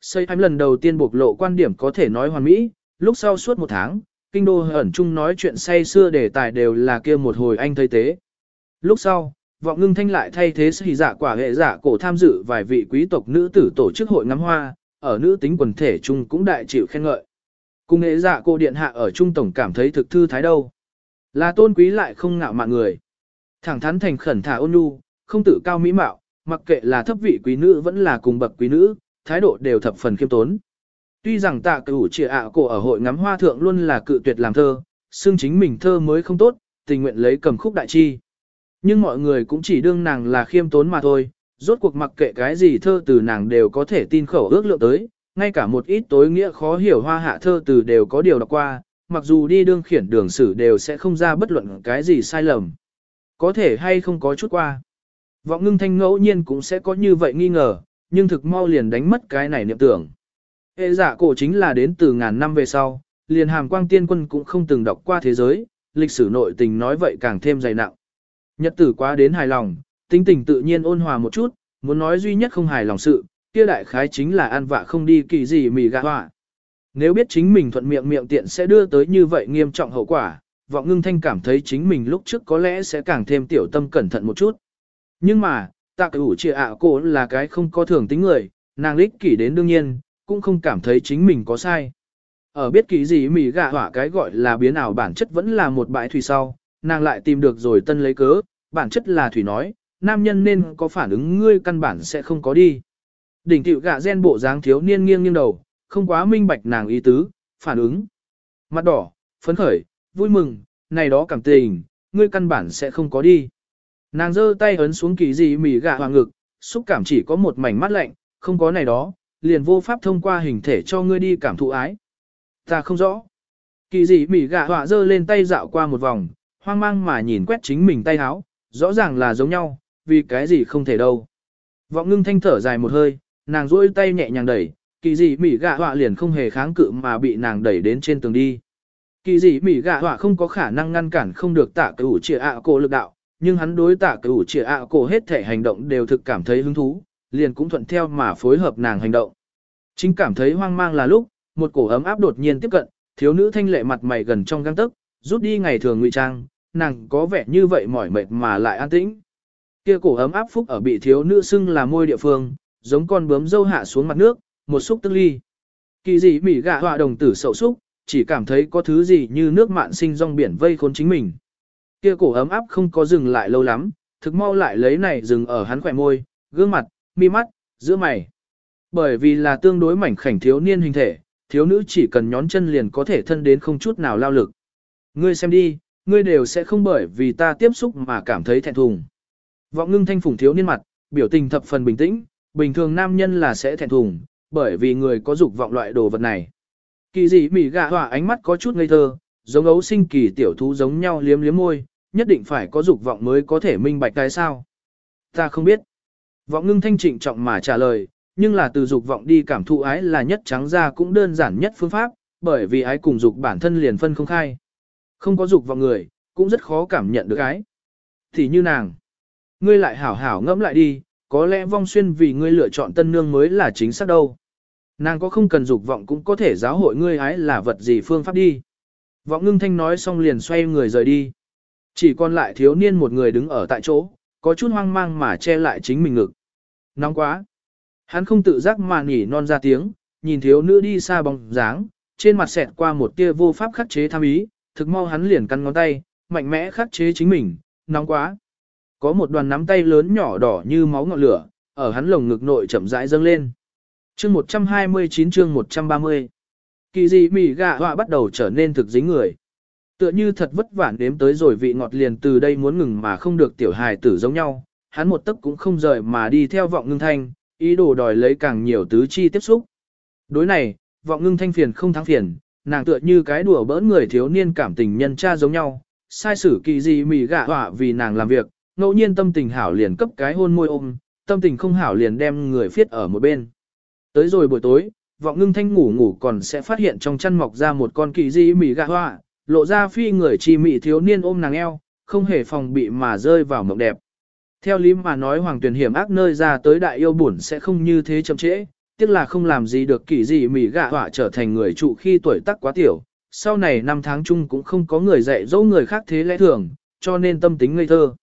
Xây em lần đầu tiên bộc lộ quan điểm có thể nói hoàn mỹ, lúc sau suốt một tháng, kinh đô ẩn chung nói chuyện say xưa đề tài đều là kia một hồi anh thấy tế. Lúc sau, vọng ngưng thanh lại thay thế sĩ dạ quả hệ giả cổ tham dự vài vị quý tộc nữ tử tổ chức hội ngắm hoa, ở nữ tính quần thể chung cũng đại chịu khen ngợi. Cùng hệ giả cô điện hạ ở trung tổng cảm thấy thực thư thái đâu. Là tôn quý lại không ngạo mạn người. Thẳng thắn thành khẩn thả ôn nhu, không tự cao mỹ mạo, mặc kệ là thấp vị quý nữ vẫn là cùng bậc quý nữ, thái độ đều thập phần khiêm tốn. Tuy rằng tạ cửu trịa ạ cổ ở hội ngắm hoa thượng luôn là cự tuyệt làm thơ, xương chính mình thơ mới không tốt, tình nguyện lấy cầm khúc đại chi. Nhưng mọi người cũng chỉ đương nàng là khiêm tốn mà thôi, rốt cuộc mặc kệ cái gì thơ từ nàng đều có thể tin khẩu ước lượng tới, ngay cả một ít tối nghĩa khó hiểu hoa hạ thơ từ đều có điều đọc qua, mặc dù đi đương khiển đường sử đều sẽ không ra bất luận cái gì sai lầm. Có thể hay không có chút qua. Vọng ngưng thanh ngẫu nhiên cũng sẽ có như vậy nghi ngờ, nhưng thực mau liền đánh mất cái này niệm tưởng. Hệ giả cổ chính là đến từ ngàn năm về sau, liền hàm quang tiên quân cũng không từng đọc qua thế giới, lịch sử nội tình nói vậy càng thêm dày nặng. Nhật tử quá đến hài lòng, tinh tình tự nhiên ôn hòa một chút, muốn nói duy nhất không hài lòng sự, kia đại khái chính là an vạ không đi kỳ gì mì gạ họa. Nếu biết chính mình thuận miệng miệng tiện sẽ đưa tới như vậy nghiêm trọng hậu quả, vọng ngưng thanh cảm thấy chính mình lúc trước có lẽ sẽ càng thêm tiểu tâm cẩn thận một chút. Nhưng mà, tạ cửu chia ạ cô là cái không có thường tính người, nàng lích kỷ đến đương nhiên, cũng không cảm thấy chính mình có sai. Ở biết kỳ gì mỉ gạ hỏa cái gọi là biến ảo bản chất vẫn là một bãi thủy sau, nàng lại tìm được rồi tân lấy cớ, bản chất là thủy nói, nam nhân nên có phản ứng ngươi căn bản sẽ không có đi. Đỉnh tiệu gạ gen bộ dáng thiếu niên nghiêng nghiêng đầu, không quá minh bạch nàng ý tứ, phản ứng. Mặt đỏ, phấn khởi, vui mừng, này đó cảm tình, ngươi căn bản sẽ không có đi. Nàng giơ tay ấn xuống kỳ dị mỉ gạ hoàng ngực, xúc cảm chỉ có một mảnh mắt lạnh, không có này đó, liền vô pháp thông qua hình thể cho ngươi đi cảm thụ ái. Ta không rõ. Kỳ dị mỉ gạ họa giơ lên tay dạo qua một vòng, hoang mang mà nhìn quét chính mình tay háo, rõ ràng là giống nhau, vì cái gì không thể đâu. Vọng ngưng thanh thở dài một hơi, nàng duỗi tay nhẹ nhàng đẩy, kỳ dị mỉ gạ họa liền không hề kháng cự mà bị nàng đẩy đến trên tường đi. Kỳ dị mỉ gạ họa không có khả năng ngăn cản không được tạ cửu trịa ạ cổ lực đạo, nhưng hắn đối tạ cửu trịa ạ cổ hết thể hành động đều thực cảm thấy hứng thú, liền cũng thuận theo mà phối hợp nàng hành động. Chính cảm thấy hoang mang là lúc, một cổ ấm áp đột nhiên tiếp cận, thiếu nữ thanh lệ mặt mày gần trong găng tức, rút đi ngày thường ngụy trang, nàng có vẻ như vậy mỏi mệt mà lại an tĩnh. Kia cổ ấm áp phúc ở bị thiếu nữ xưng là môi địa phương, giống con bướm dâu hạ xuống mặt nước, một xúc tức ly. Kỳ dị mỉ gạ họa đồng tử sậu xúc, chỉ cảm thấy có thứ gì như nước mạn sinh rong biển vây khốn chính mình. Kia cổ ấm áp không có dừng lại lâu lắm, thực mau lại lấy này dừng ở hắn khỏe môi, gương mặt, mi mắt, giữa mày. Bởi vì là tương đối mảnh khảnh thiếu niên hình thể, thiếu nữ chỉ cần nhón chân liền có thể thân đến không chút nào lao lực. Ngươi xem đi, ngươi đều sẽ không bởi vì ta tiếp xúc mà cảm thấy thẹn thùng. Vọng ngưng thanh phùng thiếu niên mặt, biểu tình thập phần bình tĩnh, bình thường nam nhân là sẽ thẹn thùng, bởi vì người có dục vọng loại đồ vật này. Kỳ dị mỉ gạ hỏa ánh mắt có chút ngây thơ, giống ấu sinh kỳ tiểu thú giống nhau liếm liếm môi, nhất định phải có dục vọng mới có thể minh bạch cái sao. Ta không biết. Vọng ngưng thanh trịnh trọng mà trả lời, nhưng là từ dục vọng đi cảm thụ ái là nhất trắng ra cũng đơn giản nhất phương pháp, bởi vì ái cùng dục bản thân liền phân không khai. Không có dục vọng người, cũng rất khó cảm nhận được ái. Thì như nàng, ngươi lại hảo hảo ngẫm lại đi, có lẽ vong xuyên vì ngươi lựa chọn tân nương mới là chính xác đâu. Nàng có không cần dục vọng cũng có thể giáo hội ngươi ái là vật gì phương pháp đi. Vọng ngưng thanh nói xong liền xoay người rời đi. Chỉ còn lại thiếu niên một người đứng ở tại chỗ, có chút hoang mang mà che lại chính mình ngực. Nóng quá. Hắn không tự giác mà nhỉ non ra tiếng, nhìn thiếu nữ đi xa bóng dáng, trên mặt xẹt qua một tia vô pháp khắc chế tham ý, thực mau hắn liền căn ngón tay, mạnh mẽ khắc chế chính mình, nóng quá. Có một đoàn nắm tay lớn nhỏ đỏ như máu ngọn lửa, ở hắn lồng ngực nội chậm rãi dâng lên. Chương 129 chương 130 Kỳ dị mỉ gà họa bắt đầu trở nên thực dính người. Tựa như thật vất vả đếm tới rồi vị ngọt liền từ đây muốn ngừng mà không được tiểu hài tử giống nhau, hắn một tấc cũng không rời mà đi theo vọng ngưng thanh, ý đồ đòi lấy càng nhiều tứ chi tiếp xúc. Đối này, vọng ngưng thanh phiền không thắng phiền, nàng tựa như cái đùa bỡn người thiếu niên cảm tình nhân cha giống nhau, sai sử kỳ gì mỉ gạ họa vì nàng làm việc, ngẫu nhiên tâm tình hảo liền cấp cái hôn môi ôm, tâm tình không hảo liền đem người phiết ở một bên. Tới rồi buổi tối, vọng ngưng thanh ngủ ngủ còn sẽ phát hiện trong chăn mọc ra một con kỳ di mỉ gạ họa, lộ ra phi người chi mị thiếu niên ôm nàng eo, không hề phòng bị mà rơi vào mộng đẹp. Theo lý mà nói hoàng tuyển hiểm ác nơi ra tới đại yêu buồn sẽ không như thế chậm trễ, tiếc là không làm gì được kỳ gì mỉ gạ họa trở thành người trụ khi tuổi tác quá tiểu, sau này năm tháng chung cũng không có người dạy dỗ người khác thế lẽ thường, cho nên tâm tính ngây thơ.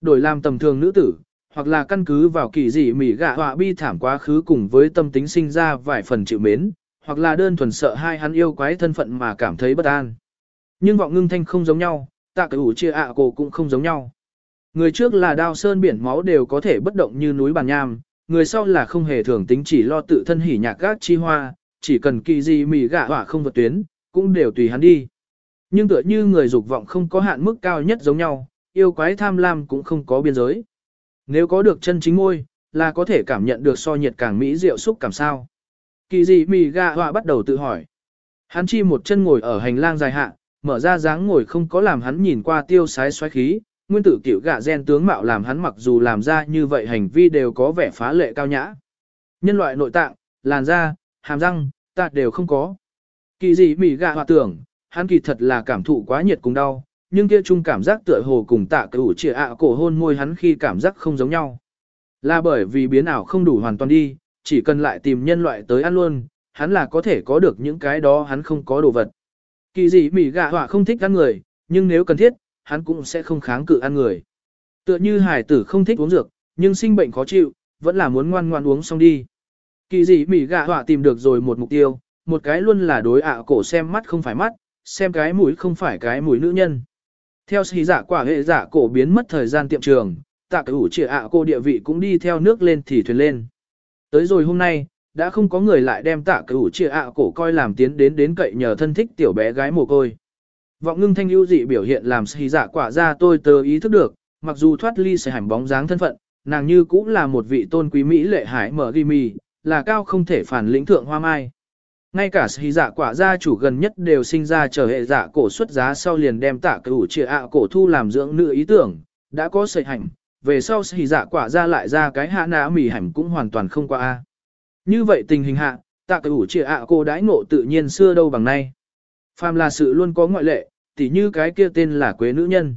Đổi làm tầm thường nữ tử, hoặc là căn cứ vào kỳ dị mỉ gạ họa bi thảm quá khứ cùng với tâm tính sinh ra vài phần chịu mến, hoặc là đơn thuần sợ hai hắn yêu quái thân phận mà cảm thấy bất an. Nhưng vọng ngưng thanh không giống nhau, tạ cái ủ chia ạ cổ cũng không giống nhau. Người trước là đao sơn biển máu đều có thể bất động như núi bàn nham, người sau là không hề thường tính chỉ lo tự thân hỉ nhạc gác chi hoa, chỉ cần kỳ gì mỉ gạ họa không vượt tuyến, cũng đều tùy hắn đi. Nhưng tựa như người dục vọng không có hạn mức cao nhất giống nhau, yêu quái tham lam cũng không có biên giới. Nếu có được chân chính ngôi, là có thể cảm nhận được so nhiệt càng mỹ diệu xúc cảm sao. Kỳ gì mì gạ họa bắt đầu tự hỏi. Hắn chi một chân ngồi ở hành lang dài hạ, mở ra dáng ngồi không có làm hắn nhìn qua tiêu sái xoáy khí, nguyên tử kiểu gạ gen tướng mạo làm hắn mặc dù làm ra như vậy hành vi đều có vẻ phá lệ cao nhã. Nhân loại nội tạng, làn da, hàm răng, ta đều không có. Kỳ gì mỉ gạ họa tưởng, hắn kỳ thật là cảm thụ quá nhiệt cùng đau, nhưng kia chung cảm giác tựa hồ cùng tạ cửu trịa ạ cổ hôn môi hắn khi cảm giác không giống nhau. Là bởi vì biến ảo không đủ hoàn toàn đi, chỉ cần lại tìm nhân loại tới ăn luôn, hắn là có thể có được những cái đó hắn không có đồ vật. Kỳ dị mỉ gạ họa không thích ăn người, nhưng nếu cần thiết, hắn cũng sẽ không kháng cự ăn người. Tựa như hải tử không thích uống dược, nhưng sinh bệnh khó chịu, vẫn là muốn ngoan ngoan uống xong đi. Kỳ dị mỉ gạ họa tìm được rồi một mục tiêu, một cái luôn là đối ạ cổ xem mắt không phải mắt, xem cái mũi không phải cái mũi nữ nhân. Theo sĩ giả quả hệ giả cổ biến mất thời gian tiệm trường, tạ cái ủ trịa ạ cô địa vị cũng đi theo nước lên thì thuyền lên. Tới rồi hôm nay, đã không có người lại đem tạ cửu chia ạ cổ coi làm tiến đến đến cậy nhờ thân thích tiểu bé gái mồ côi. Vọng ngưng thanh ưu dị biểu hiện làm sĩ giả dạ quả ra tôi tớ ý thức được, mặc dù thoát ly sẽ hành bóng dáng thân phận, nàng như cũng là một vị tôn quý Mỹ lệ hải mở ghi mì, là cao không thể phản lĩnh thượng hoa mai. Ngay cả sĩ giả dạ quả gia chủ gần nhất đều sinh ra trở hệ giả cổ xuất giá sau liền đem tạ cửu chia ạ cổ thu làm dưỡng nữ ý tưởng, đã có sợi hành, về sau sĩ giả quả ra lại ra cái hạ nã mì hành cũng hoàn toàn không qua a. Như vậy tình hình hạ, tạ cửu trịa ạ cô đãi ngộ tự nhiên xưa đâu bằng nay. Phàm là sự luôn có ngoại lệ, tỉ như cái kia tên là quế nữ nhân.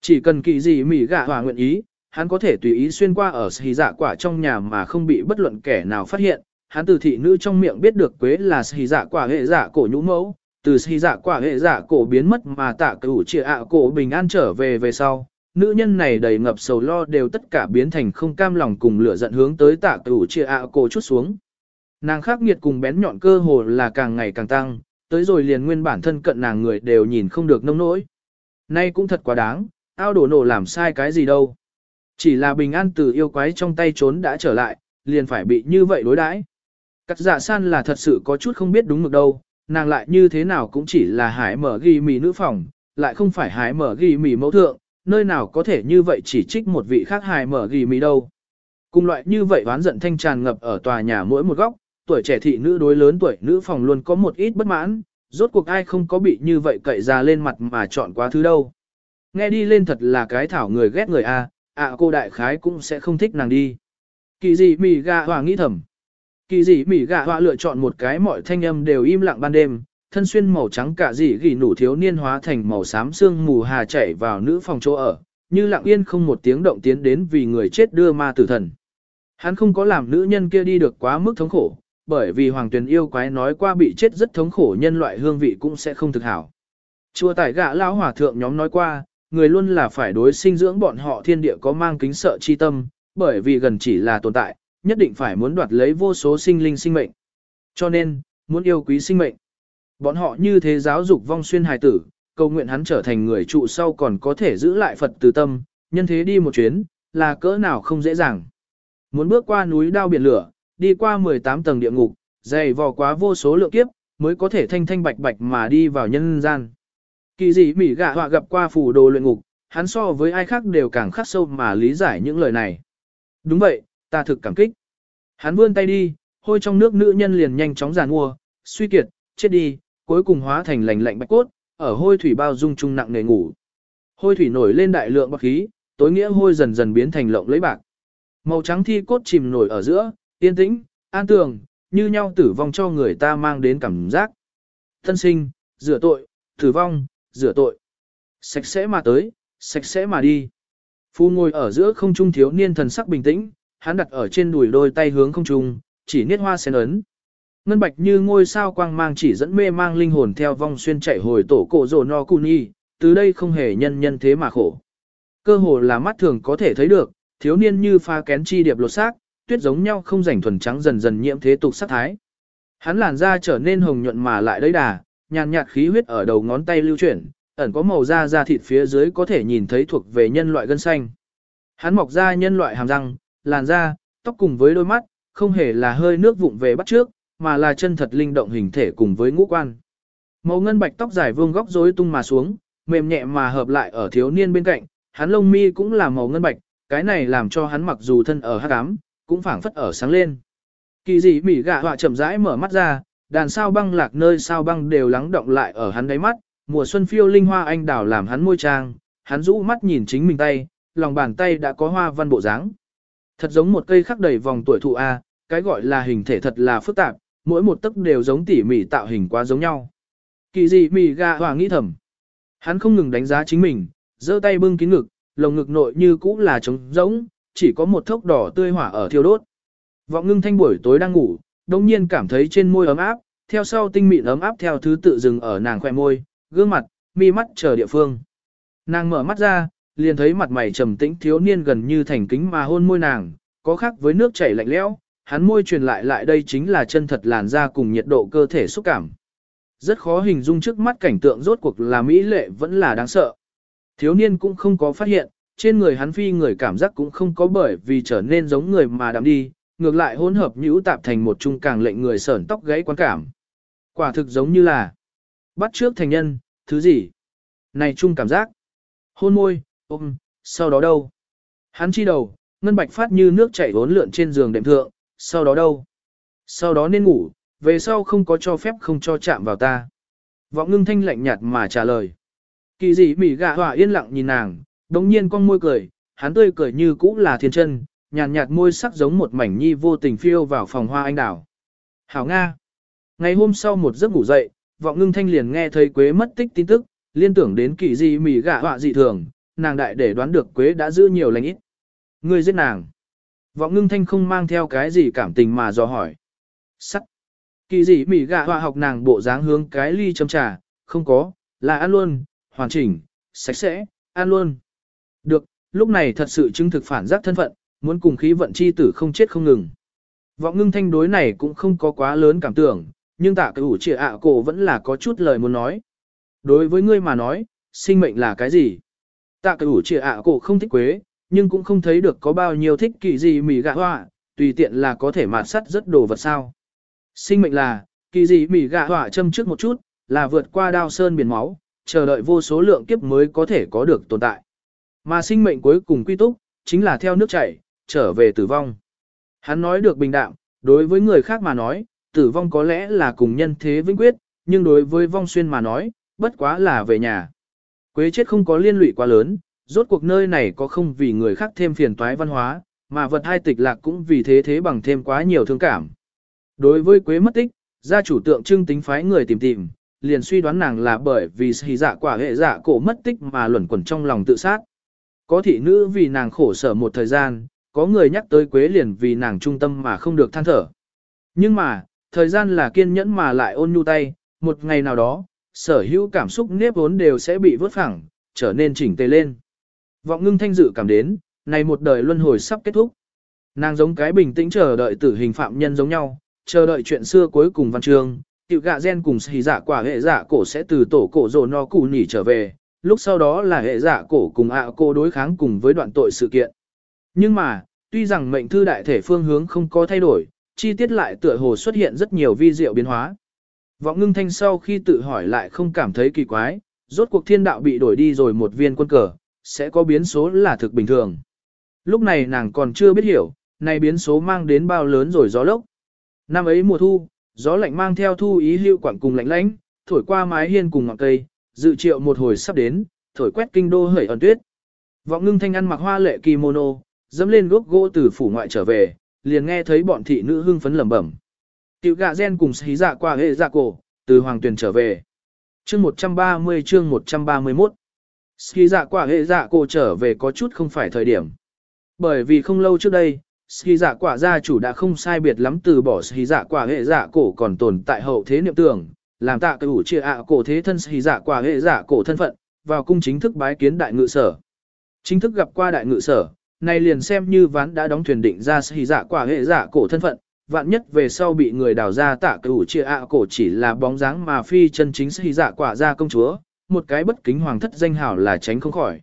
Chỉ cần kỳ gì mỉ gạ hòa nguyện ý, hắn có thể tùy ý xuyên qua ở sĩ giả dạ quả trong nhà mà không bị bất luận kẻ nào phát hiện, hắn từ thị nữ trong miệng biết được quế là xì dạ quả hệ dạ cổ nhũ mẫu, từ xì dạ quả hệ dạ cổ biến mất mà tạ cửu trịa ạ cổ bình an trở về về sau. Nữ nhân này đầy ngập sầu lo đều tất cả biến thành không cam lòng cùng lửa giận hướng tới tạ cửu chia ạ cổ chút xuống. Nàng khắc nghiệt cùng bén nhọn cơ hồ là càng ngày càng tăng, tới rồi liền nguyên bản thân cận nàng người đều nhìn không được nông nỗi. Nay cũng thật quá đáng, ao đổ nổ làm sai cái gì đâu. Chỉ là bình an từ yêu quái trong tay trốn đã trở lại, liền phải bị như vậy đối đãi. Cắt dạ san là thật sự có chút không biết đúng mực đâu, nàng lại như thế nào cũng chỉ là hải mở ghi mì nữ phòng, lại không phải hải mở ghi mì mẫu thượng, nơi nào có thể như vậy chỉ trích một vị khác hài mở ghi mì đâu. Cùng loại như vậy oán giận thanh tràn ngập ở tòa nhà mỗi một góc, tuổi trẻ thị nữ đối lớn tuổi nữ phòng luôn có một ít bất mãn, rốt cuộc ai không có bị như vậy cậy ra lên mặt mà chọn quá thứ đâu. Nghe đi lên thật là cái thảo người ghét người a, ạ cô đại khái cũng sẽ không thích nàng đi. Kỳ gì mì gà hòa nghĩ thầm. Kỳ dị mỉ gạ hòa lựa chọn một cái mọi thanh âm đều im lặng ban đêm, thân xuyên màu trắng cả dị gỉ nủ thiếu niên hóa thành màu xám xương mù hà chảy vào nữ phòng chỗ ở, như lặng yên không một tiếng động tiến đến vì người chết đưa ma tử thần. Hắn không có làm nữ nhân kia đi được quá mức thống khổ, bởi vì hoàng tuyền yêu quái nói qua bị chết rất thống khổ nhân loại hương vị cũng sẽ không thực hảo. Chùa tải gạ lão hòa thượng nhóm nói qua, người luôn là phải đối sinh dưỡng bọn họ thiên địa có mang kính sợ chi tâm, bởi vì gần chỉ là tồn tại, nhất định phải muốn đoạt lấy vô số sinh linh sinh mệnh. Cho nên, muốn yêu quý sinh mệnh. Bọn họ như thế giáo dục vong xuyên hài tử, cầu nguyện hắn trở thành người trụ sau còn có thể giữ lại Phật từ tâm, nhân thế đi một chuyến, là cỡ nào không dễ dàng. Muốn bước qua núi đao biển lửa, đi qua 18 tầng địa ngục, dày vò quá vô số lượng kiếp, mới có thể thanh thanh bạch bạch mà đi vào nhân gian. Kỳ dị mỉ gạ họa gặp qua phủ đồ luyện ngục, hắn so với ai khác đều càng khắc sâu mà lý giải những lời này. Đúng vậy, ta thực cảm kích. Hắn vươn tay đi, hôi trong nước nữ nhân liền nhanh chóng giàn mua, suy kiệt, chết đi, cuối cùng hóa thành lành lạnh bạch cốt, ở hôi thủy bao dung trung nặng nề ngủ. Hôi thủy nổi lên đại lượng bạc khí, tối nghĩa hôi dần dần biến thành lộng lấy bạc. Màu trắng thi cốt chìm nổi ở giữa, yên tĩnh, an tường, như nhau tử vong cho người ta mang đến cảm giác. Thân sinh, rửa tội, tử vong, rửa tội. Sạch sẽ mà tới, sạch sẽ mà đi. Phu ngồi ở giữa không trung thiếu niên thần sắc bình tĩnh, hắn đặt ở trên đùi đôi tay hướng không trung, chỉ niết hoa sen ấn. Ngân bạch như ngôi sao quang mang chỉ dẫn mê mang linh hồn theo vong xuyên chạy hồi tổ cổ rồ no cuni, từ đây không hề nhân nhân thế mà khổ. Cơ hồ là mắt thường có thể thấy được, thiếu niên như pha kén chi điệp lột xác, tuyết giống nhau không rảnh thuần trắng dần dần nhiễm thế tục sắc thái. Hắn làn da trở nên hồng nhuận mà lại đấy đà, nhàn nhạt khí huyết ở đầu ngón tay lưu chuyển, ẩn có màu da da thịt phía dưới có thể nhìn thấy thuộc về nhân loại gân xanh. Hắn mọc ra nhân loại hàm răng, làn da, tóc cùng với đôi mắt, không hề là hơi nước vụng về bắt trước, mà là chân thật linh động hình thể cùng với ngũ quan. Màu ngân bạch tóc dài vương góc rối tung mà xuống, mềm nhẹ mà hợp lại ở thiếu niên bên cạnh, hắn lông mi cũng là màu ngân bạch, cái này làm cho hắn mặc dù thân ở hắc ám, cũng phảng phất ở sáng lên. Kỳ dị mỉ gạ họa chậm rãi mở mắt ra, đàn sao băng lạc nơi sao băng đều lắng động lại ở hắn đáy mắt, mùa xuân phiêu linh hoa anh đào làm hắn môi trang, hắn rũ mắt nhìn chính mình tay, lòng bàn tay đã có hoa văn bộ dáng. Thật giống một cây khắc đầy vòng tuổi thụ A, cái gọi là hình thể thật là phức tạp, mỗi một tấc đều giống tỉ mỉ tạo hình quá giống nhau. Kỳ dị mỉ gà hòa nghĩ thầm. Hắn không ngừng đánh giá chính mình, giơ tay bưng kín ngực, lồng ngực nội như cũ là trống rỗng, chỉ có một thốc đỏ tươi hỏa ở thiêu đốt. Vọng ngưng thanh buổi tối đang ngủ, đồng nhiên cảm thấy trên môi ấm áp, theo sau tinh mịn ấm áp theo thứ tự dừng ở nàng khoe môi, gương mặt, mi mắt chờ địa phương. Nàng mở mắt ra, liền thấy mặt mày trầm tĩnh thiếu niên gần như thành kính mà hôn môi nàng, có khác với nước chảy lạnh lẽo, hắn môi truyền lại lại đây chính là chân thật làn da cùng nhiệt độ cơ thể xúc cảm. Rất khó hình dung trước mắt cảnh tượng rốt cuộc là mỹ lệ vẫn là đáng sợ. Thiếu niên cũng không có phát hiện, trên người hắn phi người cảm giác cũng không có bởi vì trở nên giống người mà đắm đi, ngược lại hỗn hợp nhũ tạp thành một chung càng lệnh người sởn tóc gáy quan cảm. Quả thực giống như là bắt trước thành nhân, thứ gì? Này chung cảm giác. Hôn môi, ôm, sau đó đâu? Hắn chi đầu, ngân bạch phát như nước chảy hốn lượn trên giường đệm thượng, sau đó đâu? Sau đó nên ngủ, về sau không có cho phép không cho chạm vào ta. Vọng ngưng thanh lạnh nhạt mà trả lời. Kỳ dị mỉ gạ hỏa yên lặng nhìn nàng, đồng nhiên con môi cười, hắn tươi cười như cũ là thiên chân, nhàn nhạt, môi sắc giống một mảnh nhi vô tình phiêu vào phòng hoa anh đào. Hảo Nga. Ngày hôm sau một giấc ngủ dậy, vọng ngưng thanh liền nghe thấy Quế mất tích tin tức, liên tưởng đến kỳ dị mỉ gạ họa dị thường, nàng đại để đoán được Quế đã giữ nhiều lành ít. Ngươi giết nàng. Vọng ngưng thanh không mang theo cái gì cảm tình mà dò hỏi. Sắt. Kỳ dị mỉ gạ hoa học nàng bộ dáng hướng cái ly châm trà, không có, là ăn luôn, hoàn chỉnh, sạch sẽ, ăn luôn. Được, lúc này thật sự chứng thực phản giác thân phận, muốn cùng khí vận chi tử không chết không ngừng. Vọng ngưng thanh đối này cũng không có quá lớn cảm tưởng, nhưng tạ cái ủ trịa ạ cổ vẫn là có chút lời muốn nói. Đối với ngươi mà nói, sinh mệnh là cái gì? Tạ cái ủ trịa ạ cổ không thích quế, nhưng cũng không thấy được có bao nhiêu thích kỳ gì mì gạ họa, tùy tiện là có thể mạt sắt rất đồ vật sao. Sinh mệnh là, kỳ gì mì gạ họa châm trước một chút, là vượt qua đao sơn biển máu, chờ đợi vô số lượng kiếp mới có thể có được tồn tại. Mà sinh mệnh cuối cùng quy túc, chính là theo nước chảy, trở về tử vong. Hắn nói được bình đạm, đối với người khác mà nói, tử vong có lẽ là cùng nhân thế vĩnh quyết, nhưng đối với vong xuyên mà nói, bất quá là về nhà. Quế chết không có liên lụy quá lớn, rốt cuộc nơi này có không vì người khác thêm phiền toái văn hóa, mà vật hai tịch lạc cũng vì thế thế bằng thêm quá nhiều thương cảm. Đối với Quế mất tích, gia chủ tượng trưng tính phái người tìm tìm, liền suy đoán nàng là bởi vì xì dạ quả hệ dạ cổ mất tích mà luẩn quẩn trong lòng tự sát. Có thị nữ vì nàng khổ sở một thời gian, có người nhắc tới Quế liền vì nàng trung tâm mà không được than thở. Nhưng mà, thời gian là kiên nhẫn mà lại ôn nhu tay, một ngày nào đó, sở hữu cảm xúc nếp vốn đều sẽ bị vớt phẳng, trở nên chỉnh tề lên. Vọng ngưng thanh dự cảm đến, này một đời luân hồi sắp kết thúc. Nàng giống cái bình tĩnh chờ đợi tử hình phạm nhân giống nhau, chờ đợi chuyện xưa cuối cùng văn chương, tiểu gạ gen cùng xì giả quả hệ giả cổ sẽ từ tổ cổ rồ no cụ nhỉ trở về, lúc sau đó là hệ giả cổ cùng ạ cô đối kháng cùng với đoạn tội sự kiện. Nhưng mà, tuy rằng mệnh thư đại thể phương hướng không có thay đổi, chi tiết lại tựa hồ xuất hiện rất nhiều vi diệu biến hóa. Vọng ngưng thanh sau khi tự hỏi lại không cảm thấy kỳ quái, rốt cuộc thiên đạo bị đổi đi rồi một viên quân cờ, sẽ có biến số là thực bình thường. Lúc này nàng còn chưa biết hiểu, này biến số mang đến bao lớn rồi gió lốc. Năm ấy mùa thu, gió lạnh mang theo thu ý lưu quảng cùng lạnh lãnh, thổi qua mái hiên cùng ngọn cây, dự triệu một hồi sắp đến, thổi quét kinh đô hởi ẩn tuyết. Vọng ngưng thanh ăn mặc hoa lệ kimono, dẫm lên gốc gỗ từ phủ ngoại trở về, liền nghe thấy bọn thị nữ hưng phấn lẩm bẩm. Tiểu gạ gen cùng xí dạ qua hệ dạ cổ, từ hoàng tuyển trở về. Chương 130 chương 131 Ski dạ quả hệ dạ cổ trở về có chút không phải thời điểm. Bởi vì không lâu trước đây, Ski dạ quả gia chủ đã không sai biệt lắm từ bỏ ski dạ quả hệ dạ cổ còn tồn tại hậu thế niệm tưởng, làm tạ cái ủ chia ạ cổ thế thân ski dạ quả hệ dạ cổ thân phận, vào cung chính thức bái kiến đại ngự sở. Chính thức gặp qua đại ngự sở, này liền xem như ván đã đóng thuyền định ra ski dạ quả hệ dạ cổ thân phận, vạn nhất về sau bị người đào ra tạ cái ủ chia ạ cổ chỉ là bóng dáng mà phi chân chính ski dạ quả gia công chúa, một cái bất kính hoàng thất danh hào là tránh không khỏi.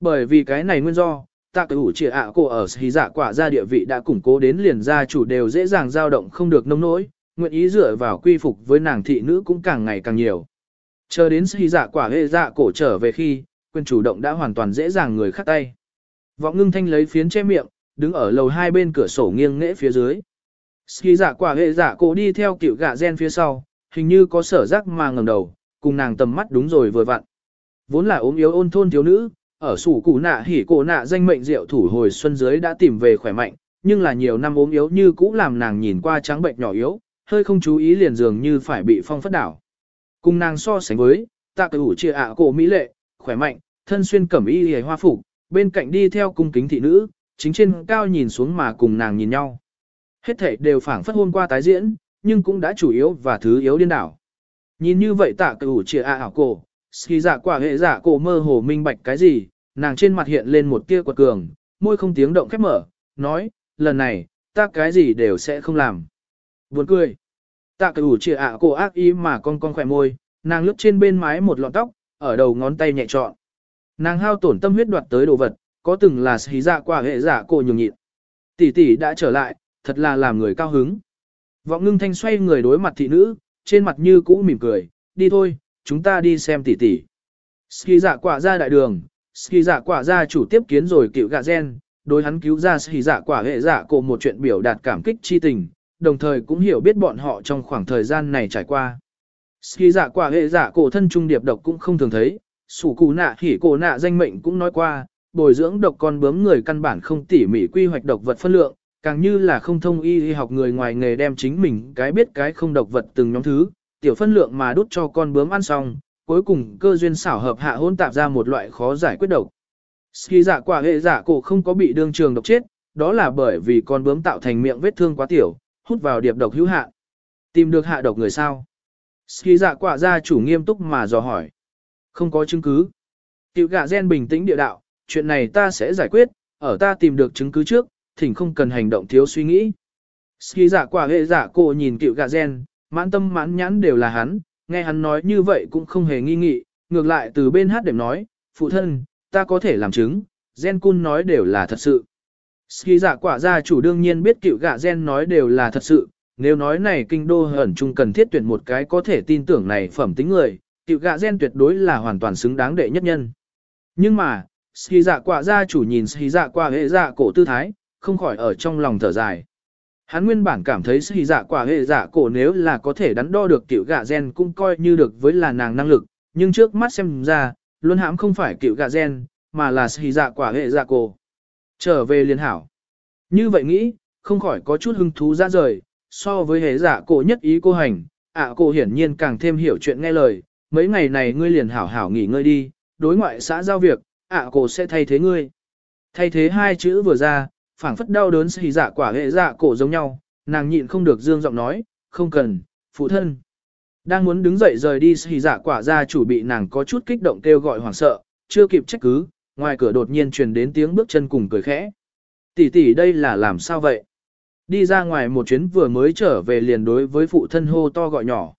Bởi vì cái này nguyên do, tạ cử ủ trịa ạ cổ ở sĩ dạ quả ra địa vị đã củng cố đến liền gia chủ đều dễ dàng dao động không được nông nỗi, nguyện ý dựa vào quy phục với nàng thị nữ cũng càng ngày càng nhiều. Chờ đến sĩ dạ quả hệ dạ cổ trở về khi, quyền chủ động đã hoàn toàn dễ dàng người khác tay. Vọng ngưng thanh lấy phiến che miệng, đứng ở lầu hai bên cửa sổ nghiêng nghễ phía dưới. Ski dạ quả hệ dạ cổ đi theo kiểu gạ gen phía sau, hình như có sở giác mà ngẩng đầu, cùng nàng tầm mắt đúng rồi vừa vặn. Vốn là ốm yếu ôn thôn thiếu nữ, ở sủ củ nạ hỉ cổ nạ danh mệnh rượu thủ hồi xuân dưới đã tìm về khỏe mạnh, nhưng là nhiều năm ốm yếu như cũ làm nàng nhìn qua trắng bệnh nhỏ yếu, hơi không chú ý liền dường như phải bị phong phất đảo. Cùng nàng so sánh với, tạ cử chia ạ cổ mỹ lệ, khỏe mạnh, thân xuyên cẩm y hề hoa phục, bên cạnh đi theo cung kính thị nữ, chính trên cao nhìn xuống mà cùng nàng nhìn nhau. Hết thể đều phảng phất hôm qua tái diễn, nhưng cũng đã chủ yếu và thứ yếu điên đảo. Nhìn như vậy tạ cửu chia ạ ảo cổ, khi dạ quả hệ dạ cổ mơ hồ minh bạch cái gì, nàng trên mặt hiện lên một tia quật cường, môi không tiếng động khép mở, nói, lần này, ta cái gì đều sẽ không làm. Buồn cười. Tạ cửu chia ảo cổ ác ý mà con con khỏe môi, nàng lướt trên bên mái một lọn tóc, ở đầu ngón tay nhẹ trọn. Nàng hao tổn tâm huyết đoạt tới đồ vật, có từng là xí dạ quả hệ dạ cổ nhường nhịn. Tỷ tỷ đã trở lại, thật là làm người cao hứng. Vọng ngưng thanh xoay người đối mặt thị nữ, trên mặt như cũ mỉm cười, đi thôi, chúng ta đi xem tỷ tỷ. Ski dạ quả ra đại đường, Ski dạ quả ra chủ tiếp kiến rồi cựu gạ gen, đối hắn cứu ra Ski dạ quả hệ dạ cổ một chuyện biểu đạt cảm kích chi tình, đồng thời cũng hiểu biết bọn họ trong khoảng thời gian này trải qua. Ski dạ quả hệ dạ cổ thân trung điệp độc cũng không thường thấy, sủ cụ nạ hỉ cổ nạ danh mệnh cũng nói qua, bồi dưỡng độc con bướm người căn bản không tỉ mỉ quy hoạch độc vật phân lượng, càng như là không thông y y học người ngoài nghề đem chính mình cái biết cái không độc vật từng nhóm thứ, tiểu phân lượng mà đút cho con bướm ăn xong, cuối cùng cơ duyên xảo hợp hạ hôn tạp ra một loại khó giải quyết độc. Ski dạ quả hệ dạ cổ không có bị đương trường độc chết, đó là bởi vì con bướm tạo thành miệng vết thương quá tiểu, hút vào điệp độc hữu hạ Tìm được hạ độc người sao? Ski dạ quả gia chủ nghiêm túc mà dò hỏi. Không có chứng cứ. Tiểu gạ gen bình tĩnh địa đạo, chuyện này ta sẽ giải quyết, ở ta tìm được chứng cứ trước, thỉnh không cần hành động thiếu suy nghĩ. Ski giả quả hệ giả cô nhìn cựu gạ gen, mãn tâm mãn nhãn đều là hắn, nghe hắn nói như vậy cũng không hề nghi nghị, ngược lại từ bên hát điểm nói, phụ thân, ta có thể làm chứng, gen cun nói đều là thật sự. Ski giả quả gia chủ đương nhiên biết cựu gạ gen nói đều là thật sự, nếu nói này kinh đô hẩn chung cần thiết tuyển một cái có thể tin tưởng này phẩm tính người, cựu gạ gen tuyệt đối là hoàn toàn xứng đáng đệ nhất nhân. Nhưng mà, Ski dạ quả gia chủ nhìn Ski dạ quả hệ dạ cổ tư thái, không khỏi ở trong lòng thở dài. Hắn nguyên bản cảm thấy sĩ dạ quả hệ dạ cổ nếu là có thể đắn đo được cựu gạ gen cũng coi như được với là nàng năng lực, nhưng trước mắt xem ra, luôn hãm không phải cựu gạ gen, mà là sĩ dạ quả hệ dạ cổ. Trở về liên hảo. Như vậy nghĩ, không khỏi có chút hứng thú ra rời, so với hệ dạ cổ nhất ý cô hành, ạ à, cổ hiển nhiên càng thêm hiểu chuyện nghe lời, mấy ngày này ngươi liền hảo hảo nghỉ ngơi đi, đối ngoại xã giao việc, ạ à, cổ sẽ thay thế ngươi. Thay thế hai chữ vừa ra, phảng phất đau đớn xì dạ quả hệ dạ cổ giống nhau, nàng nhịn không được dương giọng nói, không cần, phụ thân. Đang muốn đứng dậy rời đi xì dạ quả ra chủ bị nàng có chút kích động kêu gọi hoảng sợ, chưa kịp trách cứ, ngoài cửa đột nhiên truyền đến tiếng bước chân cùng cười khẽ. Tỷ tỷ đây là làm sao vậy? Đi ra ngoài một chuyến vừa mới trở về liền đối với phụ thân hô to gọi nhỏ.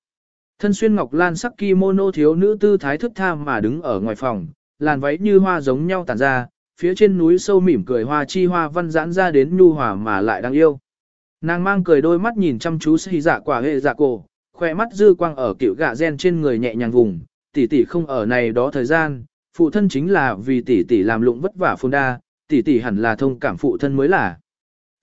Thân xuyên ngọc lan sắc kimono thiếu nữ tư thái thức tha mà đứng ở ngoài phòng, làn váy như hoa giống nhau tản ra, phía trên núi sâu mỉm cười hoa chi hoa văn giãn ra đến nhu hòa mà lại đáng yêu. Nàng mang cười đôi mắt nhìn chăm chú xì dạ quả hệ dạ cổ, khoe mắt dư quang ở kiểu gạ gen trên người nhẹ nhàng vùng, tỷ tỷ không ở này đó thời gian, phụ thân chính là vì tỷ tỷ làm lụng vất vả phôn đa, tỷ tỷ hẳn là thông cảm phụ thân mới là.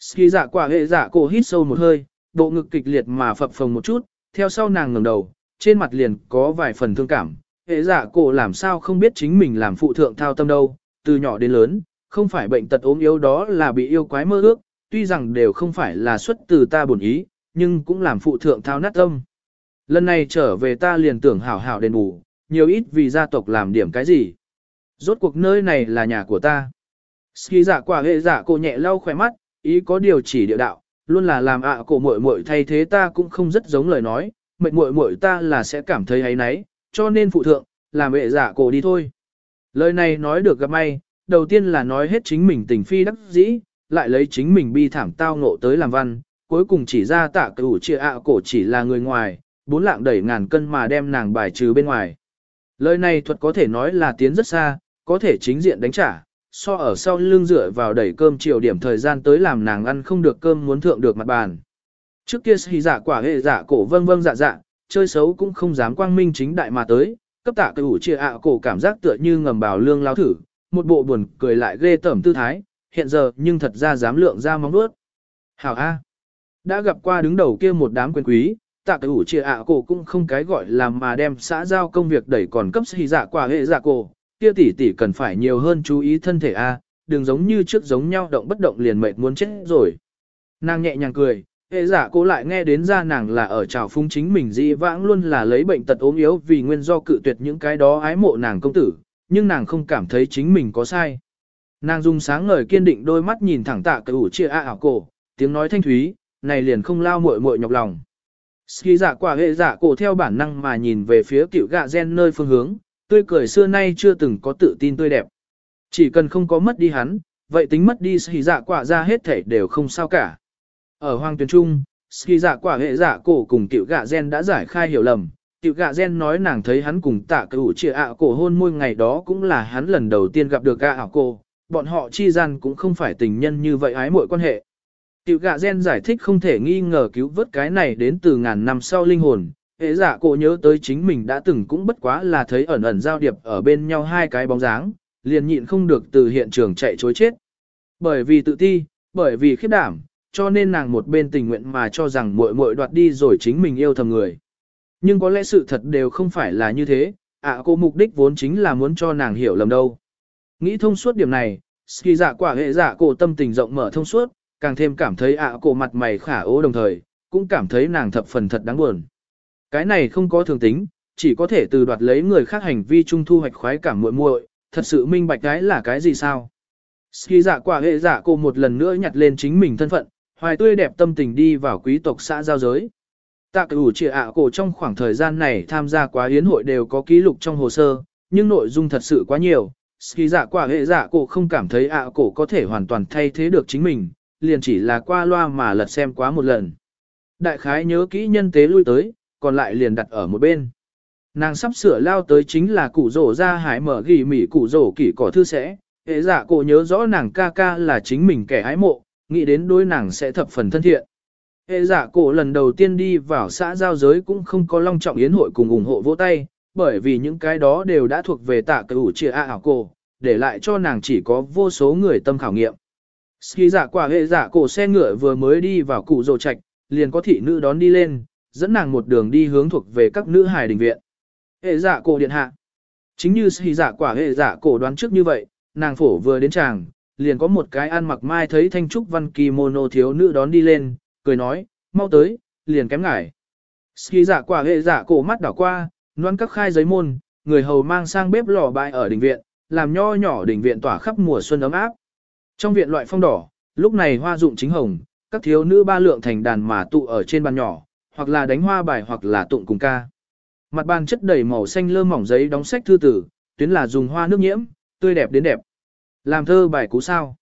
Ski dạ quả hệ dạ cổ hít sâu một hơi, bộ ngực kịch liệt mà phập phồng một chút, theo sau nàng ngẩng đầu, trên mặt liền có vài phần thương cảm. Hệ dạ cổ làm sao không biết chính mình làm phụ thượng thao tâm đâu, từ nhỏ đến lớn, không phải bệnh tật ốm yếu đó là bị yêu quái mơ ước, tuy rằng đều không phải là xuất từ ta bổn ý, nhưng cũng làm phụ thượng thao nát tâm. Lần này trở về ta liền tưởng hảo hảo đền bù, nhiều ít vì gia tộc làm điểm cái gì. Rốt cuộc nơi này là nhà của ta. Ski giả quả hệ giả cô nhẹ lau khỏe mắt, ý có điều chỉ địa đạo, luôn là làm ạ à cổ muội muội thay thế ta cũng không rất giống lời nói, mệnh muội muội ta là sẽ cảm thấy ấy nấy, cho nên phụ thượng, làm hệ giả cổ đi thôi. Lời này nói được gặp may, đầu tiên là nói hết chính mình tình phi đắc dĩ, lại lấy chính mình bi thảm tao ngộ tới làm văn, cuối cùng chỉ ra tạ cửu chia ạ cổ chỉ là người ngoài, bốn lạng đẩy ngàn cân mà đem nàng bài trừ bên ngoài. Lời này thuật có thể nói là tiến rất xa, có thể chính diện đánh trả, so ở sau lưng dựa vào đẩy cơm chiều điểm thời gian tới làm nàng ăn không được cơm muốn thượng được mặt bàn. Trước kia xì giả quả hệ giả cổ vâng vâng dạ dạ, chơi xấu cũng không dám quang minh chính đại mà tới, cấp tạ cửu chia ạ cổ cảm giác tựa như ngầm bào lương lao thử, một bộ buồn cười lại ghê tởm tư thái, hiện giờ nhưng thật ra dám lượng ra móng nuốt. Hảo A. Đã gặp qua đứng đầu kia một đám quyền quý, tạ cái chia ạ cổ cũng không cái gọi là mà đem xã giao công việc đẩy còn cấp sĩ dạ quả hệ dạ cổ, kia tỷ tỷ cần phải nhiều hơn chú ý thân thể A, đừng giống như trước giống nhau động bất động liền mệt muốn chết rồi. Nàng nhẹ nhàng cười, hệ giả cô lại nghe đến ra nàng là ở trào phung chính mình dĩ vãng luôn là lấy bệnh tật ốm yếu vì nguyên do cự tuyệt những cái đó ái mộ nàng công tử, nhưng nàng không cảm thấy chính mình có sai. Nàng dùng sáng ngời kiên định đôi mắt nhìn thẳng tạ cái ủ chia a ảo cổ, tiếng nói thanh thúy, này liền không lao muội muội nhọc lòng. Ski giả quả hệ giả cổ theo bản năng mà nhìn về phía cựu gạ gen nơi phương hướng, tươi cười xưa nay chưa từng có tự tin tươi đẹp. Chỉ cần không có mất đi hắn, vậy tính mất đi ski giả quả ra hết thể đều không sao cả. Ở hoàng tuyến trung, ski giả quả hệ giả dạ cổ cùng tiểu gạ gen đã giải khai hiểu lầm. tiểu gạ gen nói nàng thấy hắn cùng tạ cựu chia ạ cổ hôn môi ngày đó cũng là hắn lần đầu tiên gặp được gạ ảo cổ, bọn họ chi gian cũng không phải tình nhân như vậy ái muội quan hệ. Tiểu gạ gen giải thích không thể nghi ngờ cứu vớt cái này đến từ ngàn năm sau linh hồn. Hệ giả cổ nhớ tới chính mình đã từng cũng bất quá là thấy ẩn ẩn giao điệp ở bên nhau hai cái bóng dáng, liền nhịn không được từ hiện trường chạy chối chết. Bởi vì tự ti, bởi vì khiếp đảm, cho nên nàng một bên tình nguyện mà cho rằng muội muội đoạt đi rồi chính mình yêu thầm người. Nhưng có lẽ sự thật đều không phải là như thế, ạ à, cô mục đích vốn chính là muốn cho nàng hiểu lầm đâu. Nghĩ thông suốt điểm này, ski dạ quả hệ dạ cổ tâm tình rộng mở thông suốt, càng thêm cảm thấy ạ cổ mặt mày khả ố đồng thời, cũng cảm thấy nàng thập phần thật đáng buồn. Cái này không có thường tính, chỉ có thể từ đoạt lấy người khác hành vi trung thu hoạch khoái cảm muội muội, thật sự minh bạch cái là cái gì sao? Ski dạ quả hệ dạ Cô một lần nữa nhặt lên chính mình thân phận, hoài tươi đẹp tâm tình đi vào quý tộc xã giao giới. Tạ cửu trịa ạ cổ trong khoảng thời gian này tham gia quá hiến hội đều có ký lục trong hồ sơ, nhưng nội dung thật sự quá nhiều. Ski dạ quả hệ dạ cổ không cảm thấy ạ cổ có thể hoàn toàn thay thế được chính mình, liền chỉ là qua loa mà lật xem quá một lần. Đại khái nhớ kỹ nhân tế lui tới, còn lại liền đặt ở một bên. Nàng sắp sửa lao tới chính là củ rổ ra hải mở ghi mỉ củ rổ kỷ cỏ thư sẽ, hệ dạ cổ nhớ rõ nàng ca ca là chính mình kẻ hái mộ, nghĩ đến đôi nàng sẽ thập phần thân thiện. Hệ dạ cổ lần đầu tiên đi vào xã giao giới cũng không có long trọng yến hội cùng ủng hộ vỗ tay, bởi vì những cái đó đều đã thuộc về tạ cửu chia a ảo cổ, để lại cho nàng chỉ có vô số người tâm khảo nghiệm. Khi giả quả hệ giả cổ xe ngựa vừa mới đi vào cụ rồ trạch, liền có thị nữ đón đi lên, dẫn nàng một đường đi hướng thuộc về các nữ hài đình viện. Hệ giả cổ điện hạ. Chính như khi giả quả hệ giả cổ đoán trước như vậy, nàng phổ vừa đến chàng, liền có một cái ăn mặc mai thấy thanh trúc văn kimono thiếu nữ đón đi lên, cười nói, mau tới, liền kém ngải. Ski giả quả hệ giả cổ mắt đảo qua, noan các khai giấy môn, người hầu mang sang bếp lò bại ở đình viện, làm nho nhỏ đình viện tỏa khắp mùa xuân ấm áp. Trong viện loại phong đỏ, lúc này hoa dụng chính hồng, các thiếu nữ ba lượng thành đàn mà tụ ở trên bàn nhỏ, hoặc là đánh hoa bài hoặc là tụng cùng ca. Mặt bàn chất đầy màu xanh lơ mỏng giấy đóng sách thư tử, tuyến là dùng hoa nước nhiễm, tươi đẹp đến đẹp. Làm thơ bài cú sao.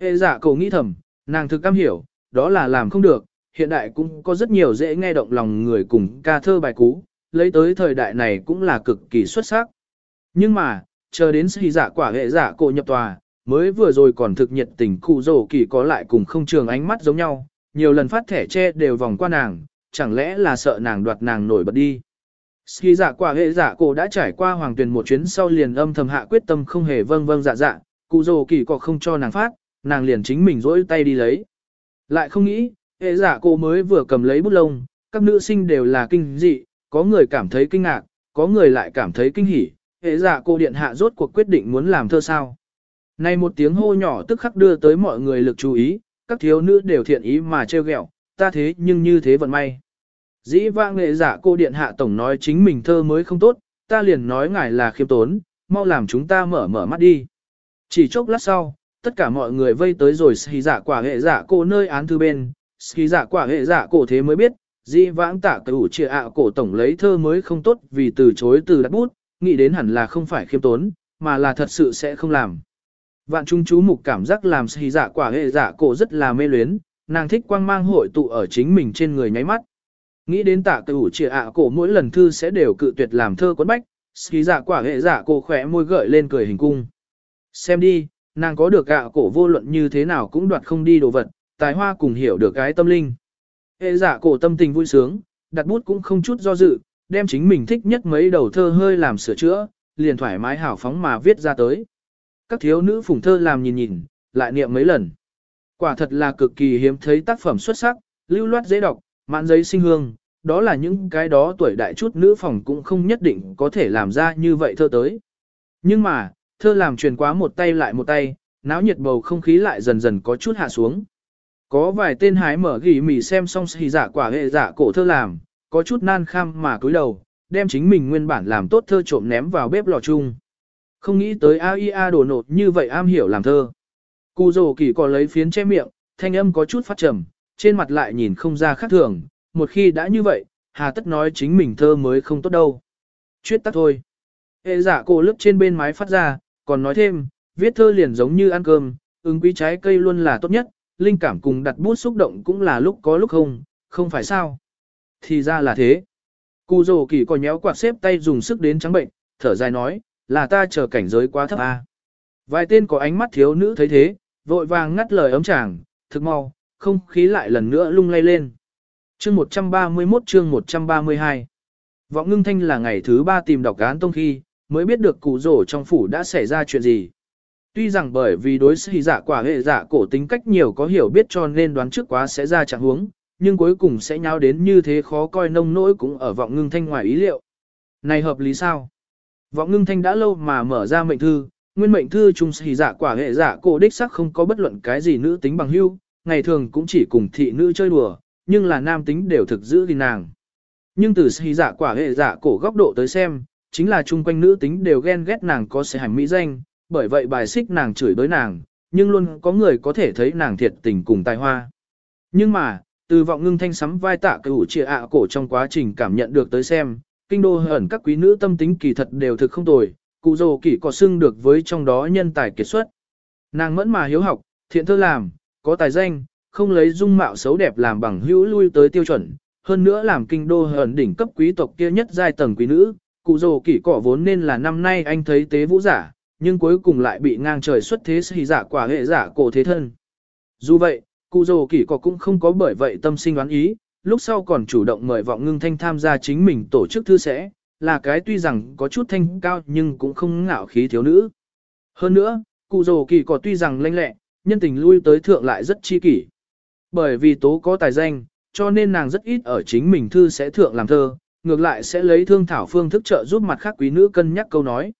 Hệ giả dạ, cậu nghĩ thầm, nàng thực cam hiểu, đó là làm không được, hiện đại cũng có rất nhiều dễ nghe động lòng người cùng ca thơ bài cú, lấy tới thời đại này cũng là cực kỳ xuất sắc. Nhưng mà, chờ đến khi giả dạ quả hệ dạ giả cổ nhập tòa, mới vừa rồi còn thực nhiệt tình cụ rổ kỳ có lại cùng không trường ánh mắt giống nhau, nhiều lần phát thẻ che đều vòng qua nàng, chẳng lẽ là sợ nàng đoạt nàng nổi bật đi. Khi giả quả hệ giả cổ đã trải qua hoàng tuyển một chuyến sau liền âm thầm hạ quyết tâm không hề vâng vâng dạ dạ, cụ rồ kỳ cọ không cho nàng phát, nàng liền chính mình rỗi tay đi lấy. Lại không nghĩ, hệ giả cô mới vừa cầm lấy bút lông, các nữ sinh đều là kinh dị, có người cảm thấy kinh ngạc, có người lại cảm thấy kinh hỉ, hệ giả cô điện hạ rốt cuộc quyết định muốn làm thơ sao. Này một tiếng hô nhỏ tức khắc đưa tới mọi người lực chú ý, các thiếu nữ đều thiện ý mà trêu ghẹo, ta thế nhưng như thế vận may. Dĩ vãng nghệ giả cô điện hạ tổng nói chính mình thơ mới không tốt, ta liền nói ngài là khiêm tốn, mau làm chúng ta mở mở mắt đi. Chỉ chốc lát sau, tất cả mọi người vây tới rồi xì dạ quả hệ dạ cổ nơi án thư bên, xì dạ quả hệ dạ cổ thế mới biết, di vãng tạ cử chia ạ cổ tổng lấy thơ mới không tốt vì từ chối từ đặt bút, nghĩ đến hẳn là không phải khiêm tốn, mà là thật sự sẽ không làm. Vạn trung chú mục cảm giác làm xì dạ quả hệ dạ cổ rất là mê luyến, nàng thích quang mang hội tụ ở chính mình trên người nháy mắt. Nghĩ đến tạ tử trịa ạ cổ mỗi lần thư sẽ đều cự tuyệt làm thơ quấn bách, xì dạ quả hệ dạ cổ khỏe môi gợi lên cười hình cung. Xem đi, nàng có được gạ cổ vô luận như thế nào cũng đoạt không đi đồ vật, tài hoa cùng hiểu được cái tâm linh. Hệ dạ cổ tâm tình vui sướng, đặt bút cũng không chút do dự, đem chính mình thích nhất mấy đầu thơ hơi làm sửa chữa, liền thoải mái hào phóng mà viết ra tới. Các thiếu nữ phùng thơ làm nhìn nhìn, lại niệm mấy lần. Quả thật là cực kỳ hiếm thấy tác phẩm xuất sắc, lưu loát dễ đọc, mạn giấy sinh hương, đó là những cái đó tuổi đại chút nữ phòng cũng không nhất định có thể làm ra như vậy thơ tới. Nhưng mà, thơ làm truyền quá một tay lại một tay, náo nhiệt bầu không khí lại dần dần có chút hạ xuống. Có vài tên hái mở gỉ mỉ xem xong xì giả quả hệ giả cổ thơ làm, có chút nan kham mà cúi đầu, đem chính mình nguyên bản làm tốt thơ trộm ném vào bếp lò chung. Không nghĩ tới AIA đổ nột như vậy am hiểu làm thơ. Cù rồ kỳ có lấy phiến che miệng, thanh âm có chút phát trầm, trên mặt lại nhìn không ra khác thường, một khi đã như vậy, hà tất nói chính mình thơ mới không tốt đâu. Chuyết tắt thôi. Hệ giả cổ lướt trên bên mái phát ra, còn nói thêm, viết thơ liền giống như ăn cơm, ứng quý trái cây luôn là tốt nhất, linh cảm cùng đặt bút xúc động cũng là lúc có lúc không, không phải sao. Thì ra là thế. Cù rồ kỳ còn nhéo quạt xếp tay dùng sức đến trắng bệnh, thở dài nói, là ta chờ cảnh giới quá thấp à. Vài tên có ánh mắt thiếu nữ thấy thế, vội vàng ngắt lời ấm chàng, thực mau, không khí lại lần nữa lung lay lên. Chương 131 chương 132 Vọng ngưng thanh là ngày thứ ba tìm đọc án tông khi, mới biết được cụ rổ trong phủ đã xảy ra chuyện gì. Tuy rằng bởi vì đối xì giả quả hệ giả cổ tính cách nhiều có hiểu biết cho nên đoán trước quá sẽ ra trạng huống, nhưng cuối cùng sẽ nháo đến như thế khó coi nông nỗi cũng ở vọng ngưng thanh ngoài ý liệu. Này hợp lý sao? Vọng ngưng thanh đã lâu mà mở ra mệnh thư, nguyên mệnh thư trung xì giả quả hệ giả cổ đích sắc không có bất luận cái gì nữ tính bằng hưu, ngày thường cũng chỉ cùng thị nữ chơi đùa, nhưng là nam tính đều thực giữ gìn nàng. Nhưng từ xì giả quả hệ giả cổ góc độ tới xem, chính là chung quanh nữ tính đều ghen ghét nàng có sẽ hành mỹ danh, bởi vậy bài xích nàng chửi đối nàng, nhưng luôn có người có thể thấy nàng thiệt tình cùng tài hoa. Nhưng mà, từ vọng ngưng thanh sắm vai tạ cửu trịa ạ cổ trong quá trình cảm nhận được tới xem, kinh đô hẩn các quý nữ tâm tính kỳ thật đều thực không tồi, cụ dồ kỳ có xưng được với trong đó nhân tài kiệt xuất. Nàng mẫn mà hiếu học, thiện thơ làm, có tài danh, không lấy dung mạo xấu đẹp làm bằng hữu lui tới tiêu chuẩn, hơn nữa làm kinh đô hẩn đỉnh cấp quý tộc kia nhất giai tầng quý nữ, cụ dồ Kỷ cỏ vốn nên là năm nay anh thấy tế vũ giả, nhưng cuối cùng lại bị ngang trời xuất thế sĩ giả quả hệ giả cổ thế thân. Dù vậy, cụ dồ Kỷ cỏ cũng không có bởi vậy tâm sinh đoán ý, lúc sau còn chủ động mời vọng ngưng thanh tham gia chính mình tổ chức thư sẽ, là cái tuy rằng có chút thanh cao nhưng cũng không ngạo khí thiếu nữ. Hơn nữa, cụ dồ kỳ cỏ tuy rằng lanh lẹ, nhân tình lui tới thượng lại rất chi kỷ. Bởi vì tố có tài danh, cho nên nàng rất ít ở chính mình thư sẽ thượng làm thơ, ngược lại sẽ lấy thương thảo phương thức trợ giúp mặt khác quý nữ cân nhắc câu nói.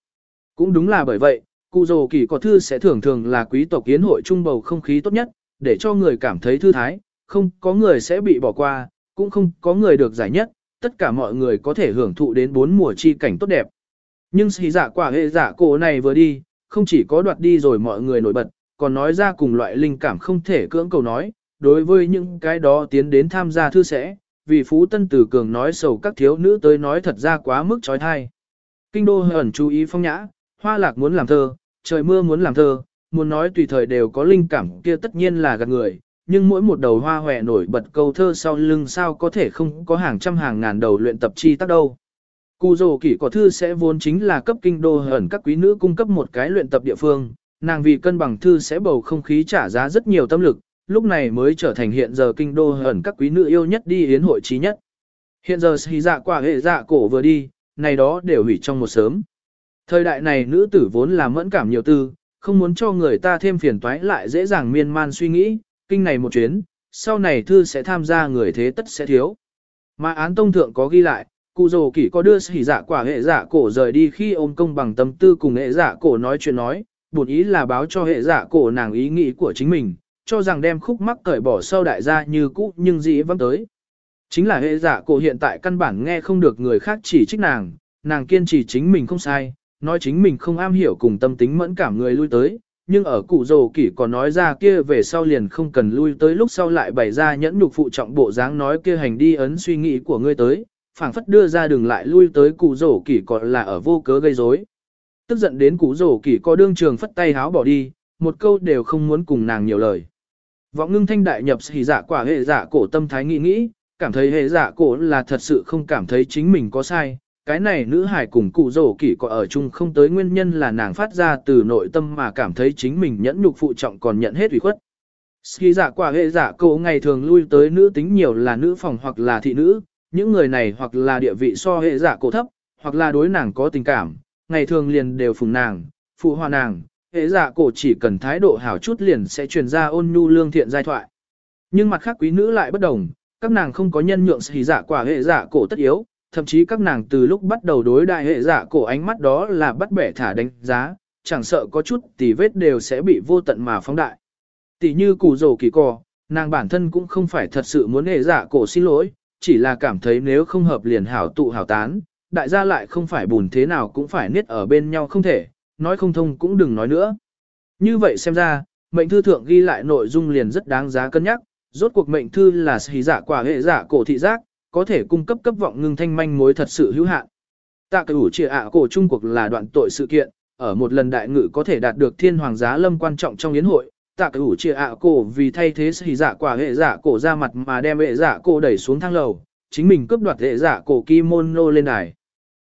Cũng đúng là bởi vậy, cụ dồ kỳ có thư sẽ thường thường là quý tộc kiến hội trung bầu không khí tốt nhất, để cho người cảm thấy thư thái, không có người sẽ bị bỏ qua, cũng không có người được giải nhất, tất cả mọi người có thể hưởng thụ đến bốn mùa chi cảnh tốt đẹp. Nhưng xì giả quả hệ giả cổ này vừa đi, không chỉ có đoạt đi rồi mọi người nổi bật, còn nói ra cùng loại linh cảm không thể cưỡng cầu nói, đối với những cái đó tiến đến tham gia thư sẽ, vì Phú Tân Tử Cường nói sầu các thiếu nữ tới nói thật ra quá mức trói thai. Kinh đô ẩn chú ý phong nhã, hoa lạc muốn làm thơ, trời mưa muốn làm thơ, muốn nói tùy thời đều có linh cảm kia tất nhiên là gạt người, nhưng mỗi một đầu hoa hòe nổi bật câu thơ sau lưng sao có thể không có hàng trăm hàng ngàn đầu luyện tập chi tác đâu. Cù dồ kỷ có thư sẽ vốn chính là cấp kinh đô ẩn các quý nữ cung cấp một cái luyện tập địa phương, nàng vì cân bằng thư sẽ bầu không khí trả giá rất nhiều tâm lực, lúc này mới trở thành hiện giờ kinh đô hẩn các quý nữ yêu nhất đi yến hội trí nhất. Hiện giờ xì dạ quả hệ dạ cổ vừa đi, này đó đều hủy trong một sớm. Thời đại này nữ tử vốn là mẫn cảm nhiều tư, không muốn cho người ta thêm phiền toái lại dễ dàng miên man suy nghĩ, kinh này một chuyến, sau này thư sẽ tham gia người thế tất sẽ thiếu. Mà án tông thượng có ghi lại, cụ dồ kỷ có đưa xỉ dạ quả hệ dạ cổ rời đi khi ôm công bằng tâm tư cùng hệ dạ cổ nói chuyện nói, buồn ý là báo cho hệ dạ cổ nàng ý nghĩ của chính mình, cho rằng đem khúc mắc cởi bỏ sau đại gia như cũ nhưng dĩ vắng tới. Chính là hệ giả cổ hiện tại căn bản nghe không được người khác chỉ trích nàng, nàng kiên trì chính mình không sai, nói chính mình không am hiểu cùng tâm tính mẫn cảm người lui tới, nhưng ở cụ dầu kỷ có nói ra kia về sau liền không cần lui tới lúc sau lại bày ra nhẫn nhục phụ trọng bộ dáng nói kia hành đi ấn suy nghĩ của ngươi tới, phảng phất đưa ra đường lại lui tới cụ dầu kỷ còn là ở vô cớ gây rối. Tức giận đến cụ dầu kỷ có đương trường phất tay háo bỏ đi, một câu đều không muốn cùng nàng nhiều lời. Vọng ngưng thanh đại nhập hỉ dạ quả hệ dạ cổ tâm thái nghĩ nghĩ, cảm thấy hệ dạ cổ là thật sự không cảm thấy chính mình có sai. Cái này nữ hải cùng cụ rổ kỷ có ở chung không tới nguyên nhân là nàng phát ra từ nội tâm mà cảm thấy chính mình nhẫn nhục phụ trọng còn nhận hết ủy khuất. Khi dạ quả hệ dạ cổ ngày thường lui tới nữ tính nhiều là nữ phòng hoặc là thị nữ, những người này hoặc là địa vị so hệ dạ cổ thấp, hoặc là đối nàng có tình cảm, ngày thường liền đều phùng nàng, phụ hòa nàng, hệ giả cổ chỉ cần thái độ hảo chút liền sẽ truyền ra ôn nhu lương thiện giai thoại. Nhưng mặt khác quý nữ lại bất đồng, các nàng không có nhân nhượng xì giả quả hệ giả cổ tất yếu, thậm chí các nàng từ lúc bắt đầu đối đại hệ giả cổ ánh mắt đó là bắt bẻ thả đánh giá, chẳng sợ có chút tỉ vết đều sẽ bị vô tận mà phóng đại. Tỷ như củ rổ kỳ cò, nàng bản thân cũng không phải thật sự muốn hệ giả cổ xin lỗi, chỉ là cảm thấy nếu không hợp liền hảo tụ hảo tán, đại gia lại không phải bùn thế nào cũng phải niết ở bên nhau không thể, nói không thông cũng đừng nói nữa. Như vậy xem ra, mệnh thư thượng ghi lại nội dung liền rất đáng giá cân nhắc, rốt cuộc mệnh thư là xì giả quả hệ giả cổ thị giác, có thể cung cấp cấp vọng ngưng thanh manh mối thật sự hữu hạn. Tạ cử ủ trịa ạ cổ Trung Quốc là đoạn tội sự kiện, ở một lần đại ngự có thể đạt được thiên hoàng giá lâm quan trọng trong yến hội. Tạ cử ủ trịa ạ cổ vì thay thế xì giả quả hệ giả cổ ra mặt mà đem hệ giả cổ đẩy xuống thang lầu, chính mình cướp đoạt hệ giả cổ kimono lên đài.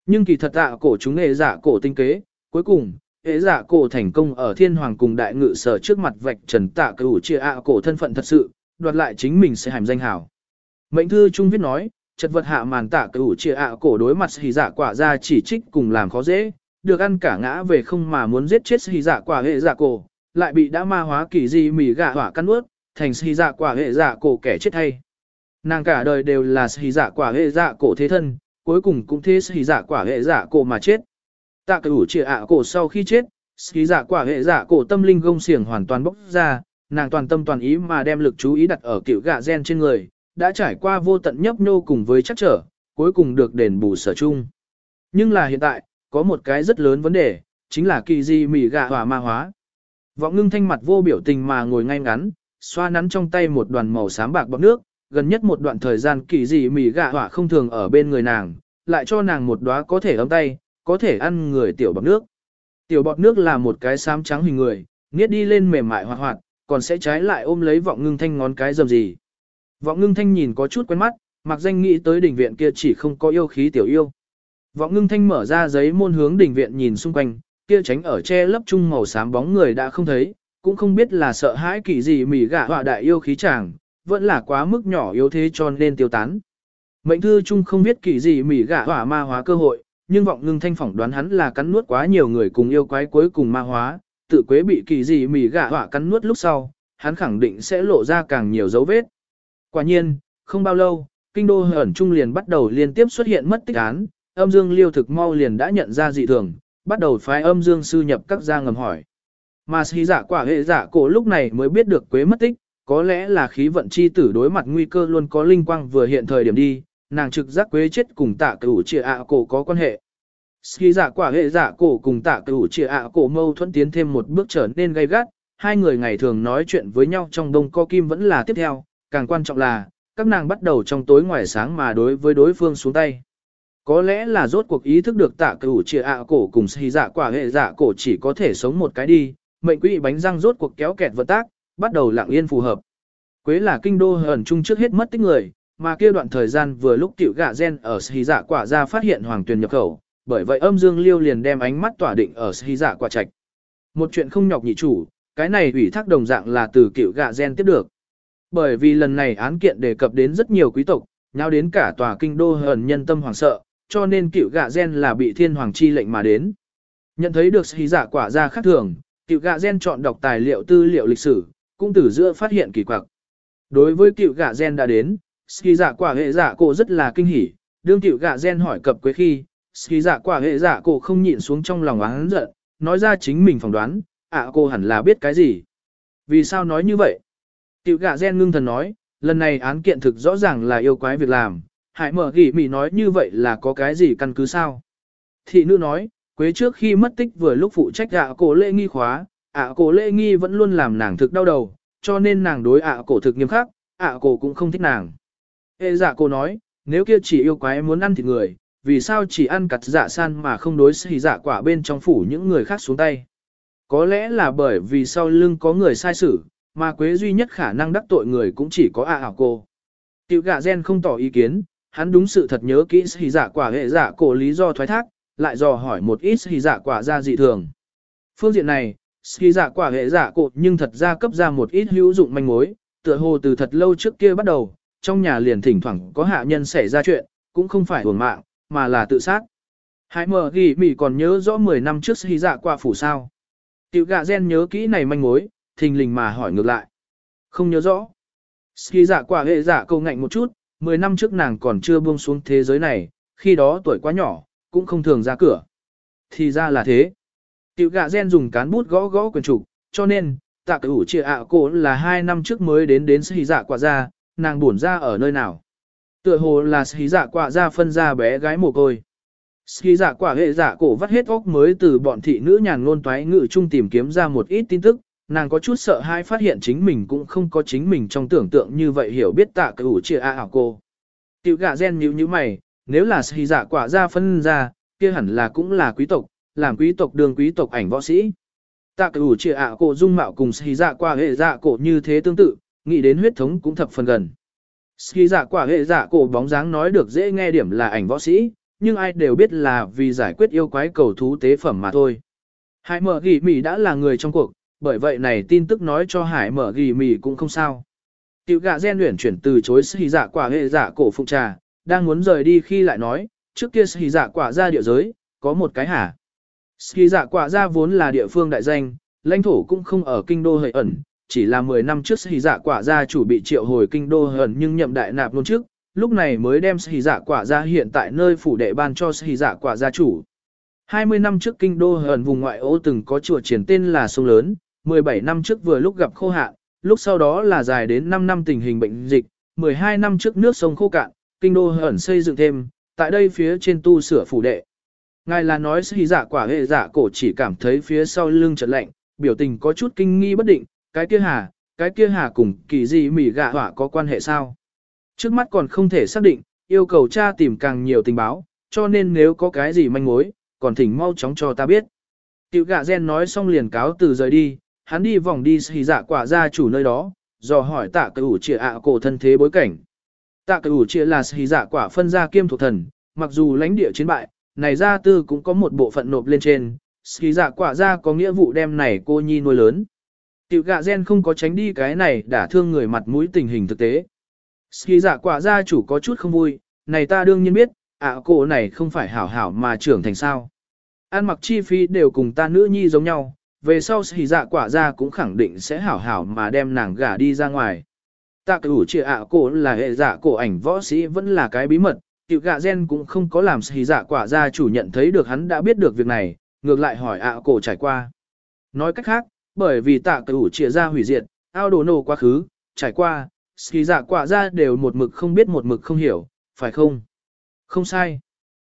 Nhưng kỳ thật tạ cổ chúng hệ giả cổ tinh kế, cuối cùng, hệ giả cổ thành công ở thiên hoàng cùng đại ngự sở trước mặt vạch trần tạ cửu chia ạ cổ thân phận thật sự, đoạt lại chính mình sẽ hàm danh hảo. Mệnh thư trung viết nói, chật vật hạ màn tạ cửu chia ạ cổ đối mặt hì giả quả ra chỉ trích cùng làm khó dễ, được ăn cả ngã về không mà muốn giết chết hì giả quả hệ giả cổ, lại bị đã ma hóa kỳ di mỉ gạ hỏa căn ướt, thành hì giả quả hệ giả cổ kẻ chết hay. Nàng cả đời đều là hì giả quả hệ giả cổ thế thân, cuối cùng cũng thế hì giả quả hệ giả cổ mà chết. Tạ cửu chìa ạ cổ sau khi chết, ski giả dạ quả hệ giả cổ tâm linh gông xiềng hoàn toàn bốc ra, nàng toàn tâm toàn ý mà đem lực chú ý đặt ở cựu gạ gen trên người, đã trải qua vô tận nhấp nhô cùng với chắc trở, cuối cùng được đền bù sở chung. Nhưng là hiện tại, có một cái rất lớn vấn đề, chính là kỳ di mỉ gạ hỏa ma hóa. Vọng ngưng thanh mặt vô biểu tình mà ngồi ngay ngắn, xoa nắn trong tay một đoàn màu xám bạc bọc nước, gần nhất một đoạn thời gian kỳ dị mỉ gạ hỏa không thường ở bên người nàng, lại cho nàng một đóa có thể ấm tay, có thể ăn người tiểu bọt nước. Tiểu bọt nước là một cái xám trắng hình người, nghiết đi lên mềm mại hoạt hoạt, còn sẽ trái lại ôm lấy vọng ngưng thanh ngón cái dầm gì. Vọng ngưng thanh nhìn có chút quen mắt, mặc danh nghĩ tới đỉnh viện kia chỉ không có yêu khí tiểu yêu. Vọng ngưng thanh mở ra giấy môn hướng đỉnh viện nhìn xung quanh, kia tránh ở che lấp chung màu xám bóng người đã không thấy, cũng không biết là sợ hãi kỳ gì mỉ gả họa đại yêu khí chàng, vẫn là quá mức nhỏ yếu thế cho nên tiêu tán. Mệnh thư chung không biết kỳ gì mỉ gả hỏa ma hóa cơ hội, nhưng vọng ngưng thanh phỏng đoán hắn là cắn nuốt quá nhiều người cùng yêu quái cuối cùng ma hóa, tự quế bị kỳ gì mỉ gạ họa cắn nuốt lúc sau, hắn khẳng định sẽ lộ ra càng nhiều dấu vết. Quả nhiên, không bao lâu, kinh đô ẩn trung liền bắt đầu liên tiếp xuất hiện mất tích án, âm dương liêu thực mau liền đã nhận ra dị thường, bắt đầu phái âm dương sư nhập các gia ngầm hỏi. Mà sĩ giả quả hệ giả cổ lúc này mới biết được quế mất tích, có lẽ là khí vận chi tử đối mặt nguy cơ luôn có linh quang vừa hiện thời điểm đi, nàng trực giác quế chết cùng tạ cửu chia ạ cổ có quan hệ. Ski giả quả hệ giả cổ cùng tạ cửu chia ạ cổ mâu thuẫn tiến thêm một bước trở nên gay gắt, hai người ngày thường nói chuyện với nhau trong đông co kim vẫn là tiếp theo, càng quan trọng là, các nàng bắt đầu trong tối ngoài sáng mà đối với đối phương xuống tay. Có lẽ là rốt cuộc ý thức được tạ cửu chia ạ cổ cùng ski giả quả hệ giả cổ chỉ có thể sống một cái đi, mệnh quỹ bánh răng rốt cuộc kéo kẹt vật tác, bắt đầu lặng yên phù hợp. Quế là kinh đô hờn chung trước hết mất tích người, mà kia đoạn thời gian vừa lúc tiểu gạ gen ở Sĩ dạ quả ra phát hiện hoàng tuyền nhập khẩu, bởi vậy âm dương liêu liền đem ánh mắt tỏa định ở Sĩ dạ quả trạch. Một chuyện không nhọc nhị chủ, cái này ủy thác đồng dạng là từ cựu gạ gen tiếp được. Bởi vì lần này án kiện đề cập đến rất nhiều quý tộc, nhau đến cả tòa kinh đô hờn nhân tâm hoàng sợ, cho nên cựu gạ gen là bị thiên hoàng chi lệnh mà đến. Nhận thấy được Sĩ dạ quả ra khác thường, cựu gạ gen chọn đọc tài liệu tư liệu lịch sử, cũng từ giữa phát hiện kỳ quặc. Đối với cựu gạ gen đã đến, Ski dạ quả hệ dạ cổ rất là kinh hỉ, đương tiểu gạ gen hỏi cập quế khi, Ski dạ quả hệ dạ cổ không nhịn xuống trong lòng oán giận, nói ra chính mình phỏng đoán, ạ à, cô hẳn là biết cái gì. Vì sao nói như vậy? Tiểu gạ gen ngưng thần nói, lần này án kiện thực rõ ràng là yêu quái việc làm, hãy mở gỉ mỉ nói như vậy là có cái gì căn cứ sao? Thị nữ nói, quế trước khi mất tích vừa lúc phụ trách ạ cổ lễ nghi khóa, ạ cổ lễ nghi vẫn luôn làm nàng thực đau đầu, cho nên nàng đối ạ cổ thực nghiêm khắc, ạ cổ cũng không thích nàng. Ê dạ cô nói, nếu kia chỉ yêu quái muốn ăn thịt người, vì sao chỉ ăn cặt dạ san mà không đối xì dạ quả bên trong phủ những người khác xuống tay. Có lẽ là bởi vì sau lưng có người sai xử, mà quế duy nhất khả năng đắc tội người cũng chỉ có ạ ảo cô. Tiểu gạ gen không tỏ ý kiến, hắn đúng sự thật nhớ kỹ xì dạ quả hệ dạ cổ lý do thoái thác, lại dò hỏi một ít xì dạ quả ra dị thường. Phương diện này, xì dạ quả hệ dạ cổ nhưng thật ra cấp ra một ít hữu dụng manh mối, tựa hồ từ thật lâu trước kia bắt đầu, trong nhà liền thỉnh thoảng có hạ nhân xảy ra chuyện, cũng không phải hưởng mạng, mà là tự sát. Hải mờ ghi mỉ còn nhớ rõ 10 năm trước khi dạ qua phủ sao. Tiểu gạ gen nhớ kỹ này manh mối, thình lình mà hỏi ngược lại. Không nhớ rõ. Ski dạ quả hệ dạ câu ngạnh một chút, 10 năm trước nàng còn chưa buông xuống thế giới này, khi đó tuổi quá nhỏ, cũng không thường ra cửa. Thì ra là thế. Tiểu gạ gen dùng cán bút gõ gõ quyền trục, cho nên, tạ cửu chia ạ cô là 2 năm trước mới đến đến Ski dạ quả ra, nàng buồn ra ở nơi nào. Tựa hồ là xí dạ quả ra phân ra bé gái mồ côi. Ski dạ quả hệ dạ cổ vắt hết óc mới từ bọn thị nữ nhàn ngôn toái ngự chung tìm kiếm ra một ít tin tức, nàng có chút sợ hãi phát hiện chính mình cũng không có chính mình trong tưởng tượng như vậy hiểu biết tạ cửu chia a ảo cô. Tiểu gạ gen nhíu như mày, nếu là Ski dạ quả ra phân ra, kia hẳn là cũng là quý tộc, làm quý tộc đường quý tộc ảnh võ sĩ. Tạ cửu chia a cổ dung mạo cùng Ski dạ quả hệ dạ cổ như thế tương tự, nghĩ đến huyết thống cũng thập phần gần. Ski dạ quả hệ dạ cổ bóng dáng nói được dễ nghe điểm là ảnh võ sĩ, nhưng ai đều biết là vì giải quyết yêu quái cầu thú tế phẩm mà thôi. Hải mở ghi mỉ đã là người trong cuộc, bởi vậy này tin tức nói cho hải mở ghi mỉ cũng không sao. Tiểu gạ gen luyện chuyển từ chối Ski dạ quả hệ dạ cổ phụng trà, đang muốn rời đi khi lại nói, trước kia Ski dạ quả ra địa giới, có một cái hả. Ski dạ quả ra vốn là địa phương đại danh, lãnh thổ cũng không ở kinh đô hệ ẩn, chỉ là 10 năm trước sĩ dạ quả gia chủ bị triệu hồi kinh đô hận nhưng nhậm đại nạp luôn trước, lúc này mới đem sĩ dạ quả gia hiện tại nơi phủ đệ ban cho sĩ dạ quả gia chủ. 20 năm trước kinh đô hận vùng ngoại ô từng có chùa triển tên là sông lớn, 17 năm trước vừa lúc gặp khô hạn, lúc sau đó là dài đến 5 năm tình hình bệnh dịch, 12 năm trước nước sông khô cạn, kinh đô hận xây dựng thêm, tại đây phía trên tu sửa phủ đệ. Ngài là nói sĩ dạ quả hệ dạ cổ chỉ cảm thấy phía sau lưng chợt lạnh, biểu tình có chút kinh nghi bất định, cái kia hà, cái kia hà cùng kỳ gì mỉ gạ hỏa có quan hệ sao? Trước mắt còn không thể xác định, yêu cầu cha tìm càng nhiều tình báo, cho nên nếu có cái gì manh mối, còn thỉnh mau chóng cho ta biết. Tiểu gạ gen nói xong liền cáo từ rời đi, hắn đi vòng đi xì dạ quả ra chủ nơi đó, dò hỏi tạ cửu ủ trịa ạ cổ thân thế bối cảnh. Tạ cửu ủ trịa là xì dạ quả phân gia kiêm thuộc thần, mặc dù lãnh địa chiến bại, này gia tư cũng có một bộ phận nộp lên trên, xì dạ quả ra có nghĩa vụ đem này cô nhi nuôi lớn. Tiểu gạ gen không có tránh đi cái này đã thương người mặt mũi tình hình thực tế. Ski dạ quả gia chủ có chút không vui, này ta đương nhiên biết, ạ à, cổ này không phải hảo hảo mà trưởng thành sao. Ăn mặc chi phí đều cùng ta nữ nhi giống nhau, về sau ski dạ quả gia cũng khẳng định sẽ hảo hảo mà đem nàng gả đi ra ngoài. Ta cử chỉ ạ à, cổ là hệ giả cổ ảnh võ sĩ vẫn là cái bí mật, tiểu gạ gen cũng không có làm ski dạ quả gia chủ nhận thấy được hắn đã biết được việc này, ngược lại hỏi ạ cổ trải qua. Nói cách khác, bởi vì tạ cửu chia ra hủy diệt, ao đồ nổ quá khứ, trải qua, Ski dạ quả ra đều một mực không biết một mực không hiểu, phải không? Không sai.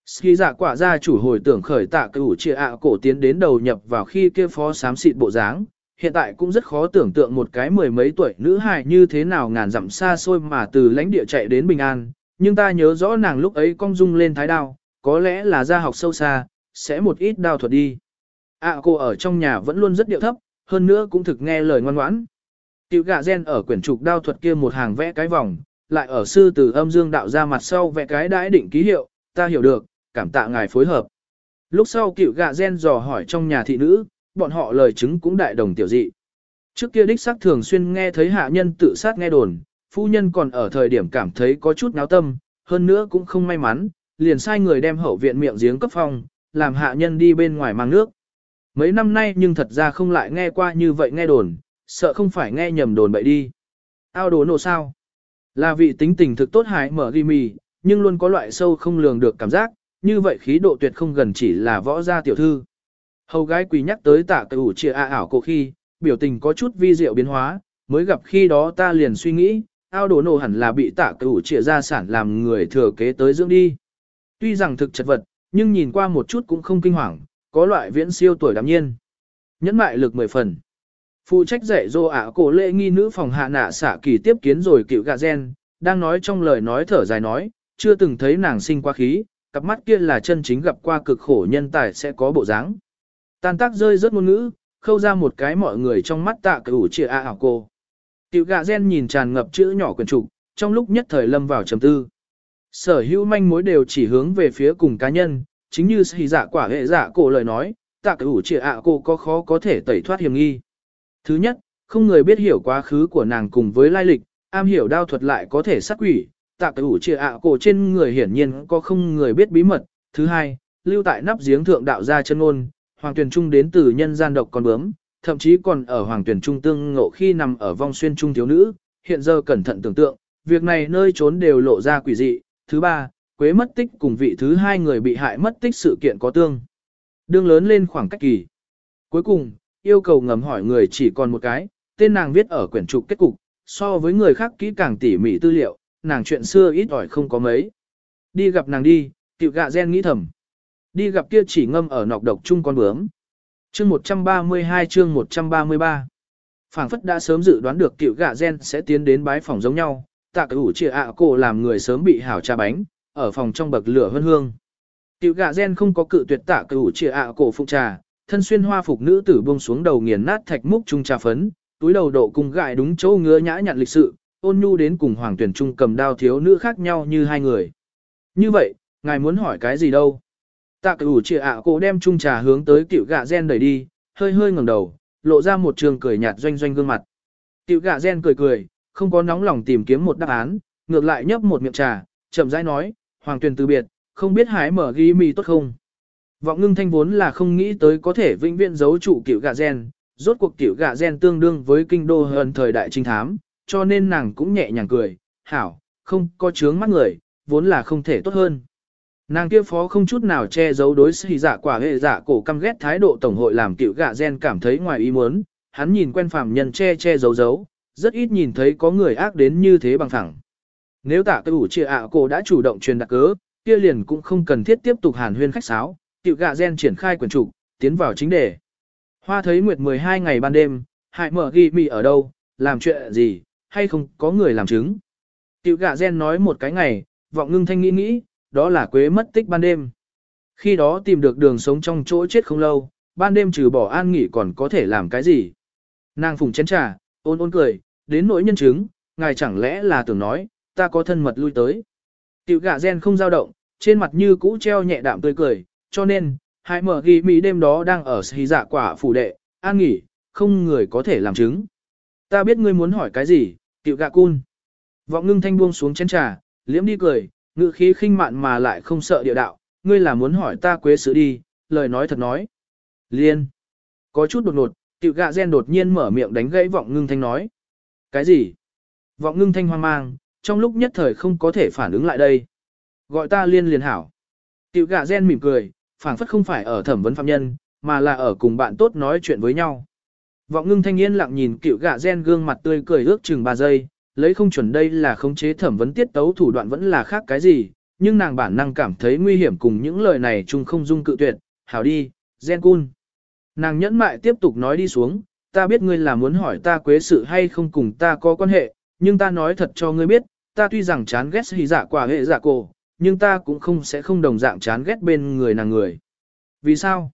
Ski dạ quả ra chủ hồi tưởng khởi tạ cửu chia ạ cổ tiến đến đầu nhập vào khi kia phó sám xịt bộ dáng, hiện tại cũng rất khó tưởng tượng một cái mười mấy tuổi nữ hài như thế nào ngàn dặm xa xôi mà từ lãnh địa chạy đến bình an, nhưng ta nhớ rõ nàng lúc ấy cong dung lên thái đao, có lẽ là ra học sâu xa, sẽ một ít đao thuật đi. ạ cô ở trong nhà vẫn luôn rất điệu thấp, hơn nữa cũng thực nghe lời ngoan ngoãn. Tiểu gạ gen ở quyển trục đao thuật kia một hàng vẽ cái vòng, lại ở sư từ âm dương đạo ra mặt sau vẽ cái đãi định ký hiệu, ta hiểu được, cảm tạ ngài phối hợp. Lúc sau cựu gạ gen dò hỏi trong nhà thị nữ, bọn họ lời chứng cũng đại đồng tiểu dị. Trước kia đích xác thường xuyên nghe thấy hạ nhân tự sát nghe đồn, phu nhân còn ở thời điểm cảm thấy có chút náo tâm, hơn nữa cũng không may mắn, liền sai người đem hậu viện miệng giếng cấp phong, làm hạ nhân đi bên ngoài mang nước. Mấy năm nay nhưng thật ra không lại nghe qua như vậy nghe đồn, sợ không phải nghe nhầm đồn bậy đi. Ao đồ nổ sao? Là vị tính tình thực tốt hại mở ghi mì, nhưng luôn có loại sâu không lường được cảm giác, như vậy khí độ tuyệt không gần chỉ là võ gia tiểu thư. Hầu gái quỳ nhắc tới tạ tử ủ chia a ảo cô khi, biểu tình có chút vi diệu biến hóa, mới gặp khi đó ta liền suy nghĩ, ao đồ nổ hẳn là bị tạ tử chia gia sản làm người thừa kế tới dưỡng đi. Tuy rằng thực chật vật, nhưng nhìn qua một chút cũng không kinh hoàng, có loại viễn siêu tuổi đạm nhiên. Nhẫn mại lực mười phần. Phụ trách dạy dô ạ cổ lệ nghi nữ phòng hạ nạ xả kỳ tiếp kiến rồi cựu gạ gen, đang nói trong lời nói thở dài nói, chưa từng thấy nàng sinh qua khí, cặp mắt kia là chân chính gặp qua cực khổ nhân tài sẽ có bộ dáng. Tan tác rơi rất ngôn ngữ, khâu ra một cái mọi người trong mắt tạ cửu chia ạ ảo cô. Cựu gạ gen nhìn tràn ngập chữ nhỏ quyển trục, trong lúc nhất thời lâm vào trầm tư. Sở hữu manh mối đều chỉ hướng về phía cùng cá nhân, chính như sĩ dạ quả hệ dạ cổ lời nói, tạ cửu trịa ạ cô có khó có thể tẩy thoát hiểm nghi. Thứ nhất, không người biết hiểu quá khứ của nàng cùng với lai lịch, am hiểu đao thuật lại có thể sát quỷ, tạ cửu trịa ạ cổ trên người hiển nhiên có không người biết bí mật. Thứ hai, lưu tại nắp giếng thượng đạo ra chân ngôn, hoàng tuyển trung đến từ nhân gian độc con bướm, thậm chí còn ở hoàng tuyển trung tương ngộ khi nằm ở vong xuyên trung thiếu nữ, hiện giờ cẩn thận tưởng tượng, việc này nơi trốn đều lộ ra quỷ dị. Thứ ba, Quế mất tích cùng vị thứ hai người bị hại mất tích sự kiện có tương. Đương lớn lên khoảng cách kỳ. Cuối cùng, yêu cầu ngầm hỏi người chỉ còn một cái, tên nàng viết ở quyển trục kết cục, so với người khác kỹ càng tỉ mỉ tư liệu, nàng chuyện xưa ít ỏi không có mấy. Đi gặp nàng đi, tiểu gạ gen nghĩ thầm. Đi gặp kia chỉ ngâm ở nọc độc chung con bướm. Chương 132 chương 133 Phảng phất đã sớm dự đoán được tiểu gạ gen sẽ tiến đến bái phòng giống nhau, tạ cửu chia ạ cổ làm người sớm bị hảo trà bánh, ở phòng trong bậc lửa hương hương. Tiểu gạ gen không có cự tuyệt tạ cửu chia ạ cổ phụ trà, thân xuyên hoa phục nữ tử buông xuống đầu nghiền nát thạch múc trung trà phấn, túi đầu độ cùng gại đúng chỗ ngứa nhã nhặn lịch sự, ôn nhu đến cùng hoàng tuyển trung cầm đao thiếu nữ khác nhau như hai người. Như vậy, ngài muốn hỏi cái gì đâu? Tạ cửu chia ạ cổ đem trung trà hướng tới cựu gạ gen đẩy đi, hơi hơi ngẩng đầu, lộ ra một trường cười nhạt doanh doanh gương mặt. Cựu gạ gen cười cười, không có nóng lòng tìm kiếm một đáp án, ngược lại nhấp một miệng trà, chậm rãi nói, hoàng tuyển từ biệt, không biết hái mở ghi mì tốt không? Vọng ngưng thanh vốn là không nghĩ tới có thể vĩnh viễn giấu trụ cựu gạ gen, rốt cuộc kiểu gạ gen tương đương với kinh đô hơn thời đại trinh thám, cho nên nàng cũng nhẹ nhàng cười, hảo, không có chướng mắt người, vốn là không thể tốt hơn. Nàng kia phó không chút nào che giấu đối xì giả quả hệ giả cổ căm ghét thái độ tổng hội làm cựu gạ gen cảm thấy ngoài ý muốn, hắn nhìn quen phàm nhân che che giấu giấu, rất ít nhìn thấy có người ác đến như thế bằng thẳng. Nếu tạ cái ủ chia ạ cổ đã chủ động truyền đặt cớ, kia liền cũng không cần thiết tiếp tục hàn huyên khách sáo, tiểu gạ gen triển khai quyền trục, tiến vào chính đề. Hoa thấy nguyệt 12 ngày ban đêm, hại mở ghi mì ở đâu, làm chuyện gì, hay không có người làm chứng. Tiểu gạ gen nói một cái ngày, vọng ngưng thanh nghĩ nghĩ, đó là quế mất tích ban đêm. Khi đó tìm được đường sống trong chỗ chết không lâu, ban đêm trừ bỏ an nghỉ còn có thể làm cái gì. Nàng phùng chén trà, ôn ôn cười, đến nỗi nhân chứng, ngài chẳng lẽ là tưởng nói, ta có thân mật lui tới. Tiểu gạ gen không dao động, trên mặt như cũ treo nhẹ đạm tươi cười, cho nên, hai mở ghi mỹ đêm đó đang ở xì dạ quả phủ đệ, an nghỉ, không người có thể làm chứng. Ta biết ngươi muốn hỏi cái gì, tiểu gạ cun. Vọng ngưng thanh buông xuống chén trà, liễm đi cười, ngự khí khinh mạn mà lại không sợ địa đạo, ngươi là muốn hỏi ta quế sự đi, lời nói thật nói. Liên. Có chút đột ngột, tiểu gạ gen đột nhiên mở miệng đánh gãy vọng ngưng thanh nói. Cái gì? Vọng ngưng thanh hoang mang, trong lúc nhất thời không có thể phản ứng lại đây. Gọi ta liên liền hảo. Tiểu gạ gen mỉm cười, phảng phất không phải ở thẩm vấn phạm nhân, mà là ở cùng bạn tốt nói chuyện với nhau. Vọng ngưng thanh yên lặng nhìn cựu gạ gen gương mặt tươi cười ước chừng 3 giây, lấy không chuẩn đây là khống chế thẩm vấn tiết tấu thủ đoạn vẫn là khác cái gì, nhưng nàng bản năng cảm thấy nguy hiểm cùng những lời này chung không dung cự tuyệt, hảo đi, gen cun. Nàng nhẫn mại tiếp tục nói đi xuống, ta biết ngươi là muốn hỏi ta quế sự hay không cùng ta có quan hệ, nhưng ta nói thật cho ngươi biết, ta tuy rằng chán ghét hỉ dạ quả hệ dạ cổ, nhưng ta cũng không sẽ không đồng dạng chán ghét bên người nàng người. Vì sao?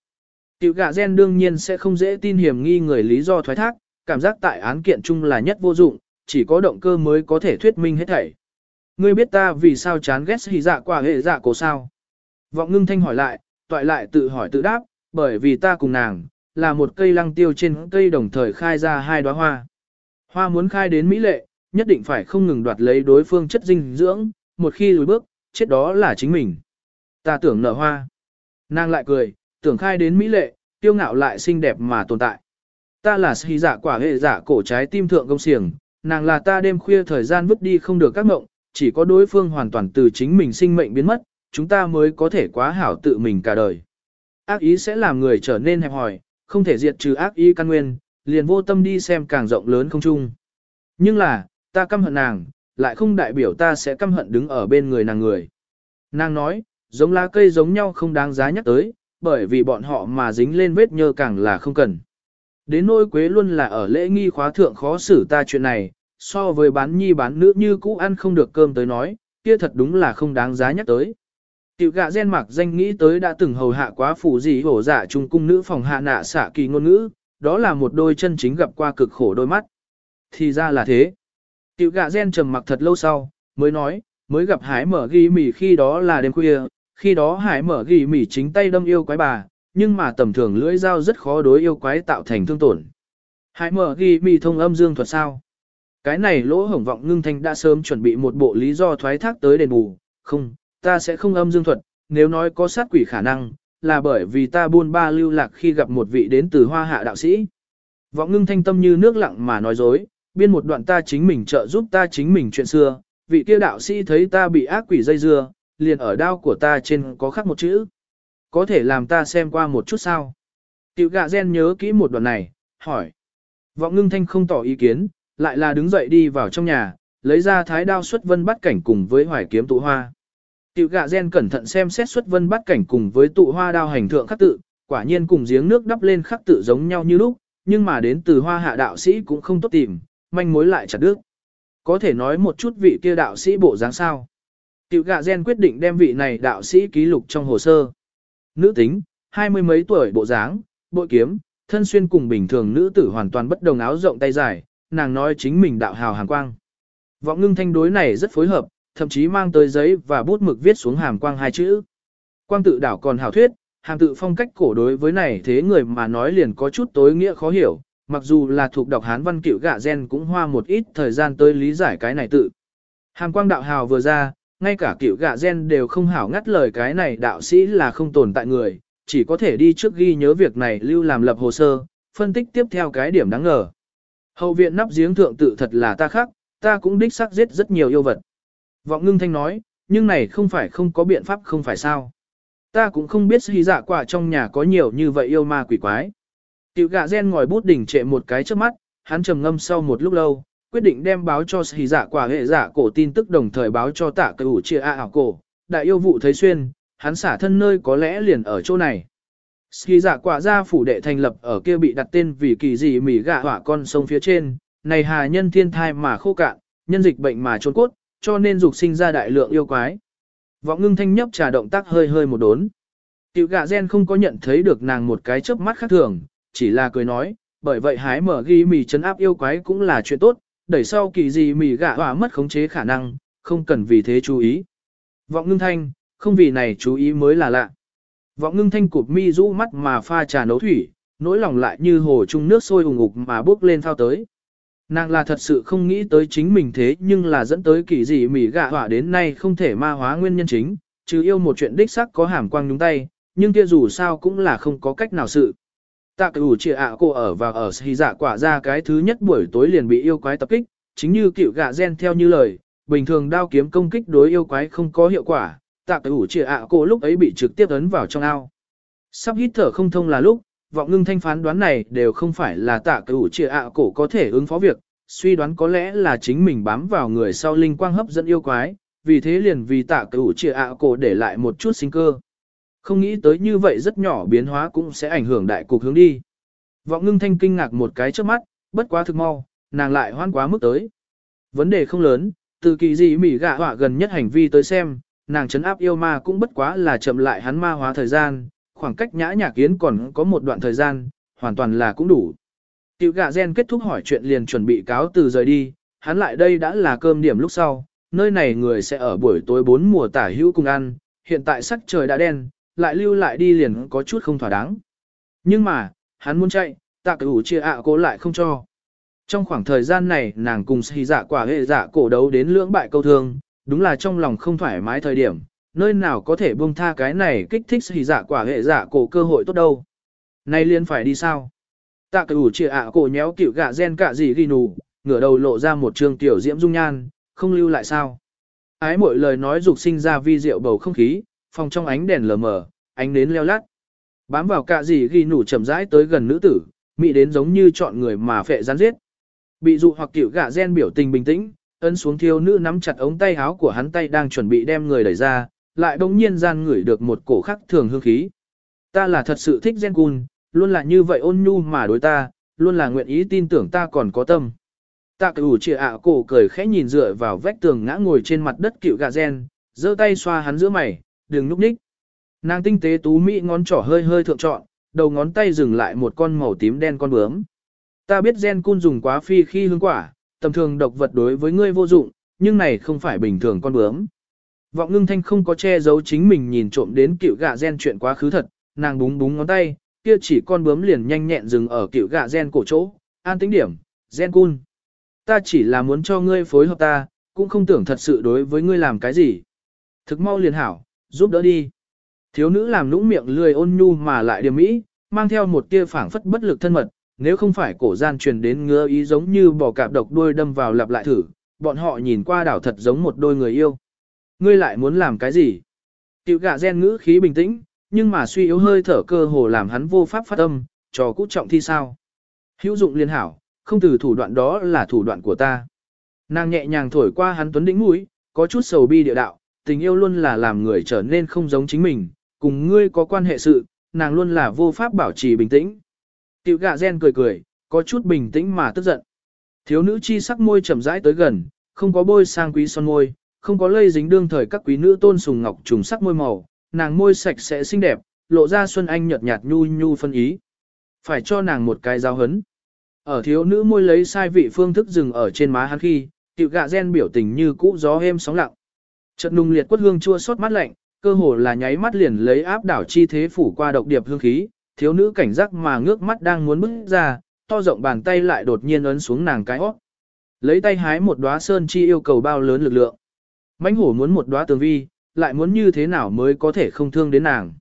Tiểu gạ gen đương nhiên sẽ không dễ tin hiểm nghi người lý do thoái thác, cảm giác tại án kiện chung là nhất vô dụng, chỉ có động cơ mới có thể thuyết minh hết thảy. Ngươi biết ta vì sao chán ghét hỉ dạ quả hệ dạ cổ sao? Vọng ngưng thanh hỏi lại, toại lại tự hỏi tự đáp, bởi vì ta cùng nàng, là một cây lăng tiêu trên cây đồng thời khai ra hai đóa hoa. Hoa muốn khai đến mỹ lệ, nhất định phải không ngừng đoạt lấy đối phương chất dinh dưỡng, một khi lùi bước, chết đó là chính mình. Ta tưởng nở hoa. Nàng lại cười, tưởng khai đến mỹ lệ, tiêu ngạo lại xinh đẹp mà tồn tại. Ta là sĩ giả quả hệ giả cổ trái tim thượng công xiềng, nàng là ta đêm khuya thời gian vứt đi không được các mộng, chỉ có đối phương hoàn toàn từ chính mình sinh mệnh biến mất, chúng ta mới có thể quá hảo tự mình cả đời. Ác ý sẽ làm người trở nên hẹp hòi, không thể diệt trừ ác ý căn nguyên, liền vô tâm đi xem càng rộng lớn không chung. Nhưng là, ta căm hận nàng, lại không đại biểu ta sẽ căm hận đứng ở bên người nàng người. Nàng nói, giống lá cây giống nhau không đáng giá nhắc tới, bởi vì bọn họ mà dính lên vết nhơ càng là không cần. Đến nỗi quế luôn là ở lễ nghi khóa thượng khó xử ta chuyện này, so với bán nhi bán nữ như cũ ăn không được cơm tới nói, kia thật đúng là không đáng giá nhắc tới. Tiểu gạ gen mặc danh nghĩ tới đã từng hầu hạ quá phủ gì hổ giả trung cung nữ phòng hạ nạ xạ kỳ ngôn ngữ, đó là một đôi chân chính gặp qua cực khổ đôi mắt. Thì ra là thế. Tiểu gạ gen trầm mặc thật lâu sau, mới nói, mới gặp hải mở ghi mỉ khi đó là đêm khuya, khi đó hải mở ghi mỉ chính tay đâm yêu quái bà, nhưng mà tầm thường lưỡi dao rất khó đối yêu quái tạo thành thương tổn. Hải mở ghi mỉ thông âm dương thuật sao? Cái này lỗ hổng vọng ngưng thanh đã sớm chuẩn bị một bộ lý do thoái thác tới đền bù, không, ta sẽ không âm dương thuật, nếu nói có sát quỷ khả năng, là bởi vì ta buôn ba lưu lạc khi gặp một vị đến từ hoa hạ đạo sĩ. Vọng ngưng thanh tâm như nước lặng mà nói dối, biên một đoạn ta chính mình trợ giúp ta chính mình chuyện xưa, vị kia đạo sĩ thấy ta bị ác quỷ dây dưa, liền ở đao của ta trên có khắc một chữ. Có thể làm ta xem qua một chút sao? Tiểu gạ gen nhớ kỹ một đoạn này, hỏi. Vọng ngưng thanh không tỏ ý kiến, lại là đứng dậy đi vào trong nhà, lấy ra thái đao xuất vân bắt cảnh cùng với hoài kiếm tụ hoa. Tiểu gạ gen cẩn thận xem xét xuất vân bắt cảnh cùng với tụ hoa đao hành thượng khắc tự, quả nhiên cùng giếng nước đắp lên khắc tự giống nhau như lúc, nhưng mà đến từ hoa hạ đạo sĩ cũng không tốt tìm, manh mối lại chặt đứt. Có thể nói một chút vị kia đạo sĩ bộ dáng sao. Tiểu gạ gen quyết định đem vị này đạo sĩ ký lục trong hồ sơ. Nữ tính, hai mươi mấy tuổi bộ dáng, bội kiếm, thân xuyên cùng bình thường nữ tử hoàn toàn bất đồng áo rộng tay dài, nàng nói chính mình đạo hào hàn quang. Vọng ngưng thanh đối này rất phối hợp, thậm chí mang tới giấy và bút mực viết xuống hàm quang hai chữ. Quang tự đảo còn hảo thuyết, hàm tự phong cách cổ đối với này thế người mà nói liền có chút tối nghĩa khó hiểu, mặc dù là thuộc đọc hán văn cựu gạ gen cũng hoa một ít thời gian tới lý giải cái này tự. Hàm quang đạo hào vừa ra, ngay cả cựu gạ gen đều không hảo ngắt lời cái này đạo sĩ là không tồn tại người, chỉ có thể đi trước ghi nhớ việc này lưu làm lập hồ sơ, phân tích tiếp theo cái điểm đáng ngờ. Hậu viện nắp giếng thượng tự thật là ta khác, ta cũng đích xác giết rất nhiều yêu vật. Vọng ngưng thanh nói, nhưng này không phải không có biện pháp không phải sao. Ta cũng không biết hy dạ quả trong nhà có nhiều như vậy yêu ma quỷ quái. Tiểu gạ gen ngồi bút đỉnh trệ một cái trước mắt, hắn trầm ngâm sau một lúc lâu, quyết định đem báo cho hy giả dạ quả hệ giả cổ tin tức đồng thời báo cho tạ cựu ủ chia a ảo cổ. Đại yêu vụ thấy xuyên, hắn xả thân nơi có lẽ liền ở chỗ này. Ski giả dạ quả gia phủ đệ thành lập ở kia bị đặt tên vì kỳ gì mỉ gạ hỏa con sông phía trên, này hà nhân thiên thai mà khô cạn, nhân dịch bệnh mà trốn cốt, cho nên dục sinh ra đại lượng yêu quái. Vọng ngưng thanh nhấp trà động tác hơi hơi một đốn. Tiểu gạ gen không có nhận thấy được nàng một cái chớp mắt khác thường, chỉ là cười nói, bởi vậy hái mở ghi mì chấn áp yêu quái cũng là chuyện tốt, đẩy sau kỳ gì mì gạ hỏa mất khống chế khả năng, không cần vì thế chú ý. Vọng ngưng thanh, không vì này chú ý mới là lạ. Vọng ngưng thanh cụp mi rũ mắt mà pha trà nấu thủy, nỗi lòng lại như hồ chung nước sôi ùng ục mà bước lên thao tới. Nàng là thật sự không nghĩ tới chính mình thế nhưng là dẫn tới kỳ gì mỉ gạ hỏa đến nay không thể ma hóa nguyên nhân chính, chứ yêu một chuyện đích sắc có hàm quang nhúng tay, nhưng kia dù sao cũng là không có cách nào sự. Tạ cửu chia ạ cô ở và ở xì dạ quả ra cái thứ nhất buổi tối liền bị yêu quái tập kích, chính như cựu gạ gen theo như lời, bình thường đao kiếm công kích đối yêu quái không có hiệu quả, tạ cửu chia ạ cô lúc ấy bị trực tiếp ấn vào trong ao. Sắp hít thở không thông là lúc, vọng ngưng thanh phán đoán này đều không phải là tạ cửu chia ạ cổ có thể ứng phó việc, suy đoán có lẽ là chính mình bám vào người sau linh quang hấp dẫn yêu quái, vì thế liền vì tạ cửu chia ạ cổ để lại một chút sinh cơ. Không nghĩ tới như vậy rất nhỏ biến hóa cũng sẽ ảnh hưởng đại cục hướng đi. Vọng ngưng thanh kinh ngạc một cái trước mắt, bất quá thực mau, nàng lại hoan quá mức tới. Vấn đề không lớn, từ kỳ gì mỉ gạ họa gần nhất hành vi tới xem, nàng chấn áp yêu ma cũng bất quá là chậm lại hắn ma hóa thời gian, khoảng cách nhã nhạc kiến còn có một đoạn thời gian, hoàn toàn là cũng đủ. Tiểu gạ gen kết thúc hỏi chuyện liền chuẩn bị cáo từ rời đi, hắn lại đây đã là cơm điểm lúc sau, nơi này người sẽ ở buổi tối bốn mùa tả hữu cùng ăn, hiện tại sắc trời đã đen, lại lưu lại đi liền có chút không thỏa đáng. Nhưng mà, hắn muốn chạy, tạ cử chia ạ cô lại không cho. Trong khoảng thời gian này nàng cùng xì dạ quả hệ dạ cổ đấu đến lưỡng bại câu thương, đúng là trong lòng không thoải mái thời điểm, nơi nào có thể buông tha cái này kích thích xì dạ quả hệ dạ cổ cơ hội tốt đâu. Nay liền phải đi sao? Tạ cử chia ạ cổ nhéo kiểu gạ gen cả gì ghi nù, ngửa đầu lộ ra một trường tiểu diễm dung nhan, không lưu lại sao? Ái mỗi lời nói dục sinh ra vi diệu bầu không khí, phòng trong ánh đèn lờ mờ, ánh nến leo lắt. Bám vào cạ gì ghi nủ chậm rãi tới gần nữ tử, mị đến giống như chọn người mà phệ gián giết. Bị dụ hoặc cựu gạ gen biểu tình bình tĩnh, ấn xuống thiếu nữ nắm chặt ống tay áo của hắn tay đang chuẩn bị đem người đẩy ra, lại bỗng nhiên gian ngửi được một cổ khắc thường hương khí. Ta là thật sự thích gen cun, luôn là như vậy ôn nhu mà đối ta, luôn là nguyện ý tin tưởng ta còn có tâm. Tạ cửu trịa ạ cổ cười khẽ nhìn dựa vào vách tường ngã ngồi trên mặt đất cựu gà gen, giơ tay xoa hắn giữa mày, đừng núp ních. Nàng tinh tế tú mỹ ngón trỏ hơi hơi thượng trọn, đầu ngón tay dừng lại một con màu tím đen con bướm. Ta biết gen cun dùng quá phi khi hương quả, tầm thường độc vật đối với ngươi vô dụng, nhưng này không phải bình thường con bướm. Vọng ngưng thanh không có che giấu chính mình nhìn trộm đến cựu gạ gen chuyện quá khứ thật, nàng búng búng ngón tay, kia chỉ con bướm liền nhanh nhẹn dừng ở cựu gạ gen cổ chỗ, an tính điểm, gen cun. Ta chỉ là muốn cho ngươi phối hợp ta, cũng không tưởng thật sự đối với ngươi làm cái gì. Thực mau liền hảo, giúp đỡ đi. Thiếu nữ làm nũng miệng lười ôn nhu mà lại điềm mỹ, mang theo một tia phảng phất bất lực thân mật, nếu không phải cổ gian truyền đến ngứa ý giống như bò cạp độc đuôi đâm vào lặp lại thử, bọn họ nhìn qua đảo thật giống một đôi người yêu. Ngươi lại muốn làm cái gì? Tiểu gạ gen ngữ khí bình tĩnh, nhưng mà suy yếu hơi thở cơ hồ làm hắn vô pháp phát âm, trò cũ trọng thi sao. Hữu dụng liên hảo, không từ thủ đoạn đó là thủ đoạn của ta. Nàng nhẹ nhàng thổi qua hắn tuấn đỉnh mũi, có chút sầu bi địa đạo, tình yêu luôn là làm người trở nên không giống chính mình, cùng ngươi có quan hệ sự, nàng luôn là vô pháp bảo trì bình tĩnh. Tiểu gạ gen cười cười, có chút bình tĩnh mà tức giận. Thiếu nữ chi sắc môi chậm rãi tới gần, không có bôi sang quý son môi, không có lây dính đương thời các quý nữ tôn sùng ngọc trùng sắc môi màu, nàng môi sạch sẽ xinh đẹp, lộ ra xuân anh nhợt nhạt nhu nhu phân ý. Phải cho nàng một cái giáo hấn. Ở thiếu nữ môi lấy sai vị phương thức dừng ở trên má hắn khi, tiểu gạ gen biểu tình như cũ gió êm sóng lặng. Chợt nung liệt quất hương chua xót mắt lạnh, cơ hồ là nháy mắt liền lấy áp đảo chi thế phủ qua độc điệp hương khí, thiếu nữ cảnh giác mà ngước mắt đang muốn bước ra, to rộng bàn tay lại đột nhiên ấn xuống nàng cái óc. Lấy tay hái một đóa sơn chi yêu cầu bao lớn lực lượng. mãnh hổ muốn một đóa tường vi, lại muốn như thế nào mới có thể không thương đến nàng.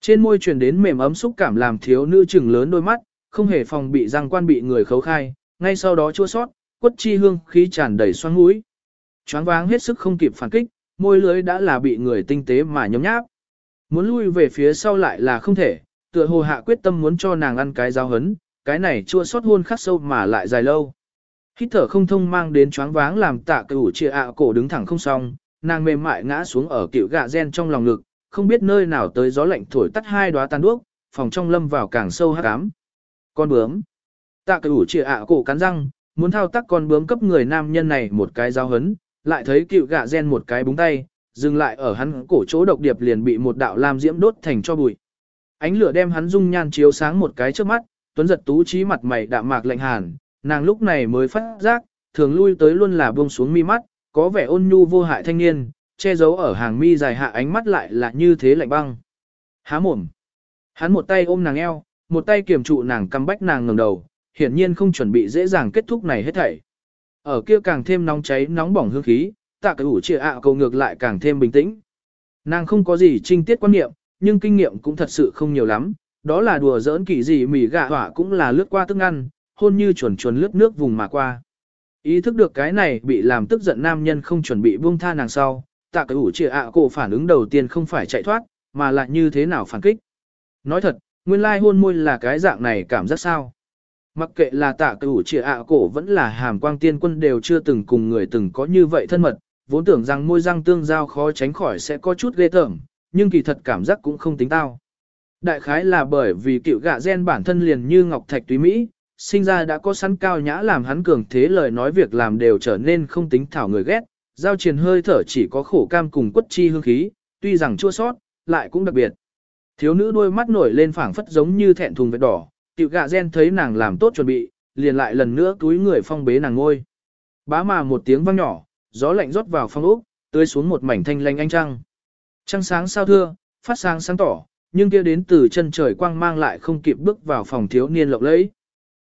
Trên môi truyền đến mềm ấm xúc cảm làm thiếu nữ chừng lớn đôi mắt, không hề phòng bị răng quan bị người khấu khai, ngay sau đó chua sót, quất chi hương khí tràn đầy xoắn mũi. Choáng váng hết sức không kịp phản kích, môi lưới đã là bị người tinh tế mà nhấm nháp. Muốn lui về phía sau lại là không thể, tựa hồ hạ quyết tâm muốn cho nàng ăn cái giáo hấn, cái này chua sót hôn khắc sâu mà lại dài lâu. Hít thở không thông mang đến choáng váng làm tạ cửu chia ạ cổ đứng thẳng không xong, nàng mềm mại ngã xuống ở cựu gạ gen trong lòng ngực, không biết nơi nào tới gió lạnh thổi tắt hai đóa tàn đuốc, phòng trong lâm vào càng sâu hắc ám. Con bướm. Tạ cửu chia ạ cổ cắn răng, muốn thao tác con bướm cấp người nam nhân này một cái giáo hấn, lại thấy cựu gạ gen một cái búng tay, dừng lại ở hắn cổ chỗ độc điệp liền bị một đạo lam diễm đốt thành cho bụi. Ánh lửa đem hắn dung nhan chiếu sáng một cái trước mắt, tuấn giật tú trí mặt mày đạm mạc lạnh hàn, nàng lúc này mới phát giác, thường lui tới luôn là buông xuống mi mắt, có vẻ ôn nhu vô hại thanh niên, che giấu ở hàng mi dài hạ ánh mắt lại là như thế lạnh băng. Há mồm. Hắn một tay ôm nàng eo, một tay kiềm trụ nàng căm bách nàng ngẩng đầu, hiển nhiên không chuẩn bị dễ dàng kết thúc này hết thảy. Ở kia càng thêm nóng cháy nóng bỏng hương khí, tạ cái ủ ạ cầu ngược lại càng thêm bình tĩnh. Nàng không có gì trinh tiết quan niệm, nhưng kinh nghiệm cũng thật sự không nhiều lắm, đó là đùa giỡn kỳ gì mỉ gạ hỏa cũng là lướt qua tức ăn, hôn như chuẩn chuẩn lướt nước vùng mà qua. Ý thức được cái này bị làm tức giận nam nhân không chuẩn bị buông tha nàng sau, tạ cái ủ ạ cổ phản ứng đầu tiên không phải chạy thoát, mà là như thế nào phản kích. Nói thật, nguyên lai hôn môi là cái dạng này cảm giác sao. Mặc kệ là tạ cửu trịa ạ cổ vẫn là hàm quang tiên quân đều chưa từng cùng người từng có như vậy thân mật, vốn tưởng rằng môi răng tương giao khó tránh khỏi sẽ có chút ghê tởm, nhưng kỳ thật cảm giác cũng không tính tao. Đại khái là bởi vì cựu gạ gen bản thân liền như ngọc thạch túy Mỹ, sinh ra đã có sẵn cao nhã làm hắn cường thế lời nói việc làm đều trở nên không tính thảo người ghét, giao triền hơi thở chỉ có khổ cam cùng quất chi hương khí, tuy rằng chua sót, lại cũng đặc biệt. Thiếu nữ đôi mắt nổi lên phảng phất giống như thẹn thùng vết đỏ, Tiểu gạ gen thấy nàng làm tốt chuẩn bị, liền lại lần nữa túi người phong bế nàng ngôi. Bá mà một tiếng vang nhỏ, gió lạnh rót vào phong ốc, tưới xuống một mảnh thanh lanh ánh trăng. Trăng sáng sao thưa, phát sáng sáng tỏ, nhưng kia đến từ chân trời quang mang lại không kịp bước vào phòng thiếu niên lộng lẫy.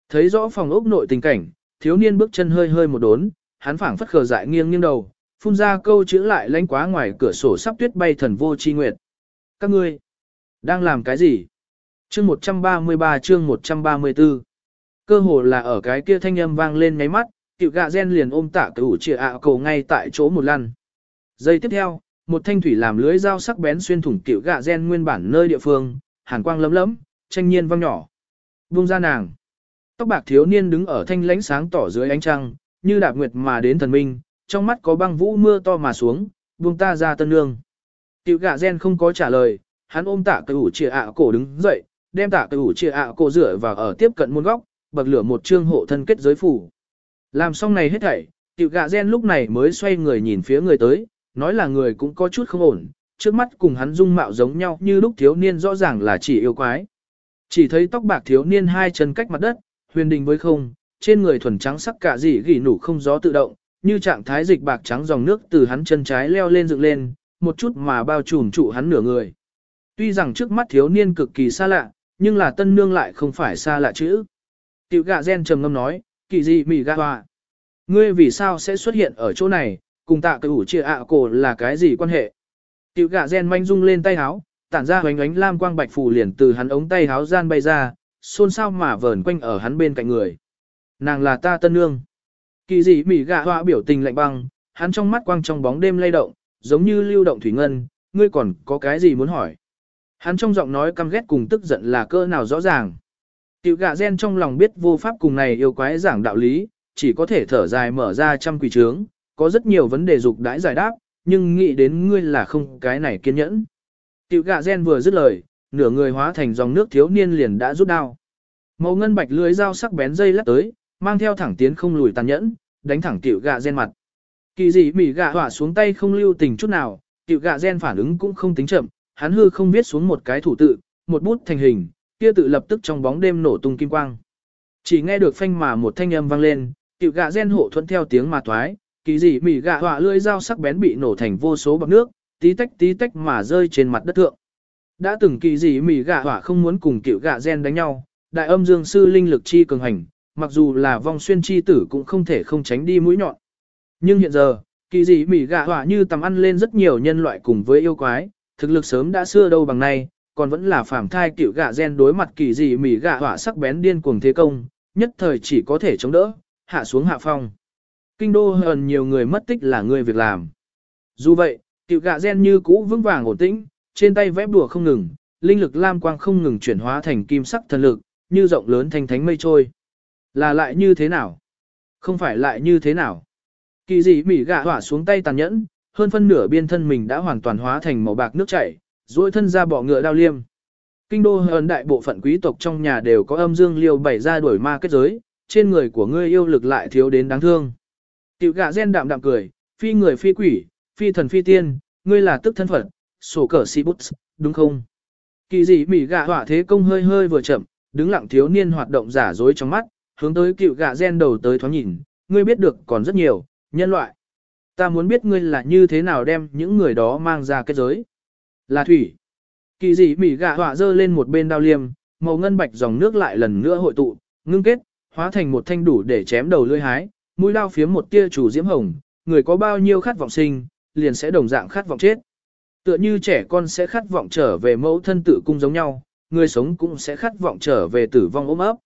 Thấy rõ phòng ốc nội tình cảnh, thiếu niên bước chân hơi hơi một đốn, hắn phảng phất khờ dại nghiêng nghiêng đầu, phun ra câu chữ lại lánh quá ngoài cửa sổ sắp tuyết bay thần vô chi nguyệt. Các ngươi, đang làm cái gì? Chương 133 chương 134 Cơ hồ là ở cái kia thanh âm vang lên ngáy mắt, tiểu gạ gen liền ôm tạ cửu trịa ạ cầu ngay tại chỗ một lần. Giây tiếp theo, một thanh thủy làm lưới dao sắc bén xuyên thủng tiểu gạ gen nguyên bản nơi địa phương, hàn quang lấm lấm, tranh nhiên vang nhỏ. Vung ra nàng. Tóc bạc thiếu niên đứng ở thanh lãnh sáng tỏ dưới ánh trăng, như đạp nguyệt mà đến thần minh, trong mắt có băng vũ mưa to mà xuống, buông ta ra tân nương. Tiểu gạ gen không có trả lời, hắn ôm tạ cửu trịa ạ cổ đứng dậy, đem tạ cửu chia ạ cô rửa vào ở tiếp cận muôn góc, bậc lửa một chương hộ thân kết giới phủ. Làm xong này hết thảy, tiểu gạ gen lúc này mới xoay người nhìn phía người tới, nói là người cũng có chút không ổn, trước mắt cùng hắn dung mạo giống nhau như lúc thiếu niên rõ ràng là chỉ yêu quái. Chỉ thấy tóc bạc thiếu niên hai chân cách mặt đất, huyền đình với không, trên người thuần trắng sắc cả dị gỉ nủ không gió tự động, như trạng thái dịch bạc trắng dòng nước từ hắn chân trái leo lên dựng lên, một chút mà bao trùm trụ hắn nửa người. Tuy rằng trước mắt thiếu niên cực kỳ xa lạ, nhưng là tân nương lại không phải xa lạ chữ. Tiểu gạ gen trầm ngâm nói, kỳ gì mỉ gạ hòa. Ngươi vì sao sẽ xuất hiện ở chỗ này, cùng tạ cửu chia ạ cổ là cái gì quan hệ? Tiểu gạ gen manh rung lên tay háo, tản ra hoánh ánh lam quang bạch phù liền từ hắn ống tay háo gian bay ra, xôn xao mà vờn quanh ở hắn bên cạnh người. Nàng là ta tân nương. Kỳ dị mỉ gạ hoa biểu tình lạnh băng, hắn trong mắt quang trong bóng đêm lay động, giống như lưu động thủy ngân, ngươi còn có cái gì muốn hỏi? Hắn trong giọng nói căm ghét cùng tức giận là cỡ nào rõ ràng. Tiểu gạ gen trong lòng biết vô pháp cùng này yêu quái giảng đạo lý, chỉ có thể thở dài mở ra trăm quỷ trướng, có rất nhiều vấn đề dục đãi giải đáp, nhưng nghĩ đến ngươi là không cái này kiên nhẫn. Tiểu gạ gen vừa dứt lời, nửa người hóa thành dòng nước thiếu niên liền đã rút đao. Màu ngân bạch lưới dao sắc bén dây lắc tới, mang theo thẳng tiến không lùi tàn nhẫn, đánh thẳng tiểu gạ gen mặt. Kỳ dị mỉ gạ hỏa xuống tay không lưu tình chút nào, tiểu gạ gen phản ứng cũng không tính chậm, hắn hư không viết xuống một cái thủ tự, một bút thành hình, kia tự lập tức trong bóng đêm nổ tung kim quang. Chỉ nghe được phanh mà một thanh âm vang lên, tiểu gạ gen hộ thuận theo tiếng mà toái. kỳ dị mỉ gạ hỏa lưỡi dao sắc bén bị nổ thành vô số bọt nước, tí tách tí tách mà rơi trên mặt đất thượng. Đã từng kỳ dị mỉ gạ hỏa không muốn cùng tiểu gạ gen đánh nhau, đại âm dương sư linh lực chi cường hành, mặc dù là vong xuyên chi tử cũng không thể không tránh đi mũi nhọn. Nhưng hiện giờ, kỳ dị mỉ gạ hỏa như tầm ăn lên rất nhiều nhân loại cùng với yêu quái, thực lực sớm đã xưa đâu bằng nay, còn vẫn là phàm thai cựu gạ gen đối mặt kỳ dị mỉ gạ hỏa sắc bén điên cuồng thế công, nhất thời chỉ có thể chống đỡ, hạ xuống hạ phong. Kinh đô hờn nhiều người mất tích là người việc làm. Dù vậy, cựu gạ gen như cũ vững vàng ổn tĩnh, trên tay vẽ đùa không ngừng, linh lực lam quang không ngừng chuyển hóa thành kim sắc thần lực, như rộng lớn thanh thánh mây trôi. Là lại như thế nào? Không phải lại như thế nào? Kỳ dị mỉ gạ hỏa xuống tay tàn nhẫn, hơn phân nửa biên thân mình đã hoàn toàn hóa thành màu bạc nước chảy, duỗi thân ra bỏ ngựa đao liêm. Kinh đô hơn đại bộ phận quý tộc trong nhà đều có âm dương liêu bảy ra đuổi ma kết giới, trên người của ngươi yêu lực lại thiếu đến đáng thương. Tiểu gạ gen đạm đạm cười, phi người phi quỷ, phi thần phi tiên, ngươi là tức thân phận, sổ cờ si bút, đúng không? Kỳ dị mỉ gạ hỏa thế công hơi hơi vừa chậm, đứng lặng thiếu niên hoạt động giả dối trong mắt, hướng tới cựu gạ gen đầu tới thoáng nhìn, ngươi biết được còn rất nhiều, nhân loại. Ta muốn biết ngươi là như thế nào đem những người đó mang ra kết giới. Là thủy. Kỳ dị mỉ gạ họa dơ lên một bên đao liêm, màu ngân bạch dòng nước lại lần nữa hội tụ, ngưng kết, hóa thành một thanh đủ để chém đầu lưỡi hái, mũi lao phiếm một tia chủ diễm hồng, người có bao nhiêu khát vọng sinh, liền sẽ đồng dạng khát vọng chết. Tựa như trẻ con sẽ khát vọng trở về mẫu thân tự cung giống nhau, người sống cũng sẽ khát vọng trở về tử vong ôm ấp.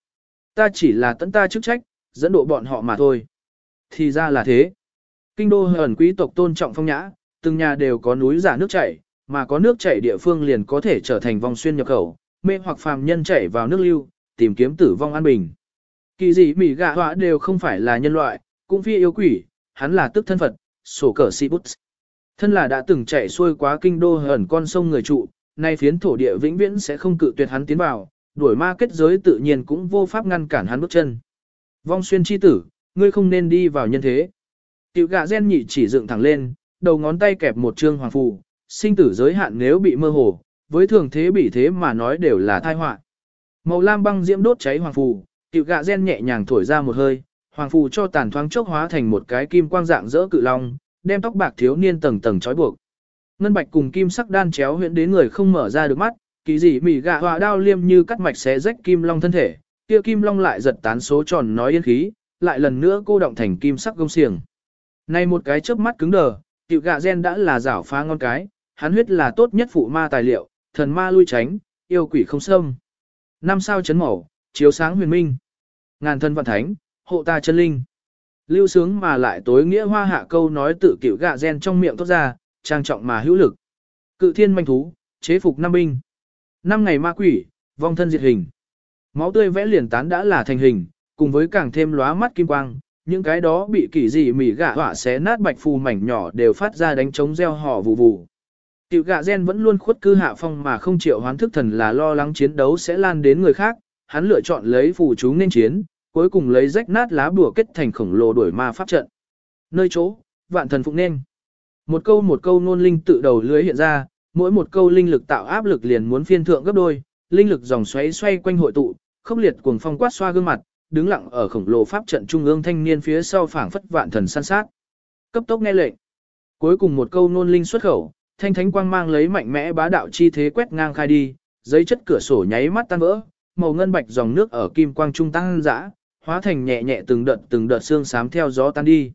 Ta chỉ là tận ta chức trách, dẫn độ bọn họ mà thôi. Thì ra là thế. Kinh đô hờn quý tộc tôn trọng phong nhã, từng nhà đều có núi giả nước chảy, mà có nước chảy địa phương liền có thể trở thành vòng xuyên nhập khẩu, mê hoặc phàm nhân chảy vào nước lưu, tìm kiếm tử vong an bình. Kỳ dị mỉ gạ họa đều không phải là nhân loại, cũng phi yêu quỷ, hắn là tức thân Phật, sổ cờ si bút. Thân là đã từng chạy xuôi quá kinh đô hờn con sông người trụ, nay phiến thổ địa vĩnh viễn sẽ không cự tuyệt hắn tiến vào, đuổi ma kết giới tự nhiên cũng vô pháp ngăn cản hắn bước chân. Vong xuyên chi tử, ngươi không nên đi vào nhân thế. Tiểu gạ gen nhị chỉ dựng thẳng lên, đầu ngón tay kẹp một trương hoàng phù, sinh tử giới hạn nếu bị mơ hồ, với thường thế bị thế mà nói đều là tai họa. Màu lam băng diễm đốt cháy hoàng phù, tiểu gạ gen nhẹ nhàng thổi ra một hơi, hoàng phù cho tàn thoáng chốc hóa thành một cái kim quang dạng rỡ cự long, đem tóc bạc thiếu niên tầng tầng trói buộc. Ngân bạch cùng kim sắc đan chéo huyễn đến người không mở ra được mắt, kỳ dị mỉ gạ hòa đao liêm như cắt mạch xé rách kim long thân thể, kia kim long lại giật tán số tròn nói yên khí, lại lần nữa cô động thành kim sắc gông xiềng. Này một cái chớp mắt cứng đờ, tiểu gạ gen đã là rảo phá ngon cái, hắn huyết là tốt nhất phụ ma tài liệu, thần ma lui tránh, yêu quỷ không xâm. Năm sao chấn màu, chiếu sáng huyền minh. Ngàn thân vạn thánh, hộ ta chân linh. Lưu sướng mà lại tối nghĩa hoa hạ câu nói tự cựu gạ gen trong miệng tốt ra, trang trọng mà hữu lực. Cự thiên manh thú, chế phục năm binh. Năm ngày ma quỷ, vong thân diệt hình. Máu tươi vẽ liền tán đã là thành hình, cùng với càng thêm lóa mắt kim quang, những cái đó bị kỳ dị mỉ gạ hỏa xé nát bạch phù mảnh nhỏ đều phát ra đánh trống reo hò vù vù. Tiểu gạ gen vẫn luôn khuất cư hạ phong mà không chịu hoán thức thần là lo lắng chiến đấu sẽ lan đến người khác, hắn lựa chọn lấy phù chú nên chiến, cuối cùng lấy rách nát lá bùa kết thành khổng lồ đuổi ma pháp trận. Nơi chỗ, vạn thần phụng nên. Một câu một câu nôn linh tự đầu lưới hiện ra, mỗi một câu linh lực tạo áp lực liền muốn phiên thượng gấp đôi, linh lực dòng xoáy xoay quanh hội tụ, khốc liệt cuồng phong quát xoa gương mặt, đứng lặng ở khổng lồ pháp trận trung ương thanh niên phía sau phảng phất vạn thần san sát. Cấp tốc nghe lệnh. Cuối cùng một câu nôn linh xuất khẩu, thanh thánh quang mang lấy mạnh mẽ bá đạo chi thế quét ngang khai đi, giấy chất cửa sổ nháy mắt tan vỡ, màu ngân bạch dòng nước ở kim quang trung tăng dã, hóa thành nhẹ nhẹ từng đợt từng đợt xương xám theo gió tan đi.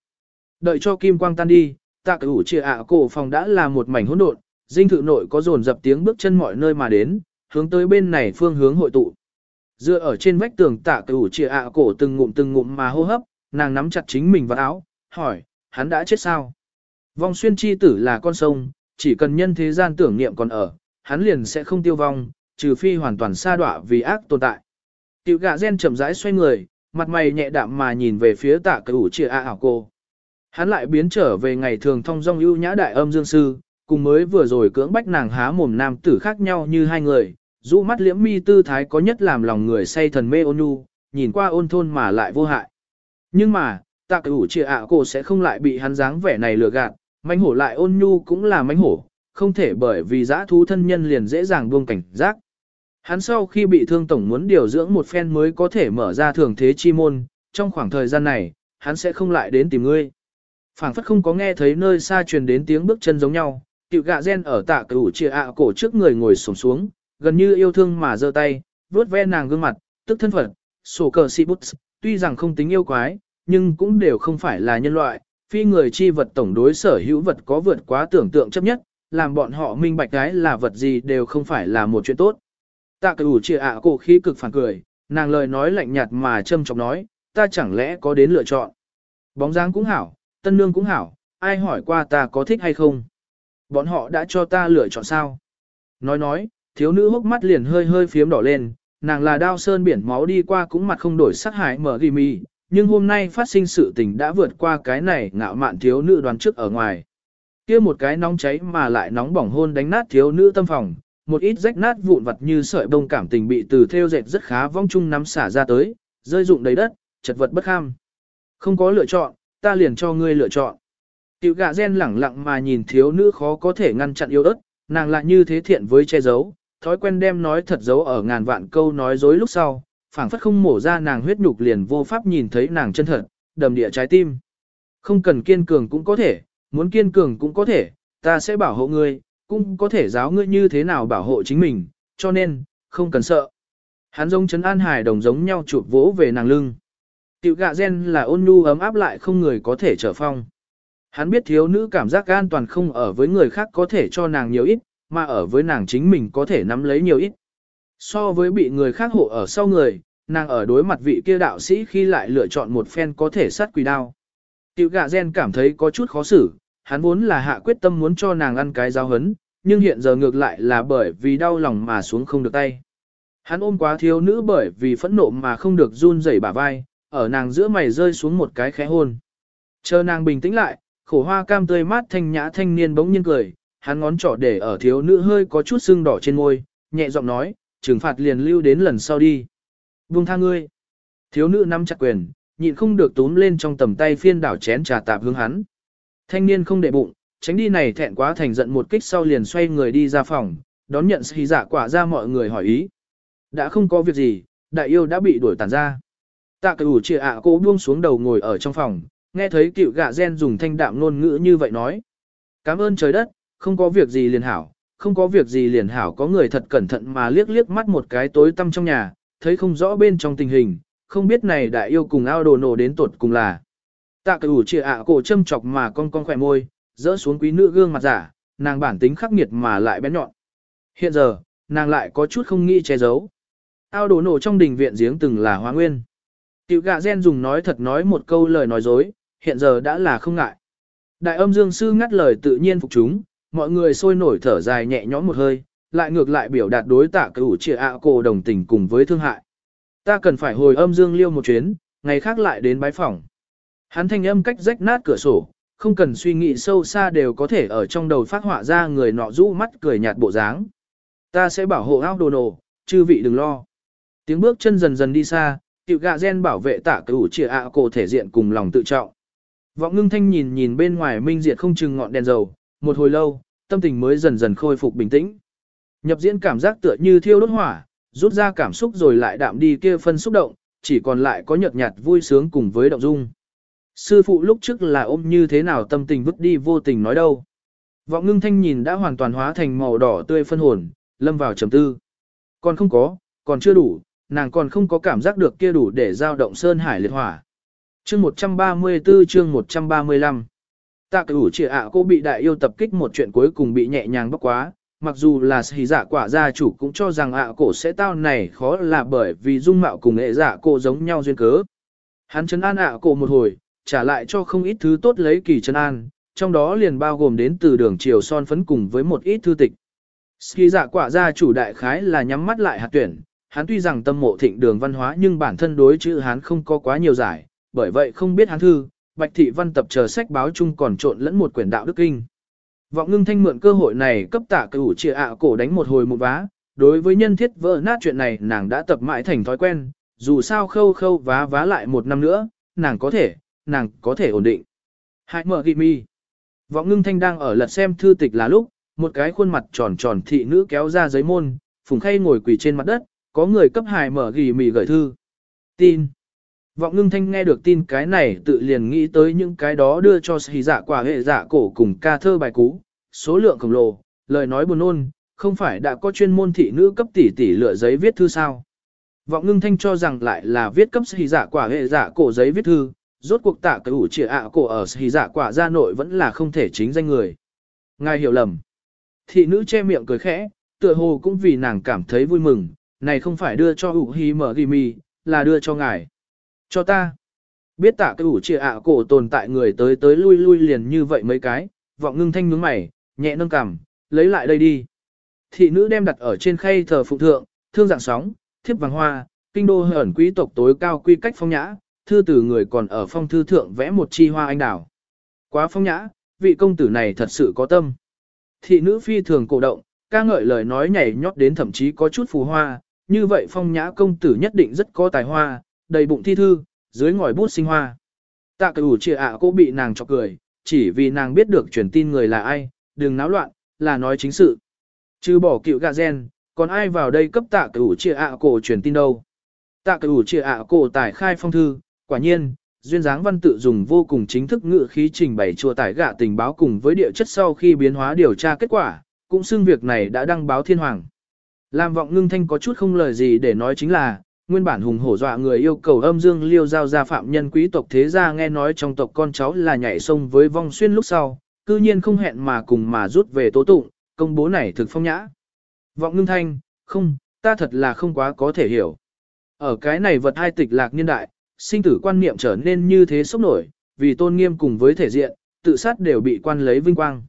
Đợi cho kim quang tan đi, tạ cửu chia ạ cổ phòng đã là một mảnh hỗn độn, dinh thự nội có dồn dập tiếng bước chân mọi nơi mà đến, hướng tới bên này phương hướng hội tụ. Dựa ở trên vách tường tạ cửu chia ạ cổ từng ngụm từng ngụm mà hô hấp, nàng nắm chặt chính mình vào áo, hỏi, hắn đã chết sao? Vong xuyên chi tử là con sông, chỉ cần nhân thế gian tưởng niệm còn ở, hắn liền sẽ không tiêu vong, trừ phi hoàn toàn xa đọa vì ác tồn tại. Tiểu gạ gen chậm rãi xoay người, mặt mày nhẹ đạm mà nhìn về phía tạ cửu chia ạ ảo cô. Hắn lại biến trở về ngày thường thông dong ưu nhã đại âm dương sư, cùng mới vừa rồi cưỡng bách nàng há mồm nam tử khác nhau như hai người, rũ mắt liễm mi tư thái có nhất làm lòng người say thần mê ôn nhu, nhìn qua ôn thôn mà lại vô hại. Nhưng mà, tạ cửu trịa ạ cô sẽ không lại bị hắn dáng vẻ này lừa gạt, mánh hổ lại ôn nhu cũng là mánh hổ, không thể bởi vì giã thú thân nhân liền dễ dàng buông cảnh giác. Hắn sau khi bị thương tổng muốn điều dưỡng một phen mới có thể mở ra thường thế chi môn, trong khoảng thời gian này, hắn sẽ không lại đến tìm ngươi phảng phất không có nghe thấy nơi xa truyền đến tiếng bước chân giống nhau, cựu gạ gen ở tạ cửu chia ạ cổ trước người ngồi xổm xuống, gần như yêu thương mà giơ tay, vuốt ve nàng gương mặt, tức thân phận, sổ cờ si bút, tuy rằng không tính yêu quái, nhưng cũng đều không phải là nhân loại, phi người chi vật tổng đối sở hữu vật có vượt quá tưởng tượng chấp nhất, làm bọn họ minh bạch cái là vật gì đều không phải là một chuyện tốt. Tạ cửu chia ạ cổ khí cực phản cười, nàng lời nói lạnh nhạt mà châm chọc nói, ta chẳng lẽ có đến lựa chọn. Bóng dáng cũng hảo, tân nương cũng hảo, ai hỏi qua ta có thích hay không. Bọn họ đã cho ta lựa chọn sao. Nói nói, thiếu nữ hốc mắt liền hơi hơi phiếm đỏ lên, nàng là đao sơn biển máu đi qua cũng mặt không đổi sắc hại mở ghi mì, nhưng hôm nay phát sinh sự tình đã vượt qua cái này ngạo mạn thiếu nữ đoàn trước ở ngoài. kia một cái nóng cháy mà lại nóng bỏng hôn đánh nát thiếu nữ tâm phòng, một ít rách nát vụn vặt như sợi bông cảm tình bị từ theo dệt rất khá vong chung nắm xả ra tới, rơi rụng đầy đất, chật vật bất kham. Không có lựa chọn, ta liền cho ngươi lựa chọn. Tiểu gạ gen lẳng lặng mà nhìn thiếu nữ khó có thể ngăn chặn yêu ớt, nàng lại như thế thiện với che giấu, thói quen đem nói thật giấu ở ngàn vạn câu nói dối lúc sau, phảng phất không mổ ra nàng huyết nhục liền vô pháp nhìn thấy nàng chân thật, đầm địa trái tim. Không cần kiên cường cũng có thể, muốn kiên cường cũng có thể, ta sẽ bảo hộ ngươi, cũng có thể giáo ngươi như thế nào bảo hộ chính mình, cho nên, không cần sợ. Hắn giống chấn an hải đồng giống nhau chụp vỗ về nàng lưng. Tiểu gạ gen là ôn nhu ấm áp lại không người có thể trở phong. Hắn biết thiếu nữ cảm giác an toàn không ở với người khác có thể cho nàng nhiều ít, mà ở với nàng chính mình có thể nắm lấy nhiều ít. So với bị người khác hộ ở sau người, nàng ở đối mặt vị kia đạo sĩ khi lại lựa chọn một phen có thể sát quỷ đao. Tiểu gạ gen cảm thấy có chút khó xử, hắn vốn là hạ quyết tâm muốn cho nàng ăn cái giáo hấn, nhưng hiện giờ ngược lại là bởi vì đau lòng mà xuống không được tay. Hắn ôm quá thiếu nữ bởi vì phẫn nộ mà không được run rẩy bả vai, ở nàng giữa mày rơi xuống một cái khẽ hôn. Chờ nàng bình tĩnh lại, khổ hoa cam tươi mát thanh nhã thanh niên bỗng nhiên cười, hắn ngón trỏ để ở thiếu nữ hơi có chút sưng đỏ trên môi, nhẹ giọng nói, trừng phạt liền lưu đến lần sau đi. Buông tha ngươi. Thiếu nữ nắm chặt quyền, nhịn không được túm lên trong tầm tay phiên đảo chén trà tạp hướng hắn. Thanh niên không để bụng, tránh đi này thẹn quá thành giận một kích sau liền xoay người đi ra phòng, đón nhận sĩ giả dạ quả ra mọi người hỏi ý. Đã không có việc gì, đại yêu đã bị đuổi tàn ra. Tạ cửu chia ạ cô buông xuống đầu ngồi ở trong phòng, nghe thấy cựu gạ gen dùng thanh đạm ngôn ngữ như vậy nói. Cảm ơn trời đất, không có việc gì liền hảo, không có việc gì liền hảo có người thật cẩn thận mà liếc liếc mắt một cái tối tăm trong nhà, thấy không rõ bên trong tình hình, không biết này đại yêu cùng ao đồ nổ đến tột cùng là. Tạ cửu chia ạ cổ châm chọc mà con con khỏe môi, dỡ xuống quý nữ gương mặt giả, nàng bản tính khắc nghiệt mà lại bén nhọn. Hiện giờ, nàng lại có chút không nghĩ che giấu. Ao đồ nổ trong đình viện giếng từng là hóa nguyên. Tiểu gạ gen dùng nói thật nói một câu lời nói dối, hiện giờ đã là không ngại. Đại âm dương sư ngắt lời tự nhiên phục chúng, mọi người sôi nổi thở dài nhẹ nhõm một hơi, lại ngược lại biểu đạt đối tạ cửu trịa ạ cổ đồng tình cùng với thương hại. Ta cần phải hồi âm dương liêu một chuyến, ngày khác lại đến bái phòng. Hắn thanh âm cách rách nát cửa sổ, không cần suy nghĩ sâu xa đều có thể ở trong đầu phát họa ra người nọ rũ mắt cười nhạt bộ dáng. Ta sẽ bảo hộ ao đồ nổ, chư vị đừng lo. Tiếng bước chân dần dần đi xa, Tiểu gạ gen bảo vệ tạ cửu trịa ạ cổ thể diện cùng lòng tự trọng. Vọng ngưng thanh nhìn nhìn bên ngoài minh diệt không chừng ngọn đèn dầu, một hồi lâu, tâm tình mới dần dần khôi phục bình tĩnh. Nhập diễn cảm giác tựa như thiêu đốt hỏa, rút ra cảm xúc rồi lại đạm đi kia phân xúc động, chỉ còn lại có nhợt nhạt vui sướng cùng với động dung. Sư phụ lúc trước là ôm như thế nào tâm tình vứt đi vô tình nói đâu. Vọng ngưng thanh nhìn đã hoàn toàn hóa thành màu đỏ tươi phân hồn, lâm vào trầm tư. Còn không có, còn chưa đủ, nàng còn không có cảm giác được kia đủ để giao động sơn hải liệt hỏa. Chương 134 chương 135 Tạ cửu chỉ ạ cô bị đại yêu tập kích một chuyện cuối cùng bị nhẹ nhàng bóc quá, mặc dù là sĩ giả dạ quả gia chủ cũng cho rằng ạ cổ sẽ tao này khó là bởi vì dung mạo cùng nghệ giả cô giống nhau duyên cớ. Hắn chấn an ạ cổ một hồi, trả lại cho không ít thứ tốt lấy kỳ chấn an, trong đó liền bao gồm đến từ đường chiều son phấn cùng với một ít thư tịch. Ski giả dạ quả gia chủ đại khái là nhắm mắt lại hạt tuyển, hắn tuy rằng tâm mộ thịnh đường văn hóa nhưng bản thân đối chữ hắn không có quá nhiều giải, bởi vậy không biết hắn thư, bạch thị văn tập chờ sách báo chung còn trộn lẫn một quyển đạo đức kinh. Vọng ngưng thanh mượn cơ hội này cấp tạ cửu trịa ạ cổ đánh một hồi một vá, đối với nhân thiết vỡ nát chuyện này nàng đã tập mãi thành thói quen, dù sao khâu khâu vá vá lại một năm nữa, nàng có thể, nàng có thể ổn định. Hãy mở ghi mi. Vọng ngưng thanh đang ở lật xem thư tịch là lúc, một cái khuôn mặt tròn tròn thị nữ kéo ra giấy môn, phùng khay ngồi quỳ trên mặt đất, có người cấp hài mở ghi mì gửi thư. Tin. Vọng ngưng thanh nghe được tin cái này tự liền nghĩ tới những cái đó đưa cho sĩ dạ quả hệ dạ cổ cùng ca thơ bài cú, số lượng khổng lồ, lời nói buồn ôn, không phải đã có chuyên môn thị nữ cấp tỷ tỷ lựa giấy viết thư sao. Vọng ngưng thanh cho rằng lại là viết cấp sĩ dạ quả hệ dạ cổ giấy viết thư, rốt cuộc tạ cái ủ trịa ạ cổ ở sĩ dạ quả gia nội vẫn là không thể chính danh người. Ngài hiểu lầm. Thị nữ che miệng cười khẽ, tựa hồ cũng vì nàng cảm thấy vui mừng, này không phải đưa cho ủ hi mở ghi mi, là đưa cho ngài. Cho ta. Biết tạ cái ủ trịa ạ cổ tồn tại người tới tới lui lui liền như vậy mấy cái, vọng ngưng thanh nhướng mày, nhẹ nâng cằm, lấy lại đây đi. Thị nữ đem đặt ở trên khay thờ phụ thượng, thương dạng sóng, thiếp vàng hoa, kinh đô hởn quý tộc tối cao quy cách phong nhã, thư tử người còn ở phong thư thượng vẽ một chi hoa anh đào. Quá phong nhã, vị công tử này thật sự có tâm. Thị nữ phi thường cổ động, ca ngợi lời nói nhảy nhót đến thậm chí có chút phù hoa, như vậy phong nhã công tử nhất định rất có tài hoa, đầy bụng thi thư, dưới ngòi bút sinh hoa. Tạ cửu trịa ạ à cô bị nàng chọc cười, chỉ vì nàng biết được truyền tin người là ai, đừng náo loạn, là nói chính sự. Chứ bỏ cựu gà gen, còn ai vào đây cấp tạ cửu trịa ạ à cổ truyền tin đâu. Tạ cửu trịa ạ à cổ tải khai phong thư, quả nhiên, duyên dáng văn tự dùng vô cùng chính thức ngữ khí trình bày chùa tải gạ tình báo cùng với địa chất sau khi biến hóa điều tra kết quả, cũng xưng việc này đã đăng báo thiên hoàng. Làm vọng ngưng thanh có chút không lời gì để nói chính là, nguyên bản hùng hổ dọa người yêu cầu âm dương liêu giao ra phạm nhân quý tộc thế gia nghe nói trong tộc con cháu là nhảy sông với vong xuyên lúc sau, cư nhiên không hẹn mà cùng mà rút về tố tụng, công bố này thực phong nhã. Vọng ngưng thanh, không, ta thật là không quá có thể hiểu. Ở cái này vật hai tịch lạc niên đại, sinh tử quan niệm trở nên như thế sốc nổi, vì tôn nghiêm cùng với thể diện, tự sát đều bị quan lấy vinh quang.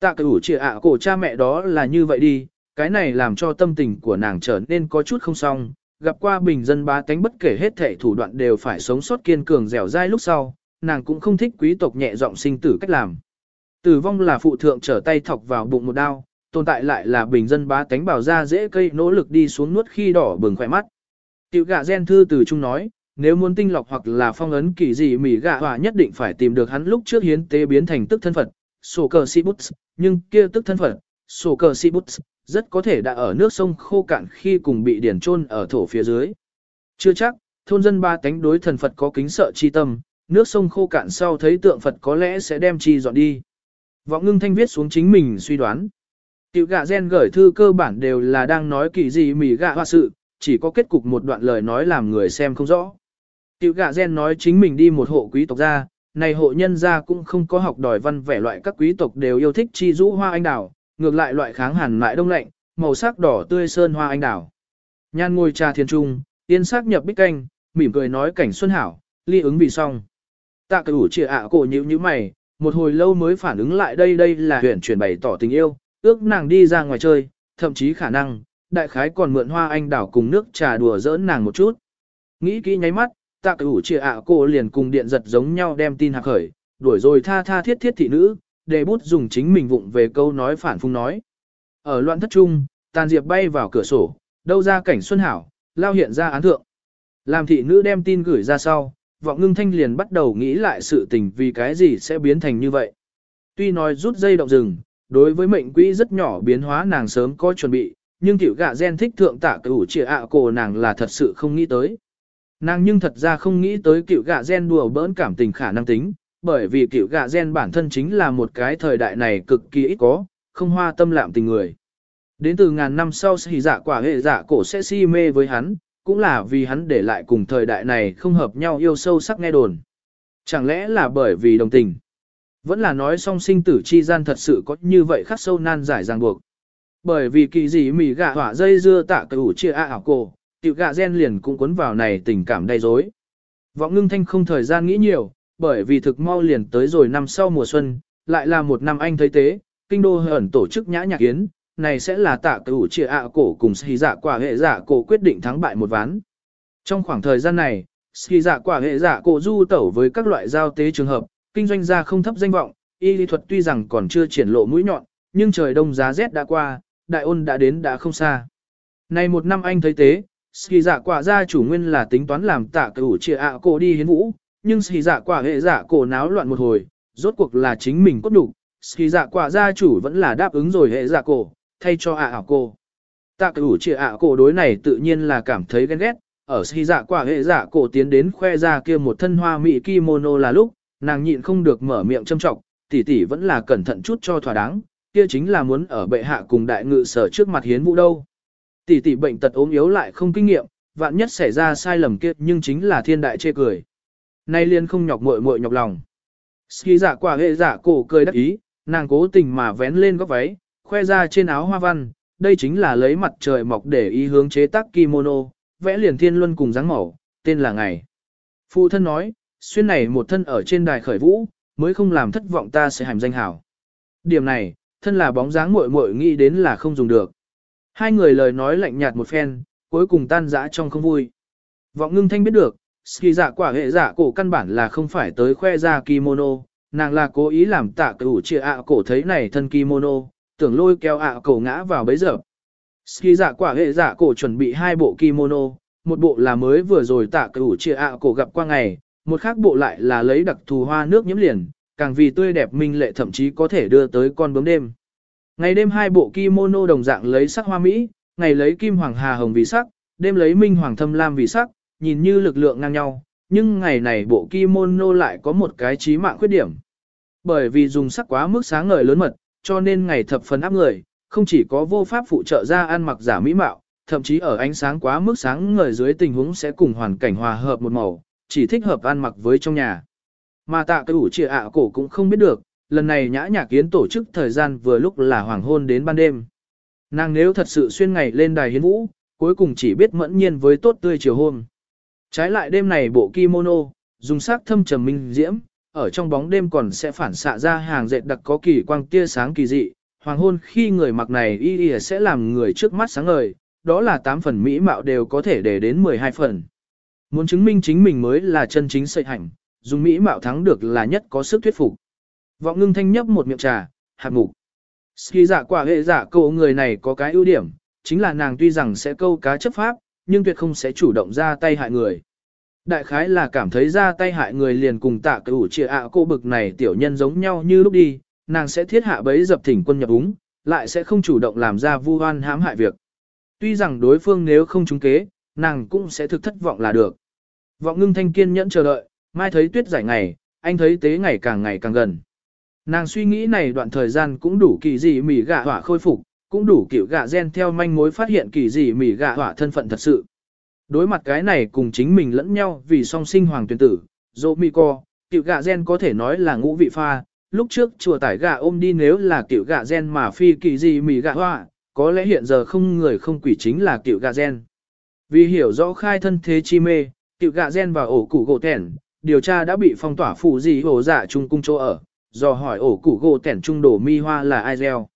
Tạ cử trịa ạ cổ cha mẹ đó là như vậy đi, cái này làm cho tâm tình của nàng trở nên có chút không xong, gặp qua bình dân bá tánh bất kể hết thể thủ đoạn đều phải sống sót kiên cường dẻo dai lúc sau, nàng cũng không thích quý tộc nhẹ giọng sinh tử cách làm. Tử vong là phụ thượng trở tay thọc vào bụng một đao, tồn tại lại là bình dân bá tánh bảo ra dễ cây nỗ lực đi xuống nuốt khi đỏ bừng khỏe mắt. Tiểu gạ gen thư từ chung nói, nếu muốn tinh lọc hoặc là phong ấn kỳ gì mỉ gạ hỏa nhất định phải tìm được hắn lúc trước hiến tế biến thành tức thân Phật, sổ cờ si bút, nhưng kia tức thân Phật, sổ cờ si bút, rất có thể đã ở nước sông khô cạn khi cùng bị điển chôn ở thổ phía dưới. Chưa chắc, thôn dân ba tánh đối thần Phật có kính sợ chi tâm, nước sông khô cạn sau thấy tượng Phật có lẽ sẽ đem chi dọn đi. Vọng ngưng thanh viết xuống chính mình suy đoán. Tiểu gạ gen gửi thư cơ bản đều là đang nói kỳ gì mỉ gạ hoa sự, chỉ có kết cục một đoạn lời nói làm người xem không rõ. Tiểu gạ gen nói chính mình đi một hộ quý tộc ra, này hộ nhân gia cũng không có học đòi văn vẻ loại các quý tộc đều yêu thích chi rũ hoa anh đào, ngược lại loại kháng hàn mại đông lạnh, màu sắc đỏ tươi sơn hoa anh đào. Nhan ngồi trà thiên trung, yên sắc nhập bích canh, mỉm cười nói cảnh xuân hảo, ly ứng vì xong. Tạ cửu trịa ạ cổ nhíu như mày, một hồi lâu mới phản ứng lại đây đây là huyện chuyển bày tỏ tình yêu, ước nàng đi ra ngoài chơi, thậm chí khả năng, đại khái còn mượn hoa anh đảo cùng nước trà đùa giỡn nàng một chút. Nghĩ kỹ nháy mắt, tạ cửu trịa ạ cổ liền cùng điện giật giống nhau đem tin hạc khởi, đuổi rồi tha tha thiết thiết thị nữ, để bút dùng chính mình vụng về câu nói phản phung nói. Ở loạn thất trung, tàn diệp bay vào cửa sổ, đâu ra cảnh xuân hảo, lao hiện ra án thượng. Làm thị nữ đem tin gửi ra sau, vọng ngưng thanh liền bắt đầu nghĩ lại sự tình vì cái gì sẽ biến thành như vậy. Tuy nói rút dây động rừng, đối với mệnh quỹ rất nhỏ biến hóa nàng sớm có chuẩn bị, nhưng tiểu gạ gen thích thượng tạ cửu trịa ạ cổ nàng là thật sự không nghĩ tới. Nàng nhưng thật ra không nghĩ tới cựu gạ gen đùa bỡn cảm tình khả năng tính, bởi vì cựu gạ gen bản thân chính là một cái thời đại này cực kỳ ít có, không hoa tâm lạm tình người. Đến từ ngàn năm sau thì dạ quả hệ dạ cổ sẽ si mê với hắn, cũng là vì hắn để lại cùng thời đại này không hợp nhau yêu sâu sắc nghe đồn. Chẳng lẽ là bởi vì đồng tình? Vẫn là nói song sinh tử chi gian thật sự có như vậy khắc sâu nan giải ràng buộc. Bởi vì kỳ gì mỉ gạ hỏa dây dưa tạ cửu chia a ảo cổ, tiểu gạ gen liền cũng cuốn vào này tình cảm đầy dối. Vọng ngưng thanh không thời gian nghĩ nhiều, bởi vì thực mau liền tới rồi năm sau mùa xuân, lại là một năm anh thấy tế, kinh đô hởn tổ chức nhã nhạc kiến, này sẽ là tạ cửu trịa ạ cổ cùng sĩ dạ quả hệ dạ cổ quyết định thắng bại một ván. Trong khoảng thời gian này, sĩ dạ quả hệ dạ cổ du tẩu với các loại giao tế trường hợp, kinh doanh gia không thấp danh vọng, y lý thuật tuy rằng còn chưa triển lộ mũi nhọn, nhưng trời đông giá rét đã qua, đại ôn đã đến đã không xa. Này một năm anh thấy tế, Ski dạ quả gia chủ nguyên là tính toán làm tạ cửu chia ạ cổ đi hiến vũ, nhưng xì dạ quả hệ dạ cổ náo loạn một hồi, rốt cuộc là chính mình cốt đủ. Xì dạ quả gia chủ vẫn là đáp ứng rồi hệ dạ cổ, thay cho ạ ảo cô. Tạ cửu chia ạ cổ đối này tự nhiên là cảm thấy ghen ghét, ở xì dạ quả hệ dạ cổ tiến đến khoe ra kia một thân hoa mỹ kimono là lúc, nàng nhịn không được mở miệng châm trọng, tỷ tỷ vẫn là cẩn thận chút cho thỏa đáng, kia chính là muốn ở bệ hạ cùng đại ngự sở trước mặt hiến vũ đâu. Tỷ tỷ bệnh tật ốm yếu lại không kinh nghiệm, vạn nhất xảy ra sai lầm kia nhưng chính là thiên đại chê cười. Nay liên không nhọc muội muội nhọc lòng. Ski giả quả hệ giả cổ cười đắc ý, nàng cố tình mà vén lên góc váy, khoe ra trên áo hoa văn, đây chính là lấy mặt trời mọc để ý hướng chế tác kimono, vẽ liền thiên luân cùng dáng màu, tên là ngày. Phụ thân nói, xuyên này một thân ở trên đài khởi vũ, mới không làm thất vọng ta sẽ hành danh hảo. Điểm này, thân là bóng dáng muội muội nghĩ đến là không dùng được. Hai người lời nói lạnh nhạt một phen, cuối cùng tan rã trong không vui. Vọng ngưng thanh biết được, ski dạ quả hệ dạ cổ căn bản là không phải tới khoe ra kimono, nàng là cố ý làm tạ cửu chia ạ cổ thấy này thân kimono, tưởng lôi kéo ạ cổ ngã vào bấy giờ. Ski dạ quả hệ dạ cổ chuẩn bị hai bộ kimono, một bộ là mới vừa rồi tạ cửu chia ạ cổ gặp qua ngày, một khác bộ lại là lấy đặc thù hoa nước nhiễm liền, càng vì tươi đẹp minh lệ thậm chí có thể đưa tới con bướm đêm. Ngày đêm hai bộ kimono đồng dạng lấy sắc hoa mỹ, ngày lấy kim hoàng hà hồng vì sắc, đêm lấy minh hoàng thâm lam vì sắc, nhìn như lực lượng ngang nhau, nhưng ngày này bộ kimono lại có một cái chí mạng khuyết điểm. Bởi vì dùng sắc quá mức sáng ngời lớn mật, cho nên ngày thập phần áp người, không chỉ có vô pháp phụ trợ ra ăn mặc giả mỹ mạo, thậm chí ở ánh sáng quá mức sáng ngời dưới tình huống sẽ cùng hoàn cảnh hòa hợp một màu, chỉ thích hợp ăn mặc với trong nhà. Mà tạ cái ủ trịa ạ cổ cũng không biết được, lần này nhã nhạc kiến tổ chức thời gian vừa lúc là hoàng hôn đến ban đêm. Nàng nếu thật sự xuyên ngày lên đài hiến vũ, cuối cùng chỉ biết mẫn nhiên với tốt tươi chiều hôm. Trái lại đêm này bộ kimono, dùng sắc thâm trầm minh diễm, ở trong bóng đêm còn sẽ phản xạ ra hàng dệt đặc có kỳ quang tia sáng kỳ dị. Hoàng hôn khi người mặc này y y sẽ làm người trước mắt sáng ngời, đó là 8 phần mỹ mạo đều có thể để đến 12 phần. Muốn chứng minh chính mình mới là chân chính sợi hạnh, dùng mỹ mạo thắng được là nhất có sức thuyết phục. Vọng ngưng thanh nhấp một miệng trà, hạt mục. Ski giả quả hệ giả cậu người này có cái ưu điểm, chính là nàng tuy rằng sẽ câu cá chấp pháp, nhưng tuyệt không sẽ chủ động ra tay hại người. Đại khái là cảm thấy ra tay hại người liền cùng tạ cửu trịa ạ cô bực này tiểu nhân giống nhau như lúc đi, nàng sẽ thiết hạ bấy dập thỉnh quân nhập úng, lại sẽ không chủ động làm ra vu oan hãm hại việc. Tuy rằng đối phương nếu không trúng kế, nàng cũng sẽ thực thất vọng là được. Vọng ngưng thanh kiên nhẫn chờ đợi, mai thấy tuyết giải ngày, anh thấy tế ngày càng ngày càng gần. Nàng suy nghĩ này đoạn thời gian cũng đủ kỳ dị mỉ gạ hỏa khôi phục, cũng đủ kiểu gạ gen theo manh mối phát hiện kỳ dị mỉ gạ hỏa thân phận thật sự. Đối mặt cái này cùng chính mình lẫn nhau vì song sinh hoàng tuyển tử, dỗ mì co, kiểu gạ gen có thể nói là ngũ vị pha. Lúc trước chùa tải gạ ôm đi nếu là kiểu gạ gen mà phi kỳ dị mỉ gạ hỏa, có lẽ hiện giờ không người không quỷ chính là kiểu gạ gen. Vì hiểu rõ khai thân thế chi mê, kiểu gạ gen và ổ củ gỗ tẻn điều tra đã bị phong tỏa phụ gì hồ dạ trung cung chỗ ở, do hỏi ổ củ gỗ tẻn trung đổ mi hoa là ai gieo.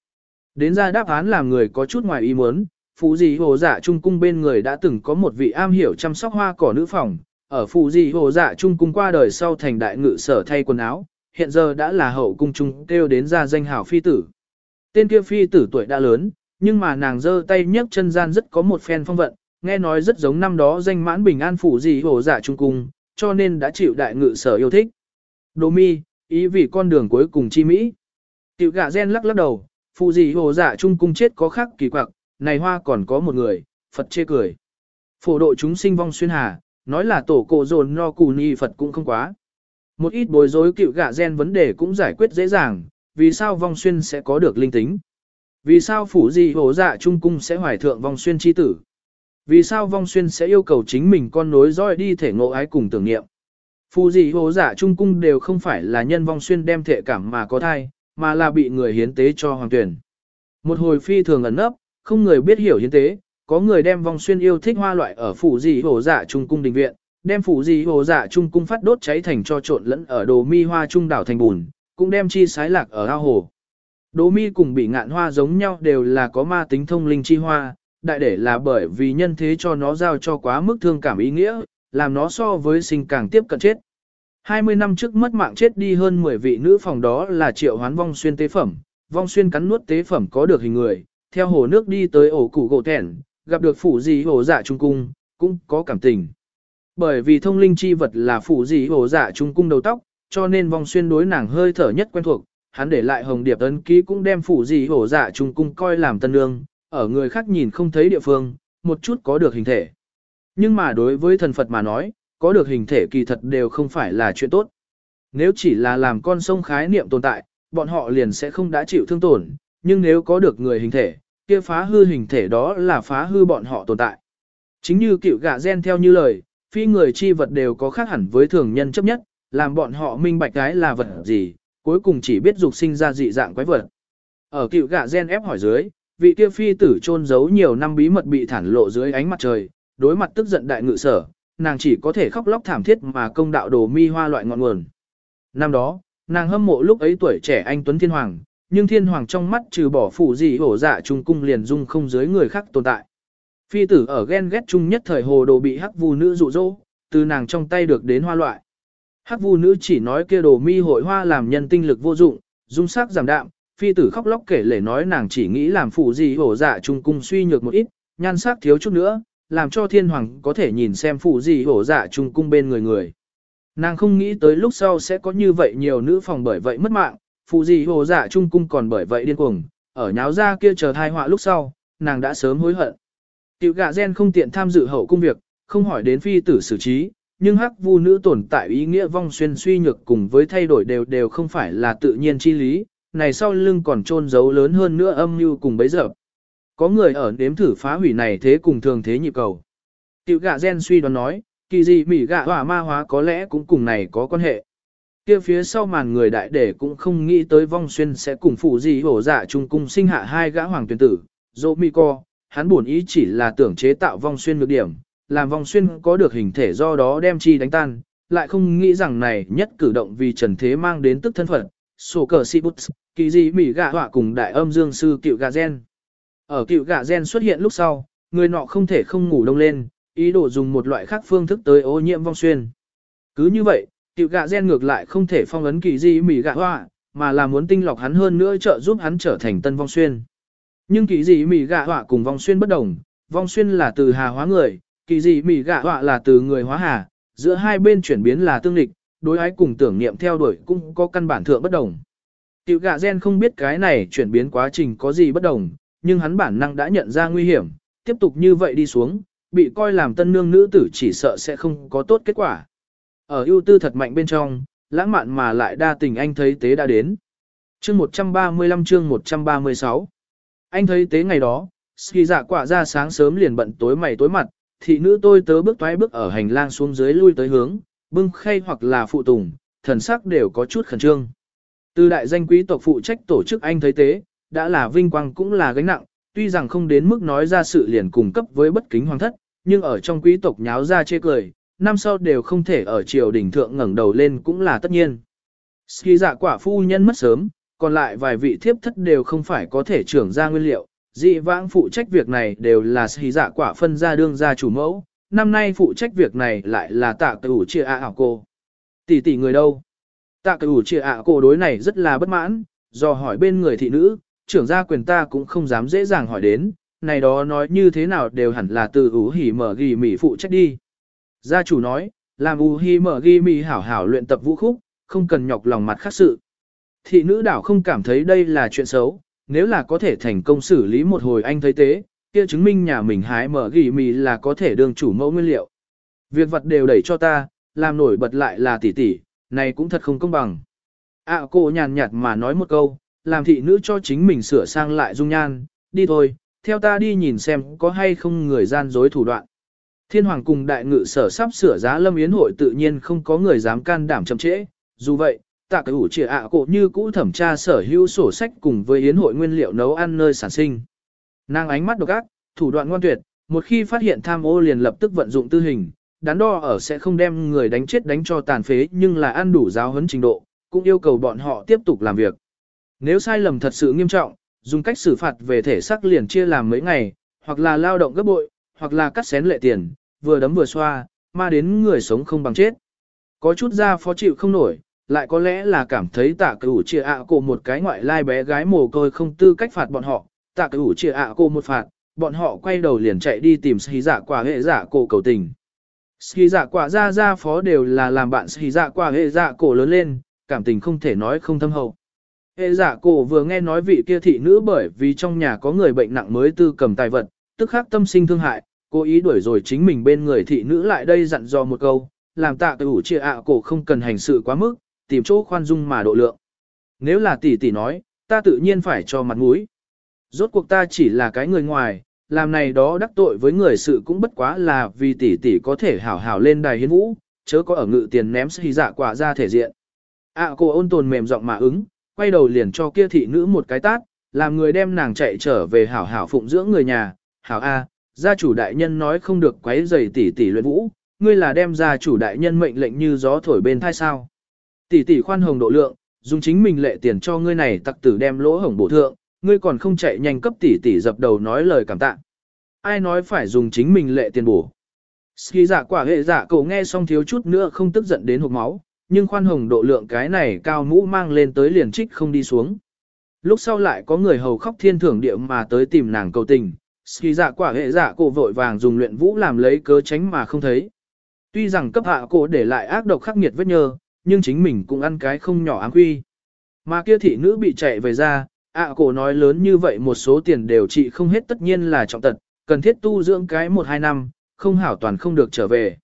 Đến ra đáp án làm người có chút ngoài ý muốn, phụ gì hồ dạ trung cung bên người đã từng có một vị am hiểu chăm sóc hoa cỏ nữ phòng, ở phụ gì hồ dạ trung cung qua đời sau thành đại ngự sở thay quần áo, hiện giờ đã là hậu cung trung kêu đến ra danh hảo phi tử. Tên kia phi tử tuổi đã lớn, nhưng mà nàng giơ tay nhấc chân gian rất có một phen phong vận, nghe nói rất giống năm đó danh mãn bình an Phụ gì Hồ dạ trung cung, cho nên đã chịu đại ngự sở yêu thích. Đồ mi, ý vì con đường cuối cùng chi Mỹ. Tiểu gạ gen lắc lắc đầu, phụ gì hồ dạ trung cung chết có khác kỳ quặc, này hoa còn có một người, Phật chê cười. Phổ độ chúng sinh vong xuyên hà, nói là tổ cổ dồn no cù ni Phật cũng không quá. Một ít bối rối cựu gạ gen vấn đề cũng giải quyết dễ dàng, vì sao vong xuyên sẽ có được linh tính? Vì sao phủ gì hồ dạ trung cung sẽ hoài thượng vong xuyên chi tử? Vì sao vong xuyên sẽ yêu cầu chính mình con nối dõi đi thể ngộ ái cùng tưởng niệm? Phù gì hồ dạ trung cung đều không phải là nhân vong xuyên đem thể cảm mà có thai, mà là bị người hiến tế cho hoàng tuyển. Một hồi phi thường ẩn nấp, không người biết hiểu hiến tế, có người đem vong xuyên yêu thích hoa loại ở phủ gì hồ dạ trung cung đình viện, đem phủ gì hồ dạ trung cung phát đốt cháy thành cho trộn lẫn ở đồ mi hoa trung đảo thành bùn, cũng đem chi sái lạc ở ao hồ. Đồ mi cùng bị ngạn hoa giống nhau đều là có ma tính thông linh chi hoa, đại để là bởi vì nhân thế cho nó giao cho quá mức thương cảm ý nghĩa, làm nó so với sinh càng tiếp cận chết. 20 năm trước mất mạng chết đi hơn 10 vị nữ phòng đó là triệu hoán vong xuyên tế phẩm, vong xuyên cắn nuốt tế phẩm có được hình người, theo hồ nước đi tới ổ củ gỗ thẻn, gặp được phủ gì hồ dạ trung cung, cũng có cảm tình. Bởi vì thông linh chi vật là phủ gì hồ dạ trung cung đầu tóc, cho nên vong xuyên đối nàng hơi thở nhất quen thuộc, hắn để lại hồng điệp ấn ký cũng đem phủ gì hồ dạ trung cung coi làm tân lương, ở người khác nhìn không thấy địa phương, một chút có được hình thể. Nhưng mà đối với thần Phật mà nói, có được hình thể kỳ thật đều không phải là chuyện tốt. Nếu chỉ là làm con sông khái niệm tồn tại, bọn họ liền sẽ không đã chịu thương tổn, nhưng nếu có được người hình thể, kia phá hư hình thể đó là phá hư bọn họ tồn tại. Chính như cựu gạ gen theo như lời, phi người chi vật đều có khác hẳn với thường nhân chấp nhất, làm bọn họ minh bạch cái là vật gì, cuối cùng chỉ biết dục sinh ra dị dạng quái vật. Ở cựu gạ gen ép hỏi dưới, vị kia phi tử chôn giấu nhiều năm bí mật bị thản lộ dưới ánh mặt trời, đối mặt tức giận đại ngự sở, nàng chỉ có thể khóc lóc thảm thiết mà công đạo đồ mi hoa loại ngọn nguồn. Năm đó, nàng hâm mộ lúc ấy tuổi trẻ anh Tuấn Thiên Hoàng, nhưng Thiên Hoàng trong mắt trừ bỏ phụ gì hổ dạ trung cung liền dung không dưới người khác tồn tại. Phi tử ở ghen ghét chung nhất thời hồ đồ bị hắc vu nữ dụ dỗ, từ nàng trong tay được đến hoa loại. Hắc vu nữ chỉ nói kia đồ mi hội hoa làm nhân tinh lực vô dụng, dung sắc giảm đạm, phi tử khóc lóc kể lể nói nàng chỉ nghĩ làm phụ gì hổ dạ trung cung suy nhược một ít, nhan sắc thiếu chút nữa, làm cho thiên hoàng có thể nhìn xem phụ gì hổ dạ trung cung bên người người. Nàng không nghĩ tới lúc sau sẽ có như vậy nhiều nữ phòng bởi vậy mất mạng, phụ gì hổ dạ trung cung còn bởi vậy điên cuồng, ở nháo ra kia chờ thai họa lúc sau, nàng đã sớm hối hận. Tiểu gạ gen không tiện tham dự hậu công việc, không hỏi đến phi tử xử trí, nhưng hắc vu nữ tồn tại ý nghĩa vong xuyên suy nhược cùng với thay đổi đều đều không phải là tự nhiên chi lý, này sau lưng còn trôn giấu lớn hơn nữa âm mưu cùng bấy giờ. Có người ở nếm thử phá hủy này thế cùng thường thế nhịp cầu. Tiểu gạ gen suy đoán nói, kỳ gì mỉ gạ hỏa ma hóa có lẽ cũng cùng này có quan hệ. Kia phía sau màn người đại để cũng không nghĩ tới vong xuyên sẽ cùng phụ gì hổ dạ trung cung sinh hạ hai gã hoàng tuyển tử, dỗ mi co, hắn buồn ý chỉ là tưởng chế tạo vong xuyên ngược điểm, làm vong xuyên có được hình thể do đó đem chi đánh tan, lại không nghĩ rằng này nhất cử động vì trần thế mang đến tức thân phận, sổ cờ si bút, kỳ gì mỉ gạ hỏa cùng đại âm dương sư cựu gà gen. Ở cựu gạ gen xuất hiện lúc sau, người nọ không thể không ngủ đông lên, ý đồ dùng một loại khác phương thức tới ô nhiễm vong xuyên. Cứ như vậy, cựu gạ gen ngược lại không thể phong ấn kỳ gì mỉ gạ Hoa, mà là muốn tinh lọc hắn hơn nữa trợ giúp hắn trở thành tân vong xuyên. Nhưng kỳ dị mỉ gạ họa cùng vong xuyên bất đồng, vong xuyên là từ hà hóa người, kỳ dị mỉ gạ họa là từ người hóa hà, giữa hai bên chuyển biến là tương lịch, đối ái cùng tưởng niệm theo đuổi cũng có căn bản thượng bất đồng. Tiểu gạ gen không biết cái này chuyển biến quá trình có gì bất đồng, nhưng hắn bản năng đã nhận ra nguy hiểm, tiếp tục như vậy đi xuống, bị coi làm tân nương nữ tử chỉ sợ sẽ không có tốt kết quả. Ở ưu tư thật mạnh bên trong, lãng mạn mà lại đa tình anh thấy tế đã đến. Chương 135 chương 136 Anh thấy tế ngày đó, ski dạ quả ra sáng sớm liền bận tối mày tối mặt, thị nữ tôi tớ bước toái bước ở hành lang xuống dưới lui tới hướng, bưng khay hoặc là phụ tùng, thần sắc đều có chút khẩn trương. Từ đại danh quý tộc phụ trách tổ chức anh thấy tế, đã là vinh quang cũng là gánh nặng, tuy rằng không đến mức nói ra sự liền cùng cấp với bất kính hoàng thất, nhưng ở trong quý tộc nháo ra chê cười, năm sau đều không thể ở triều đỉnh thượng ngẩng đầu lên cũng là tất nhiên. Ski dạ quả phu nhân mất sớm, còn lại vài vị thiếp thất đều không phải có thể trưởng ra nguyên liệu, dị vãng phụ trách việc này đều là ski dạ quả phân ra đương gia chủ mẫu, năm nay phụ trách việc này lại là tạ tử chia ạ ảo cô. Tỷ tỷ người đâu? Tạ cửu chia ạ cô đối này rất là bất mãn, do hỏi bên người thị nữ, trưởng gia quyền ta cũng không dám dễ dàng hỏi đến, này đó nói như thế nào đều hẳn là từ ủ hỉ mở ghi mỉ phụ trách đi. Gia chủ nói, làm ủ hỉ mở ghi mỉ hảo hảo luyện tập vũ khúc, không cần nhọc lòng mặt khác sự. Thị nữ đảo không cảm thấy đây là chuyện xấu, nếu là có thể thành công xử lý một hồi anh thấy tế, kia chứng minh nhà mình hái mở ghi mì là có thể đương chủ mẫu nguyên liệu. Việc vật đều đẩy cho ta, làm nổi bật lại là tỷ tỷ, này cũng thật không công bằng. À cô nhàn nhạt mà nói một câu, làm thị nữ cho chính mình sửa sang lại dung nhan, đi thôi, theo ta đi nhìn xem có hay không người gian dối thủ đoạn. Thiên hoàng cùng đại ngự sở sắp sửa giá lâm yến hội tự nhiên không có người dám can đảm chậm trễ, dù vậy, tạ cái ủ trịa ạ cổ như cũ thẩm tra sở hữu sổ sách cùng với yến hội nguyên liệu nấu ăn nơi sản sinh. Nàng ánh mắt độc ác, thủ đoạn ngoan tuyệt, một khi phát hiện tham ô liền lập tức vận dụng tư hình, đắn đo ở sẽ không đem người đánh chết đánh cho tàn phế nhưng là ăn đủ giáo huấn trình độ, cũng yêu cầu bọn họ tiếp tục làm việc. Nếu sai lầm thật sự nghiêm trọng, dùng cách xử phạt về thể xác liền chia làm mấy ngày, hoặc là lao động gấp bội, hoặc là cắt xén lệ tiền, vừa đấm vừa xoa, mà đến người sống không bằng chết. Có chút ra phó chịu không nổi, lại có lẽ là cảm thấy tạ cửu chia ạ à cổ một cái ngoại lai bé gái mồ côi không tư cách phạt bọn họ, tạ cửu chia ạ à cổ một phạt, bọn họ quay đầu liền chạy đi tìm sĩ giả dạ quả hệ giả dạ cổ cầu tình. sĩ giả dạ quả ra ra phó đều là làm bạn sĩ giả quả hệ giả cổ lớn lên, cảm tình không thể nói không thâm hậu. Hệ giả cổ vừa nghe nói vị kia thị nữ bởi vì trong nhà có người bệnh nặng mới tư cầm tài vật, tức khắc tâm sinh thương hại, cố ý đuổi rồi chính mình bên người thị nữ lại đây dặn dò một câu, làm tạ tử chia ạ cổ không cần hành sự quá mức, tìm chỗ khoan dung mà độ lượng. Nếu là tỷ tỷ nói, ta tự nhiên phải cho mặt mũi. Rốt cuộc ta chỉ là cái người ngoài, làm này đó đắc tội với người sự cũng bất quá là vì tỷ tỷ có thể hảo hảo lên đài hiến vũ, chớ có ở ngự tiền ném xì dạ quả ra thể diện. ạ cô ôn tồn mềm giọng mà ứng, quay đầu liền cho kia thị nữ một cái tát, làm người đem nàng chạy trở về hảo hảo phụng dưỡng người nhà, hảo A, gia chủ đại nhân nói không được quấy giày tỷ tỷ luyện vũ, ngươi là đem gia chủ đại nhân mệnh lệnh như gió thổi bên thai sao. Tỷ tỷ khoan hồng độ lượng, dùng chính mình lệ tiền cho ngươi này tặc tử đem lỗ hổng bổ thượng, ngươi còn không chạy nhanh cấp tỷ tỷ dập đầu nói lời cảm tạ. Ai nói phải dùng chính mình lệ tiền bổ. Ski giả quả hệ giả cậu nghe xong thiếu chút nữa không tức giận đến hộp máu, nhưng khoan hồng độ lượng cái này cao mũ mang lên tới liền trích không đi xuống. Lúc sau lại có người hầu khóc thiên thưởng địa mà tới tìm nàng cầu tình, khi dạ quả hệ dạ cổ vội vàng dùng luyện vũ làm lấy cớ tránh mà không thấy. Tuy rằng cấp hạ cổ để lại ác độc khắc nghiệt vết nhơ, nhưng chính mình cũng ăn cái không nhỏ áng quy. Mà kia thị nữ bị chạy về ra, ạ cổ nói lớn như vậy một số tiền đều trị không hết tất nhiên là trọng tật, cần thiết tu dưỡng cái một hai năm, không hảo toàn không được trở về.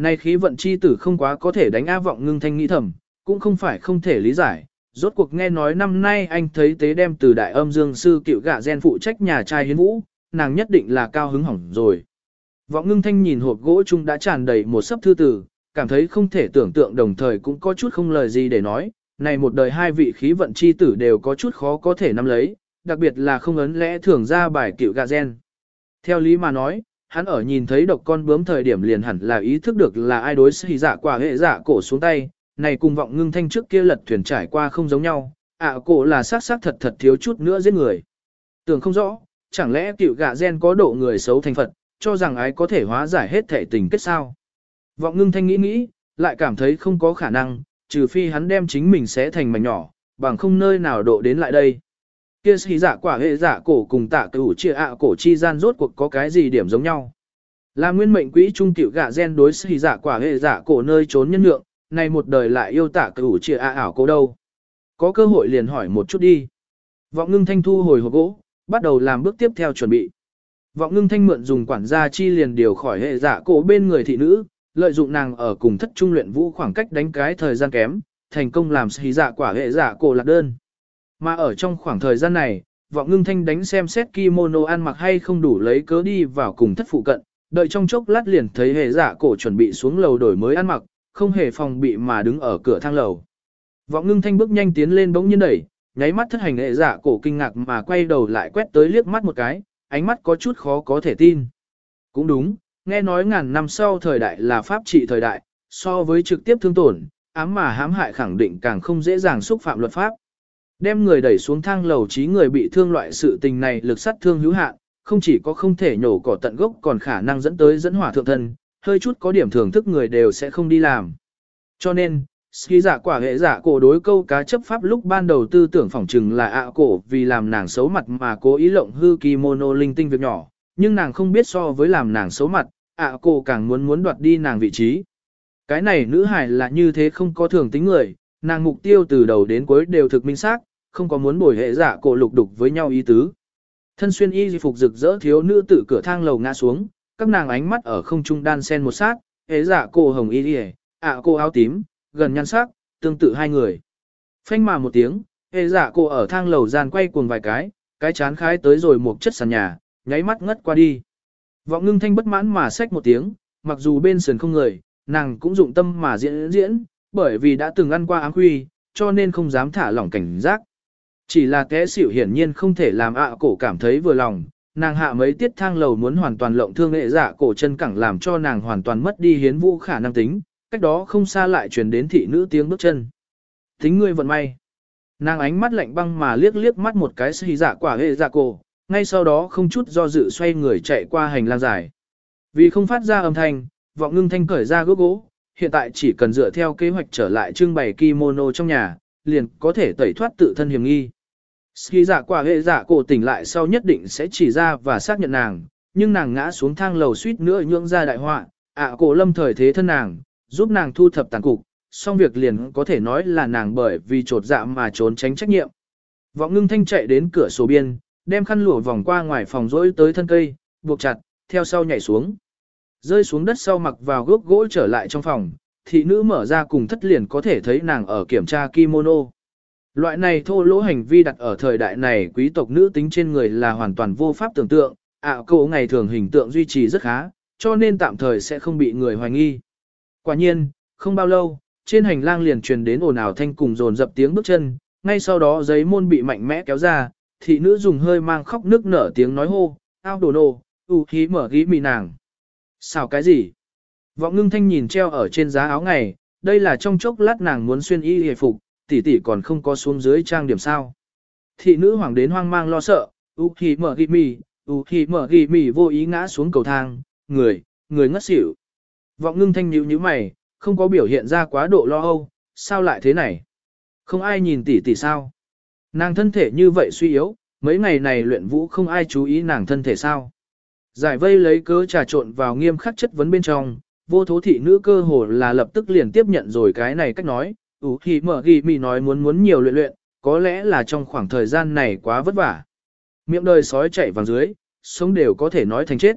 Nay khí vận chi tử không quá có thể đánh á vọng ngưng thanh nghĩ thầm, cũng không phải không thể lý giải. Rốt cuộc nghe nói năm nay anh thấy tế đem từ đại âm dương sư cựu gạ gen phụ trách nhà trai hiến vũ, nàng nhất định là cao hứng hỏng rồi. Vọng ngưng thanh nhìn hộp gỗ chung đã tràn đầy một sấp thư tử, cảm thấy không thể tưởng tượng đồng thời cũng có chút không lời gì để nói, này một đời hai vị khí vận chi tử đều có chút khó có thể nắm lấy, đặc biệt là không ấn lẽ thường ra bài cựu gạ gen. Theo lý mà nói, hắn ở nhìn thấy độc con bướm thời điểm liền hẳn là ý thức được là ai đối xì dạ quả hệ dạ cổ xuống tay, này cùng vọng ngưng thanh trước kia lật thuyền trải qua không giống nhau, ạ cổ là sát sát thật thật thiếu chút nữa giết người. Tưởng không rõ, chẳng lẽ cựu gạ gen có độ người xấu thành Phật, cho rằng ái có thể hóa giải hết thể tình kết sao. Vọng ngưng thanh nghĩ nghĩ, lại cảm thấy không có khả năng, trừ phi hắn đem chính mình sẽ thành mảnh nhỏ, bằng không nơi nào độ đến lại đây. Kia sĩ giả dạ quả hệ giả cổ cùng tạ cửu chia ạ cổ chi gian rốt cuộc có cái gì điểm giống nhau. Là nguyên mệnh quỹ trung tiểu gạ gen đối sĩ giả dạ quả hệ giả cổ nơi trốn nhân lượng, này một đời lại yêu tạ cửu chia ạ ảo cổ đâu. Có cơ hội liền hỏi một chút đi. Vọng ngưng thanh thu hồi hộp gỗ, bắt đầu làm bước tiếp theo chuẩn bị. Vọng ngưng thanh mượn dùng quản gia chi liền điều khỏi hệ giả cổ bên người thị nữ, lợi dụng nàng ở cùng thất trung luyện vũ khoảng cách đánh cái thời gian kém, thành công làm sĩ giả quả hệ giả cổ lạc đơn. Mà ở trong khoảng thời gian này, vọng ngưng thanh đánh xem xét kimono ăn mặc hay không đủ lấy cớ đi vào cùng thất phụ cận, đợi trong chốc lát liền thấy hệ giả cổ chuẩn bị xuống lầu đổi mới ăn mặc, không hề phòng bị mà đứng ở cửa thang lầu. Vọng ngưng thanh bước nhanh tiến lên bỗng nhiên đẩy, nháy mắt thất hành hệ giả cổ kinh ngạc mà quay đầu lại quét tới liếc mắt một cái, ánh mắt có chút khó có thể tin. Cũng đúng, nghe nói ngàn năm sau thời đại là pháp trị thời đại, so với trực tiếp thương tổn, ám mà hãm hại khẳng định càng không dễ dàng xúc phạm luật pháp. Đem người đẩy xuống thang lầu trí người bị thương loại sự tình này lực sát thương hữu hạn, không chỉ có không thể nhổ cỏ tận gốc còn khả năng dẫn tới dẫn hỏa thượng thân, hơi chút có điểm thưởng thức người đều sẽ không đi làm. Cho nên, Ski giả quả hệ giả cổ đối câu cá chấp pháp lúc ban đầu tư tưởng phỏng chừng là ạ cổ vì làm nàng xấu mặt mà cố ý lộng hư kimono linh tinh việc nhỏ, nhưng nàng không biết so với làm nàng xấu mặt, ạ cổ càng muốn muốn đoạt đi nàng vị trí. Cái này nữ hải là như thế không có thường tính người, nàng mục tiêu từ đầu đến cuối đều thực minh xác, không có muốn bồi hệ giả cổ lục đục với nhau ý tứ. Thân xuyên y phục rực rỡ thiếu nữ tử cửa thang lầu ngã xuống, các nàng ánh mắt ở không trung đan sen một sát, hệ giả cổ hồng y đi ạ cô áo tím, gần nhan sắc, tương tự hai người. Phanh mà một tiếng, hệ giả cổ ở thang lầu gian quay cuồng vài cái, cái chán khái tới rồi một chất sàn nhà, nháy mắt ngất qua đi. Vọng ngưng thanh bất mãn mà xách một tiếng, mặc dù bên sườn không người, nàng cũng dụng tâm mà diễn diễn, bởi vì đã từng ăn qua ám huy cho nên không dám thả lỏng cảnh giác. Chỉ là kẽ xỉu hiển nhiên không thể làm ạ cổ cảm thấy vừa lòng, nàng hạ mấy tiết thang lầu muốn hoàn toàn lộng thương nghệ dạ cổ chân cẳng làm cho nàng hoàn toàn mất đi hiến vũ khả năng tính, cách đó không xa lại truyền đến thị nữ tiếng bước chân. Tính ngươi vận may. Nàng ánh mắt lạnh băng mà liếc liếc mắt một cái xì dạ quả hệ dạ cổ, ngay sau đó không chút do dự xoay người chạy qua hành lang dài. Vì không phát ra âm thanh, vọng ngưng thanh cởi ra gốc gỗ, hiện tại chỉ cần dựa theo kế hoạch trở lại trưng bày kimono trong nhà, liền có thể tẩy thoát tự thân hiểm nghi. Ski giả quả hệ giả cổ tỉnh lại sau nhất định sẽ chỉ ra và xác nhận nàng, nhưng nàng ngã xuống thang lầu suýt nữa nhượng ra đại họa, ạ cổ lâm thời thế thân nàng, giúp nàng thu thập tàn cục, xong việc liền có thể nói là nàng bởi vì trột dạ mà trốn tránh trách nhiệm. Vọng ngưng thanh chạy đến cửa sổ biên, đem khăn lụa vòng qua ngoài phòng rỗi tới thân cây, buộc chặt, theo sau nhảy xuống. Rơi xuống đất sau mặc vào gốc gỗ trở lại trong phòng, thị nữ mở ra cùng thất liền có thể thấy nàng ở kiểm tra kimono. Loại này thô lỗ hành vi đặt ở thời đại này quý tộc nữ tính trên người là hoàn toàn vô pháp tưởng tượng, ạ à, cậu ngày thường hình tượng duy trì rất khá, cho nên tạm thời sẽ không bị người hoài nghi. Quả nhiên, không bao lâu, trên hành lang liền truyền đến ồn ào thanh cùng dồn dập tiếng bước chân, ngay sau đó giấy môn bị mạnh mẽ kéo ra, thị nữ dùng hơi mang khóc nước nở tiếng nói hô, ao đồ nô, u khí mở ghi mì nàng. Sao cái gì? Vọng ngưng thanh nhìn treo ở trên giá áo ngày, đây là trong chốc lát nàng muốn xuyên y hề phục, tỷ tỷ còn không có xuống dưới trang điểm sao. Thị nữ hoàng đến hoang mang lo sợ, u khí mở ghi mì, u khí mở ghi mì vô ý ngã xuống cầu thang, người, người ngất xỉu. Vọng ngưng thanh nhíu nhíu mày, không có biểu hiện ra quá độ lo âu, sao lại thế này? Không ai nhìn tỷ tỷ sao? Nàng thân thể như vậy suy yếu, mấy ngày này luyện vũ không ai chú ý nàng thân thể sao? Giải vây lấy cớ trà trộn vào nghiêm khắc chất vấn bên trong, vô thố thị nữ cơ hồ là lập tức liền tiếp nhận rồi cái này cách nói, ủ thì mở ghi mì nói muốn muốn nhiều luyện luyện, có lẽ là trong khoảng thời gian này quá vất vả. Miệng đời sói chạy vào dưới, sống đều có thể nói thành chết.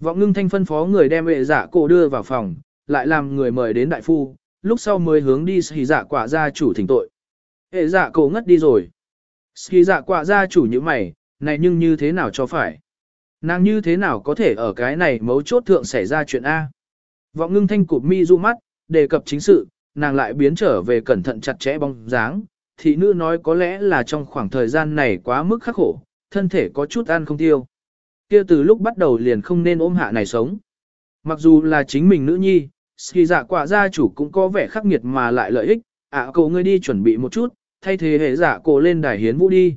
Vọng ngưng thanh phân phó người đem vệ giả dạ cổ đưa vào phòng, lại làm người mời đến đại phu, lúc sau mới hướng đi xì giả quả gia chủ thỉnh tội. Hệ giả dạ cổ ngất đi rồi. Xì giả quả gia chủ như mày, này nhưng như thế nào cho phải? Nàng như thế nào có thể ở cái này mấu chốt thượng xảy ra chuyện A? Vọng ngưng thanh cụp mi du mắt, đề cập chính sự, nàng lại biến trở về cẩn thận chặt chẽ bóng dáng. Thị nữ nói có lẽ là trong khoảng thời gian này quá mức khắc khổ, thân thể có chút ăn không tiêu. kia từ lúc bắt đầu liền không nên ôm hạ này sống. Mặc dù là chính mình nữ nhi, ski dạ giả quả gia chủ cũng có vẻ khắc nghiệt mà lại lợi ích, ạ à, cậu ngươi đi chuẩn bị một chút, thay thế hệ giả cổ lên đài hiến vũ đi.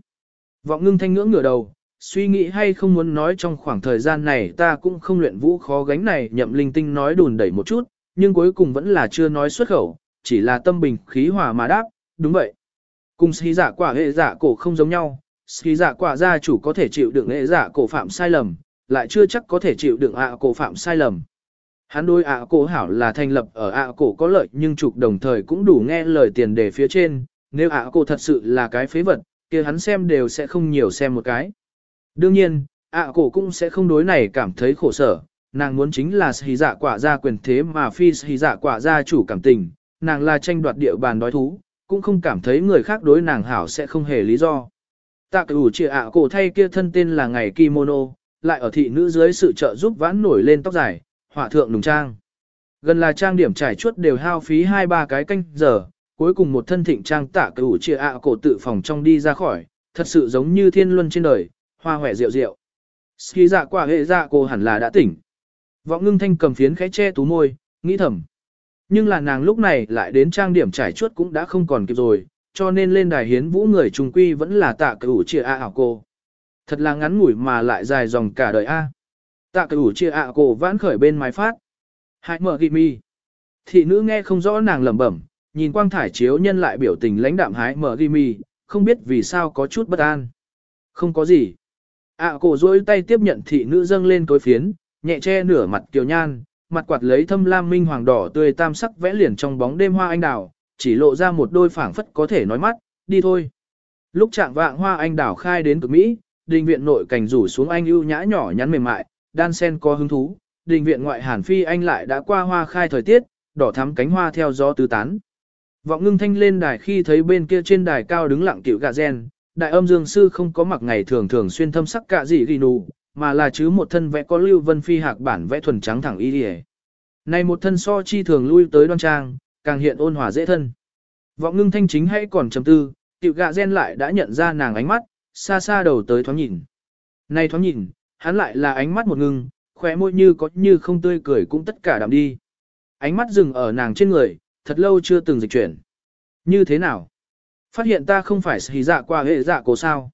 Vọng ngưng thanh ngưỡng ngửa đầu, suy nghĩ hay không muốn nói trong khoảng thời gian này ta cũng không luyện vũ khó gánh này nhậm linh tinh nói đùn đẩy một chút, nhưng cuối cùng vẫn là chưa nói xuất khẩu, chỉ là tâm bình khí hòa mà đáp, đúng vậy. Cùng sĩ giả quả hệ giả cổ không giống nhau, sĩ giả quả gia chủ có thể chịu đựng hệ giả cổ phạm sai lầm, lại chưa chắc có thể chịu đựng ạ cổ phạm sai lầm. Hắn đôi ạ cổ hảo là thành lập ở ạ cổ có lợi nhưng trục đồng thời cũng đủ nghe lời tiền đề phía trên, nếu ạ cổ thật sự là cái phế vật, kia hắn xem đều sẽ không nhiều xem một cái. Đương nhiên, ạ cổ cũng sẽ không đối này cảm thấy khổ sở, nàng muốn chính là sĩ dạ quả ra quyền thế mà phi sĩ dạ quả ra chủ cảm tình, nàng là tranh đoạt địa bàn đói thú, cũng không cảm thấy người khác đối nàng hảo sẽ không hề lý do. Tạ cửu trịa ạ cổ thay kia thân tên là ngày kimono, lại ở thị nữ dưới sự trợ giúp vãn nổi lên tóc dài, hỏa thượng nùng trang. Gần là trang điểm trải chuốt đều hao phí hai ba cái canh giờ, cuối cùng một thân thịnh trang tạ cửu trịa ạ cổ tự phòng trong đi ra khỏi, thật sự giống như thiên luân trên đời, hoa hòe rượu rượu. Ski dạ quả hệ dạ cô hẳn là đã tỉnh. Vọng ngưng thanh cầm phiến khẽ che tú môi, nghĩ thầm. Nhưng là nàng lúc này lại đến trang điểm trải chuốt cũng đã không còn kịp rồi, cho nên lên đài hiến vũ người trùng quy vẫn là tạ cửu chia a ảo cô. Thật là ngắn ngủi mà lại dài dòng cả đời a. Tạ cửu chia a cô vãn khởi bên mái phát. Hãy mở ghi mi. Thị nữ nghe không rõ nàng lẩm bẩm, nhìn quang thải chiếu nhân lại biểu tình lãnh đạm hái mở ghi mi không biết vì sao có chút bất an. Không có gì. ạ cổ dối tay tiếp nhận thị nữ dâng lên tối phiến, nhẹ che nửa mặt kiều nhan, mặt quạt lấy thâm lam minh hoàng đỏ tươi tam sắc vẽ liền trong bóng đêm hoa anh đào, chỉ lộ ra một đôi phảng phất có thể nói mắt, đi thôi. Lúc trạng vạng hoa anh đào khai đến cực Mỹ, đình viện nội cảnh rủ xuống anh ưu nhã nhỏ nhắn mềm mại, đan sen có hứng thú, đình viện ngoại hàn phi anh lại đã qua hoa khai thời tiết, đỏ thắm cánh hoa theo gió tứ tán. Vọng ngưng thanh lên đài khi thấy bên kia trên đài cao đứng lặng tiểu gà gen, đại âm dương sư không có mặc ngày thường thường xuyên thâm sắc cả gì ghi nụ, mà là chứ một thân vẽ có lưu vân phi hạc bản vẽ thuần trắng thẳng y đi Này một thân so chi thường lui tới đoan trang, càng hiện ôn hòa dễ thân. Vọng ngưng thanh chính hay còn trầm tư, tiểu gạ gen lại đã nhận ra nàng ánh mắt, xa xa đầu tới thoáng nhìn. Này thoáng nhìn, hắn lại là ánh mắt một ngưng, khóe môi như có như không tươi cười cũng tất cả đạm đi. Ánh mắt dừng ở nàng trên người, thật lâu chưa từng dịch chuyển. Như thế nào? Phát hiện ta không phải hỉ dạ qua hệ dạ cổ sao?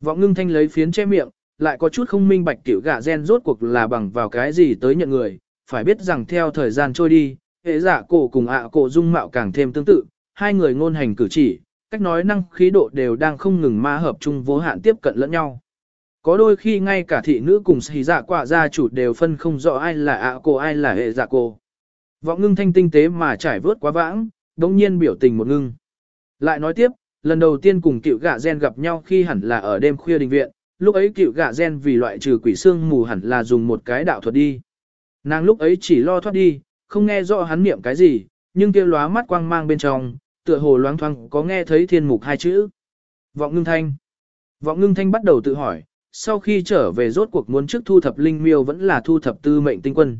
Vọng ngưng thanh lấy phiến che miệng, lại có chút không minh bạch tiểu gạ gen rốt cuộc là bằng vào cái gì tới nhận người, phải biết rằng theo thời gian trôi đi, hệ giả cổ cùng ạ cổ dung mạo càng thêm tương tự, hai người ngôn hành cử chỉ, cách nói năng khí độ đều đang không ngừng ma hợp chung vô hạn tiếp cận lẫn nhau. Có đôi khi ngay cả thị nữ cùng xì dạ quả gia chủ đều phân không rõ ai là ạ cổ ai là hệ dạ cổ. Vọng ngưng thanh tinh tế mà trải vớt quá vãng, đống nhiên biểu tình một ngưng. Lại nói tiếp, lần đầu tiên cùng tiểu gạ gen gặp nhau khi hẳn là ở đêm khuya đình viện, lúc ấy cựu gạ gen vì loại trừ quỷ xương mù hẳn là dùng một cái đạo thuật đi. Nàng lúc ấy chỉ lo thoát đi, không nghe rõ hắn niệm cái gì, nhưng kia lóa mắt quang mang bên trong, tựa hồ loáng thoáng có nghe thấy thiên mục hai chữ. Vọng ngưng thanh. Vọng ngưng thanh bắt đầu tự hỏi, sau khi trở về rốt cuộc muốn trước thu thập linh miêu vẫn là thu thập tư mệnh tinh quân.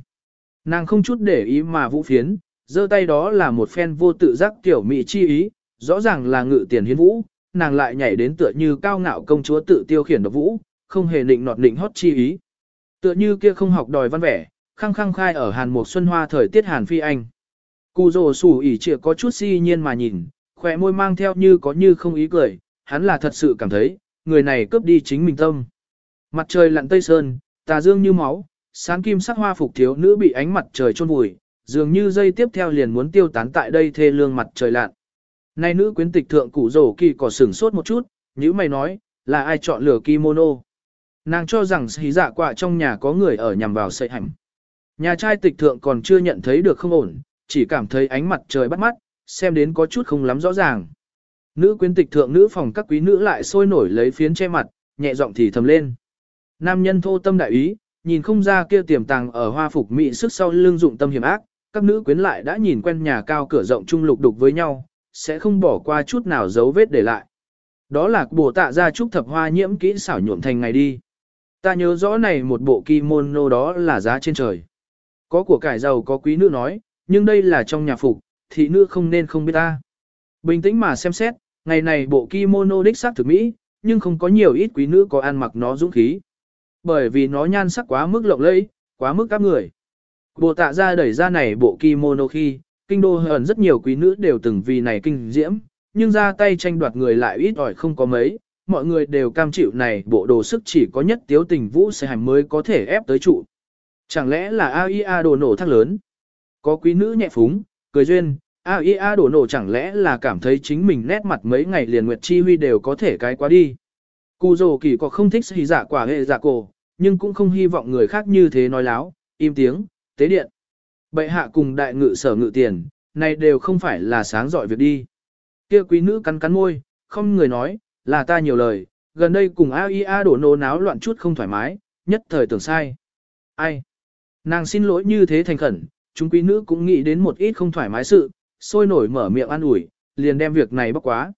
Nàng không chút để ý mà vũ phiến, giơ tay đó là một phen vô tự giác tiểu mỹ chi ý, rõ ràng là ngự tiền hiến vũ, nàng lại nhảy đến tựa như cao ngạo công chúa tự tiêu khiển độc vũ, không hề định nọt định hót chi ý. Tựa như kia không học đòi văn vẻ, khăng khăng khai ở Hàn Mục Xuân Hoa thời tiết Hàn Phi Anh. Cù rồ sủ ỉ trịa có chút si nhiên mà nhìn, khỏe môi mang theo như có như không ý cười, hắn là thật sự cảm thấy, người này cướp đi chính mình tâm. Mặt trời lặn tây sơn, tà dương như máu, sáng kim sắc hoa phục thiếu nữ bị ánh mặt trời chôn vùi, dường như dây tiếp theo liền muốn tiêu tán tại đây thê lương mặt trời lặn. Nay nữ quyến tịch thượng cụ rổ kỳ có sửng sốt một chút, như mày nói, là ai chọn lửa kimono. Nàng cho rằng xí dạ quạ trong nhà có người ở nhằm vào sợi hành. Nhà trai tịch thượng còn chưa nhận thấy được không ổn, chỉ cảm thấy ánh mặt trời bắt mắt, xem đến có chút không lắm rõ ràng. Nữ quyến tịch thượng nữ phòng các quý nữ lại sôi nổi lấy phiến che mặt, nhẹ giọng thì thầm lên. Nam nhân thô tâm đại ý, nhìn không ra kia tiềm tàng ở hoa phục mỹ sức sau lưng dụng tâm hiểm ác, các nữ quyến lại đã nhìn quen nhà cao cửa rộng chung lục đục với nhau, sẽ không bỏ qua chút nào dấu vết để lại. Đó là bổ tạ ra trúc thập hoa nhiễm kỹ xảo nhuộm thành ngày đi. Ta nhớ rõ này một bộ kimono đó là giá trên trời. Có của cải giàu có quý nữ nói, nhưng đây là trong nhà phục, thị nữ không nên không biết ta. Bình tĩnh mà xem xét, ngày này bộ kimono đích xác thực mỹ, nhưng không có nhiều ít quý nữ có ăn mặc nó dũng khí. Bởi vì nó nhan sắc quá mức lộng lẫy, quá mức các người. Bộ tạ ra đẩy ra này bộ kimono khi, kinh đô hờn rất nhiều quý nữ đều từng vì này kinh diễm, nhưng ra tay tranh đoạt người lại ít ỏi không có mấy, mọi người đều cam chịu này bộ đồ sức chỉ có nhất tiếu tình vũ sẽ hành mới có thể ép tới trụ. Chẳng lẽ là AIA đồ nổ thác lớn? Có quý nữ nhẹ phúng, cười duyên, AIA đồ nổ chẳng lẽ là cảm thấy chính mình nét mặt mấy ngày liền Nguyệt Chi Huy đều có thể cái quá đi. Cù dồ kỳ có không thích xì giả quả hệ giả cổ, nhưng cũng không hy vọng người khác như thế nói láo, im tiếng, tế điện. Bệ hạ cùng đại ngự sở ngự tiền, này đều không phải là sáng giỏi việc đi. Kia quý nữ cắn cắn môi, không người nói, là ta nhiều lời, gần đây cùng AIA đổ nô náo loạn chút không thoải mái, nhất thời tưởng sai. Ai? Nàng xin lỗi như thế thành khẩn, chúng quý nữ cũng nghĩ đến một ít không thoải mái sự, sôi nổi mở miệng an ủi, liền đem việc này bóc quá.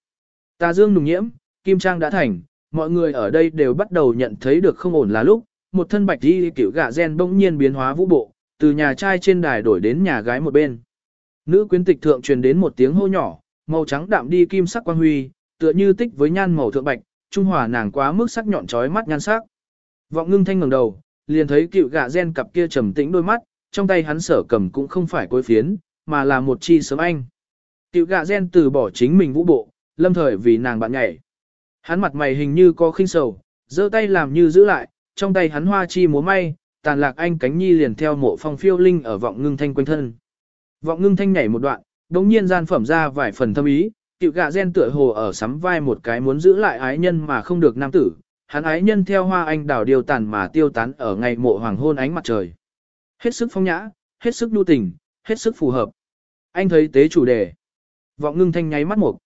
Tà dương nùng nhiễm, kim trang đã thành, mọi người ở đây đều bắt đầu nhận thấy được không ổn là lúc, một thân bạch đi kiểu gạ gen bỗng nhiên biến hóa vũ bộ, từ nhà trai trên đài đổi đến nhà gái một bên. Nữ quyến tịch thượng truyền đến một tiếng hô nhỏ, màu trắng đạm đi kim sắc quang huy, tựa như tích với nhan màu thượng bạch, trung hòa nàng quá mức sắc nhọn chói mắt nhan sắc. Vọng ngưng thanh ngẩng đầu, liền thấy cựu gạ gen cặp kia trầm tĩnh đôi mắt, trong tay hắn sở cầm cũng không phải cối phiến, mà là một chi sớm anh. cựu gạ gen từ bỏ chính mình vũ bộ, lâm thời vì nàng bạn nhảy. Hắn mặt mày hình như có khinh sầu, giơ tay làm như giữ lại, trong tay hắn hoa chi múa may, tàn lạc anh cánh nhi liền theo mộ phong phiêu linh ở vọng ngưng thanh quanh thân. Vọng ngưng thanh nhảy một đoạn, đống nhiên gian phẩm ra vài phần thâm ý, cựu gạ gen tựa hồ ở sắm vai một cái muốn giữ lại ái nhân mà không được nam tử, hắn ái nhân theo hoa anh đào điều tàn mà tiêu tán ở ngày mộ hoàng hôn ánh mặt trời. Hết sức phong nhã, hết sức nhu tình, hết sức phù hợp. Anh thấy tế chủ đề. Vọng ngưng thanh nháy mắt một.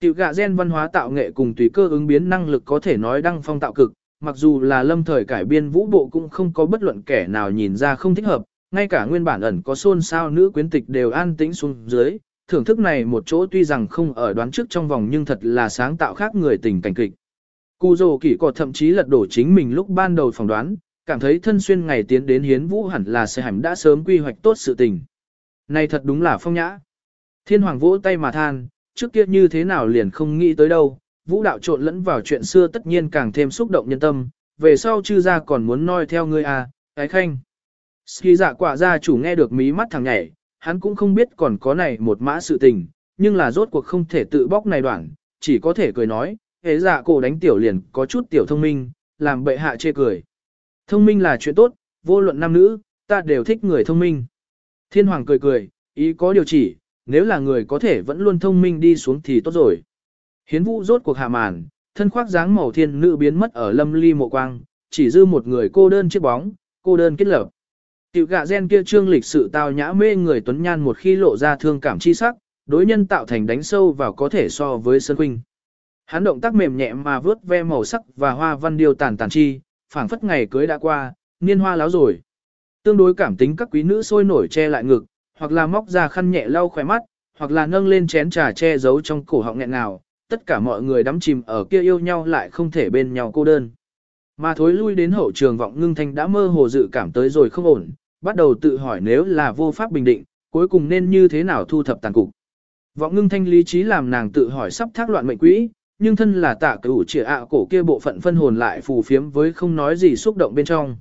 Tiểu gạ gen văn hóa tạo nghệ cùng tùy cơ ứng biến năng lực có thể nói đăng phong tạo cực, mặc dù là lâm thời cải biên vũ bộ cũng không có bất luận kẻ nào nhìn ra không thích hợp, ngay cả nguyên bản ẩn có xôn xao nữ quyến tịch đều an tĩnh xuống dưới, thưởng thức này một chỗ tuy rằng không ở đoán trước trong vòng nhưng thật là sáng tạo khác người tình cảnh kịch. Cù dồ kỷ có thậm chí lật đổ chính mình lúc ban đầu phỏng đoán, cảm thấy thân xuyên ngày tiến đến hiến vũ hẳn là sẽ hẳn đã sớm quy hoạch tốt sự tình. Này thật đúng là phong nhã. Thiên hoàng vỗ tay mà than, trước kia như thế nào liền không nghĩ tới đâu, vũ đạo trộn lẫn vào chuyện xưa tất nhiên càng thêm xúc động nhân tâm, về sau chư gia còn muốn noi theo ngươi à, cái khanh. Ski dạ quả gia chủ nghe được mí mắt thằng nhảy, hắn cũng không biết còn có này một mã sự tình, nhưng là rốt cuộc không thể tự bóc này đoạn, chỉ có thể cười nói, hế dạ cổ đánh tiểu liền có chút tiểu thông minh, làm bệ hạ chê cười. Thông minh là chuyện tốt, vô luận nam nữ, ta đều thích người thông minh. Thiên hoàng cười cười, ý có điều chỉ, nếu là người có thể vẫn luôn thông minh đi xuống thì tốt rồi. Hiến vũ rốt cuộc hạ màn, thân khoác dáng màu thiên nữ biến mất ở lâm ly mộ quang, chỉ dư một người cô đơn chiếc bóng, cô đơn kết lập. Tiểu gạ gen kia trương lịch sự tao nhã mê người tuấn nhan một khi lộ ra thương cảm chi sắc, đối nhân tạo thành đánh sâu vào có thể so với Sơn huynh. Hắn động tác mềm nhẹ mà vớt ve màu sắc và hoa văn điều tàn tàn chi, phảng phất ngày cưới đã qua, niên hoa láo rồi. Tương đối cảm tính các quý nữ sôi nổi che lại ngực, hoặc là móc ra khăn nhẹ lau khóe mắt, hoặc là nâng lên chén trà che giấu trong cổ họng nghẹn nào, tất cả mọi người đắm chìm ở kia yêu nhau lại không thể bên nhau cô đơn. Mà thối lui đến hậu trường vọng ngưng thanh đã mơ hồ dự cảm tới rồi không ổn, bắt đầu tự hỏi nếu là vô pháp bình định, cuối cùng nên như thế nào thu thập tàn cục. Vọng ngưng thanh lý trí làm nàng tự hỏi sắp thác loạn mệnh quỹ, nhưng thân là tạ cửu trịa ạ cổ kia bộ phận phân hồn lại phù phiếm với không nói gì xúc động bên trong.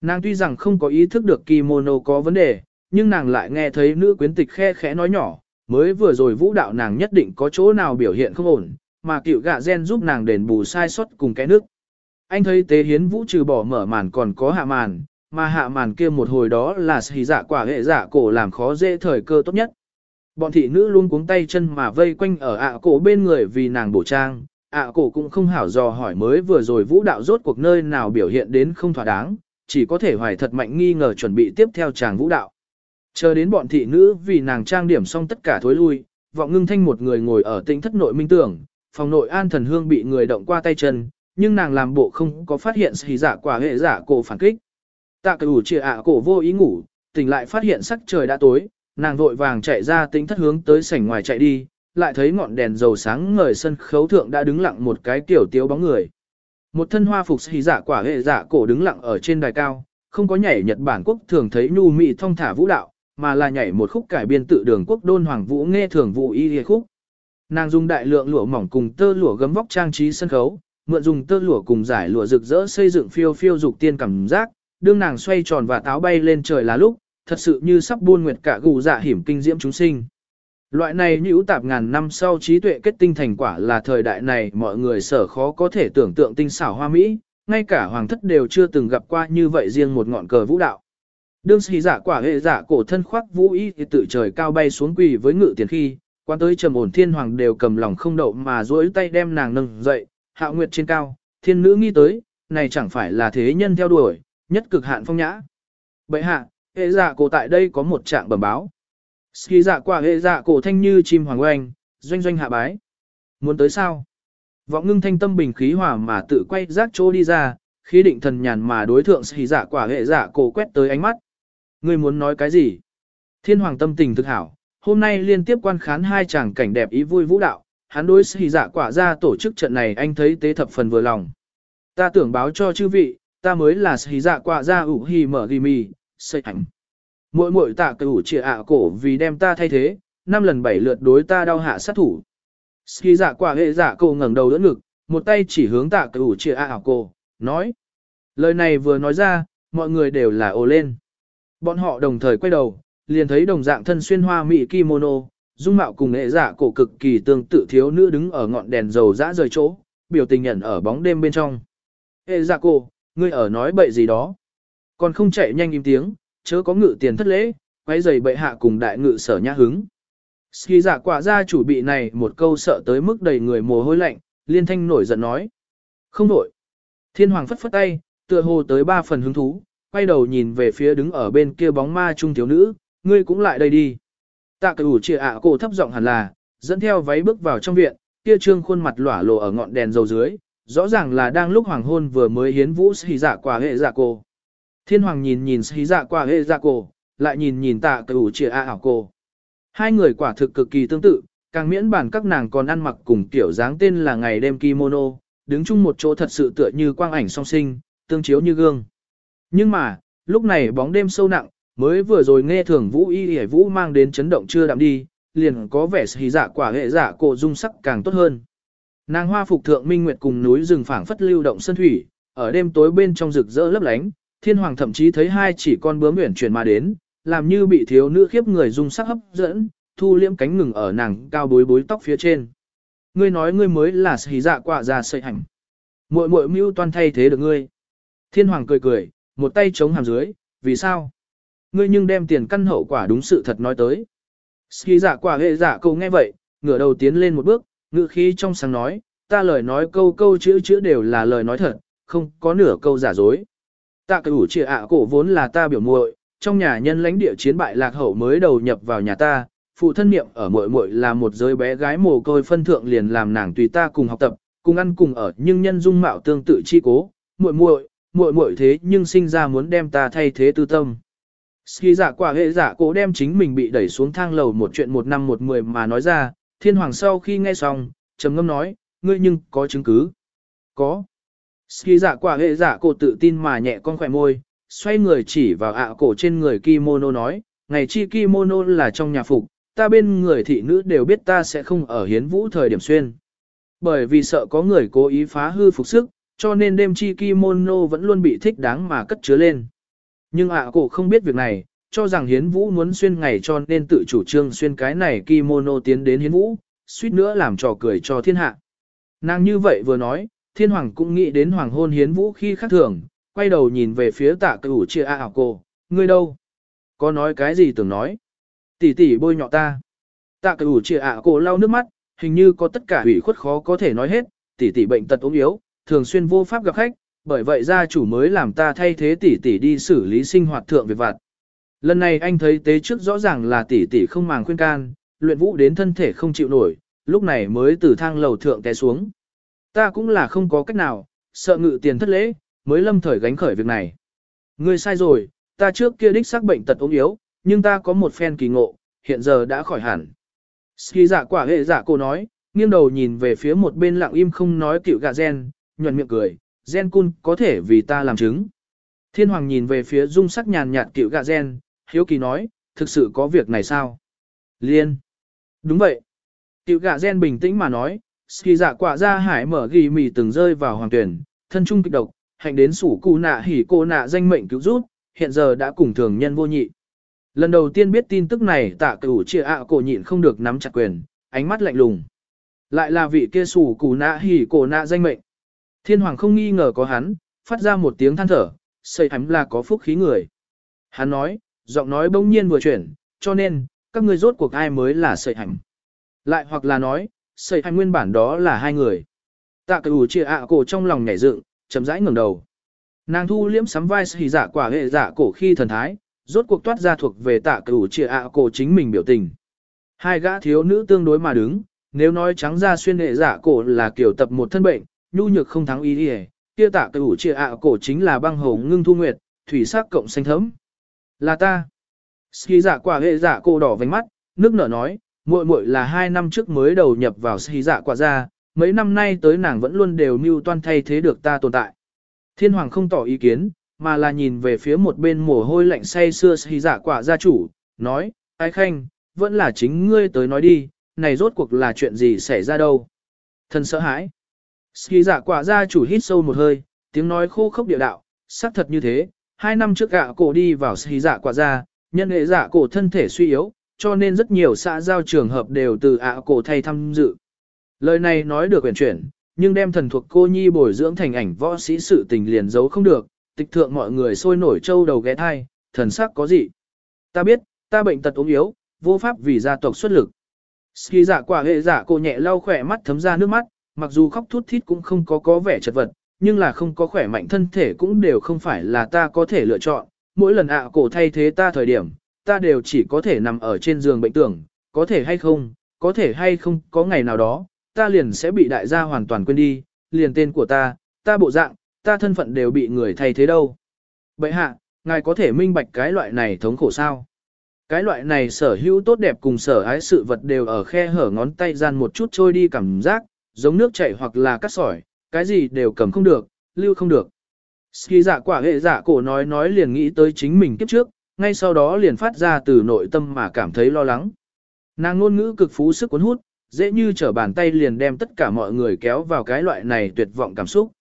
Nàng tuy rằng không có ý thức được kimono có vấn đề, nhưng nàng lại nghe thấy nữ quyến tịch khe khẽ nói nhỏ, mới vừa rồi vũ đạo nàng nhất định có chỗ nào biểu hiện không ổn, mà cựu gạ gen giúp nàng đền bù sai sót cùng cái nước. Anh thấy tế hiến vũ trừ bỏ mở màn còn có hạ màn, mà hạ màn kia một hồi đó là xì dạ quả hệ dạ cổ làm khó dễ thời cơ tốt nhất. Bọn thị nữ luôn cuống tay chân mà vây quanh ở ạ cổ bên người vì nàng bổ trang, ạ cổ cũng không hảo dò hỏi mới vừa rồi vũ đạo rốt cuộc nơi nào biểu hiện đến không thỏa đáng, chỉ có thể hoài thật mạnh nghi ngờ chuẩn bị tiếp theo chàng vũ đạo. Chờ đến bọn thị nữ vì nàng trang điểm xong tất cả thối lui, vọng ngưng thanh một người ngồi ở tĩnh thất nội minh tưởng, phòng nội an thần hương bị người động qua tay chân, nhưng nàng làm bộ không có phát hiện xì giả quả hệ giả cổ phản kích. Tạ cửu chia ạ cổ vô ý ngủ, tỉnh lại phát hiện sắc trời đã tối, nàng vội vàng chạy ra tĩnh thất hướng tới sảnh ngoài chạy đi, lại thấy ngọn đèn dầu sáng ngời sân khấu thượng đã đứng lặng một cái tiểu tiếu bóng người. Một thân hoa phục xì giả quả hệ giả cổ đứng lặng ở trên đài cao, không có nhảy Nhật Bản quốc thường thấy nhu mị thông thả vũ đạo, mà là nhảy một khúc cải biên tự đường quốc đôn hoàng vũ nghe thường vụ y liệt khúc. Nàng dùng đại lượng lụa mỏng cùng tơ lụa gấm vóc trang trí sân khấu, mượn dùng tơ lụa cùng giải lụa rực rỡ xây dựng phiêu phiêu dục tiên cảm giác, đương nàng xoay tròn và táo bay lên trời là lúc, thật sự như sắp buôn nguyệt cả gù dạ hiểm kinh diễm chúng sinh. Loại này nhũ tạp ngàn năm sau trí tuệ kết tinh thành quả là thời đại này mọi người sở khó có thể tưởng tượng tinh xảo hoa mỹ, ngay cả hoàng thất đều chưa từng gặp qua như vậy riêng một ngọn cờ vũ đạo. Đương sĩ giả quả hệ giả cổ thân khoác vũ y thì tự trời cao bay xuống quỳ với ngự tiền khi, quan tới trầm ổn thiên hoàng đều cầm lòng không đậu mà duỗi tay đem nàng nâng dậy, hạ nguyệt trên cao, thiên nữ nghĩ tới, này chẳng phải là thế nhân theo đuổi, nhất cực hạn phong nhã. Bậy hạ, hệ giả cổ tại đây có một trạng bẩm báo. Sĩ giả quả hệ giả cổ thanh như chim hoàng oanh, doanh doanh hạ bái. Muốn tới sao? Vọng ngưng thanh tâm bình khí hòa mà tự quay rác chỗ đi ra, khí định thần nhàn mà đối thượng sĩ giả quả hệ giả cổ quét tới ánh mắt. Ngươi muốn nói cái gì? Thiên hoàng tâm tình thực hảo, hôm nay liên tiếp quan khán hai chàng cảnh đẹp ý vui vũ đạo, hắn đối sĩ dạ quả ra tổ chức trận này anh thấy tế thập phần vừa lòng. Ta tưởng báo cho chư vị, ta mới là sĩ dạ quả ra ủ hì mở ghi mì, xây ảnh. Mỗi mỗi tạ cử trịa ạ cổ vì đem ta thay thế, năm lần bảy lượt đối ta đau hạ sát thủ. Ski dạ quả hệ dạ cổ ngẩng đầu đỡ ngực, một tay chỉ hướng tạ cử trịa ạ cổ, nói. Lời này vừa nói ra, mọi người đều là ồ lên. Bọn họ đồng thời quay đầu, liền thấy đồng dạng thân xuyên hoa mỹ kimono, dung mạo cùng nghệ giả cổ cực kỳ tương tự thiếu nữ đứng ở ngọn đèn dầu dã rời chỗ, biểu tình nhận ở bóng đêm bên trong. Ê giả cổ, ngươi ở nói bậy gì đó. Còn không chạy nhanh im tiếng, chớ có ngự tiền thất lễ, quay giày bậy hạ cùng đại ngự sở nhã hứng. Ski giả quả ra chủ bị này một câu sợ tới mức đầy người mồ hôi lạnh, liên thanh nổi giận nói. Không nổi. Thiên hoàng phất phất tay, tựa hồ tới ba phần hứng thú, quay đầu nhìn về phía đứng ở bên kia bóng ma trung thiếu nữ, ngươi cũng lại đây đi. Tạ cửu trịa ạ cổ thấp giọng hẳn là, dẫn theo váy bước vào trong viện, kia trương khuôn mặt lỏa lộ ở ngọn đèn dầu dưới, rõ ràng là đang lúc hoàng hôn vừa mới hiến vũ sĩ dạ quả hệ dạ cổ. Thiên hoàng nhìn nhìn sĩ dạ quả hệ dạ cổ, lại nhìn nhìn tạ cửu trịa ạ ảo cổ. Hai người quả thực cực kỳ tương tự, càng miễn bản các nàng còn ăn mặc cùng kiểu dáng tên là ngày đêm kimono, đứng chung một chỗ thật sự tựa như quang ảnh song sinh, tương chiếu như gương. Nhưng mà, lúc này bóng đêm sâu nặng, mới vừa rồi nghe thường vũ y hề vũ mang đến chấn động chưa đạm đi, liền có vẻ hỉ dạ quả hệ dạ cổ dung sắc càng tốt hơn. Nàng hoa phục thượng minh nguyệt cùng núi rừng phảng phất lưu động sơn thủy, ở đêm tối bên trong rực rỡ lấp lánh, thiên hoàng thậm chí thấy hai chỉ con bướm uyển chuyển mà đến, làm như bị thiếu nữ khiếp người dung sắc hấp dẫn, thu liễm cánh ngừng ở nàng cao bối bối tóc phía trên. Ngươi nói ngươi mới là hỉ dạ quả già sợi hành. Muội muội mưu toan thay thế được ngươi. Thiên hoàng cười cười, một tay chống hàm dưới, vì sao? Ngươi nhưng đem tiền căn hậu quả đúng sự thật nói tới. Ski giả quả hệ dạ giả câu nghe vậy, ngửa đầu tiến lên một bước, ngữ khí trong sáng nói, ta lời nói câu câu chữ chữ đều là lời nói thật, không có nửa câu giả dối. Tạ cửu trịa ạ cổ vốn là ta biểu muội, trong nhà nhân lãnh địa chiến bại lạc hậu mới đầu nhập vào nhà ta, phụ thân niệm ở muội muội là một giới bé gái mồ côi phân thượng liền làm nàng tùy ta cùng học tập, cùng ăn cùng ở nhưng nhân dung mạo tương tự chi cố, muội muội, muội muội thế nhưng sinh ra muốn đem ta thay thế tư tâm. Ski giả quả hệ giả cố đem chính mình bị đẩy xuống thang lầu một chuyện một năm một mười mà nói ra, thiên hoàng sau khi nghe xong, trầm ngâm nói, ngươi nhưng có chứng cứ. Có. Ski giả quả hệ giả cổ tự tin mà nhẹ con khỏe môi, xoay người chỉ vào ạ cổ trên người kimono nói, ngày chi kimono là trong nhà phục, ta bên người thị nữ đều biết ta sẽ không ở hiến vũ thời điểm xuyên. Bởi vì sợ có người cố ý phá hư phục sức, cho nên đêm chi kimono vẫn luôn bị thích đáng mà cất chứa lên. Nhưng ạ cổ không biết việc này, cho rằng hiến vũ muốn xuyên ngày cho nên tự chủ trương xuyên cái này kimono tiến đến hiến vũ, suýt nữa làm trò cười cho thiên hạ. Nàng như vậy vừa nói, thiên hoàng cũng nghĩ đến hoàng hôn hiến vũ khi khác thường, quay đầu nhìn về phía tạ cửu chia ạ cổ, ngươi đâu? Có nói cái gì tưởng nói? Tỷ tỷ bôi nhọ ta. Tạ cửu chia ạ cổ lau nước mắt, hình như có tất cả ủy khuất khó có thể nói hết, tỷ tỷ bệnh tật ốm yếu, thường xuyên vô pháp gặp khách, bởi vậy gia chủ mới làm ta thay thế tỷ tỷ đi xử lý sinh hoạt thượng việc vặt. Lần này anh thấy tế trước rõ ràng là tỷ tỷ không màng khuyên can, luyện vũ đến thân thể không chịu nổi, lúc này mới từ thang lầu thượng té xuống. Ta cũng là không có cách nào, sợ ngự tiền thất lễ, mới lâm thời gánh khởi việc này. Ngươi sai rồi, ta trước kia đích xác bệnh tật ốm yếu, nhưng ta có một phen kỳ ngộ, hiện giờ đã khỏi hẳn. Ski dạ quả hệ dạ cô nói, nghiêng đầu nhìn về phía một bên lặng im không nói cựu gà gen, nhuận miệng cười, gen Kun có thể vì ta làm chứng. Thiên hoàng nhìn về phía dung sắc nhàn nhạt cựu gà gen, hiếu kỳ nói, thực sự có việc này sao? Liên. Đúng vậy. Cựu gà gen bình tĩnh mà nói, ski dạ quả ra hải mở ghi mì từng rơi vào hoàng tuyển, thân trung kịch độc, hành đến sủ cụ nạ hỉ cô nạ danh mệnh cứu rút, hiện giờ đã cùng thường nhân vô nhị. Lần đầu tiên biết tin tức này tạ cửu chia ạ cổ nhịn không được nắm chặt quyền, ánh mắt lạnh lùng. Lại là vị kia sủ cụ nạ hỉ cổ nạ danh mệnh. Thiên hoàng không nghi ngờ có hắn, phát ra một tiếng than thở, xây hắn là có phúc khí người. Hắn nói, giọng nói bỗng nhiên vừa chuyển, cho nên, các ngươi rốt cuộc ai mới là sợi hắn. Lại hoặc là nói, sợi hắn nguyên bản đó là hai người. Tạ cửu chia ạ cổ trong lòng nhảy dựng, chấm rãi ngẩng đầu. Nàng thu liễm sắm vai hỉ giả quả hệ giả cổ khi thần thái, rốt cuộc toát ra thuộc về tạ cửu chia ạ cổ chính mình biểu tình. Hai gã thiếu nữ tương đối mà đứng, nếu nói trắng ra xuyên hệ giả cổ là kiểu tập một thân bệnh, nhu nhược không thắng ý ỉa kia tạ cửu chia ạ cổ chính là băng hồ ngưng thu nguyệt, thủy sắc cộng xanh thấm. Là ta. Ski dạ quả hệ dạ cô đỏ vánh mắt, nước nở nói, muội muội là hai năm trước mới đầu nhập vào ski dạ quả ra, mấy năm nay tới nàng vẫn luôn đều mưu toan thay thế được ta tồn tại. Thiên hoàng không tỏ ý kiến, mà là nhìn về phía một bên mồ hôi lạnh say xưa ski dạ quả gia chủ, nói, ai khanh, vẫn là chính ngươi tới nói đi, này rốt cuộc là chuyện gì xảy ra đâu. Thân sợ hãi. Ski giả dạ quả ra chủ hít sâu một hơi, tiếng nói khô khốc địa đạo, xác thật như thế, hai năm trước gạ cổ đi vào ski giả dạ quả ra, nhân hệ giả dạ cổ thân thể suy yếu, cho nên rất nhiều xã giao trường hợp đều từ ạ cổ thay tham dự. Lời này nói được quyển chuyển, nhưng đem thần thuộc cô nhi bồi dưỡng thành ảnh võ sĩ sự tình liền giấu không được, tịch thượng mọi người sôi nổi châu đầu ghé thai, thần sắc có gì. Ta biết, ta bệnh tật ốm yếu, vô pháp vì gia tộc xuất lực. Ski giả quả hệ giả cô nhẹ lau khỏe mắt thấm ra nước mắt, mặc dù khóc thút thít cũng không có có vẻ chật vật, nhưng là không có khỏe mạnh thân thể cũng đều không phải là ta có thể lựa chọn. Mỗi lần ạ cổ thay thế ta thời điểm, ta đều chỉ có thể nằm ở trên giường bệnh tưởng, có thể hay không, có thể hay không, có ngày nào đó, ta liền sẽ bị đại gia hoàn toàn quên đi, liền tên của ta, ta bộ dạng, ta thân phận đều bị người thay thế đâu. Bậy hạ, ngài có thể minh bạch cái loại này thống khổ sao? Cái loại này sở hữu tốt đẹp cùng sở ái sự vật đều ở khe hở ngón tay gian một chút trôi đi cảm giác, giống nước chảy hoặc là cắt sỏi, cái gì đều cầm không được, lưu không được. Ski dạ quả hệ dạ cổ nói nói liền nghĩ tới chính mình kiếp trước, ngay sau đó liền phát ra từ nội tâm mà cảm thấy lo lắng. Nàng ngôn ngữ cực phú sức cuốn hút, dễ như trở bàn tay liền đem tất cả mọi người kéo vào cái loại này tuyệt vọng cảm xúc.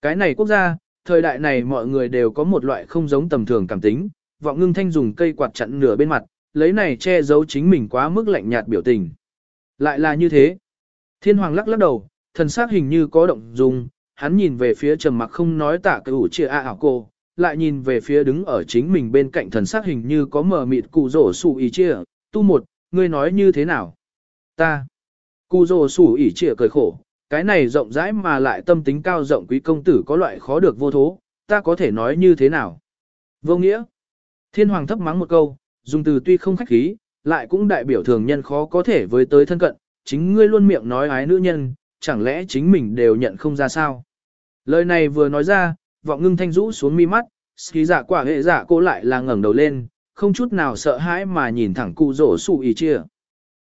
Cái này quốc gia, thời đại này mọi người đều có một loại không giống tầm thường cảm tính, vọng ngưng thanh dùng cây quạt chặn nửa bên mặt, lấy này che giấu chính mình quá mức lạnh nhạt biểu tình. Lại là như thế. Thiên hoàng lắc lắc đầu, thần sắc hình như có động dung, hắn nhìn về phía trầm mặc không nói tạ cái ủ chia a ảo cô, lại nhìn về phía đứng ở chính mình bên cạnh thần sắc hình như có mờ mịt cụ rổ sủ ý chia, tu một, ngươi nói như thế nào? Ta. Cụ rổ sủ ý chia cười khổ, cái này rộng rãi mà lại tâm tính cao rộng quý công tử có loại khó được vô thố, ta có thể nói như thế nào? Vô nghĩa. Thiên hoàng thấp mắng một câu, dùng từ tuy không khách khí, lại cũng đại biểu thường nhân khó có thể với tới thân cận, chính ngươi luôn miệng nói ái nữ nhân, chẳng lẽ chính mình đều nhận không ra sao? Lời này vừa nói ra, vọng ngưng thanh rũ xuống mi mắt, ski dạ quả hệ dạ cô lại là ngẩng đầu lên, không chút nào sợ hãi mà nhìn thẳng cụ rổ sủ ý chia.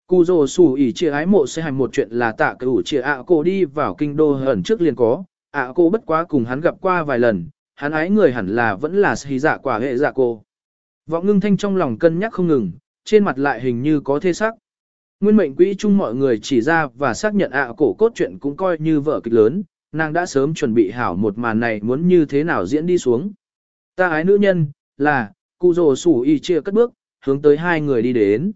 Cụ rổ sủ ý chia ái mộ sẽ hành một chuyện là tạ cửu chia ạ cô đi vào kinh đô hẩn trước liền có, ạ cô bất quá cùng hắn gặp qua vài lần, hắn ái người hẳn là vẫn là ski dạ quả hệ dạ cô. Vọng ngưng thanh trong lòng cân nhắc không ngừng, trên mặt lại hình như có thê sắc. Nguyên mệnh quỹ chung mọi người chỉ ra và xác nhận ạ cổ cốt truyện cũng coi như vở kịch lớn, nàng đã sớm chuẩn bị hảo một màn này muốn như thế nào diễn đi xuống. Ta ái nữ nhân, là, cụ rồ sủ y chia cất bước, hướng tới hai người đi đến.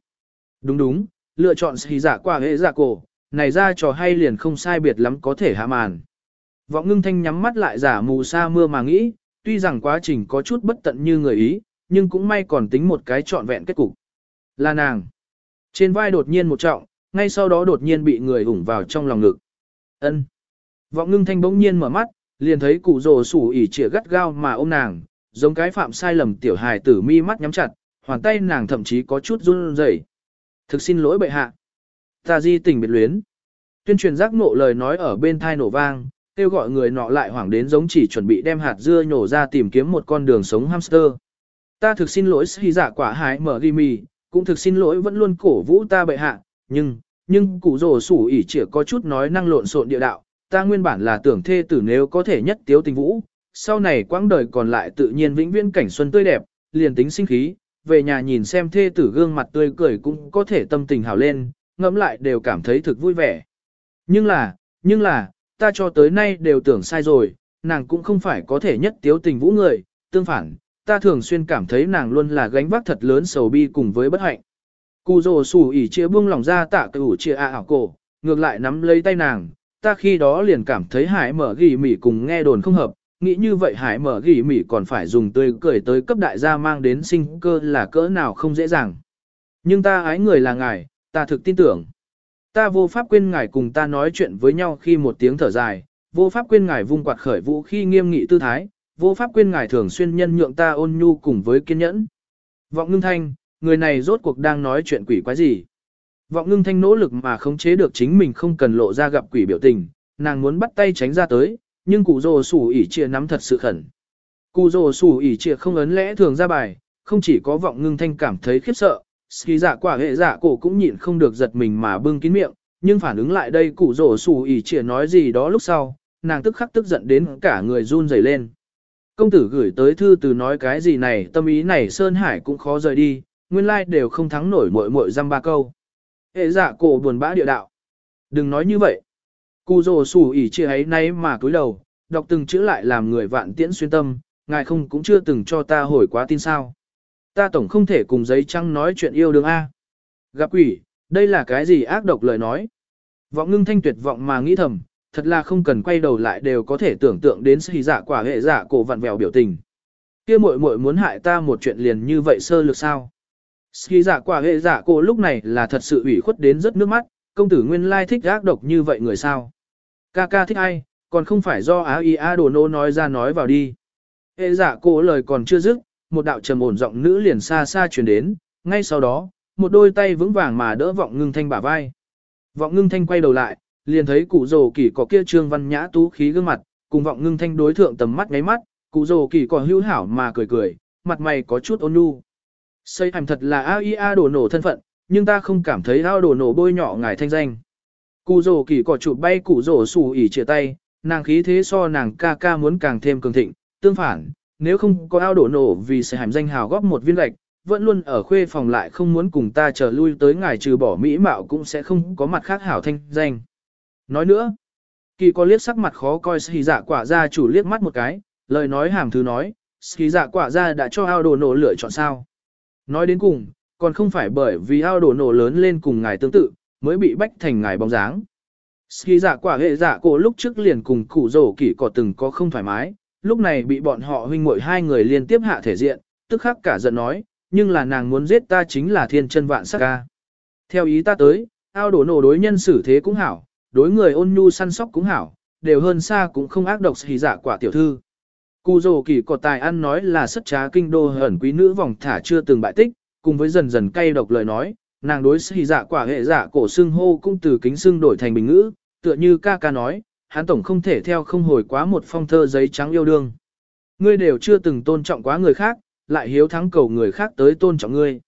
Đúng đúng, lựa chọn xì giả qua hệ giả cổ, này ra trò hay liền không sai biệt lắm có thể hạ màn. Vọng ngưng thanh nhắm mắt lại giả mù sa mưa mà nghĩ, tuy rằng quá trình có chút bất tận như người ý, nhưng cũng may còn tính một cái trọn vẹn kết cục. Là nàng. Trên vai đột nhiên một trọng, ngay sau đó đột nhiên bị người ủng vào trong lòng ngực. Ân. Vọng ngưng thanh bỗng nhiên mở mắt, liền thấy cụ rồ sủ ỉ chĩa gắt gao mà ôm nàng, giống cái phạm sai lầm tiểu hài tử mi mắt nhắm chặt, hoàn tay nàng thậm chí có chút run rẩy. Thực xin lỗi bệ hạ. Ta di tình biệt luyến. Tuyên truyền giác nộ lời nói ở bên thai nổ vang, kêu gọi người nọ lại hoảng đến giống chỉ chuẩn bị đem hạt dưa nhổ ra tìm kiếm một con đường sống hamster. Ta thực xin lỗi khi giả dạ quả hái mở ghi mì, cũng thực xin lỗi vẫn luôn cổ vũ ta bệ hạ, nhưng, nhưng cụ rồ sủ ỉ chỉ có chút nói năng lộn xộn địa đạo, ta nguyên bản là tưởng thê tử nếu có thể nhất tiếu tình vũ, sau này quãng đời còn lại tự nhiên vĩnh viễn cảnh xuân tươi đẹp, liền tính sinh khí, về nhà nhìn xem thê tử gương mặt tươi cười cũng có thể tâm tình hào lên, ngẫm lại đều cảm thấy thực vui vẻ. Nhưng là, nhưng là, ta cho tới nay đều tưởng sai rồi, nàng cũng không phải có thể nhất tiếu tình vũ người, tương phản, ta thường xuyên cảm thấy nàng luôn là gánh vác thật lớn sầu bi cùng với bất hạnh. Cù rồ sủ ỉ chia buông lòng ra tạ cửu chia a ảo cổ, ngược lại nắm lấy tay nàng, ta khi đó liền cảm thấy hải mở ghi mỉ cùng nghe đồn không hợp, nghĩ như vậy hải mở ghi mỉ còn phải dùng tươi cười tới cấp đại gia mang đến sinh cơ là cỡ nào không dễ dàng. Nhưng ta ái người là ngài, ta thực tin tưởng. Ta vô pháp quên ngài cùng ta nói chuyện với nhau khi một tiếng thở dài, vô pháp quên ngài vung quạt khởi vũ khi nghiêm nghị tư thái, vô pháp quên ngài thường xuyên nhân nhượng ta ôn nhu cùng với kiên nhẫn. Vọng ngưng thanh, người này rốt cuộc đang nói chuyện quỷ quái gì. Vọng ngưng thanh nỗ lực mà khống chế được chính mình không cần lộ ra gặp quỷ biểu tình, nàng muốn bắt tay tránh ra tới, nhưng cụ rồ sủ ỉ chia nắm thật sự khẩn. Cụ rồ sủ ỉ chia không ấn lẽ thường ra bài, không chỉ có vọng ngưng thanh cảm thấy khiếp sợ, ski dạ quả hệ dạ cổ cũng nhịn không được giật mình mà bưng kín miệng, nhưng phản ứng lại đây cụ rồ sủ ỉ chia nói gì đó lúc sau, nàng tức khắc tức giận đến cả người run rẩy lên. Công tử gửi tới thư từ nói cái gì này tâm ý này Sơn Hải cũng khó rời đi, nguyên lai đều không thắng nổi muội muội dăm ba câu. Hệ dạ cổ buồn bã địa đạo. Đừng nói như vậy. Cụ rồ sủ ỉ chia ấy nay mà cúi đầu, đọc từng chữ lại làm người vạn tiễn xuyên tâm, ngài không cũng chưa từng cho ta hồi quá tin sao. Ta tổng không thể cùng giấy trăng nói chuyện yêu đương A. Gặp quỷ, đây là cái gì ác độc lời nói. Vọng ngưng thanh tuyệt vọng mà nghĩ thầm, thật là không cần quay đầu lại đều có thể tưởng tượng đến sĩ dạ quả hệ dạ cổ vặn vẹo biểu tình. Kia muội muội muốn hại ta một chuyện liền như vậy sơ lược sao? sĩ dạ quả hệ dạ cổ lúc này là thật sự ủy khuất đến rất nước mắt, công tử nguyên lai thích ác độc như vậy người sao. Ca ca thích ai, còn không phải do áo y a đồ nô nói ra nói vào đi. Hệ giả cổ lời còn chưa dứt, một đạo trầm ổn giọng nữ liền xa xa truyền đến, ngay sau đó, một đôi tay vững vàng mà đỡ vọng ngưng thanh bả vai. Vọng ngưng thanh quay đầu lại, liền thấy cụ rồ kỳ có kia trương văn nhã tú khí gương mặt, cùng vọng ngưng thanh đối thượng tầm mắt ngáy mắt, cụ rồ kỳ có hữu hảo mà cười cười, mặt mày có chút ôn nhu. Xây hành thật là AIA đổ nổ thân phận, nhưng ta không cảm thấy ao đổ nổ bôi nhỏ ngài thanh danh. Cụ rồ kỳ cỏ chụp bay cụ rồ xù ỉ chia tay, nàng khí thế so nàng ca ca muốn càng thêm cường thịnh, tương phản, nếu không có ao đổ nổ vì sẽ hàm danh hào góp một viên lệch, vẫn luôn ở khuê phòng lại không muốn cùng ta trở lui tới ngài trừ bỏ mỹ mạo cũng sẽ không có mặt khác hảo thanh danh. Nói nữa, kỳ có liếc sắc mặt khó coi xì dạ quả ra chủ liếc mắt một cái, lời nói hàm thứ nói, xì dạ quả ra đã cho ao đổ nổ lựa chọn sao. Nói đến cùng, còn không phải bởi vì ao đổ nổ lớn lên cùng ngài tương tự, mới bị bách thành ngài bóng dáng. Ski dạ quả hệ dạ cổ lúc trước liền cùng củ rổ kỷ có từng có không thoải mái, lúc này bị bọn họ huynh muội hai người liên tiếp hạ thể diện, tức khắc cả giận nói, nhưng là nàng muốn giết ta chính là thiên chân vạn sắc ca. Theo ý ta tới, ao đổ nổ đối nhân xử thế cũng hảo, đối người ôn nhu săn sóc cũng hảo, đều hơn xa cũng không ác độc hỉ dạ quả tiểu thư. Cù rồ kỳ có tài ăn nói là sất trá kinh đô hẩn quý nữ vòng thả chưa từng bại tích, cùng với dần dần cay độc lời nói, nàng đối hỉ dạ quả hệ dạ cổ xưng hô cũng từ kính xưng đổi thành bình ngữ, tựa như ca ca nói, hắn tổng không thể theo không hồi quá một phong thơ giấy trắng yêu đương. Ngươi đều chưa từng tôn trọng quá người khác, lại hiếu thắng cầu người khác tới tôn trọng ngươi.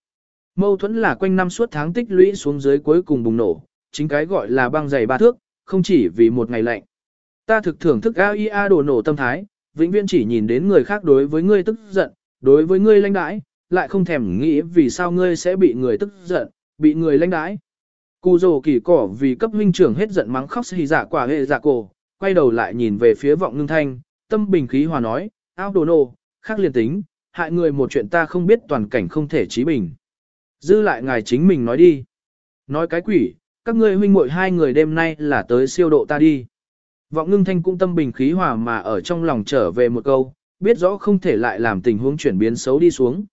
Mâu thuẫn là quanh năm suốt tháng tích lũy xuống dưới cuối cùng bùng nổ, chính cái gọi là băng dày ba thước, không chỉ vì một ngày lạnh. Ta thực thưởng thức ao ia đồ nổ tâm thái, vĩnh viễn chỉ nhìn đến người khác đối với ngươi tức giận, đối với ngươi lãnh đãi, lại không thèm nghĩ vì sao ngươi sẽ bị người tức giận, bị người lãnh đãi. Cù rồ kỳ cỏ vì cấp huynh trưởng hết giận mắng khóc xì giả quả hệ giả cổ, quay đầu lại nhìn về phía vọng ngưng thanh, tâm bình khí hòa nói, ao đồ nổ, khác liền tính, hại người một chuyện ta không biết toàn cảnh không thể trí bình. Dư lại ngài chính mình nói đi. Nói cái quỷ, các ngươi huynh muội hai người đêm nay là tới siêu độ ta đi. Vọng ngưng thanh cũng tâm bình khí hòa mà ở trong lòng trở về một câu, biết rõ không thể lại làm tình huống chuyển biến xấu đi xuống.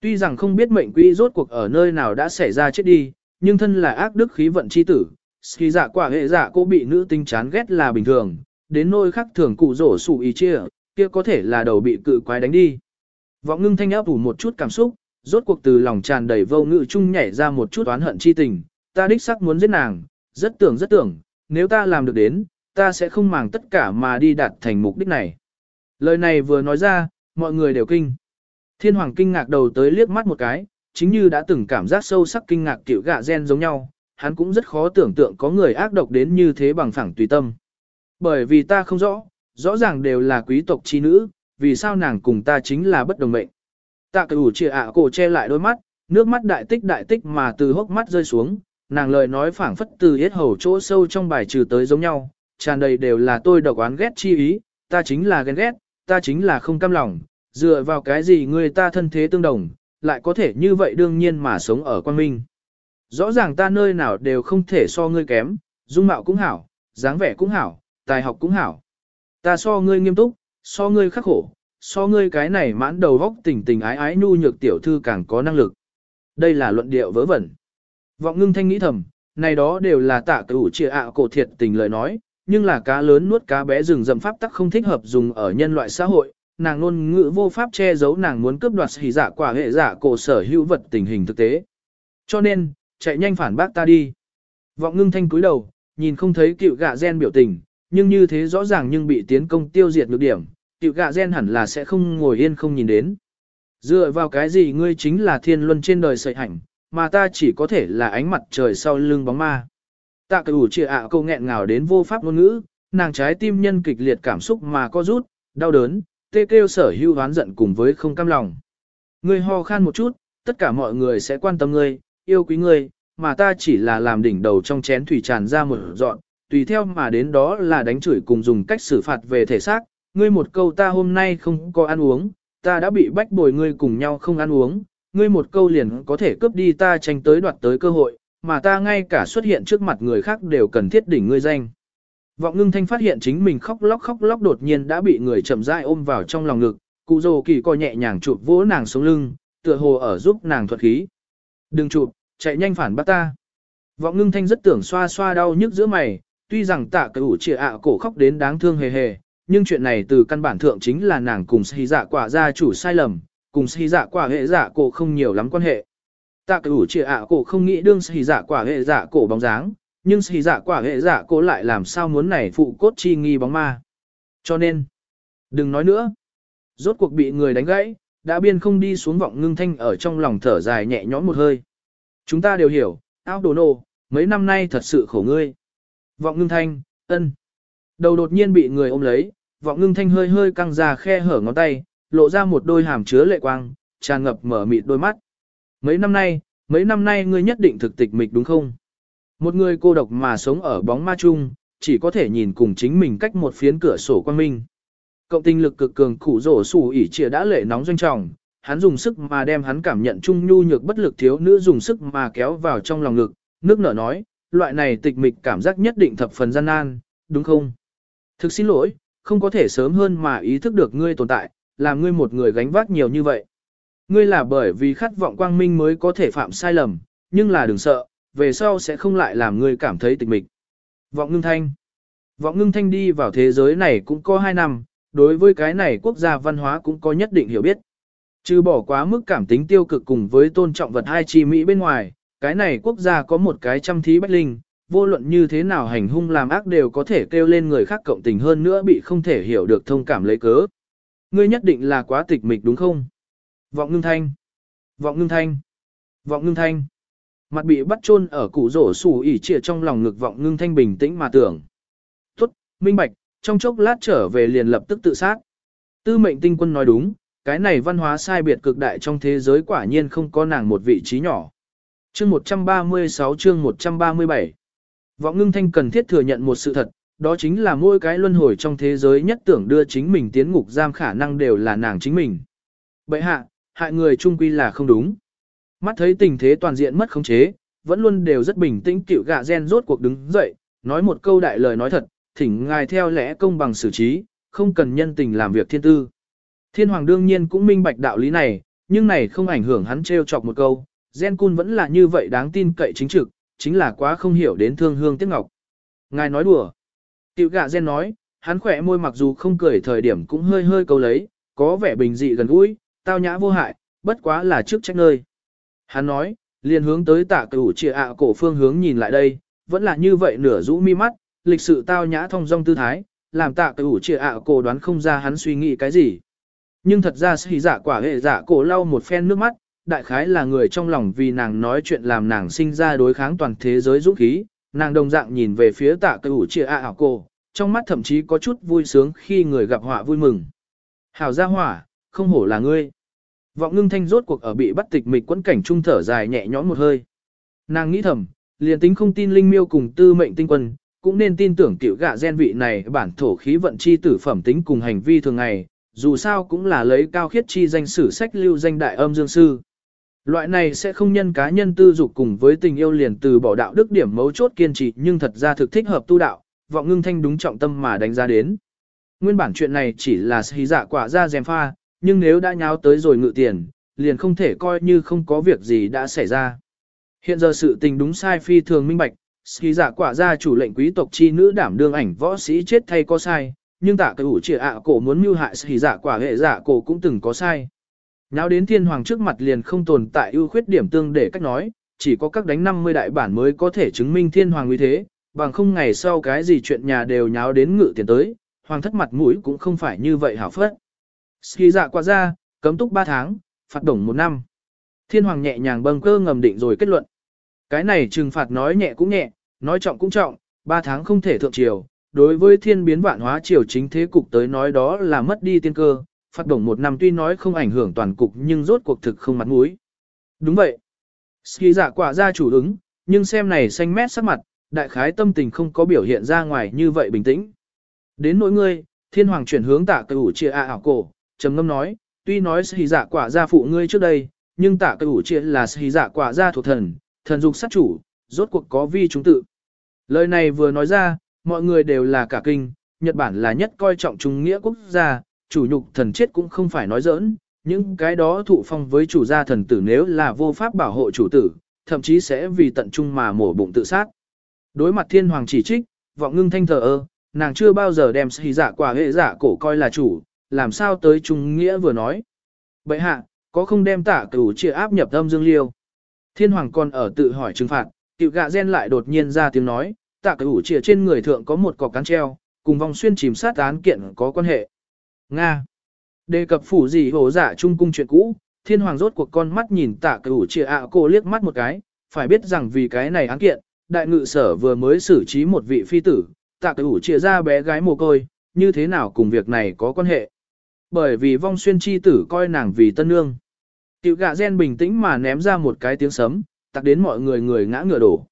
Tuy rằng không biết mệnh quỹ rốt cuộc ở nơi nào đã xảy ra chết đi, nhưng thân là ác đức khí vận chi tử, khi dạ quả hệ dạ cô bị nữ tinh chán ghét là bình thường, đến nôi khắc thường cụ rổ sụ ý chia, kia có thể là đầu bị cự quái đánh đi. Vọng ngưng thanh áp ủ một chút cảm xúc, rốt cuộc từ lòng tràn đầy vô ngự chung nhảy ra một chút oán hận chi tình, ta đích sắc muốn giết nàng, rất tưởng rất tưởng, nếu ta làm được đến, ta sẽ không màng tất cả mà đi đạt thành mục đích này. Lời này vừa nói ra, mọi người đều kinh. Thiên hoàng kinh ngạc đầu tới liếc mắt một cái, chính như đã từng cảm giác sâu sắc kinh ngạc tiểu gạ gen giống nhau, hắn cũng rất khó tưởng tượng có người ác độc đến như thế bằng phẳng tùy tâm. Bởi vì ta không rõ, rõ ràng đều là quý tộc chi nữ, vì sao nàng cùng ta chính là bất đồng mệnh. Tạ cửu trịa ạ cổ che lại đôi mắt, nước mắt đại tích đại tích mà từ hốc mắt rơi xuống, nàng lời nói phảng phất từ hết hầu chỗ sâu trong bài trừ tới giống nhau, tràn đầy đều là tôi độc oán ghét chi ý, ta chính là ghen ghét, ta chính là không cam lòng, dựa vào cái gì người ta thân thế tương đồng, lại có thể như vậy đương nhiên mà sống ở quan minh. Rõ ràng ta nơi nào đều không thể so ngươi kém, dung mạo cũng hảo, dáng vẻ cũng hảo, tài học cũng hảo. Ta so ngươi nghiêm túc, so ngươi khắc khổ, so ngươi cái này mãn đầu vóc tình tình ái ái nhu nhược tiểu thư càng có năng lực. Đây là luận điệu vớ vẩn. Vọng ngưng thanh nghĩ thầm, này đó đều là tạ cửu trịa ạ cổ thiệt tình lời nói, nhưng là cá lớn nuốt cá bé rừng rậm pháp tắc không thích hợp dùng ở nhân loại xã hội, nàng luôn ngữ vô pháp che giấu nàng muốn cướp đoạt hỉ giả quả hệ giả cổ sở hữu vật tình hình thực tế. Cho nên, chạy nhanh phản bác ta đi. Vọng ngưng thanh cúi đầu, nhìn không thấy cựu gạ gen biểu tình, nhưng như thế rõ ràng nhưng bị tiến công tiêu diệt nhược điểm, cựu gạ gen hẳn là sẽ không ngồi yên không nhìn đến. Dựa vào cái gì ngươi chính là thiên luân trên đời sợi hạnh, mà ta chỉ có thể là ánh mặt trời sau lưng bóng ma. Tạ cửu trịa ạ câu nghẹn ngào đến vô pháp ngôn ngữ, nàng trái tim nhân kịch liệt cảm xúc mà co rút, đau đớn, tê kêu sở hưu hoán giận cùng với không cam lòng. Ngươi ho khan một chút, tất cả mọi người sẽ quan tâm ngươi, yêu quý ngươi, mà ta chỉ là làm đỉnh đầu trong chén thủy tràn ra một dọn, tùy theo mà đến đó là đánh chửi cùng dùng cách xử phạt về thể xác. Ngươi một câu ta hôm nay không có ăn uống, ta đã bị bách bồi ngươi cùng nhau không ăn uống, ngươi một câu liền có thể cướp đi ta tranh tới đoạt tới cơ hội, mà ta ngay cả xuất hiện trước mặt người khác đều cần thiết đỉnh ngươi danh. Vọng ngưng thanh phát hiện chính mình khóc lóc khóc lóc đột nhiên đã bị người chậm rãi ôm vào trong lòng ngực, cụ dồ kỳ co nhẹ nhàng chụp vỗ nàng xuống lưng, tựa hồ ở giúp nàng thuật khí. Đừng chụp, chạy nhanh phản bắt ta. Vọng ngưng thanh rất tưởng xoa xoa đau nhức giữa mày, tuy rằng tạ cái ủ trịa ạ cổ khóc đến đáng thương hề hề, nhưng chuyện này từ căn bản thượng chính là nàng cùng xì dạ quả gia chủ sai lầm, cùng xì dạ quả hệ dạ cổ không nhiều lắm quan hệ. Tạ cái ủ trịa ạ cổ không nghĩ đương xì dạ quả hệ dạ cổ bóng dáng, nhưng xì dạ quả hệ dạ cổ lại làm sao muốn này phụ cốt chi nghi bóng ma. Cho nên, đừng nói nữa. Rốt cuộc bị người đánh gãy, đã biên không đi xuống vọng ngưng thanh ở trong lòng thở dài nhẹ nhõm một hơi. Chúng ta đều hiểu, áo đồ nổ, mấy năm nay thật sự khổ ngươi. Vọng ngưng thanh, ân. Đầu đột nhiên bị người ôm lấy, vọng ngưng thanh hơi hơi căng ra khe hở ngón tay, lộ ra một đôi hàm chứa lệ quang, tràn ngập mở mịt đôi mắt. Mấy năm nay, mấy năm nay ngươi nhất định thực tịch mịch đúng không? Một người cô độc mà sống ở bóng ma chung, chỉ có thể nhìn cùng chính mình cách một phiến cửa sổ quan minh. Cộng tình lực cực cường củ rổ sủ ỉ trịa đã lệ nóng doanh trọng, hắn dùng sức mà đem hắn cảm nhận chung nhu nhược bất lực thiếu nữ dùng sức mà kéo vào trong lòng ngực, nước nở nói, loại này tịch mịch cảm giác nhất định thập phần gian nan, đúng không? Thực xin lỗi, không có thể sớm hơn mà ý thức được ngươi tồn tại, làm ngươi một người gánh vác nhiều như vậy. Ngươi là bởi vì khát vọng quang minh mới có thể phạm sai lầm, nhưng là đừng sợ, về sau sẽ không lại làm ngươi cảm thấy tịch mịch. Vọng ngưng thanh Vọng ngưng thanh đi vào thế giới này cũng có 2 năm, đối với cái này quốc gia văn hóa cũng có nhất định hiểu biết. Trừ bỏ quá mức cảm tính tiêu cực cùng với tôn trọng vật hai chi Mỹ bên ngoài, cái này quốc gia có một cái trăm thí bách linh, vô luận như thế nào hành hung làm ác đều có thể kêu lên người khác cộng tình hơn nữa bị không thể hiểu được thông cảm lấy cớ. Ngươi nhất định là quá tịch mịch đúng không? Vọng ngưng thanh. Vọng ngưng thanh. Vọng ngưng thanh. Mặt bị bắt chôn ở củ rổ sủ ỉ trịa trong lòng ngực vọng ngưng thanh bình tĩnh mà tưởng. Tốt, minh bạch, trong chốc lát trở về liền lập tức tự sát. Tư mệnh tinh quân nói đúng, cái này văn hóa sai biệt cực đại trong thế giới quả nhiên không có nàng một vị trí nhỏ. Chương 136 chương 137 Vọng ngưng thanh cần thiết thừa nhận một sự thật, đó chính là mỗi cái luân hồi trong thế giới nhất tưởng đưa chính mình tiến ngục giam khả năng đều là nàng chính mình. Bậy hạ, hại người trung quy là không đúng. Mắt thấy tình thế toàn diện mất khống chế, vẫn luôn đều rất bình tĩnh cựu gạ gen rốt cuộc đứng dậy, nói một câu đại lời nói thật, thỉnh ngài theo lẽ công bằng xử trí, không cần nhân tình làm việc thiên tư. Thiên hoàng đương nhiên cũng minh bạch đạo lý này, nhưng này không ảnh hưởng hắn trêu chọc một câu, gen cun vẫn là như vậy đáng tin cậy chính trực, chính là quá không hiểu đến thương hương tiếc ngọc. Ngài nói đùa. Tiểu gạ gen nói, hắn khỏe môi mặc dù không cười thời điểm cũng hơi hơi câu lấy, có vẻ bình dị gần gũi, tao nhã vô hại, bất quá là trước trách nơi. Hắn nói, liền hướng tới tạ cửu trịa ạ cổ phương hướng nhìn lại đây, vẫn là như vậy nửa rũ mi mắt, lịch sự tao nhã thông dong tư thái, làm tạ cửu trịa ạ cổ đoán không ra hắn suy nghĩ cái gì. Nhưng thật ra sĩ giả dạ quả hệ giả cổ lau một phen nước mắt, đại khái là người trong lòng vì nàng nói chuyện làm nàng sinh ra đối kháng toàn thế giới dũng khí, nàng đồng dạng nhìn về phía tạ cửu trịa ảo cô, trong mắt thậm chí có chút vui sướng khi người gặp họa vui mừng. Hảo gia hỏa, không hổ là ngươi. Vọng ngưng thanh rốt cuộc ở bị bắt tịch mịch quẫn cảnh trung thở dài nhẹ nhõm một hơi. Nàng nghĩ thầm, liền tính không tin linh miêu cùng tư mệnh tinh quân, cũng nên tin tưởng tiểu gạ gen vị này bản thổ khí vận chi tử phẩm tính cùng hành vi thường ngày, dù sao cũng là lấy cao khiết chi danh sử sách lưu danh đại âm dương sư. Loại này sẽ không nhân cá nhân tư dục cùng với tình yêu liền từ bỏ đạo đức điểm mấu chốt kiên trì nhưng thật ra thực thích hợp tu đạo, vọng ngưng thanh đúng trọng tâm mà đánh giá đến. Nguyên bản chuyện này chỉ là hí dạ quả ra dèm pha, nhưng nếu đã nháo tới rồi ngự tiền, liền không thể coi như không có việc gì đã xảy ra. Hiện giờ sự tình đúng sai phi thường minh bạch, hí dạ quả ra chủ lệnh quý tộc chi nữ đảm đương ảnh võ sĩ chết thay có sai, nhưng tạ cái ủ trịa ạ cổ muốn mưu hại hí dạ quả hệ dạ cổ cũng từng có sai. Nháo đến thiên hoàng trước mặt liền không tồn tại ưu khuyết điểm tương để cách nói, chỉ có các đánh 50 đại bản mới có thể chứng minh thiên hoàng như thế, bằng không ngày sau cái gì chuyện nhà đều nháo đến ngự tiền tới, hoàng thất mặt mũi cũng không phải như vậy hảo phất. Ski dạ qua ra, cấm túc 3 tháng, phạt đồng 1 năm. Thiên hoàng nhẹ nhàng bâng cơ ngầm định rồi kết luận. Cái này trừng phạt nói nhẹ cũng nhẹ, nói trọng cũng trọng, 3 tháng không thể thượng triều. Đối với thiên biến vạn hóa triều chính thế cục tới nói đó là mất đi tiên cơ, phạt đồng một năm tuy nói không ảnh hưởng toàn cục nhưng rốt cuộc thực không mặt mũi. Đúng vậy. Ski giả quả ra chủ ứng, nhưng xem này xanh mét sắc mặt, đại khái tâm tình không có biểu hiện ra ngoài như vậy bình tĩnh. Đến nỗi ngươi, thiên hoàng chuyển hướng tạ cửu chia a ảo cổ, trầm ngâm nói, tuy nói sĩ giả quả ra phụ ngươi trước đây, nhưng tạ cửu chia là sĩ giả quả ra thuộc thần, thần dục sát chủ, rốt cuộc có vi chúng tự. Lời này vừa nói ra, mọi người đều là cả kinh, Nhật Bản là nhất coi trọng trung nghĩa quốc gia, chủ nhục thần chết cũng không phải nói giỡn, những cái đó thụ phong với chủ gia thần tử nếu là vô pháp bảo hộ chủ tử, thậm chí sẽ vì tận trung mà mổ bụng tự sát. Đối mặt thiên hoàng chỉ trích, vọng ngưng thanh thờ ơ, nàng chưa bao giờ đem sĩ dạ quả hệ dạ cổ coi là chủ, làm sao tới trung nghĩa vừa nói. Bậy hạ, có không đem tả cửu chia áp nhập âm dương liêu. Thiên hoàng còn ở tự hỏi trừng phạt, tiểu gạ gen lại đột nhiên ra tiếng nói, tả cửu chia trên người thượng có một cọc cán treo, cùng vòng xuyên chìm sát án kiện có quan hệ. Nga. Đề cập phủ gì hổ dạ trung cung chuyện cũ, thiên hoàng rốt cuộc con mắt nhìn Tạ cửu chia ạ cô liếc mắt một cái, phải biết rằng vì cái này án kiện, đại ngự sở vừa mới xử trí một vị phi tử, tạ cửu chia ra bé gái mồ côi, như thế nào cùng việc này có quan hệ. Bởi vì vong xuyên chi tử coi nàng vì tân nương. Tiểu gạ gen bình tĩnh mà ném ra một cái tiếng sấm, tặc đến mọi người người ngã ngựa đổ.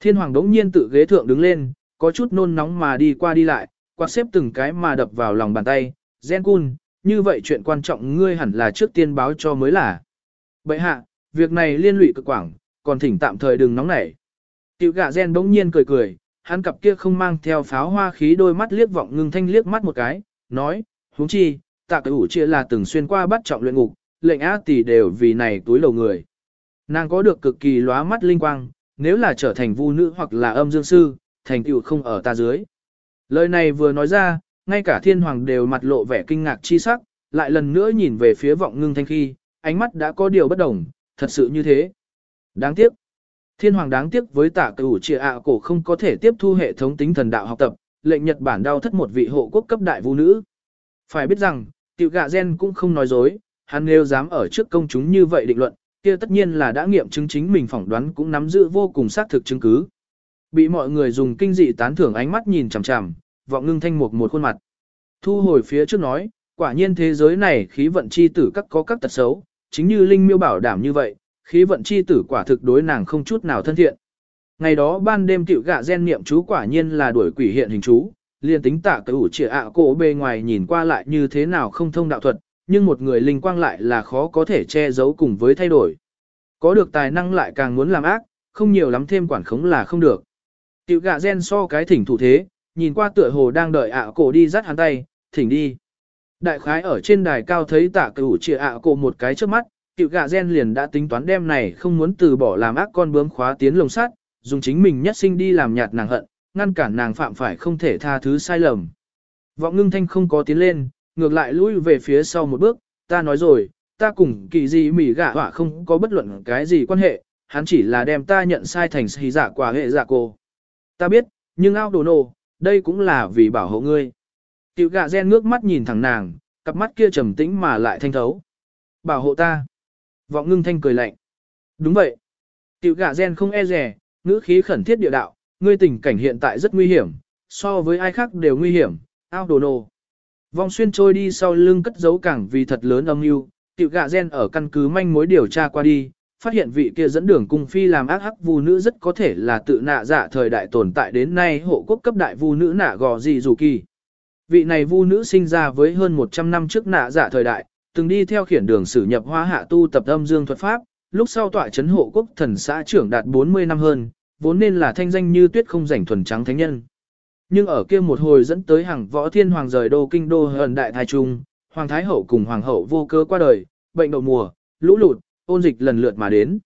Thiên hoàng đống nhiên tự ghế thượng đứng lên, có chút nôn nóng mà đi qua đi lại, quạt xếp từng cái mà đập vào lòng bàn tay. Gen Kun, như vậy chuyện quan trọng ngươi hẳn là trước tiên báo cho mới là. Bệ hạ, việc này liên lụy cực quảng, còn thỉnh tạm thời đừng nóng nảy. Tiểu gạ gen đống nhiên cười cười, hắn cặp kia không mang theo pháo hoa khí đôi mắt liếc vọng ngưng thanh liếc mắt một cái, nói, huống chi, tạ cái ủ chia là từng xuyên qua bắt trọng luyện ngục, lệnh á tỷ đều vì này túi lầu người. Nàng có được cực kỳ lóa mắt linh quang, nếu là trở thành vu nữ hoặc là âm dương sư, thành tựu không ở ta dưới. Lời này vừa nói ra, ngay cả thiên hoàng đều mặt lộ vẻ kinh ngạc chi sắc, lại lần nữa nhìn về phía vọng ngưng thanh khi, ánh mắt đã có điều bất đồng, thật sự như thế. Đáng tiếc. Thiên hoàng đáng tiếc với tạ cửu trịa ạ cổ không có thể tiếp thu hệ thống tính thần đạo học tập, lệnh Nhật Bản đau thất một vị hộ quốc cấp đại vũ nữ. Phải biết rằng, tiểu gạ gen cũng không nói dối, hắn nếu dám ở trước công chúng như vậy định luận, kia tất nhiên là đã nghiệm chứng chính mình phỏng đoán cũng nắm giữ vô cùng xác thực chứng cứ. Bị mọi người dùng kinh dị tán thưởng ánh mắt nhìn chằm chằm, vọng ngưng thanh mục một khuôn mặt. Thu hồi phía trước nói, quả nhiên thế giới này khí vận chi tử các có các tật xấu, chính như Linh miêu bảo đảm như vậy, khí vận chi tử quả thực đối nàng không chút nào thân thiện. Ngày đó ban đêm tiểu gạ gen niệm chú quả nhiên là đuổi quỷ hiện hình chú, liền tính tạ cái ủ trịa ạ cổ bề ngoài nhìn qua lại như thế nào không thông đạo thuật, nhưng một người linh quang lại là khó có thể che giấu cùng với thay đổi. Có được tài năng lại càng muốn làm ác, không nhiều lắm thêm quản khống là không được. Tiểu gạ gen so cái thỉnh thủ thế, nhìn qua tựa hồ đang đợi ạ cổ đi dắt hắn tay, thỉnh đi. Đại khái ở trên đài cao thấy tạ cửu chia ạ cổ một cái trước mắt, tiểu gạ gen liền đã tính toán đem này không muốn từ bỏ làm ác con bướm khóa tiến lồng sắt, dùng chính mình nhất sinh đi làm nhạt nàng hận, ngăn cản nàng phạm phải không thể tha thứ sai lầm. Vọng ngưng thanh không có tiến lên, ngược lại lui về phía sau một bước, ta nói rồi, ta cùng kỳ gì mỉ gạ họa không có bất luận cái gì quan hệ, hắn chỉ là đem ta nhận sai thành sĩ giả dạ quả hệ dạ giả cô. Ta biết, nhưng ao đồ nô đây cũng là vì bảo hộ ngươi. Tiểu gạ gen ngước mắt nhìn thẳng nàng, cặp mắt kia trầm tĩnh mà lại thanh thấu. Bảo hộ ta. Vọng ngưng thanh cười lạnh. Đúng vậy. Tiểu gạ gen không e rẻ, ngữ khí khẩn thiết địa đạo, ngươi tình cảnh hiện tại rất nguy hiểm, so với ai khác đều nguy hiểm, ao đồ nô. Vong xuyên trôi đi sau lưng cất giấu cảng vì thật lớn âm mưu, tiểu gạ gen ở căn cứ manh mối điều tra qua đi, phát hiện vị kia dẫn đường cung phi làm ác hắc vu nữ rất có thể là tự nạ dạ thời đại tồn tại đến nay hộ quốc cấp đại vu nữ nạ gò gì dù kỳ. Vị này vu nữ sinh ra với hơn 100 năm trước nạ dạ thời đại, từng đi theo khiển đường sử nhập hóa hạ tu tập âm dương thuật pháp, lúc sau tọa chấn hộ quốc thần xã trưởng đạt 40 năm hơn, vốn nên là thanh danh như tuyết không rảnh thuần trắng thánh nhân. Nhưng ở kia một hồi dẫn tới hàng võ thiên hoàng rời đô kinh đô hận đại thái trung, hoàng thái hậu cùng hoàng hậu vô cơ qua đời, bệnh đậu mùa, lũ lụt, ôn dịch lần lượt mà đến.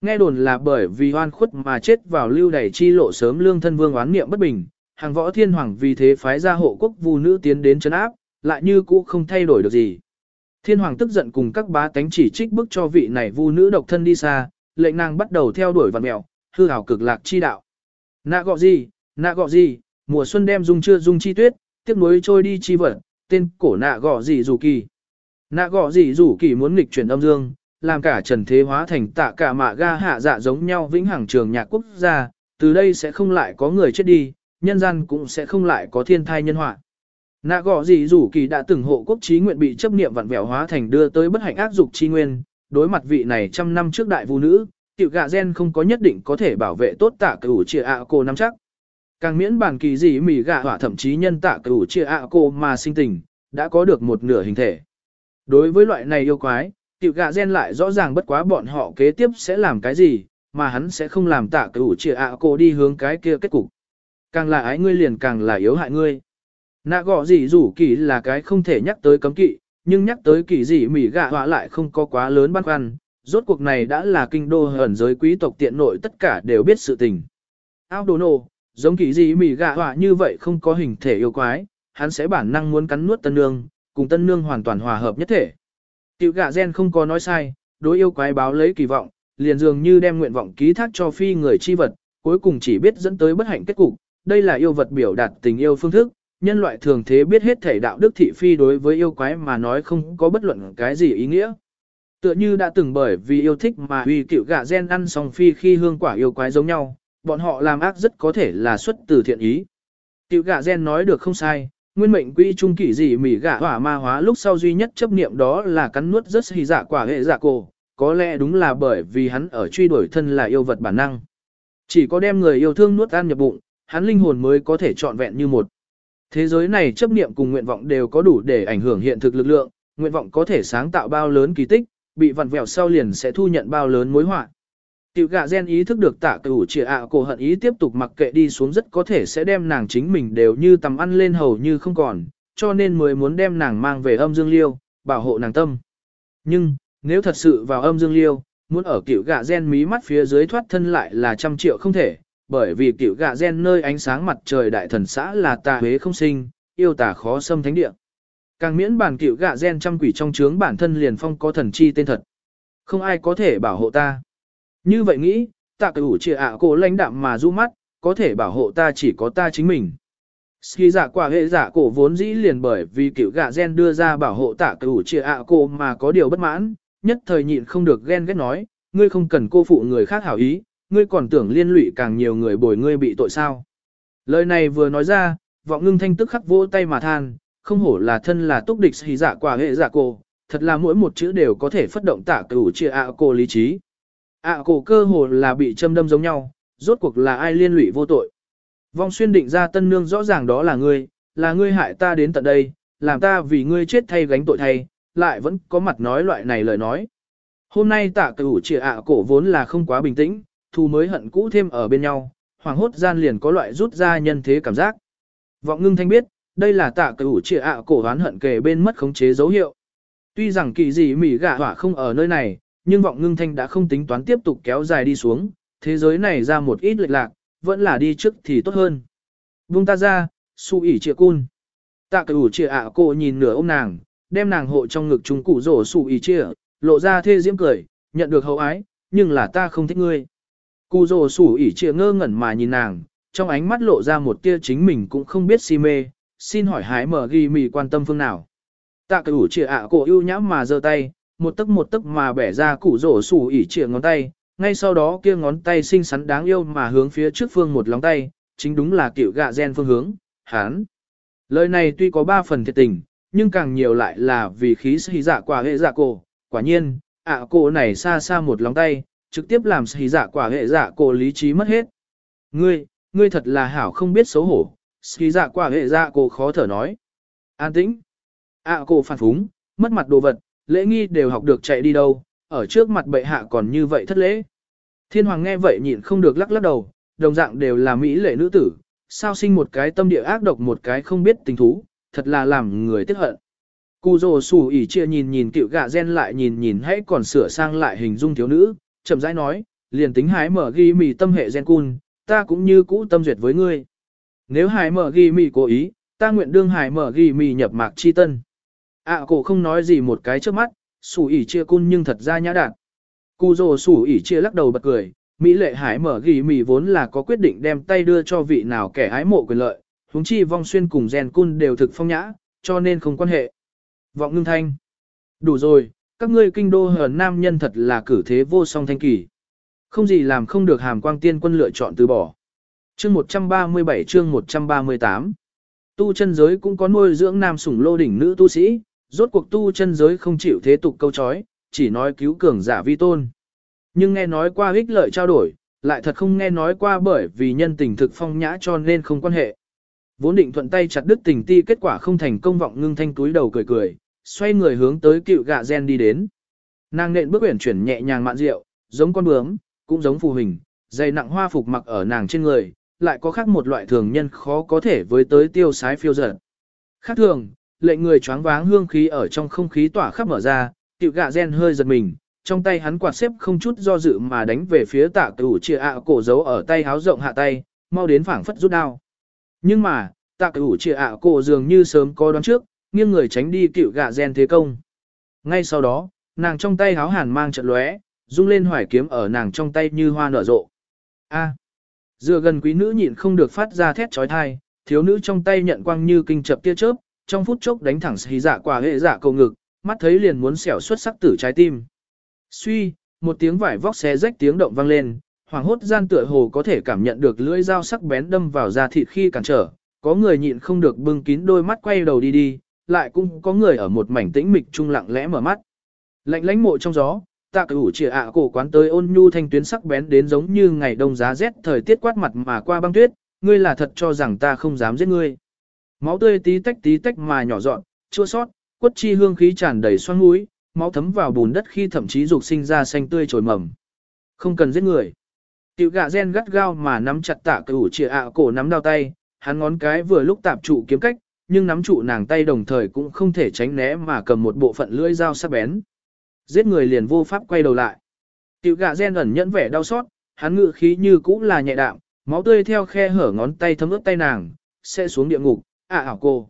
Nghe đồn là bởi vì oan khuất mà chết vào lưu đẩy chi lộ sớm lương thân vương oán niệm bất bình, hàng võ thiên hoàng vì thế phái ra hộ quốc vu nữ tiến đến chấn áp, lại như cũ không thay đổi được gì. Thiên hoàng tức giận cùng các bá tánh chỉ trích bức cho vị này vu nữ độc thân đi xa, lệnh nàng bắt đầu theo đuổi vật mèo, hư hảo cực lạc chi đạo. Nạ gọ gì, nạ gọ gì, mùa xuân đem dung chưa dung chi tuyết, tiếp nối trôi đi chi vật, tên cổ nạ gọ gì dù kỳ. Nạ gọ gì dù kỳ muốn nghịch chuyển âm dương, làm cả trần thế hóa thành tạ cả mạ ga hạ dạ giống nhau vĩnh hằng trường nhạc quốc gia, từ đây sẽ không lại có người chết đi, nhân gian cũng sẽ không lại có thiên thai nhân họa. Nạ gọ gì rủ kỳ đã từng hộ quốc trí nguyện bị chấp niệm vặn vẹo hóa thành đưa tới bất hạnh ác dục chi nguyên, đối mặt vị này trăm năm trước đại vũ nữ, tiểu gạ gen không có nhất định có thể bảo vệ tốt tạ cửu chia ạ cô nắm chắc. Càng miễn bản kỳ gì mỉ gạ hỏa thậm chí nhân tạ cửu chia ạ cô mà sinh tình, đã có được một nửa hình thể. Đối với loại này yêu quái, tiểu gạ gen lại rõ ràng bất quá bọn họ kế tiếp sẽ làm cái gì, mà hắn sẽ không làm tạ cửu chia ạ cô đi hướng cái kia kết cục. Càng là ái ngươi liền càng là yếu hại ngươi. Nạ gọ gì rủ kỳ là cái không thể nhắc tới cấm kỵ, nhưng nhắc tới kỳ gì mỉ gạ họa lại không có quá lớn băn khoăn, rốt cuộc này đã là kinh đô hẩn giới quý tộc tiện nội tất cả đều biết sự tình. Ao đồ nổ, giống kỳ gì mỉ gạ họa như vậy không có hình thể yêu quái, hắn sẽ bản năng muốn cắn nuốt tân nương, cùng tân nương hoàn toàn hòa hợp nhất thể. Tiểu gạ gen không có nói sai, đối yêu quái báo lấy kỳ vọng, liền dường như đem nguyện vọng ký thác cho phi người chi vật, cuối cùng chỉ biết dẫn tới bất hạnh kết cục. Đây là yêu vật biểu đạt tình yêu phương thức, nhân loại thường thế biết hết thể đạo đức thị phi đối với yêu quái mà nói không có bất luận cái gì ý nghĩa. Tựa như đã từng bởi vì yêu thích mà vì cựu gạ gen ăn xong phi khi hương quả yêu quái giống nhau, bọn họ làm ác rất có thể là xuất từ thiện ý. Cựu gạ gen nói được không sai, nguyên mệnh quỹ trung kỷ gì mỉ gạ hỏa ma hóa lúc sau duy nhất chấp niệm đó là cắn nuốt rất hy dạ quả hệ dạ cổ, có lẽ đúng là bởi vì hắn ở truy đuổi thân là yêu vật bản năng. Chỉ có đem người yêu thương nuốt ăn nhập bụng, hắn linh hồn mới có thể trọn vẹn như một. Thế giới này chấp niệm cùng nguyện vọng đều có đủ để ảnh hưởng hiện thực lực lượng, nguyện vọng có thể sáng tạo bao lớn kỳ tích, bị vặn vẹo sau liền sẽ thu nhận bao lớn mối họa. Tiểu gạ gen ý thức được tạ cửu trịa ạ cổ hận ý tiếp tục mặc kệ đi xuống rất có thể sẽ đem nàng chính mình đều như tầm ăn lên hầu như không còn, cho nên mới muốn đem nàng mang về âm dương liêu, bảo hộ nàng tâm. Nhưng, nếu thật sự vào âm dương liêu, muốn ở cựu gạ gen mí mắt phía dưới thoát thân lại là trăm triệu không thể, bởi vì cựu gạ gen nơi ánh sáng mặt trời đại thần xã là tà huế không sinh, yêu tà khó xâm thánh địa. Càng miễn bản cựu gạ gen trăm quỷ trong trướng bản thân liền phong có thần chi tên thật. Không ai có thể bảo hộ ta. Như vậy nghĩ, tạ cửu trịa ạ cổ lãnh đạm mà du mắt, có thể bảo hộ ta chỉ có ta chính mình. Khi giả dạ quả hệ giả cổ vốn dĩ liền bởi vì kiểu gạ gen đưa ra bảo hộ tạ cửu trịa ạ cổ mà có điều bất mãn, nhất thời nhịn không được ghen ghét nói, ngươi không cần cô phụ người khác hảo ý, ngươi còn tưởng liên lụy càng nhiều người bồi ngươi bị tội sao. Lời này vừa nói ra, vọng ngưng thanh tức khắc vỗ tay mà than, không hổ là thân là túc địch hì giả dạ quả hệ giả cổ, thật là mỗi một chữ đều có thể phất động tạ cửu chia ạ cổ lý trí ạ cổ cơ hồ là bị châm đâm giống nhau, rốt cuộc là ai liên lụy vô tội. Vong xuyên định ra tân nương rõ ràng đó là ngươi, là ngươi hại ta đến tận đây, làm ta vì ngươi chết thay gánh tội thay, lại vẫn có mặt nói loại này lời nói. Hôm nay tạ cửu trịa ạ cổ vốn là không quá bình tĩnh, thù mới hận cũ thêm ở bên nhau, hoàng hốt gian liền có loại rút ra nhân thế cảm giác. Vọng ngưng thanh biết, đây là tạ cửu trịa ạ cổ oán hận kề bên mất khống chế dấu hiệu. Tuy rằng kỳ gì mỉ gạ hỏa không ở nơi này, nhưng vọng ngưng thanh đã không tính toán tiếp tục kéo dài đi xuống, thế giới này ra một ít lệch lạc, vẫn là đi trước thì tốt hơn. Vung ta ra, su ỉ trịa cun. Tạ cửu trịa ạ cô nhìn nửa ôm nàng, đem nàng hộ trong ngực chúng cụ rổ su ỉ trịa, lộ ra thê diễm cười, nhận được hậu ái, nhưng là ta không thích ngươi. Cụ rổ su ỉ trịa ngơ ngẩn mà nhìn nàng, trong ánh mắt lộ ra một tia chính mình cũng không biết si mê, xin hỏi hái mở ghi mì quan tâm phương nào. Tạ cửu trịa ạ cô ưu nhãm mà giơ tay, một tấc một tấc mà bẻ ra củ rổ sủ ỉ chia ngón tay, ngay sau đó kia ngón tay xinh xắn đáng yêu mà hướng phía trước phương một lóng tay, chính đúng là kiểu gạ gen phương hướng, hán. Lời này tuy có ba phần thiệt tình, nhưng càng nhiều lại là vì khí sĩ dạ quả hệ dạ cổ. Quả nhiên, ạ à cổ này xa xa một lòng tay, trực tiếp làm sĩ dạ quả hệ dạ cổ lý trí mất hết. Ngươi, ngươi thật là hảo không biết xấu hổ, sĩ dạ quả hệ dạ cổ khó thở nói. An tĩnh. ạ à cổ phản phúng, mất mặt đồ vật, lễ nghi đều học được chạy đi đâu, ở trước mặt bệ hạ còn như vậy thất lễ. Thiên hoàng nghe vậy nhịn không được lắc lắc đầu, đồng dạng đều là mỹ lệ nữ tử, sao sinh một cái tâm địa ác độc một cái không biết tình thú, thật là làm người tiếc hận. Cù rồ sủ ỉ chia nhìn nhìn cựu gạ gen lại nhìn nhìn hãy còn sửa sang lại hình dung thiếu nữ, chậm rãi nói, liền tính hái mở ghi mì tâm hệ gen cun, ta cũng như cũ tâm duyệt với ngươi. Nếu hái mở ghi mì cố ý, ta nguyện đương hái mở ghi mì nhập mạc chi tân. À cổ không nói gì một cái trước mắt, sủ ỉ chia cun nhưng thật ra nhã đạt. Cù rồ sủ ỉ chia lắc đầu bật cười, Mỹ lệ hải mở ghi mì vốn là có quyết định đem tay đưa cho vị nào kẻ ái mộ quyền lợi, huống chi vong xuyên cùng rèn cun đều thực phong nhã, cho nên không quan hệ. Vọng ngưng thanh. Đủ rồi, các ngươi kinh đô hờn nam nhân thật là cử thế vô song thanh kỳ. Không gì làm không được hàm quang tiên quân lựa chọn từ bỏ. Chương 137 chương 138 Tu chân giới cũng có nuôi dưỡng nam sủng lô đỉnh nữ tu sĩ, rốt cuộc tu chân giới không chịu thế tục câu chói, chỉ nói cứu cường giả vi tôn. Nhưng nghe nói qua ích lợi trao đổi, lại thật không nghe nói qua bởi vì nhân tình thực phong nhã cho nên không quan hệ. Vốn định thuận tay chặt đứt tình ti kết quả không thành công vọng ngưng thanh túi đầu cười cười, xoay người hướng tới cựu gạ gen đi đến. Nàng nện bước uyển chuyển nhẹ nhàng mạn rượu, giống con bướm, cũng giống phù hình, dày nặng hoa phục mặc ở nàng trên người, lại có khác một loại thường nhân khó có thể với tới tiêu sái phiêu dở. Khác thường, lệnh người choáng váng hương khí ở trong không khí tỏa khắp mở ra, tiểu gạ gen hơi giật mình, trong tay hắn quạt xếp không chút do dự mà đánh về phía tạ cửu chia ạ cổ giấu ở tay háo rộng hạ tay, mau đến phảng phất rút đao. Nhưng mà, tạ cửu chia ạ cổ dường như sớm có đoán trước, nghiêng người tránh đi cựu gạ gen thế công. Ngay sau đó, nàng trong tay háo hàn mang trận lóe, rung lên hoài kiếm ở nàng trong tay như hoa nở rộ. A. Dựa gần quý nữ nhịn không được phát ra thét trói thai, thiếu nữ trong tay nhận quang như kinh chập tia chớp, trong phút chốc đánh thẳng xì dạ quả hệ dạ cầu ngực, mắt thấy liền muốn xẻo xuất sắc tử trái tim. Suy, một tiếng vải vóc xé rách tiếng động vang lên, hoàng hốt gian tựa hồ có thể cảm nhận được lưỡi dao sắc bén đâm vào da thịt khi cản trở, có người nhịn không được bưng kín đôi mắt quay đầu đi đi, lại cũng có người ở một mảnh tĩnh mịch trung lặng lẽ mở mắt. Lạnh lánh mộ trong gió, tạ cửu chỉ ạ cổ quán tới ôn nhu thanh tuyến sắc bén đến giống như ngày đông giá rét thời tiết quát mặt mà qua băng tuyết, ngươi là thật cho rằng ta không dám giết ngươi. Máu tươi tí tách tí tách mà nhỏ dọn, chua sót, quất chi hương khí tràn đầy xoang mũi, máu thấm vào bùn đất khi thậm chí dục sinh ra xanh tươi trồi mầm. Không cần giết người. Tiểu gạ gen gắt gao mà nắm chặt tạ cửu chìa ạ cổ nắm đau tay, hắn ngón cái vừa lúc tạp trụ kiếm cách, nhưng nắm trụ nàng tay đồng thời cũng không thể tránh né mà cầm một bộ phận lưỡi dao sắc bén. Giết người liền vô pháp quay đầu lại. Tiểu gạ gen ẩn nhẫn vẻ đau xót, hắn ngự khí như cũng là nhẹ đạm, máu tươi theo khe hở ngón tay thấm ướt tay nàng, sẽ xuống địa ngục, ạ à, ảo cô.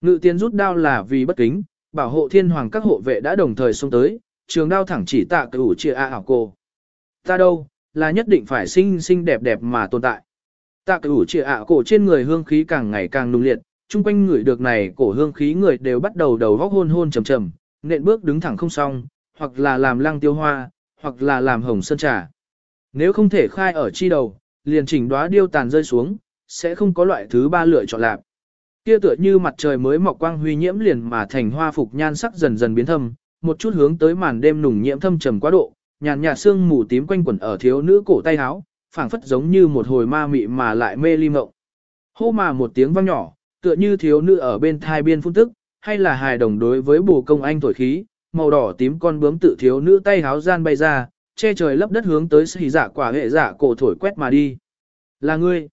Ngự tiên rút đao là vì bất kính, bảo hộ thiên hoàng các hộ vệ đã đồng thời xông tới, trường đao thẳng chỉ tạ cửu chia ạ à, ảo cô. Ta đâu, là nhất định phải xinh xinh đẹp đẹp mà tồn tại. Tạ cửu chia ạ à, cổ trên người hương khí càng ngày càng nung liệt, chung quanh người được này cổ hương khí người đều bắt đầu đầu vóc hôn hôn trầm trầm, nện bước đứng thẳng không xong, hoặc là làm lăng tiêu hoa, hoặc là làm hồng sơn trà. Nếu không thể khai ở chi đầu, liền chỉnh đóa điêu tàn rơi xuống, sẽ không có loại thứ ba lựa chọn lạc. Kia tựa như mặt trời mới mọc quang huy nhiễm liền mà thành hoa phục nhan sắc dần dần biến thâm, một chút hướng tới màn đêm nùng nhiễm thâm trầm quá độ, nhàn nhạt sương mù tím quanh quẩn ở thiếu nữ cổ tay áo, phảng phất giống như một hồi ma mị mà lại mê ly mộng. Hô mà một tiếng vang nhỏ, tựa như thiếu nữ ở bên thai biên phun tức, hay là hài đồng đối với bù công anh thổi khí, màu đỏ tím con bướm tự thiếu nữ tay háo gian bay ra, che trời lấp đất hướng tới xì dạ quả hệ dạ cổ thổi quét mà đi. Là ngươi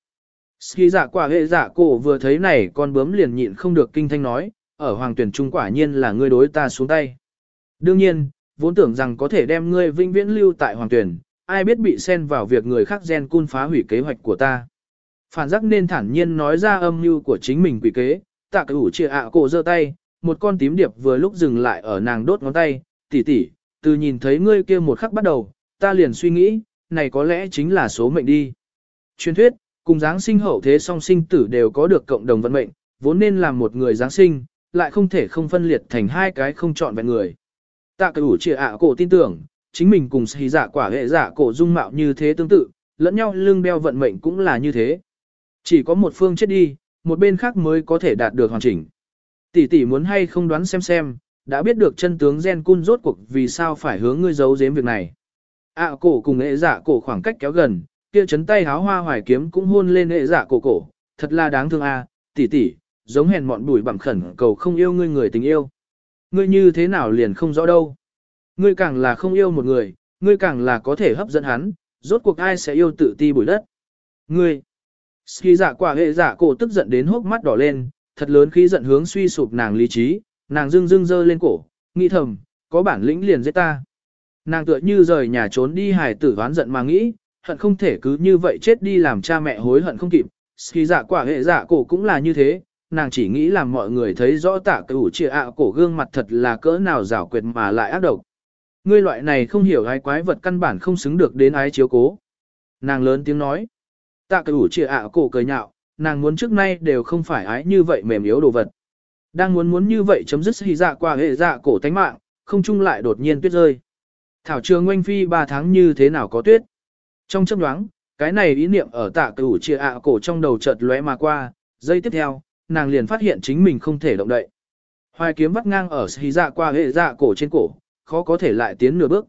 khi dạ quả hệ dạ cổ vừa thấy này con bướm liền nhịn không được kinh thanh nói, ở hoàng tuyển trung quả nhiên là ngươi đối ta xuống tay. Đương nhiên, vốn tưởng rằng có thể đem ngươi vinh viễn lưu tại hoàng tuyển, ai biết bị xen vào việc người khác gen cun phá hủy kế hoạch của ta. Phản giác nên thản nhiên nói ra âm mưu của chính mình quỷ kế, tạ cái ủ chia ạ cổ giơ tay, một con tím điệp vừa lúc dừng lại ở nàng đốt ngón tay, tỷ tỷ, từ nhìn thấy ngươi kia một khắc bắt đầu, ta liền suy nghĩ, này có lẽ chính là số mệnh đi. Truyền thuyết, cùng Giáng sinh hậu thế song sinh tử đều có được cộng đồng vận mệnh, vốn nên làm một người Giáng sinh, lại không thể không phân liệt thành hai cái không chọn vẹn người. Tạ cử trịa ạ cổ tin tưởng, chính mình cùng xì giả dạ quả hệ giả cổ dung mạo như thế tương tự, lẫn nhau lưng đeo vận mệnh cũng là như thế. Chỉ có một phương chết đi, một bên khác mới có thể đạt được hoàn chỉnh. Tỷ tỷ muốn hay không đoán xem xem, đã biết được chân tướng gen cun rốt cuộc vì sao phải hướng ngươi giấu giếm việc này. ạ cổ cùng hệ giả cổ khoảng cách kéo gần, kia chấn tay háo hoa hoài kiếm cũng hôn lên hệ dạ cổ cổ, thật là đáng thương a, tỷ tỷ, giống hèn mọn bùi bặm khẩn cầu không yêu ngươi người tình yêu. Ngươi như thế nào liền không rõ đâu. Ngươi càng là không yêu một người, ngươi càng là có thể hấp dẫn hắn, rốt cuộc ai sẽ yêu tự ti bụi đất. Ngươi, Ski dạ quả hệ dạ cổ tức giận đến hốc mắt đỏ lên, thật lớn khí giận hướng suy sụp nàng lý trí, nàng dưng dưng dơ lên cổ, nghĩ thầm, có bản lĩnh liền giết ta. Nàng tựa như rời nhà trốn đi hài tử oán giận mà nghĩ, hận không thể cứ như vậy chết đi làm cha mẹ hối hận không kịp. khi dạ quả hệ dạ cổ cũng là như thế, nàng chỉ nghĩ làm mọi người thấy rõ tạ cửu chia ạ cổ gương mặt thật là cỡ nào rảo quyệt mà lại ác độc. Ngươi loại này không hiểu ai quái vật căn bản không xứng được đến ái chiếu cố. Nàng lớn tiếng nói. Tạ cửu chia ạ cổ cười nhạo, nàng muốn trước nay đều không phải ái như vậy mềm yếu đồ vật. Đang muốn muốn như vậy chấm dứt hy dạ qua hệ dạ cổ tánh mạng, không chung lại đột nhiên tuyết rơi. Thảo trường ngoanh phi 3 tháng như thế nào có tuyết. Trong chấp nhoáng, cái này ý niệm ở tạ cửu chia ạ cổ trong đầu chợt lóe mà qua, giây tiếp theo, nàng liền phát hiện chính mình không thể động đậy. Hoài kiếm vắt ngang ở xì dạ qua hệ dạ cổ trên cổ, khó có thể lại tiến nửa bước.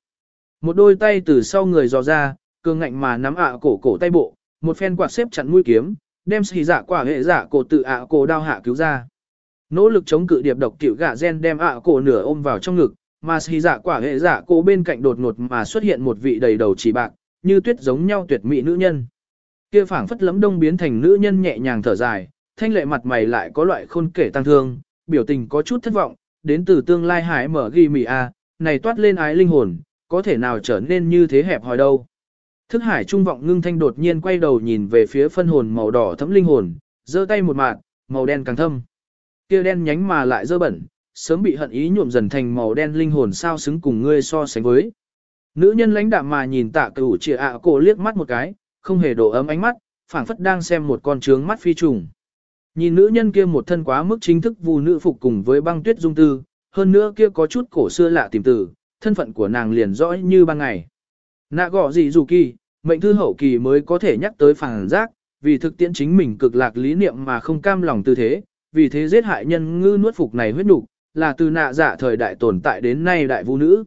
Một đôi tay từ sau người dò ra, cường ngạnh mà nắm ạ cổ cổ tay bộ, một phen quạt xếp chặn mũi kiếm, đem xì dạ quả hệ dạ cổ tự ạ cổ đao hạ cứu ra. Nỗ lực chống cự điệp độc tiểu gạ gen đem ạ cổ nửa ôm vào trong ngực, mà xì dạ quả hệ dạ cổ bên cạnh đột ngột mà xuất hiện một vị đầy đầu chỉ bạc, như tuyết giống nhau tuyệt mỹ nữ nhân. Kia phảng phất lấm đông biến thành nữ nhân nhẹ nhàng thở dài, thanh lệ mặt mày lại có loại khôn kể tăng thương, biểu tình có chút thất vọng, đến từ tương lai hải mở ghi mì a, này toát lên ái linh hồn, có thể nào trở nên như thế hẹp hòi đâu. Thức hải trung vọng ngưng thanh đột nhiên quay đầu nhìn về phía phân hồn màu đỏ thấm linh hồn, giơ tay một mạt, màu đen càng thâm. Kia đen nhánh mà lại dơ bẩn, sớm bị hận ý nhuộm dần thành màu đen linh hồn sao xứng cùng ngươi so sánh với. Nữ nhân lãnh đạm mà nhìn tạ cửu trịa ạ cổ liếc mắt một cái, không hề độ ấm ánh mắt, phảng phất đang xem một con trướng mắt phi trùng. Nhìn nữ nhân kia một thân quá mức chính thức vù nữ phục cùng với băng tuyết dung tư, hơn nữa kia có chút cổ xưa lạ tìm tử, thân phận của nàng liền rõ như ban ngày. Nạ gọ gì dù kỳ, mệnh thư hậu kỳ mới có thể nhắc tới phản giác, vì thực tiễn chính mình cực lạc lý niệm mà không cam lòng tư thế, vì thế giết hại nhân ngư nuốt phục này huyết nục là từ nạ dạ thời đại tồn tại đến nay đại vũ nữ.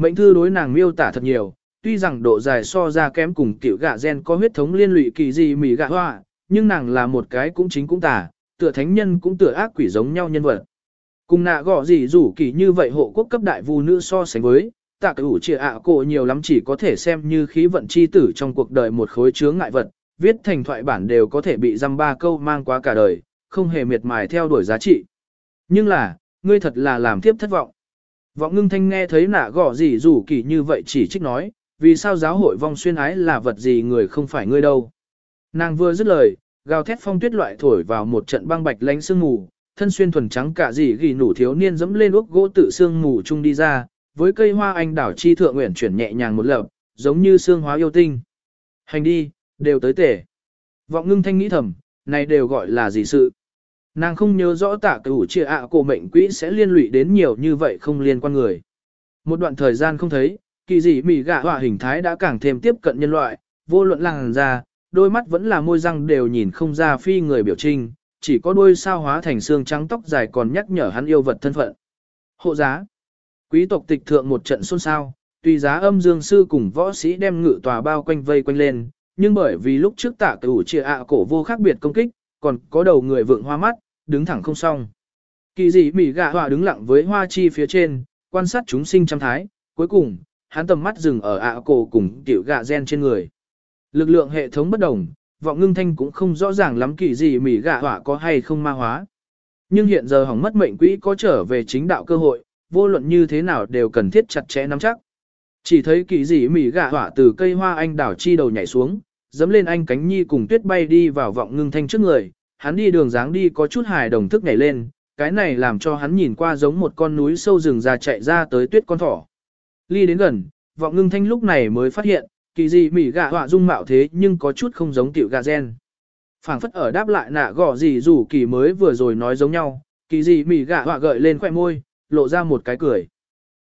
Mệnh thư đối nàng miêu tả thật nhiều, tuy rằng độ dài so ra kém cùng kiểu gạ gen có huyết thống liên lụy kỳ gì mỉ gạ hoa, nhưng nàng là một cái cũng chính cũng tả, tựa thánh nhân cũng tựa ác quỷ giống nhau nhân vật. Cùng nạ gõ gì rủ kỳ như vậy hộ quốc cấp đại vu nữ so sánh với, tạ cửu trịa ạ cổ nhiều lắm chỉ có thể xem như khí vận chi tử trong cuộc đời một khối chướng ngại vật, viết thành thoại bản đều có thể bị dăm ba câu mang quá cả đời, không hề miệt mài theo đuổi giá trị. Nhưng là, ngươi thật là làm tiếp thất vọng. Vọng ngưng thanh nghe thấy nạ gõ gì rủ kỳ như vậy chỉ trích nói, vì sao giáo hội vong xuyên ái là vật gì người không phải ngươi đâu. Nàng vừa dứt lời, gào thét phong tuyết loại thổi vào một trận băng bạch lánh sương mù, thân xuyên thuần trắng cả gì ghi nủ thiếu niên dẫm lên ốc gỗ tự sương mù chung đi ra, với cây hoa anh đảo chi thượng nguyện chuyển nhẹ nhàng một lập, giống như xương hóa yêu tinh. Hành đi, đều tới tể. Vọng ngưng thanh nghĩ thầm, này đều gọi là gì sự. Nàng không nhớ rõ tạ cửu chia ạ cổ mệnh quỹ sẽ liên lụy đến nhiều như vậy không liên quan người. Một đoạn thời gian không thấy, kỳ dị mỉ gạ họa hình thái đã càng thêm tiếp cận nhân loại, vô luận làng ra, đôi mắt vẫn là môi răng đều nhìn không ra phi người biểu trinh, chỉ có đôi sao hóa thành xương trắng tóc dài còn nhắc nhở hắn yêu vật thân phận. Hộ giá. Quý tộc tịch thượng một trận xôn xao, tùy giá âm dương sư cùng võ sĩ đem ngự tòa bao quanh vây quanh lên, nhưng bởi vì lúc trước tạ cửu chia ạ cổ vô khác biệt công kích, còn có đầu người vượng hoa mắt, đứng thẳng không xong. Kỳ dị mỉ gạ họa đứng lặng với hoa chi phía trên, quan sát chúng sinh trăm thái, cuối cùng, hắn tầm mắt dừng ở ạ cổ cùng tiểu gạ gen trên người. Lực lượng hệ thống bất đồng, vọng ngưng thanh cũng không rõ ràng lắm kỳ dị mỉ gạ họa có hay không ma hóa. Nhưng hiện giờ hỏng mất mệnh quỹ có trở về chính đạo cơ hội, vô luận như thế nào đều cần thiết chặt chẽ nắm chắc. Chỉ thấy kỳ dị mỉ gạ họa từ cây hoa anh đảo chi đầu nhảy xuống, dẫm lên anh cánh nhi cùng tuyết bay đi vào vọng ngưng thanh trước người, hắn đi đường dáng đi có chút hài đồng thức nhảy lên, cái này làm cho hắn nhìn qua giống một con núi sâu rừng già chạy ra tới tuyết con thỏ. Ly đến gần, vọng ngưng thanh lúc này mới phát hiện, kỳ dị mỉ gạ họa dung mạo thế nhưng có chút không giống tiểu gà gen. phảng phất ở đáp lại nạ gò gì dù kỳ mới vừa rồi nói giống nhau, kỳ dị mỉ gạ họa gợi lên khoẻ môi, lộ ra một cái cười.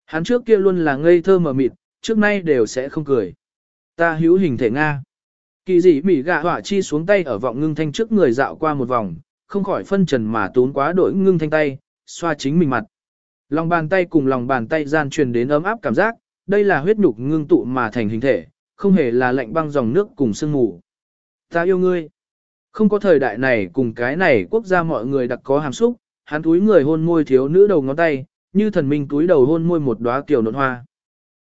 Hắn trước kia luôn là ngây thơ mờ mịt, trước nay đều sẽ không cười. Ta hữu hình thể Nga. Kỳ dị mỉ gạ hỏa chi xuống tay ở vọng ngưng thanh trước người dạo qua một vòng, không khỏi phân trần mà tốn quá đổi ngưng thanh tay, xoa chính mình mặt. Lòng bàn tay cùng lòng bàn tay gian truyền đến ấm áp cảm giác, đây là huyết nhục ngưng tụ mà thành hình thể, không hề là lạnh băng dòng nước cùng sương mù. Ta yêu ngươi. Không có thời đại này cùng cái này quốc gia mọi người đặc có hàm xúc, hắn túi người hôn môi thiếu nữ đầu ngón tay, như thần minh túi đầu hôn môi một đóa tiểu nộn hoa.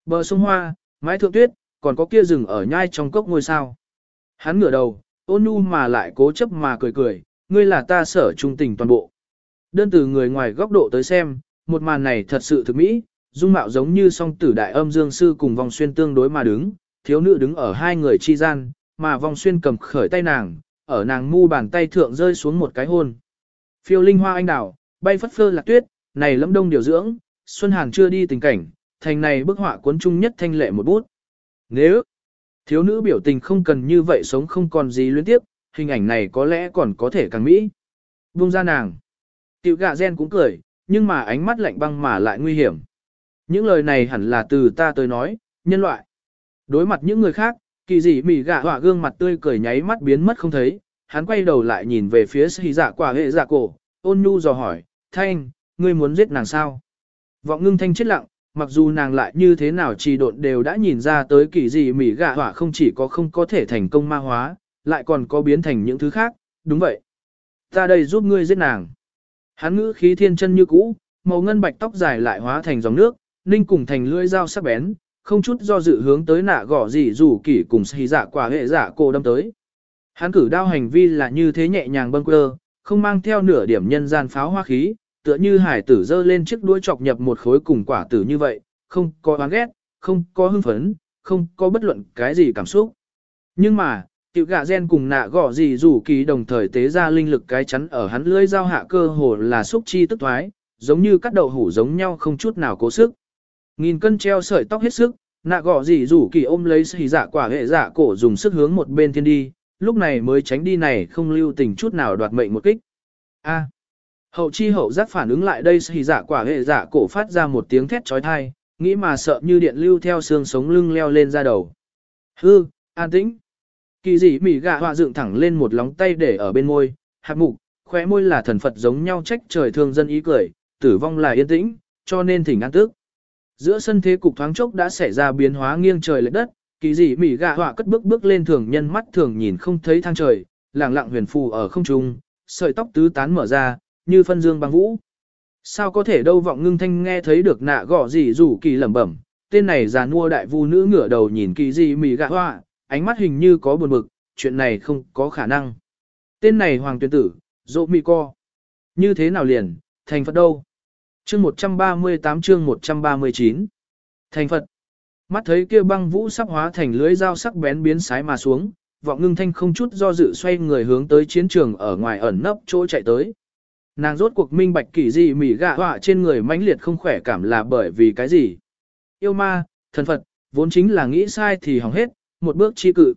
Bờ sông hoa, mái thượng tuyết, còn có kia rừng ở nhai trong cốc ngôi sao. Hắn ngửa đầu, ôn nhu mà lại cố chấp mà cười cười, ngươi là ta sở trung tình toàn bộ. Đơn từ người ngoài góc độ tới xem, một màn này thật sự thực mỹ, dung mạo giống như song tử đại âm dương sư cùng vòng xuyên tương đối mà đứng, thiếu nữ đứng ở hai người chi gian, mà vòng xuyên cầm khởi tay nàng, ở nàng mu bàn tay thượng rơi xuống một cái hôn. Phiêu linh hoa anh đào, bay phất phơ lạc tuyết, này lâm đông điều dưỡng, Xuân Hàn chưa đi tình cảnh, thành này bức họa cuốn chung nhất thanh lệ một bút. Nếu thiếu nữ biểu tình không cần như vậy sống không còn gì luyến tiếp, hình ảnh này có lẽ còn có thể càng mỹ. Vung ra nàng. Tiểu gạ gen cũng cười, nhưng mà ánh mắt lạnh băng mà lại nguy hiểm. Những lời này hẳn là từ ta tới nói, nhân loại. Đối mặt những người khác, kỳ dị mỉ gạ hỏa gương mặt tươi cười nháy mắt biến mất không thấy, hắn quay đầu lại nhìn về phía sĩ dạ quả hệ dạ cổ, ôn nhu dò hỏi, thanh, ngươi muốn giết nàng sao? Vọng ngưng thanh chết lặng, mặc dù nàng lại như thế nào trì độn đều đã nhìn ra tới kỳ gì mỉ gạ hỏa không chỉ có không có thể thành công ma hóa, lại còn có biến thành những thứ khác, đúng vậy. Ta đây giúp ngươi giết nàng. Hắn ngữ khí thiên chân như cũ, màu ngân bạch tóc dài lại hóa thành dòng nước, ninh cùng thành lưỡi dao sắc bén, không chút do dự hướng tới nạ gỏ gì rủ kỷ cùng xì giả quả hệ giả cô đâm tới. Hắn cử đao hành vi là như thế nhẹ nhàng bâng quơ, không mang theo nửa điểm nhân gian pháo hoa khí, tựa như hải tử dơ lên chiếc đuôi chọc nhập một khối cùng quả tử như vậy, không có oán ghét, không có hưng phấn, không có bất luận cái gì cảm xúc. Nhưng mà, tiểu gạ gen cùng nạ gõ gì rủ kỳ đồng thời tế ra linh lực cái chắn ở hắn lưỡi dao hạ cơ hồ là xúc chi tức thoái, giống như cắt đậu hủ giống nhau không chút nào cố sức. Nghìn cân treo sợi tóc hết sức, nạ gõ gì rủ kỳ ôm lấy xì dạ quả hệ dạ cổ dùng sức hướng một bên thiên đi, lúc này mới tránh đi này không lưu tình chút nào đoạt mệnh một kích. A. Hậu chi hậu giác phản ứng lại đây thì giả dạ quả hệ giả cổ phát ra một tiếng thét trói thai, nghĩ mà sợ như điện lưu theo xương sống lưng leo lên ra đầu. Hư, an tĩnh. Kỳ dị mỉ gạ họa dựng thẳng lên một lóng tay để ở bên môi, hạt mục, khóe môi là thần Phật giống nhau trách trời thương dân ý cười, tử vong là yên tĩnh, cho nên thỉnh an tức. Giữa sân thế cục thoáng chốc đã xảy ra biến hóa nghiêng trời lệch đất, kỳ dị mỉ gạ họa cất bước bước lên thường nhân mắt thường nhìn không thấy thang trời, lẳng lặng huyền phù ở không trung, sợi tóc tứ tán mở ra, như phân dương băng vũ. Sao có thể đâu vọng ngưng thanh nghe thấy được nạ gõ gì rủ kỳ lẩm bẩm, tên này già nua đại vu nữ ngửa đầu nhìn kỳ gì mì gạ hoa ánh mắt hình như có buồn bực, chuyện này không có khả năng. Tên này hoàng tuyên tử, dỗ mì co. Như thế nào liền, thành Phật đâu? Chương 138 chương 139 Thành Phật Mắt thấy kia băng vũ sắp hóa thành lưới dao sắc bén biến sái mà xuống, vọng ngưng thanh không chút do dự xoay người hướng tới chiến trường ở ngoài ẩn nấp chỗ chạy tới. Nàng rốt cuộc minh bạch kỳ gì mỉ gạ họa trên người mãnh liệt không khỏe cảm là bởi vì cái gì? Yêu ma, thần Phật, vốn chính là nghĩ sai thì hỏng hết, một bước chi cự.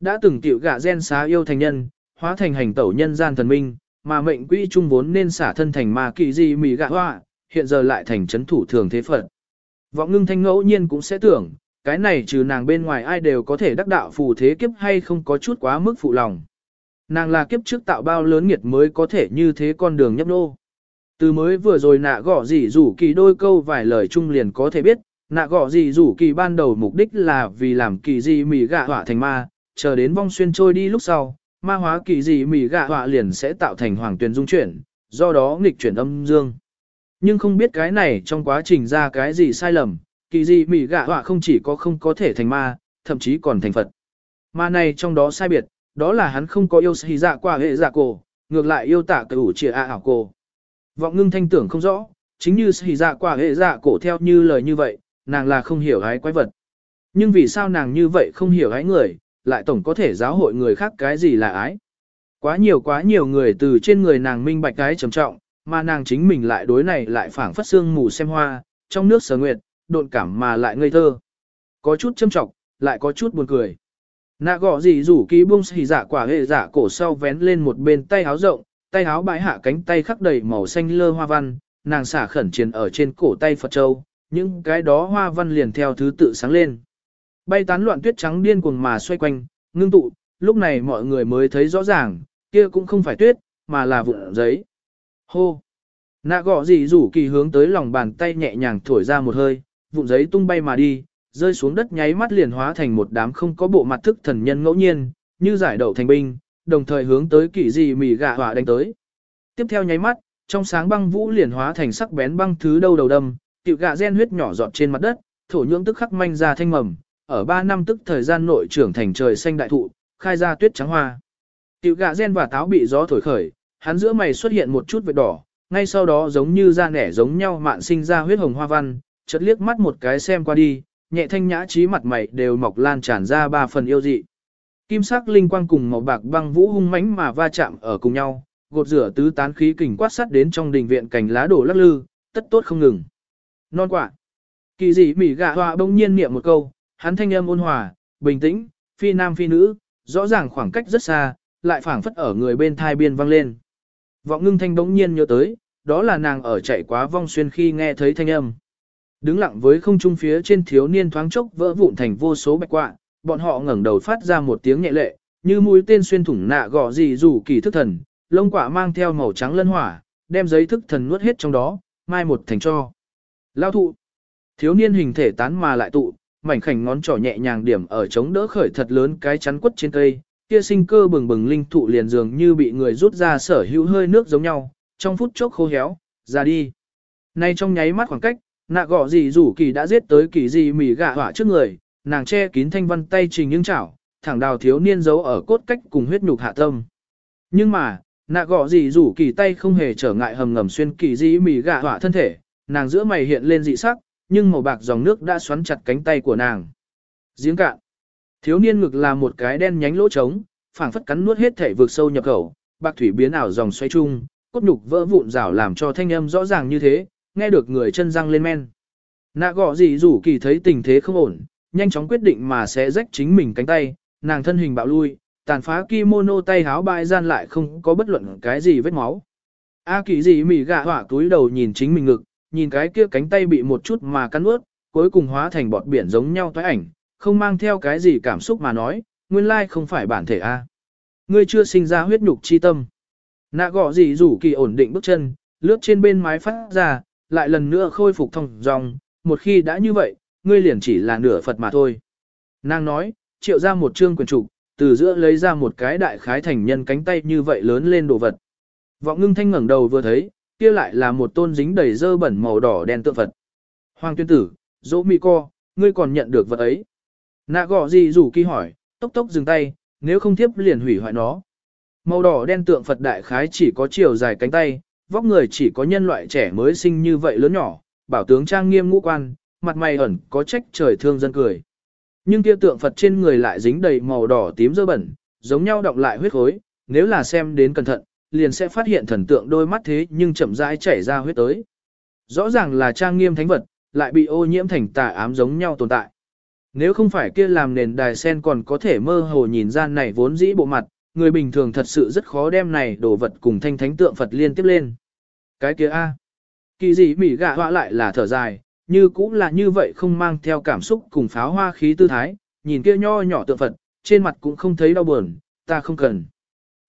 Đã từng tiểu gạ gen xá yêu thành nhân, hóa thành hành tẩu nhân gian thần minh, mà mệnh quỹ trung vốn nên xả thân thành ma kỳ gì mỉ gạ họa, hiện giờ lại thành chấn thủ thường thế phật. Vọng ngưng thanh ngẫu nhiên cũng sẽ tưởng, cái này trừ nàng bên ngoài ai đều có thể đắc đạo phù thế kiếp hay không có chút quá mức phụ lòng. Nàng là kiếp trước tạo bao lớn nghiệt mới có thể như thế con đường nhấp nô. Từ mới vừa rồi nạ gõ gì rủ kỳ đôi câu vài lời chung liền có thể biết, nạ gõ gì rủ kỳ ban đầu mục đích là vì làm kỳ gì mỉ gạ hỏa thành ma, chờ đến vong xuyên trôi đi lúc sau, ma hóa kỳ gì mỉ gạ hỏa liền sẽ tạo thành hoàng tuyền dung chuyển, do đó nghịch chuyển âm dương. Nhưng không biết cái này trong quá trình ra cái gì sai lầm, kỳ gì mỉ gạ hỏa không chỉ có không có thể thành ma, thậm chí còn thành Phật. Ma này trong đó sai biệt, đó là hắn không có yêu sĩ dạ qua hệ dạ cổ, ngược lại yêu tạ cửu trịa a ảo cổ. Vọng ngưng thanh tưởng không rõ, chính như sĩ dạ qua hệ dạ cổ theo như lời như vậy, nàng là không hiểu hái quái vật. Nhưng vì sao nàng như vậy không hiểu hái người, lại tổng có thể giáo hội người khác cái gì là ái. Quá nhiều quá nhiều người từ trên người nàng minh bạch cái trầm trọng, mà nàng chính mình lại đối này lại phảng phất xương mù xem hoa, trong nước sở nguyệt, độn cảm mà lại ngây thơ. Có chút châm trọng, lại có chút buồn cười. Nạ gọ gì rủ ký bung xì dạ quả hệ dạ cổ sau vén lên một bên tay áo rộng, tay áo bãi hạ cánh tay khắc đầy màu xanh lơ hoa văn, nàng xả khẩn chiến ở trên cổ tay Phật Châu, những cái đó hoa văn liền theo thứ tự sáng lên. Bay tán loạn tuyết trắng điên cuồng mà xoay quanh, ngưng tụ, lúc này mọi người mới thấy rõ ràng, kia cũng không phải tuyết, mà là vụn giấy. Hô! Nạ gọ gì rủ kỳ hướng tới lòng bàn tay nhẹ nhàng thổi ra một hơi, vụn giấy tung bay mà đi, rơi xuống đất nháy mắt liền hóa thành một đám không có bộ mặt thức thần nhân ngẫu nhiên, như giải đậu thành binh, đồng thời hướng tới kỳ gì mì gạ hỏa đánh tới. Tiếp theo nháy mắt, trong sáng băng vũ liền hóa thành sắc bén băng thứ đâu đầu đâm, tiểu gạ gen huyết nhỏ giọt trên mặt đất, thổ nhưỡng tức khắc manh ra thanh mầm, ở 3 năm tức thời gian nội trưởng thành trời xanh đại thụ, khai ra tuyết trắng hoa. Tiểu gạ gen và táo bị gió thổi khởi, hắn giữa mày xuất hiện một chút vệt đỏ, ngay sau đó giống như da nẻ giống nhau mạn sinh ra huyết hồng hoa văn, chợt liếc mắt một cái xem qua đi, nhẹ thanh nhã trí mặt mày đều mọc lan tràn ra ba phần yêu dị. Kim sắc linh quang cùng màu bạc băng vũ hung mãnh mà va chạm ở cùng nhau, gột rửa tứ tán khí kình quát sắt đến trong đình viện cành lá đổ lắc lư, tất tốt không ngừng. Non quả. Kỳ dị mỉ gạ hoa bỗng nhiên niệm một câu, hắn thanh âm ôn hòa, bình tĩnh, phi nam phi nữ, rõ ràng khoảng cách rất xa, lại phảng phất ở người bên thai biên vang lên. Vọng ngưng thanh bỗng nhiên nhớ tới, đó là nàng ở chạy quá vong xuyên khi nghe thấy thanh âm. Đứng lặng với không trung phía trên thiếu niên thoáng chốc vỡ vụn thành vô số bạch quạ, bọn họ ngẩng đầu phát ra một tiếng nhẹ lệ, như mũi tên xuyên thủng nạ gò gì rủ kỳ thức thần, lông quả mang theo màu trắng lân hỏa, đem giấy thức thần nuốt hết trong đó, mai một thành cho. Lao thụ. Thiếu niên hình thể tán mà lại tụ, mảnh khảnh ngón trỏ nhẹ nhàng điểm ở chống đỡ khởi thật lớn cái chắn quất trên cây, kia sinh cơ bừng bừng linh thụ liền dường như bị người rút ra sở hữu hơi nước giống nhau, trong phút chốc khô héo, ra đi. Nay trong nháy mắt khoảng cách, nạ gọ gì rủ kỳ đã giết tới kỳ gì mỉ gạ hỏa trước người, nàng che kín thanh văn tay trình những chảo, thẳng đào thiếu niên giấu ở cốt cách cùng huyết nhục hạ tâm. Nhưng mà, nạ gọ gì rủ kỳ tay không hề trở ngại hầm ngầm xuyên kỳ gì mỉ gạ hỏa thân thể, nàng giữa mày hiện lên dị sắc, nhưng màu bạc dòng nước đã xoắn chặt cánh tay của nàng. Giếng cạn. Thiếu niên ngực là một cái đen nhánh lỗ trống, phảng phất cắn nuốt hết thể vượt sâu nhập khẩu, bạc thủy biến ảo dòng xoay chung, cốt nhục vỡ vụn rảo làm cho thanh âm rõ ràng như thế, nghe được người chân răng lên men. Nạ gọ gì rủ kỳ thấy tình thế không ổn, nhanh chóng quyết định mà sẽ rách chính mình cánh tay, nàng thân hình bạo lui, tàn phá kimono tay háo bại gian lại không có bất luận cái gì vết máu. A kỳ gì mỉ gạ hỏa túi đầu nhìn chính mình ngực, nhìn cái kia cánh tay bị một chút mà cắn ướt, cuối cùng hóa thành bọt biển giống nhau toái ảnh, không mang theo cái gì cảm xúc mà nói, nguyên lai không phải bản thể A. Ngươi chưa sinh ra huyết nhục chi tâm. Nạ gọ gì rủ kỳ ổn định bước chân, lướt trên bên mái phát ra, lại lần nữa khôi phục thông dòng, một khi đã như vậy, ngươi liền chỉ là nửa Phật mà thôi. Nàng nói, triệu ra một chương quyền trục, từ giữa lấy ra một cái đại khái thành nhân cánh tay như vậy lớn lên đồ vật. Vọng ngưng thanh ngẩng đầu vừa thấy, kia lại là một tôn dính đầy dơ bẩn màu đỏ đen tượng Phật. Hoàng tuyên tử, dỗ mi co, ngươi còn nhận được vật ấy. Nạ gọ gì rủ kỳ hỏi, tốc tốc dừng tay, nếu không tiếp liền hủy hoại nó. Màu đỏ đen tượng Phật đại khái chỉ có chiều dài cánh tay, vóc người chỉ có nhân loại trẻ mới sinh như vậy lớn nhỏ, bảo tướng trang nghiêm ngũ quan, mặt mày ẩn có trách trời thương dân cười. Nhưng kia tượng Phật trên người lại dính đầy màu đỏ tím dơ bẩn, giống nhau động lại huyết khối, nếu là xem đến cẩn thận, liền sẽ phát hiện thần tượng đôi mắt thế nhưng chậm rãi chảy ra huyết tới. Rõ ràng là trang nghiêm thánh vật, lại bị ô nhiễm thành tà ám giống nhau tồn tại. Nếu không phải kia làm nền đài sen còn có thể mơ hồ nhìn ra này vốn dĩ bộ mặt, người bình thường thật sự rất khó đem này đồ vật cùng thanh thánh tượng Phật liên tiếp lên. Cái kia a, Kỳ gì mỉ gạ họa lại là thở dài, như cũng là như vậy không mang theo cảm xúc cùng pháo hoa khí tư thái, nhìn kia nho nhỏ tượng Phật, trên mặt cũng không thấy đau buồn, ta không cần.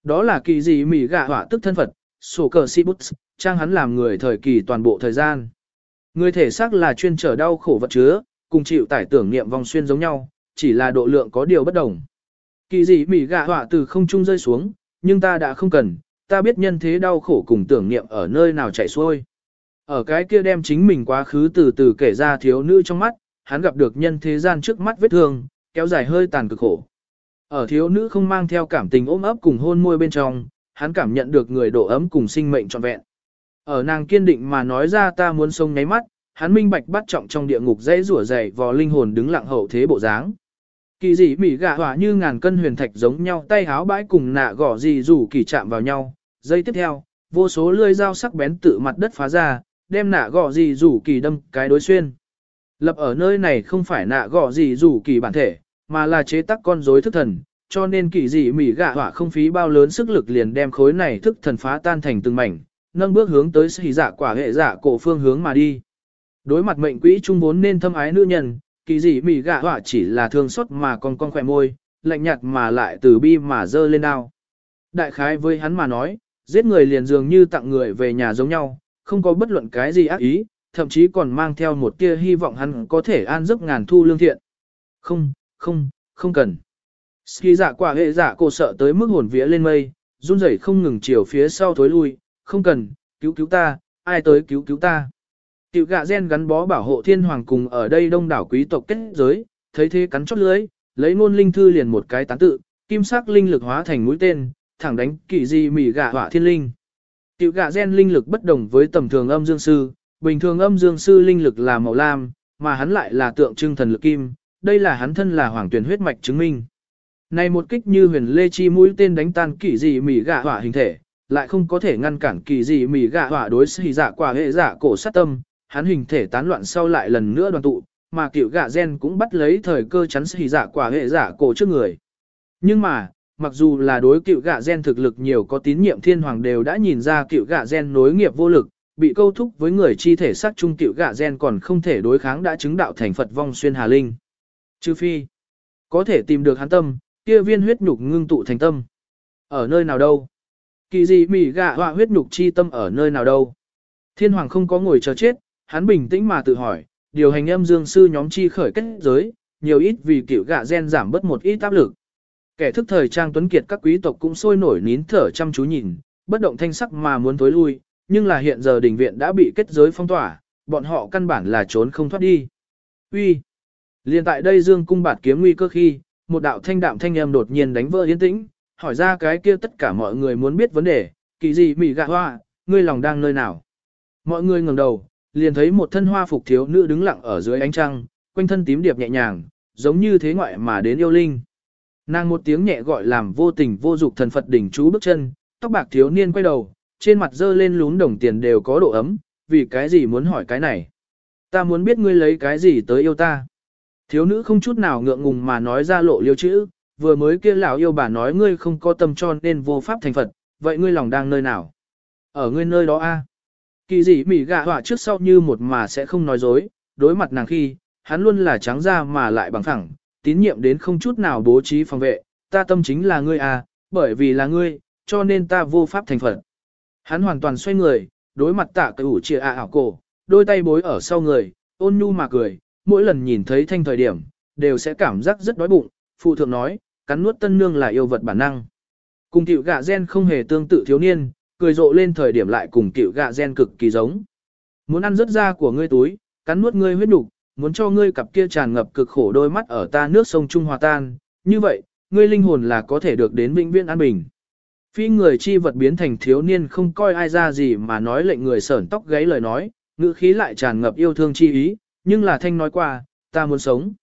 Đó là kỳ gì mỉ gạ họa tức thân Phật, sổ cờ si bút, trang hắn làm người thời kỳ toàn bộ thời gian. Người thể xác là chuyên trở đau khổ vật chứa, cùng chịu tải tưởng niệm vòng xuyên giống nhau, chỉ là độ lượng có điều bất đồng. Kỳ dị mỉ gạ họa từ không trung rơi xuống, nhưng ta đã không cần, ta biết nhân thế đau khổ cùng tưởng niệm ở nơi nào chảy xuôi. Ở cái kia đem chính mình quá khứ từ từ kể ra thiếu nữ trong mắt, hắn gặp được nhân thế gian trước mắt vết thương, kéo dài hơi tàn cực khổ. Ở thiếu nữ không mang theo cảm tình ôm ấp cùng hôn môi bên trong, hắn cảm nhận được người độ ấm cùng sinh mệnh trọn vẹn. Ở nàng kiên định mà nói ra ta muốn sông nháy mắt, hắn minh bạch bắt trọng trong địa ngục dễ rủa dày vò linh hồn đứng lặng hậu thế bộ dáng. Kỳ dị mỉ gạ hỏa như ngàn cân huyền thạch giống nhau tay háo bãi cùng nạ gỏ gì rủ kỳ chạm vào nhau. Giây tiếp theo, vô số lưỡi dao sắc bén tự mặt đất phá ra, đem nạ gỏ gì rủ kỳ đâm cái đối xuyên. Lập ở nơi này không phải nạ gỏ gì rủ kỳ bản thể, mà là chế tác con rối thức thần, cho nên kỳ dị mỉ gạ hỏa không phí bao lớn sức lực liền đem khối này thức thần phá tan thành từng mảnh, nâng bước hướng tới xì dạ quả hệ dạ cổ phương hướng mà đi. Đối mặt mệnh quỹ trung vốn nên thâm ái nữ nhân, kỳ dị mỉ gạ họa chỉ là thương xót mà còn con khỏe môi, lạnh nhạt mà lại từ bi mà dơ lên đao. Đại khái với hắn mà nói, giết người liền dường như tặng người về nhà giống nhau, không có bất luận cái gì ác ý, thậm chí còn mang theo một tia hy vọng hắn có thể an giấc ngàn thu lương thiện. Không, không, không cần. Ski dạ quả hệ dạ cô sợ tới mức hồn vía lên mây, run rẩy không ngừng chiều phía sau thối lui, không cần, cứu cứu ta, ai tới cứu cứu ta. Tiểu gạ gen gắn bó bảo hộ thiên hoàng cùng ở đây đông đảo quý tộc kết giới, thấy thế cắn chót lưới, lấy ngôn linh thư liền một cái tán tự, kim sắc linh lực hóa thành mũi tên, thẳng đánh kỳ di mỉ gạ hỏa thiên linh. Tiểu gạ gen linh lực bất đồng với tầm thường âm dương sư, bình thường âm dương sư linh lực là màu lam, mà hắn lại là tượng trưng thần lực kim, đây là hắn thân là hoàng tuyển huyết mạch chứng minh. Này một kích như huyền lê chi mũi tên đánh tan kỳ dị mỉ gạ hỏa hình thể, lại không có thể ngăn cản kỳ dị mỉ gạ hỏa đối xì dạ quả hệ dạ cổ sát tâm, hắn hình thể tán loạn sau lại lần nữa đoàn tụ, mà cựu gạ gen cũng bắt lấy thời cơ chắn sĩ giả dạ quả hệ giả cổ trước người. Nhưng mà, mặc dù là đối cựu gạ gen thực lực nhiều có tín nhiệm thiên hoàng đều đã nhìn ra cựu gạ gen nối nghiệp vô lực, bị câu thúc với người chi thể sắc trung cựu gạ gen còn không thể đối kháng đã chứng đạo thành Phật vong xuyên hà linh. Chư phi, có thể tìm được hắn tâm, kia viên huyết nhục ngưng tụ thành tâm. Ở nơi nào đâu? Kỳ gì mỉ gạ họa huyết nhục chi tâm ở nơi nào đâu? Thiên hoàng không có ngồi chờ chết, hắn bình tĩnh mà tự hỏi, điều hành âm dương sư nhóm chi khởi kết giới, nhiều ít vì kiểu gạ gen giảm bớt một ít áp lực. Kẻ thức thời trang tuấn kiệt các quý tộc cũng sôi nổi nín thở chăm chú nhìn, bất động thanh sắc mà muốn tối lui, nhưng là hiện giờ đình viện đã bị kết giới phong tỏa, bọn họ căn bản là trốn không thoát đi. Uy, Liên tại đây Dương cung bạt kiếm nguy cơ khi, một đạo thanh đạm thanh âm đột nhiên đánh vỡ yên tĩnh, hỏi ra cái kia tất cả mọi người muốn biết vấn đề, kỳ gì mỉ gạ hoa, ngươi lòng đang nơi nào. Mọi người ngẩng đầu, liền thấy một thân hoa phục thiếu nữ đứng lặng ở dưới ánh trăng, quanh thân tím điệp nhẹ nhàng, giống như thế ngoại mà đến yêu linh. Nàng một tiếng nhẹ gọi làm vô tình vô dục thần Phật đỉnh chú bước chân, tóc bạc thiếu niên quay đầu, trên mặt dơ lên lún đồng tiền đều có độ ấm, vì cái gì muốn hỏi cái này. Ta muốn biết ngươi lấy cái gì tới yêu ta. Thiếu nữ không chút nào ngượng ngùng mà nói ra lộ liêu chữ, vừa mới kia lão yêu bà nói ngươi không có tâm cho nên vô pháp thành Phật, vậy ngươi lòng đang nơi nào? Ở ngươi nơi đó a. Kỳ dị mỉ gạ họa trước sau như một mà sẽ không nói dối, đối mặt nàng khi, hắn luôn là trắng ra mà lại bằng thẳng, tín nhiệm đến không chút nào bố trí phòng vệ, ta tâm chính là ngươi à, bởi vì là ngươi, cho nên ta vô pháp thành phận. Hắn hoàn toàn xoay người, đối mặt tạ cái ủ chia ạ ảo cổ, đôi tay bối ở sau người, ôn nhu mà cười, mỗi lần nhìn thấy thanh thời điểm, đều sẽ cảm giác rất đói bụng, phụ thượng nói, cắn nuốt tân nương là yêu vật bản năng. Cùng tiểu gạ gen không hề tương tự thiếu niên, cười rộ lên thời điểm lại cùng cựu gạ gen cực kỳ giống. Muốn ăn rớt da của ngươi túi, cắn nuốt ngươi huyết nục, muốn cho ngươi cặp kia tràn ngập cực khổ đôi mắt ở ta nước sông Trung Hòa tan, như vậy, ngươi linh hồn là có thể được đến vĩnh viễn an bình. Phi người chi vật biến thành thiếu niên không coi ai ra gì mà nói lệnh người sởn tóc gáy lời nói, ngữ khí lại tràn ngập yêu thương chi ý, nhưng là thanh nói qua, ta muốn sống.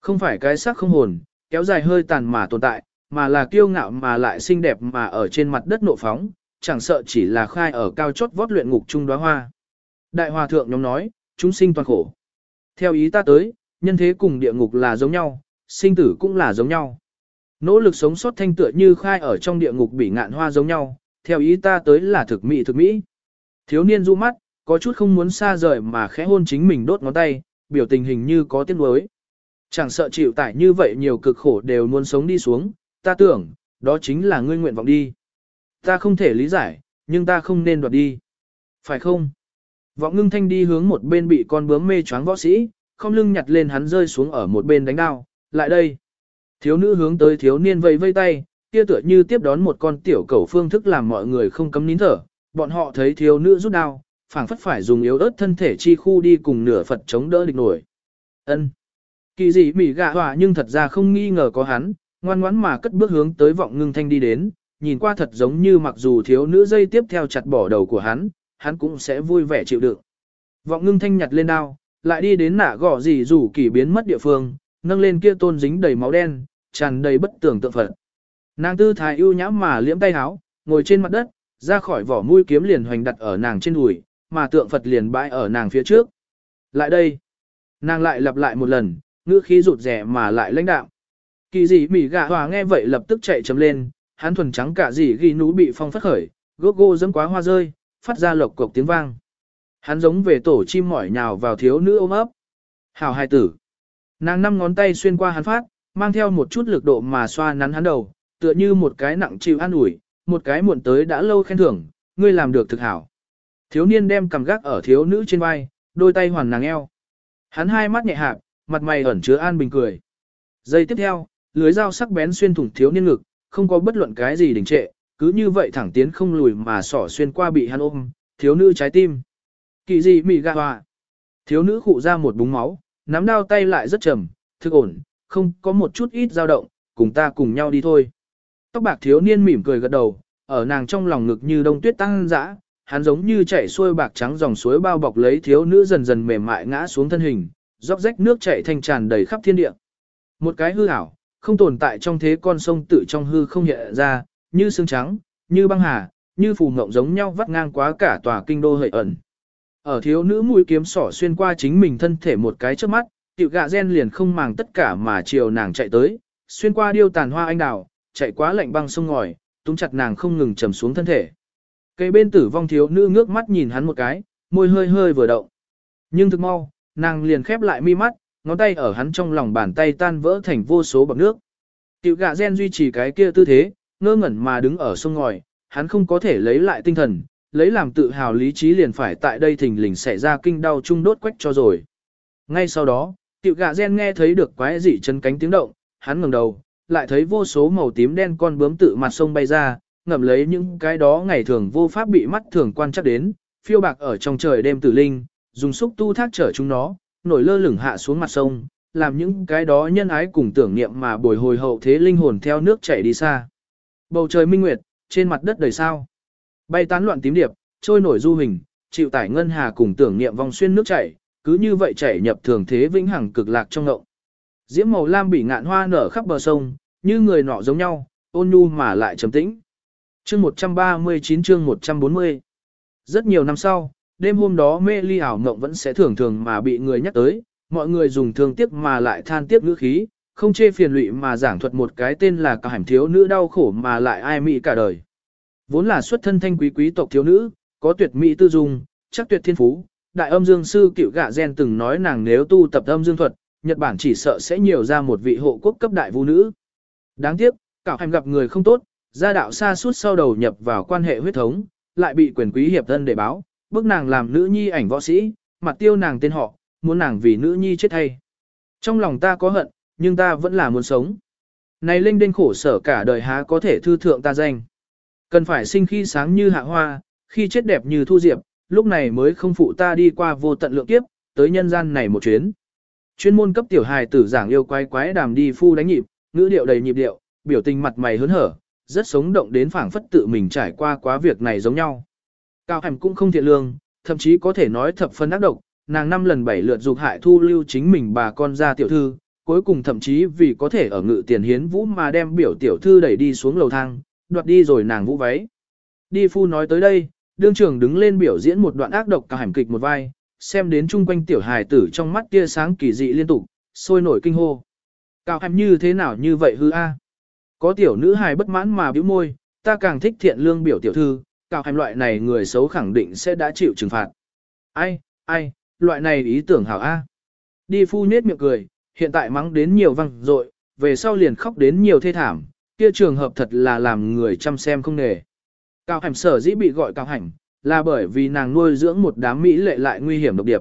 Không phải cái xác không hồn, kéo dài hơi tàn mà tồn tại, mà là kiêu ngạo mà lại xinh đẹp mà ở trên mặt đất nộ phóng, chẳng sợ chỉ là khai ở cao chót vót luyện ngục trung đóa hoa. Đại hòa thượng nhóm nói, chúng sinh toàn khổ. Theo ý ta tới, nhân thế cùng địa ngục là giống nhau, sinh tử cũng là giống nhau. Nỗ lực sống sót thanh tựa như khai ở trong địa ngục bị ngạn hoa giống nhau, theo ý ta tới là thực mỹ thực mỹ. Thiếu niên du mắt, có chút không muốn xa rời mà khẽ hôn chính mình đốt ngón tay, biểu tình hình như có tiếc nuối. Chẳng sợ chịu tải như vậy nhiều cực khổ đều muốn sống đi xuống, ta tưởng, đó chính là ngươi nguyện vọng đi. Ta không thể lý giải, nhưng ta không nên đoạt đi. Phải không? Vọng ngưng thanh đi hướng một bên bị con bướm mê choáng võ sĩ, không lưng nhặt lên hắn rơi xuống ở một bên đánh đao, lại đây. Thiếu nữ hướng tới thiếu niên vây vây tay, kia tựa như tiếp đón một con tiểu cẩu phương thức làm mọi người không cấm nín thở, bọn họ thấy thiếu nữ rút đao, phảng phất phải dùng yếu ớt thân thể chi khu đi cùng nửa Phật chống đỡ địch nổi. Ân. Kỳ dị mỉ gạ hòa nhưng thật ra không nghi ngờ có hắn, ngoan ngoãn mà cất bước hướng tới vọng ngưng thanh đi đến, nhìn qua thật giống như mặc dù thiếu nữ dây tiếp theo chặt bỏ đầu của hắn, hắn cũng sẽ vui vẻ chịu đựng. Vọng ngưng thanh nhặt lên đao, lại đi đến nả gõ gì rủ kỳ biến mất địa phương, nâng lên kia tôn dính đầy máu đen, tràn đầy bất tưởng tượng phật. Nàng tư thái ưu nhã mà liễm tay háo, ngồi trên mặt đất, ra khỏi vỏ mũi kiếm liền hoành đặt ở nàng trên đùi, mà tượng Phật liền bãi ở nàng phía trước. Lại đây, nàng lại lặp lại một lần, ngữ khí rụt rẻ mà lại lãnh đạo. Kỳ dị mỉ gạ hòa nghe vậy lập tức chạy chấm lên, hắn thuần trắng cả gì ghi nú bị phong phát khởi, gốc gô dẫm quá hoa rơi, phát ra lộc cộc tiếng vang. Hắn giống về tổ chim mỏi nhào vào thiếu nữ ôm ấp. hảo hài tử. Nàng năm ngón tay xuyên qua hắn phát, mang theo một chút lực độ mà xoa nắn hắn đầu, tựa như một cái nặng chịu an ủi, một cái muộn tới đã lâu khen thưởng, ngươi làm được thực hảo. Thiếu niên đem cầm gác ở thiếu nữ trên vai, đôi tay hoàn nàng eo. Hắn hai mắt nhẹ hạp, mặt mày ẩn chứa an bình cười. Giây tiếp theo, lưới dao sắc bén xuyên thủng thiếu niên ngực, không có bất luận cái gì đình trệ, cứ như vậy thẳng tiến không lùi mà sỏ xuyên qua bị hắn ôm, thiếu nữ trái tim. Kỳ gì mị gạ hòa. Thiếu nữ khụ ra một búng máu, nắm đao tay lại rất trầm, thức ổn, không có một chút ít dao động, cùng ta cùng nhau đi thôi. Tóc bạc thiếu niên mỉm cười gật đầu, ở nàng trong lòng ngực như đông tuyết tăng dã, hắn giống như chảy xuôi bạc trắng dòng suối bao bọc lấy thiếu nữ dần dần mềm mại ngã xuống thân hình, róc rách nước chảy thành tràn đầy khắp thiên địa. Một cái hư ảo, không tồn tại trong thế con sông tự trong hư không hiện ra, như xương trắng, như băng hà, như phù ngộng giống nhau vắt ngang quá cả tòa kinh đô hợi ẩn. Ở thiếu nữ mũi kiếm sỏ xuyên qua chính mình thân thể một cái trước mắt, tiểu gạ gen liền không màng tất cả mà chiều nàng chạy tới, xuyên qua điêu tàn hoa anh đào, chạy quá lạnh băng sông ngòi, túm chặt nàng không ngừng trầm xuống thân thể. Cây bên tử vong thiếu nữ ngước mắt nhìn hắn một cái, môi hơi hơi vừa động. Nhưng thực mau, nàng liền khép lại mi mắt, ngón tay ở hắn trong lòng bàn tay tan vỡ thành vô số bọt nước. Tiểu gạ gen duy trì cái kia tư thế, ngơ ngẩn mà đứng ở sông ngòi, hắn không có thể lấy lại tinh thần, lấy làm tự hào lý trí liền phải tại đây thình lình xảy ra kinh đau chung đốt quách cho rồi. Ngay sau đó, tiểu gạ gen nghe thấy được quái dị chân cánh tiếng động, hắn ngẩng đầu, lại thấy vô số màu tím đen con bướm tự mặt sông bay ra, ngậm lấy những cái đó ngày thường vô pháp bị mắt thường quan chắc đến, phiêu bạc ở trong trời đêm tử linh, dùng xúc tu thác trở chúng nó, nổi lơ lửng hạ xuống mặt sông, làm những cái đó nhân ái cùng tưởng niệm mà bồi hồi hậu thế linh hồn theo nước chảy đi xa. Bầu trời minh nguyệt, trên mặt đất đầy sao. Bay tán loạn tím điệp, trôi nổi du hình, chịu tải ngân hà cùng tưởng niệm vòng xuyên nước chảy, cứ như vậy chảy nhập thường thế vĩnh hằng cực lạc trong ngộng. Diễm màu lam bị ngạn hoa nở khắp bờ sông, như người nọ giống nhau, ôn nhu mà lại trầm tĩnh. Chương 139 chương 140 Rất nhiều năm sau, đêm hôm đó mê ly ảo mộng vẫn sẽ thường thường mà bị người nhắc tới, mọi người dùng thương tiếc mà lại than tiếc ngữ khí, không chê phiền lụy mà giảng thuật một cái tên là cả hành thiếu nữ đau khổ mà lại ai mỹ cả đời. Vốn là xuất thân thanh quý quý tộc thiếu nữ, có tuyệt mỹ tư dung, chắc tuyệt thiên phú. Đại âm dương sư cựu gạ gen từng nói nàng nếu tu tập âm dương thuật, Nhật Bản chỉ sợ sẽ nhiều ra một vị hộ quốc cấp đại vũ nữ. Đáng tiếc, cảo hành gặp người không tốt, gia đạo xa suốt sau đầu nhập vào quan hệ huyết thống, lại bị quyền quý hiệp thân để báo, bức nàng làm nữ nhi ảnh võ sĩ, mặt tiêu nàng tên họ, muốn nàng vì nữ nhi chết thay. Trong lòng ta có hận, nhưng ta vẫn là muốn sống. Này linh đinh khổ sở cả đời há có thể thư thượng ta danh. Cần phải sinh khi sáng như hạ hoa, khi chết đẹp như thu diệp, lúc này mới không phụ ta đi qua vô tận lượng kiếp, tới nhân gian này một chuyến. Chuyên môn cấp tiểu hài tử giảng yêu quái quái đàm đi phu đánh nhịp, ngữ điệu đầy nhịp điệu, biểu tình mặt mày hớn hở, rất sống động đến phảng phất tự mình trải qua quá việc này giống nhau. Cao hẳn cũng không thiện lương, thậm chí có thể nói thập phân ác độc, nàng năm lần bảy lượt dục hại thu lưu chính mình bà con ra tiểu thư, cuối cùng thậm chí vì có thể ở ngự tiền hiến vũ mà đem biểu tiểu thư đẩy đi xuống lầu thang, đoạt đi rồi nàng vũ váy. Đi phu nói tới đây, đương trưởng đứng lên biểu diễn một đoạn ác độc cả hẻm kịch một vai, xem đến chung quanh tiểu hài tử trong mắt tia sáng kỳ dị liên tục, sôi nổi kinh hô. Cao hành như thế nào như vậy hư a? Có tiểu nữ hài bất mãn mà bĩu môi, ta càng thích thiện lương biểu tiểu thư, cao hành loại này người xấu khẳng định sẽ đã chịu trừng phạt. Ai, ai, loại này ý tưởng hảo a. Đi phu nết miệng cười, hiện tại mắng đến nhiều văng rồi, về sau liền khóc đến nhiều thê thảm, kia trường hợp thật là làm người chăm xem không nề. Cao hành sở dĩ bị gọi cao hành, là bởi vì nàng nuôi dưỡng một đám mỹ lệ lại nguy hiểm độc điệp.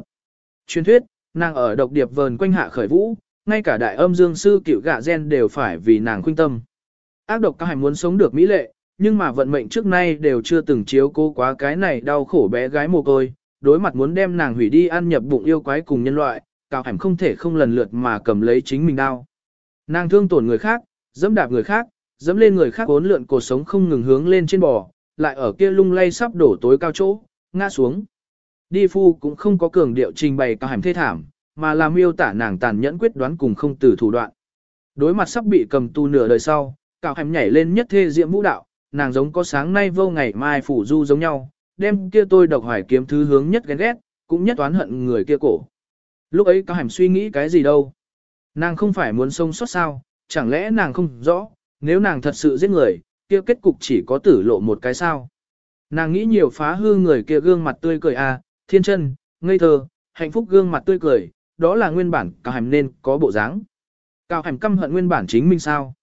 Truyền thuyết, nàng ở độc điệp vờn quanh hạ khởi vũ, ngay cả đại âm dương sư cựu gạ gen đều phải vì nàng khuynh tâm. Ác độc cao hành muốn sống được mỹ lệ, nhưng mà vận mệnh trước nay đều chưa từng chiếu cố quá cái này đau khổ bé gái mồ côi, đối mặt muốn đem nàng hủy đi ăn nhập bụng yêu quái cùng nhân loại, cao hẳn không thể không lần lượt mà cầm lấy chính mình đau. Nàng thương tổn người khác, dẫm đạp người khác, dẫm lên người khác bốn lượn cuộc sống không ngừng hướng lên trên bò, lại ở kia lung lay sắp đổ tối cao chỗ, ngã xuống. Đi phu cũng không có cường điệu trình bày cao hẳn thê thảm, mà là miêu tả nàng tàn nhẫn quyết đoán cùng không từ thủ đoạn. Đối mặt sắp bị cầm tu nửa đời sau, cao hẳn nhảy lên nhất thê diễm vũ đạo, nàng giống có sáng nay vô ngày mai phủ du giống nhau, đem kia tôi độc hoài kiếm thứ hướng nhất ghen ghét, cũng nhất toán hận người kia cổ. Lúc ấy cao hành suy nghĩ cái gì đâu. Nàng không phải muốn sông sót sao, chẳng lẽ nàng không rõ, nếu nàng thật sự giết người, kia kết cục chỉ có tử lộ một cái sao. Nàng nghĩ nhiều phá hư người kia gương mặt tươi cười à, thiên chân, ngây thơ, hạnh phúc gương mặt tươi cười, đó là nguyên bản cao hành nên có bộ dáng. Cao hành căm hận nguyên bản chính mình sao?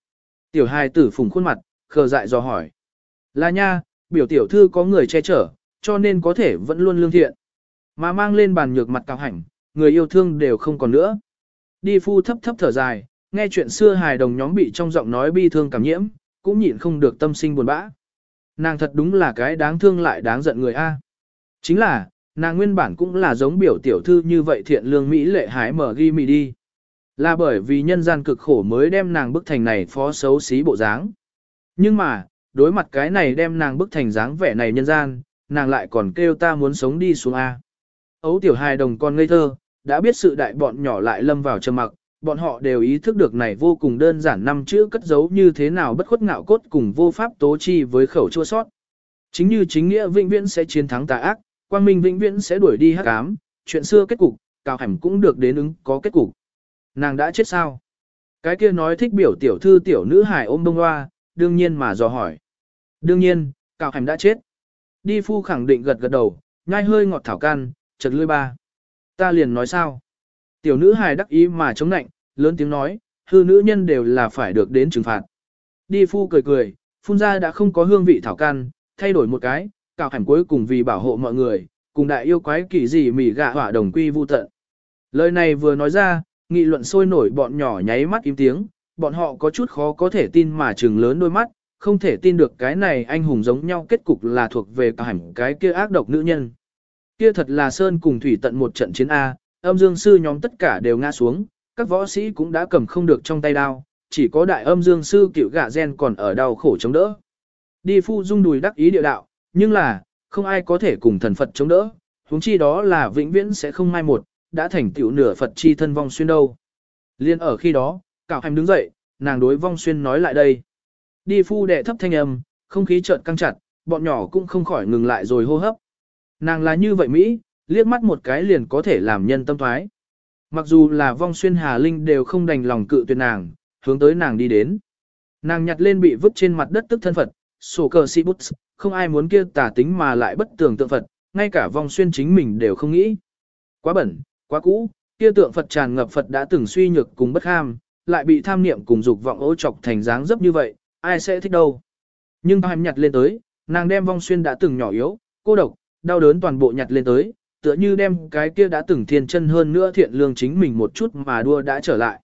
Tiểu hài tử phùng khuôn mặt, khờ dại dò hỏi. Là nha, biểu tiểu thư có người che chở, cho nên có thể vẫn luôn lương thiện. Mà mang lên bàn nhược mặt cao hành, người yêu thương đều không còn nữa. Đi phu thấp thấp thở dài, nghe chuyện xưa hài đồng nhóm bị trong giọng nói bi thương cảm nhiễm, cũng nhịn không được tâm sinh buồn bã. Nàng thật đúng là cái đáng thương lại đáng giận người A. Chính là, nàng nguyên bản cũng là giống biểu tiểu thư như vậy thiện lương Mỹ lệ hái mở ghi mì đi. Là bởi vì nhân gian cực khổ mới đem nàng bức thành này phó xấu xí bộ dáng. Nhưng mà, đối mặt cái này đem nàng bức thành dáng vẻ này nhân gian, nàng lại còn kêu ta muốn sống đi xuống A. Ấu tiểu hài đồng con ngây thơ, đã biết sự đại bọn nhỏ lại lâm vào trầm mặc, bọn họ đều ý thức được này vô cùng đơn giản năm chữ cất giấu như thế nào bất khuất ngạo cốt cùng vô pháp tố chi với khẩu chua sót. Chính như chính nghĩa vĩnh viễn sẽ chiến thắng tà ác, quang minh vĩnh viễn sẽ đuổi đi hắc ám, chuyện xưa kết cục, cao hẳn cũng được đến ứng có kết cục. Nàng đã chết sao? Cái kia nói thích biểu tiểu thư tiểu nữ hải ôm bông hoa, đương nhiên mà dò hỏi. Đương nhiên, cạo hẻm đã chết. Đi phu khẳng định gật gật đầu, nhai hơi ngọt thảo can, chật lươi ba. Ta liền nói sao? Tiểu nữ hài đắc ý mà chống nạnh, lớn tiếng nói, hư nữ nhân đều là phải được đến trừng phạt. Đi phu cười cười, phun ra đã không có hương vị thảo can, thay đổi một cái, cạo hẻm cuối cùng vì bảo hộ mọi người, cùng đại yêu quái kỳ gì mỉ gạ hỏa đồng quy vu tận. Lời này vừa nói ra, nghị luận sôi nổi bọn nhỏ nháy mắt im tiếng, bọn họ có chút khó có thể tin mà trừng lớn đôi mắt, không thể tin được cái này anh hùng giống nhau kết cục là thuộc về cả hẳn cái kia ác độc nữ nhân. Kia thật là sơn cùng thủy tận một trận chiến A, âm dương sư nhóm tất cả đều ngã xuống, các võ sĩ cũng đã cầm không được trong tay đao, chỉ có đại âm dương sư cựu gạ gen còn ở đau khổ chống đỡ. Đi phu dung đùi đắc ý địa đạo, nhưng là, không ai có thể cùng thần Phật chống đỡ, huống chi đó là vĩnh viễn sẽ không mai một, đã thành tiểu nửa Phật chi thân vong xuyên đâu. Liên ở khi đó, cạo hành đứng dậy, nàng đối vong xuyên nói lại đây. Đi phu đệ thấp thanh âm, không khí chợt căng chặt, bọn nhỏ cũng không khỏi ngừng lại rồi hô hấp. Nàng là như vậy Mỹ, liếc mắt một cái liền có thể làm nhân tâm thoái. Mặc dù là vong xuyên Hà Linh đều không đành lòng cự tuyệt nàng, hướng tới nàng đi đến. Nàng nhặt lên bị vứt trên mặt đất tức thân Phật, sổ cờ si bút, không ai muốn kia tả tính mà lại bất tường tượng Phật, ngay cả vong xuyên chính mình đều không nghĩ. Quá bẩn, quá cũ, kia tượng Phật tràn ngập Phật đã từng suy nhược cùng bất ham, lại bị tham niệm cùng dục vọng ô chọc thành dáng dấp như vậy, ai sẽ thích đâu. Nhưng em nhặt lên tới, nàng đem vong xuyên đã từng nhỏ yếu, cô độc, đau đớn toàn bộ nhặt lên tới, tựa như đem cái kia đã từng thiên chân hơn nữa thiện lương chính mình một chút mà đua đã trở lại.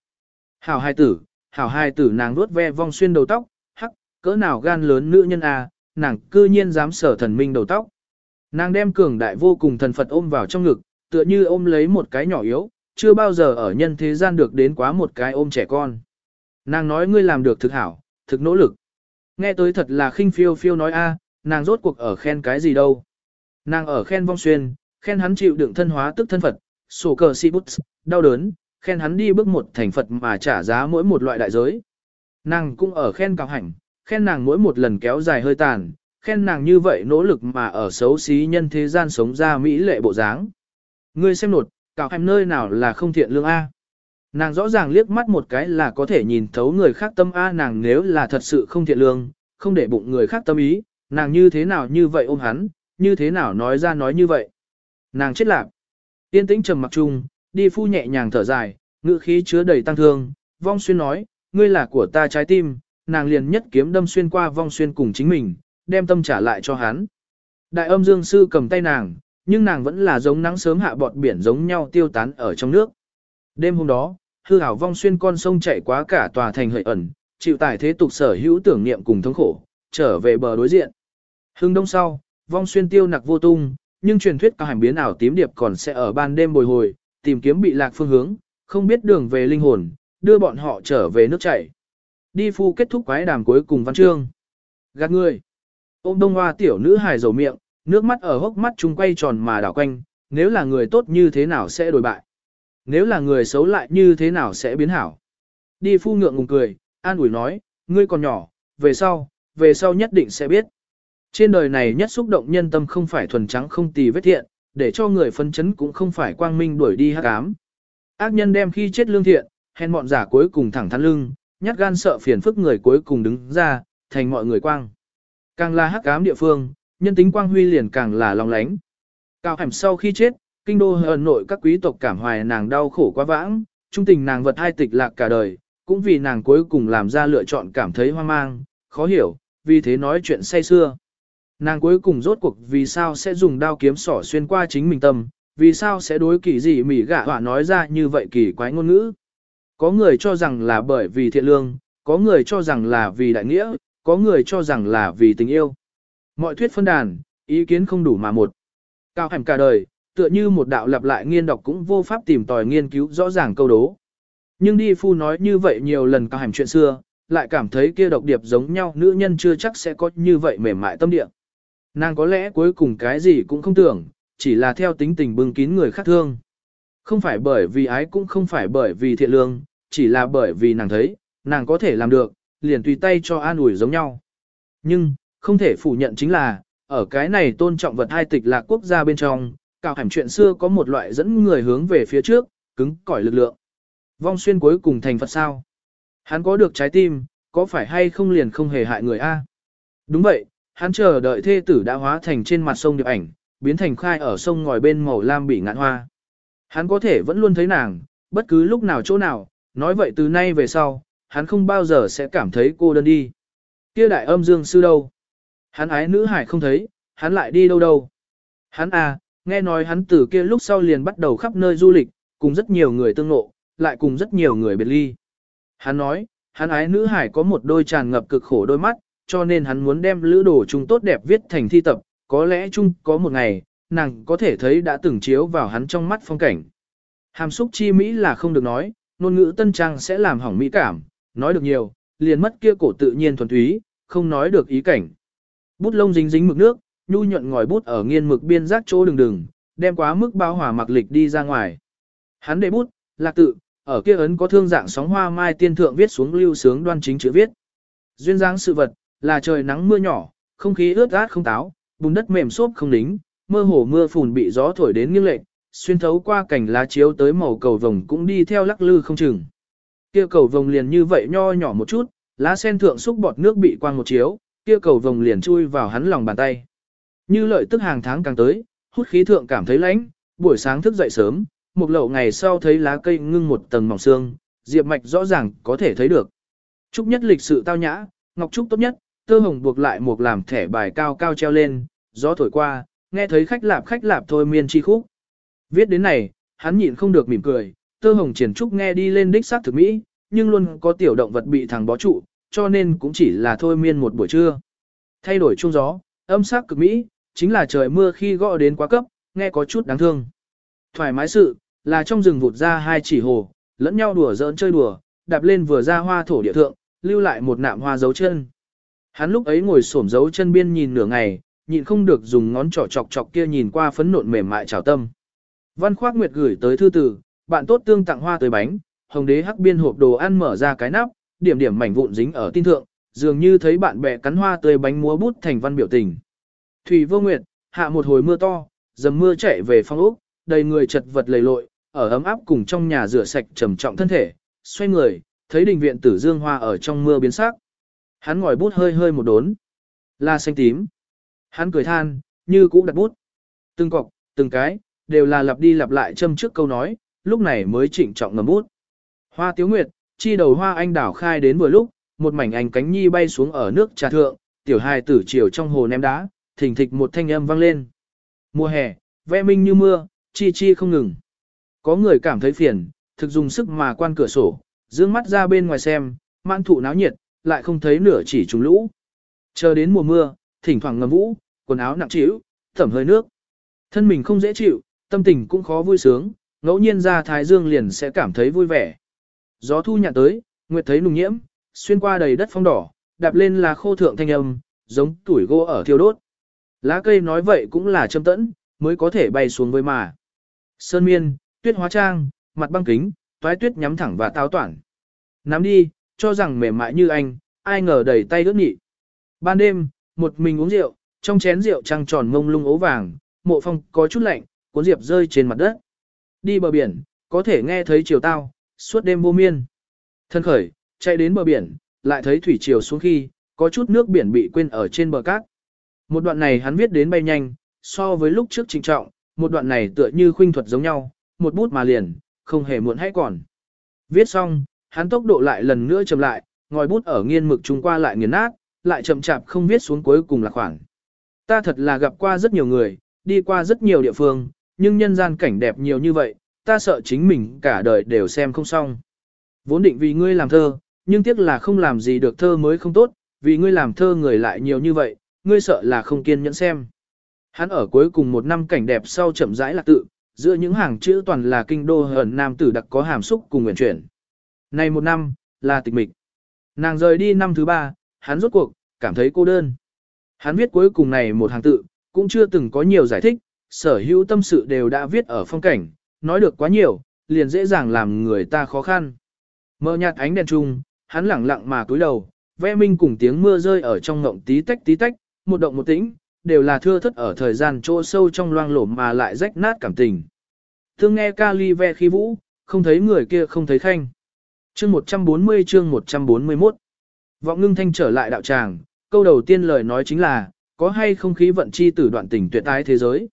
Hảo hai tử, hảo hai tử nàng vuốt ve vong xuyên đầu tóc, hắc, cỡ nào gan lớn nữ nhân à, nàng cư nhiên dám sở thần minh đầu tóc. Nàng đem cường đại vô cùng thần Phật ôm vào trong ngực, tựa như ôm lấy một cái nhỏ yếu, chưa bao giờ ở nhân thế gian được đến quá một cái ôm trẻ con. Nàng nói ngươi làm được thực hảo, thực nỗ lực. Nghe tới thật là khinh phiêu phiêu nói a, à, nàng rốt cuộc ở khen cái gì đâu. Nàng ở khen vong xuyên, khen hắn chịu đựng thân hóa tức thân Phật, sổ cờ si bút, đau đớn, khen hắn đi bước một thành Phật mà trả giá mỗi một loại đại giới. Nàng cũng ở khen cao hạnh, khen nàng mỗi một lần kéo dài hơi tàn, khen nàng như vậy nỗ lực mà ở xấu xí nhân thế gian sống ra mỹ lệ bộ dáng. Ngươi xem nột, cào em nơi nào là không thiện lương A. Nàng rõ ràng liếc mắt một cái là có thể nhìn thấu người khác tâm A nàng nếu là thật sự không thiện lương, không để bụng người khác tâm ý, nàng như thế nào như vậy ôm hắn, như thế nào nói ra nói như vậy. Nàng chết lạc. Tiên tĩnh trầm mặc chung, đi phu nhẹ nhàng thở dài, ngữ khí chứa đầy tăng thương, vong xuyên nói, ngươi là của ta trái tim, nàng liền nhất kiếm đâm xuyên qua vong xuyên cùng chính mình, đem tâm trả lại cho hắn. Đại âm dương sư cầm tay nàng, nhưng nàng vẫn là giống nắng sớm hạ bọt biển giống nhau tiêu tán ở trong nước. Đêm hôm đó, hư hảo vong xuyên con sông chạy quá cả tòa thành hợi ẩn, chịu tải thế tục sở hữu tưởng niệm cùng thống khổ, trở về bờ đối diện. Hưng đông sau, vong xuyên tiêu nặc vô tung, nhưng truyền thuyết cao hành biến ảo tím điệp còn sẽ ở ban đêm bồi hồi, tìm kiếm bị lạc phương hướng, không biết đường về linh hồn, đưa bọn họ trở về nước chảy. Đi phu kết thúc quái đàm cuối cùng văn chương. Gạt người. Ôm đông hoa tiểu nữ hài dầu miệng, nước mắt ở hốc mắt chung quay tròn mà đảo quanh, nếu là người tốt như thế nào sẽ đổi bại. Nếu là người xấu lại như thế nào sẽ biến hảo. Đi phu ngượng ngùng cười, an ủi nói, ngươi còn nhỏ, về sau, về sau nhất định sẽ biết. Trên đời này nhất xúc động nhân tâm không phải thuần trắng không tì vết thiện, để cho người phân chấn cũng không phải quang minh đuổi đi hắc ám. Ác nhân đem khi chết lương thiện, hèn mọn giả cuối cùng thẳng thắn lưng, nhát gan sợ phiền phức người cuối cùng đứng ra, thành mọi người quang. Càng là hắc ám địa phương, nhân tính quang huy liền càng là lòng lánh. Cao hẻm sau khi chết, kinh đô hờn nội các quý tộc cảm hoài nàng đau khổ quá vãng, trung tình nàng vật hai tịch lạc cả đời, cũng vì nàng cuối cùng làm ra lựa chọn cảm thấy hoang mang, khó hiểu, vì thế nói chuyện say xưa. Nàng cuối cùng rốt cuộc vì sao sẽ dùng đao kiếm sỏ xuyên qua chính mình tâm, vì sao sẽ đối kỳ gì mỉ gạ họa nói ra như vậy kỳ quái ngôn ngữ. Có người cho rằng là bởi vì thiện lương, có người cho rằng là vì đại nghĩa, có người cho rằng là vì tình yêu. Mọi thuyết phân đàn, ý kiến không đủ mà một. Cao hẳn cả đời, tựa như một đạo lặp lại nghiên đọc cũng vô pháp tìm tòi nghiên cứu rõ ràng câu đố. Nhưng đi phu nói như vậy nhiều lần cao hẳn chuyện xưa, lại cảm thấy kia độc điệp giống nhau nữ nhân chưa chắc sẽ có như vậy mềm mại tâm địa. Nàng có lẽ cuối cùng cái gì cũng không tưởng, chỉ là theo tính tình bưng kín người khác thương. Không phải bởi vì ái cũng không phải bởi vì thiện lương, chỉ là bởi vì nàng thấy, nàng có thể làm được, liền tùy tay cho an ủi giống nhau. Nhưng, không thể phủ nhận chính là, ở cái này tôn trọng vật hai tịch lạc quốc gia bên trong, cào hẻm chuyện xưa có một loại dẫn người hướng về phía trước, cứng cỏi lực lượng. Vong xuyên cuối cùng thành Phật sao? Hắn có được trái tim, có phải hay không liền không hề hại người a? Đúng vậy, hắn chờ đợi thê tử đã hóa thành trên mặt sông điệp ảnh, biến thành khai ở sông ngòi bên màu lam bị ngạn hoa. Hắn có thể vẫn luôn thấy nàng, bất cứ lúc nào chỗ nào, nói vậy từ nay về sau, hắn không bao giờ sẽ cảm thấy cô đơn đi. Kia đại âm dương sư đâu? Hắn ái nữ hải không thấy, hắn lại đi đâu đâu? Hắn à, nghe nói hắn từ kia lúc sau liền bắt đầu khắp nơi du lịch, cùng rất nhiều người tương ngộ, lại cùng rất nhiều người biệt ly. Hắn nói, hắn ái nữ hải có một đôi tràn ngập cực khổ đôi mắt, cho nên hắn muốn đem lữ đồ chung tốt đẹp viết thành thi tập, có lẽ chung có một ngày, nàng có thể thấy đã từng chiếu vào hắn trong mắt phong cảnh. Hàm xúc chi Mỹ là không được nói, ngôn ngữ tân trang sẽ làm hỏng mỹ cảm, nói được nhiều, liền mất kia cổ tự nhiên thuần túy, không nói được ý cảnh. Bút lông dính dính mực nước, nhu nhuận ngòi bút ở nghiên mực biên giác chỗ đường đường, đem quá mức bao hòa mặc lịch đi ra ngoài. Hắn để bút, lạc tự, ở kia ấn có thương dạng sóng hoa mai tiên thượng viết xuống lưu sướng đoan chính chữ viết. Duyên dáng sự vật, là trời nắng mưa nhỏ, không khí ướt át không táo, bùn đất mềm xốp không đính, mơ hồ mưa phùn bị gió thổi đến nghiêng lệch, xuyên thấu qua cảnh lá chiếu tới màu cầu vồng cũng đi theo lắc lư không chừng. Kia cầu vồng liền như vậy nho nhỏ một chút, lá sen thượng xúc bọt nước bị quang một chiếu, kia cầu vồng liền chui vào hắn lòng bàn tay. Như lợi tức hàng tháng càng tới, hút khí thượng cảm thấy lạnh, buổi sáng thức dậy sớm, một lậu ngày sau thấy lá cây ngưng một tầng mỏng xương, diệp mạch rõ ràng có thể thấy được. Trúc nhất lịch sự tao nhã, ngọc trúc tốt nhất, tơ hồng buộc lại một làm thẻ bài cao cao treo lên, gió thổi qua, nghe thấy khách lạp khách lạp thôi miên chi khúc. Viết đến này, hắn nhịn không được mỉm cười, tơ hồng triển trúc nghe đi lên đích xác thực mỹ, nhưng luôn có tiểu động vật bị thằng bó trụ, cho nên cũng chỉ là thôi miên một buổi trưa. Thay đổi chung gió, âm sắc cực mỹ, chính là trời mưa khi gõ đến quá cấp, nghe có chút đáng thương. Thoải mái sự, là trong rừng vụt ra hai chỉ hồ, lẫn nhau đùa giỡn chơi đùa, đạp lên vừa ra hoa thổ địa thượng, lưu lại một nạm hoa dấu chân. Hắn lúc ấy ngồi xổm dấu chân biên nhìn nửa ngày, nhịn không được dùng ngón trỏ chọc chọc kia nhìn qua phấn nộn mềm mại trào tâm. Văn Khoác Nguyệt gửi tới thư tử, bạn tốt tương tặng hoa tới bánh, hồng đế hắc biên hộp đồ ăn mở ra cái nắp, điểm điểm mảnh vụn dính ở tin thượng, dường như thấy bạn bè cắn hoa tươi bánh múa bút thành văn biểu tình. Thủy vô nguyệt, hạ một hồi mưa to, dầm mưa chạy về phong ốc, đầy người chật vật lầy lội, ở ấm áp cùng trong nhà rửa sạch trầm trọng thân thể, xoay người, thấy đình viện tử dương hoa ở trong mưa biến sắc. Hắn ngòi bút hơi hơi một đốn, là xanh tím. Hắn cười than, như cũ đặt bút. Từng cọc, từng cái, đều là lặp đi lặp lại châm trước câu nói, lúc này mới chỉnh trọng ngầm bút. Hoa tiếu nguyệt, chi đầu hoa anh đảo khai đến vừa lúc, một mảnh ảnh cánh nhi bay xuống ở nước trà thượng, tiểu hài tử chiều trong hồ ném đá, thình thịch một thanh âm vang lên. Mùa hè, vẽ minh như mưa, chi chi không ngừng. Có người cảm thấy phiền, thực dùng sức mà quan cửa sổ, dương mắt ra bên ngoài xem, mãn thụ náo nhiệt, lại không thấy nửa chỉ trùng lũ. Chờ đến mùa mưa, thỉnh thoảng ngầm vũ, quần áo nặng trĩu, thẩm hơi nước. Thân mình không dễ chịu, tâm tình cũng khó vui sướng, ngẫu nhiên ra thái dương liền sẽ cảm thấy vui vẻ. Gió thu nhạt tới, nguyệt thấy nùng nhiễm, xuyên qua đầy đất phong đỏ, đạp lên là khô thượng thanh âm, giống tuổi gỗ ở thiêu đốt. Lá cây nói vậy cũng là châm tẫn, mới có thể bay xuống với mà. Sơn miên, tuyết hóa trang, mặt băng kính, toái tuyết nhắm thẳng và táo toản. Nắm đi, cho rằng mềm mại như anh, ai ngờ đầy tay ướt nhị. Ban đêm, một mình uống rượu, trong chén rượu trăng tròn mông lung ố vàng, mộ phong có chút lạnh, cuốn diệp rơi trên mặt đất. Đi bờ biển, có thể nghe thấy chiều tao, suốt đêm vô miên. Thân khởi, chạy đến bờ biển, lại thấy thủy chiều xuống khi, có chút nước biển bị quên ở trên bờ cát. Một đoạn này hắn viết đến bay nhanh, so với lúc trước trinh trọng, một đoạn này tựa như khuynh thuật giống nhau, một bút mà liền, không hề muộn hay còn. Viết xong, hắn tốc độ lại lần nữa chậm lại, ngòi bút ở nghiên mực trung qua lại nghiền nát, lại chậm chạp không viết xuống cuối cùng là khoảng. Ta thật là gặp qua rất nhiều người, đi qua rất nhiều địa phương, nhưng nhân gian cảnh đẹp nhiều như vậy, ta sợ chính mình cả đời đều xem không xong. Vốn định vì ngươi làm thơ, nhưng tiếc là không làm gì được thơ mới không tốt, vì ngươi làm thơ người lại nhiều như vậy, ngươi sợ là không kiên nhẫn xem. Hắn ở cuối cùng một năm cảnh đẹp sau chậm rãi là tự, giữa những hàng chữ toàn là kinh đô hờn nam tử đặc có hàm xúc cùng nguyện chuyển. Này một năm, là tịch mịch. Nàng rời đi năm thứ ba, hắn rốt cuộc, cảm thấy cô đơn. Hắn viết cuối cùng này một hàng tự, cũng chưa từng có nhiều giải thích, sở hữu tâm sự đều đã viết ở phong cảnh, nói được quá nhiều, liền dễ dàng làm người ta khó khăn. Mơ nhạt ánh đèn trung, hắn lẳng lặng mà cúi đầu, ve minh cùng tiếng mưa rơi ở trong ngộng tí tách tí tách, một động một tĩnh, đều là thưa thất ở thời gian chỗ sâu trong loang lổ mà lại rách nát cảm tình. Thương nghe ca ly ve khi vũ, không thấy người kia không thấy khanh. Chương 140 chương 141 Vọng ngưng thanh trở lại đạo tràng, câu đầu tiên lời nói chính là, có hay không khí vận chi tử đoạn tình tuyệt ái thế giới.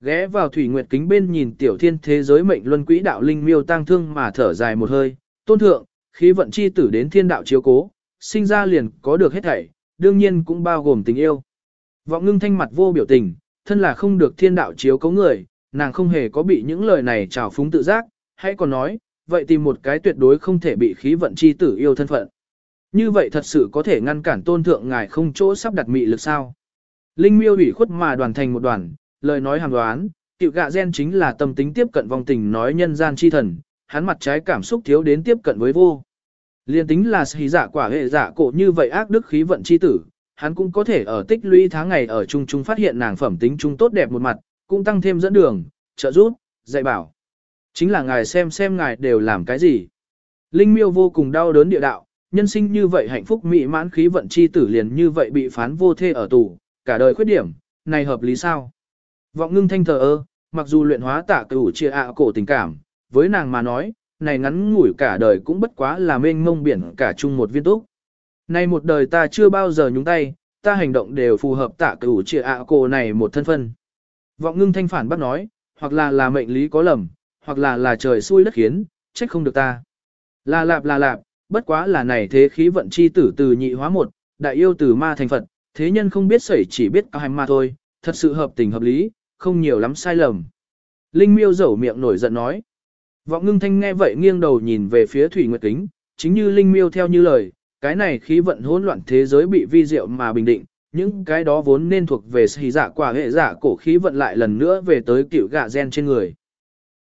Ghé vào thủy nguyệt kính bên nhìn tiểu thiên thế giới mệnh luân quỹ đạo linh miêu tang thương mà thở dài một hơi, tôn thượng, khí vận chi tử đến thiên đạo chiếu cố, sinh ra liền có được hết thảy, đương nhiên cũng bao gồm tình yêu. Vọng ngưng thanh mặt vô biểu tình, thân là không được thiên đạo chiếu cố người, nàng không hề có bị những lời này trào phúng tự giác, hãy còn nói, vậy tìm một cái tuyệt đối không thể bị khí vận chi tử yêu thân phận. Như vậy thật sự có thể ngăn cản tôn thượng ngài không chỗ sắp đặt mị lực sao. Linh miêu ủy khuất mà đoàn thành một đoàn, lời nói hàng đoán, tiểu gạ gen chính là tâm tính tiếp cận vong tình nói nhân gian chi thần, hắn mặt trái cảm xúc thiếu đến tiếp cận với vô. Liên tính là sĩ giả dạ quả hệ giả cổ như vậy ác đức khí vận chi tử, hắn cũng có thể ở tích lũy tháng ngày ở chung chung phát hiện nàng phẩm tính trung tốt đẹp một mặt, cũng tăng thêm dẫn đường, trợ giúp, dạy bảo. Chính là ngài xem xem ngài đều làm cái gì. Linh miêu vô cùng đau đớn địa đạo, nhân sinh như vậy hạnh phúc mỹ mãn khí vận chi tử liền như vậy bị phán vô thê ở tù, cả đời khuyết điểm, này hợp lý sao? Vọng ngưng thanh thờ ơ, mặc dù luyện hóa tạ cửu chia ạ cổ tình cảm, với nàng mà nói, này ngắn ngủi cả đời cũng bất quá là mênh mông biển cả chung một viên túc. Này một đời ta chưa bao giờ nhúng tay, ta hành động đều phù hợp tạ cửu trịa ạ cổ này một thân phân. Vọng ngưng thanh phản bác nói, hoặc là là mệnh lý có lầm, hoặc là là trời xui đất khiến, trách không được ta. Là lạp là lạp, bất quá là này thế khí vận chi tử từ nhị hóa một, đại yêu từ ma thành Phật, thế nhân không biết sẩy chỉ biết cao hành ma thôi, thật sự hợp tình hợp lý, không nhiều lắm sai lầm. Linh miêu dẩu miệng nổi giận nói. Vọng ngưng thanh nghe vậy nghiêng đầu nhìn về phía Thủy Nguyệt Kính, chính như Linh miêu theo như lời, cái này khí vận hỗn loạn thế giới bị vi diệu mà bình định, những cái đó vốn nên thuộc về xì giả dạ quả hệ giả cổ khí vận lại lần nữa về tới cựu gạ gen trên người.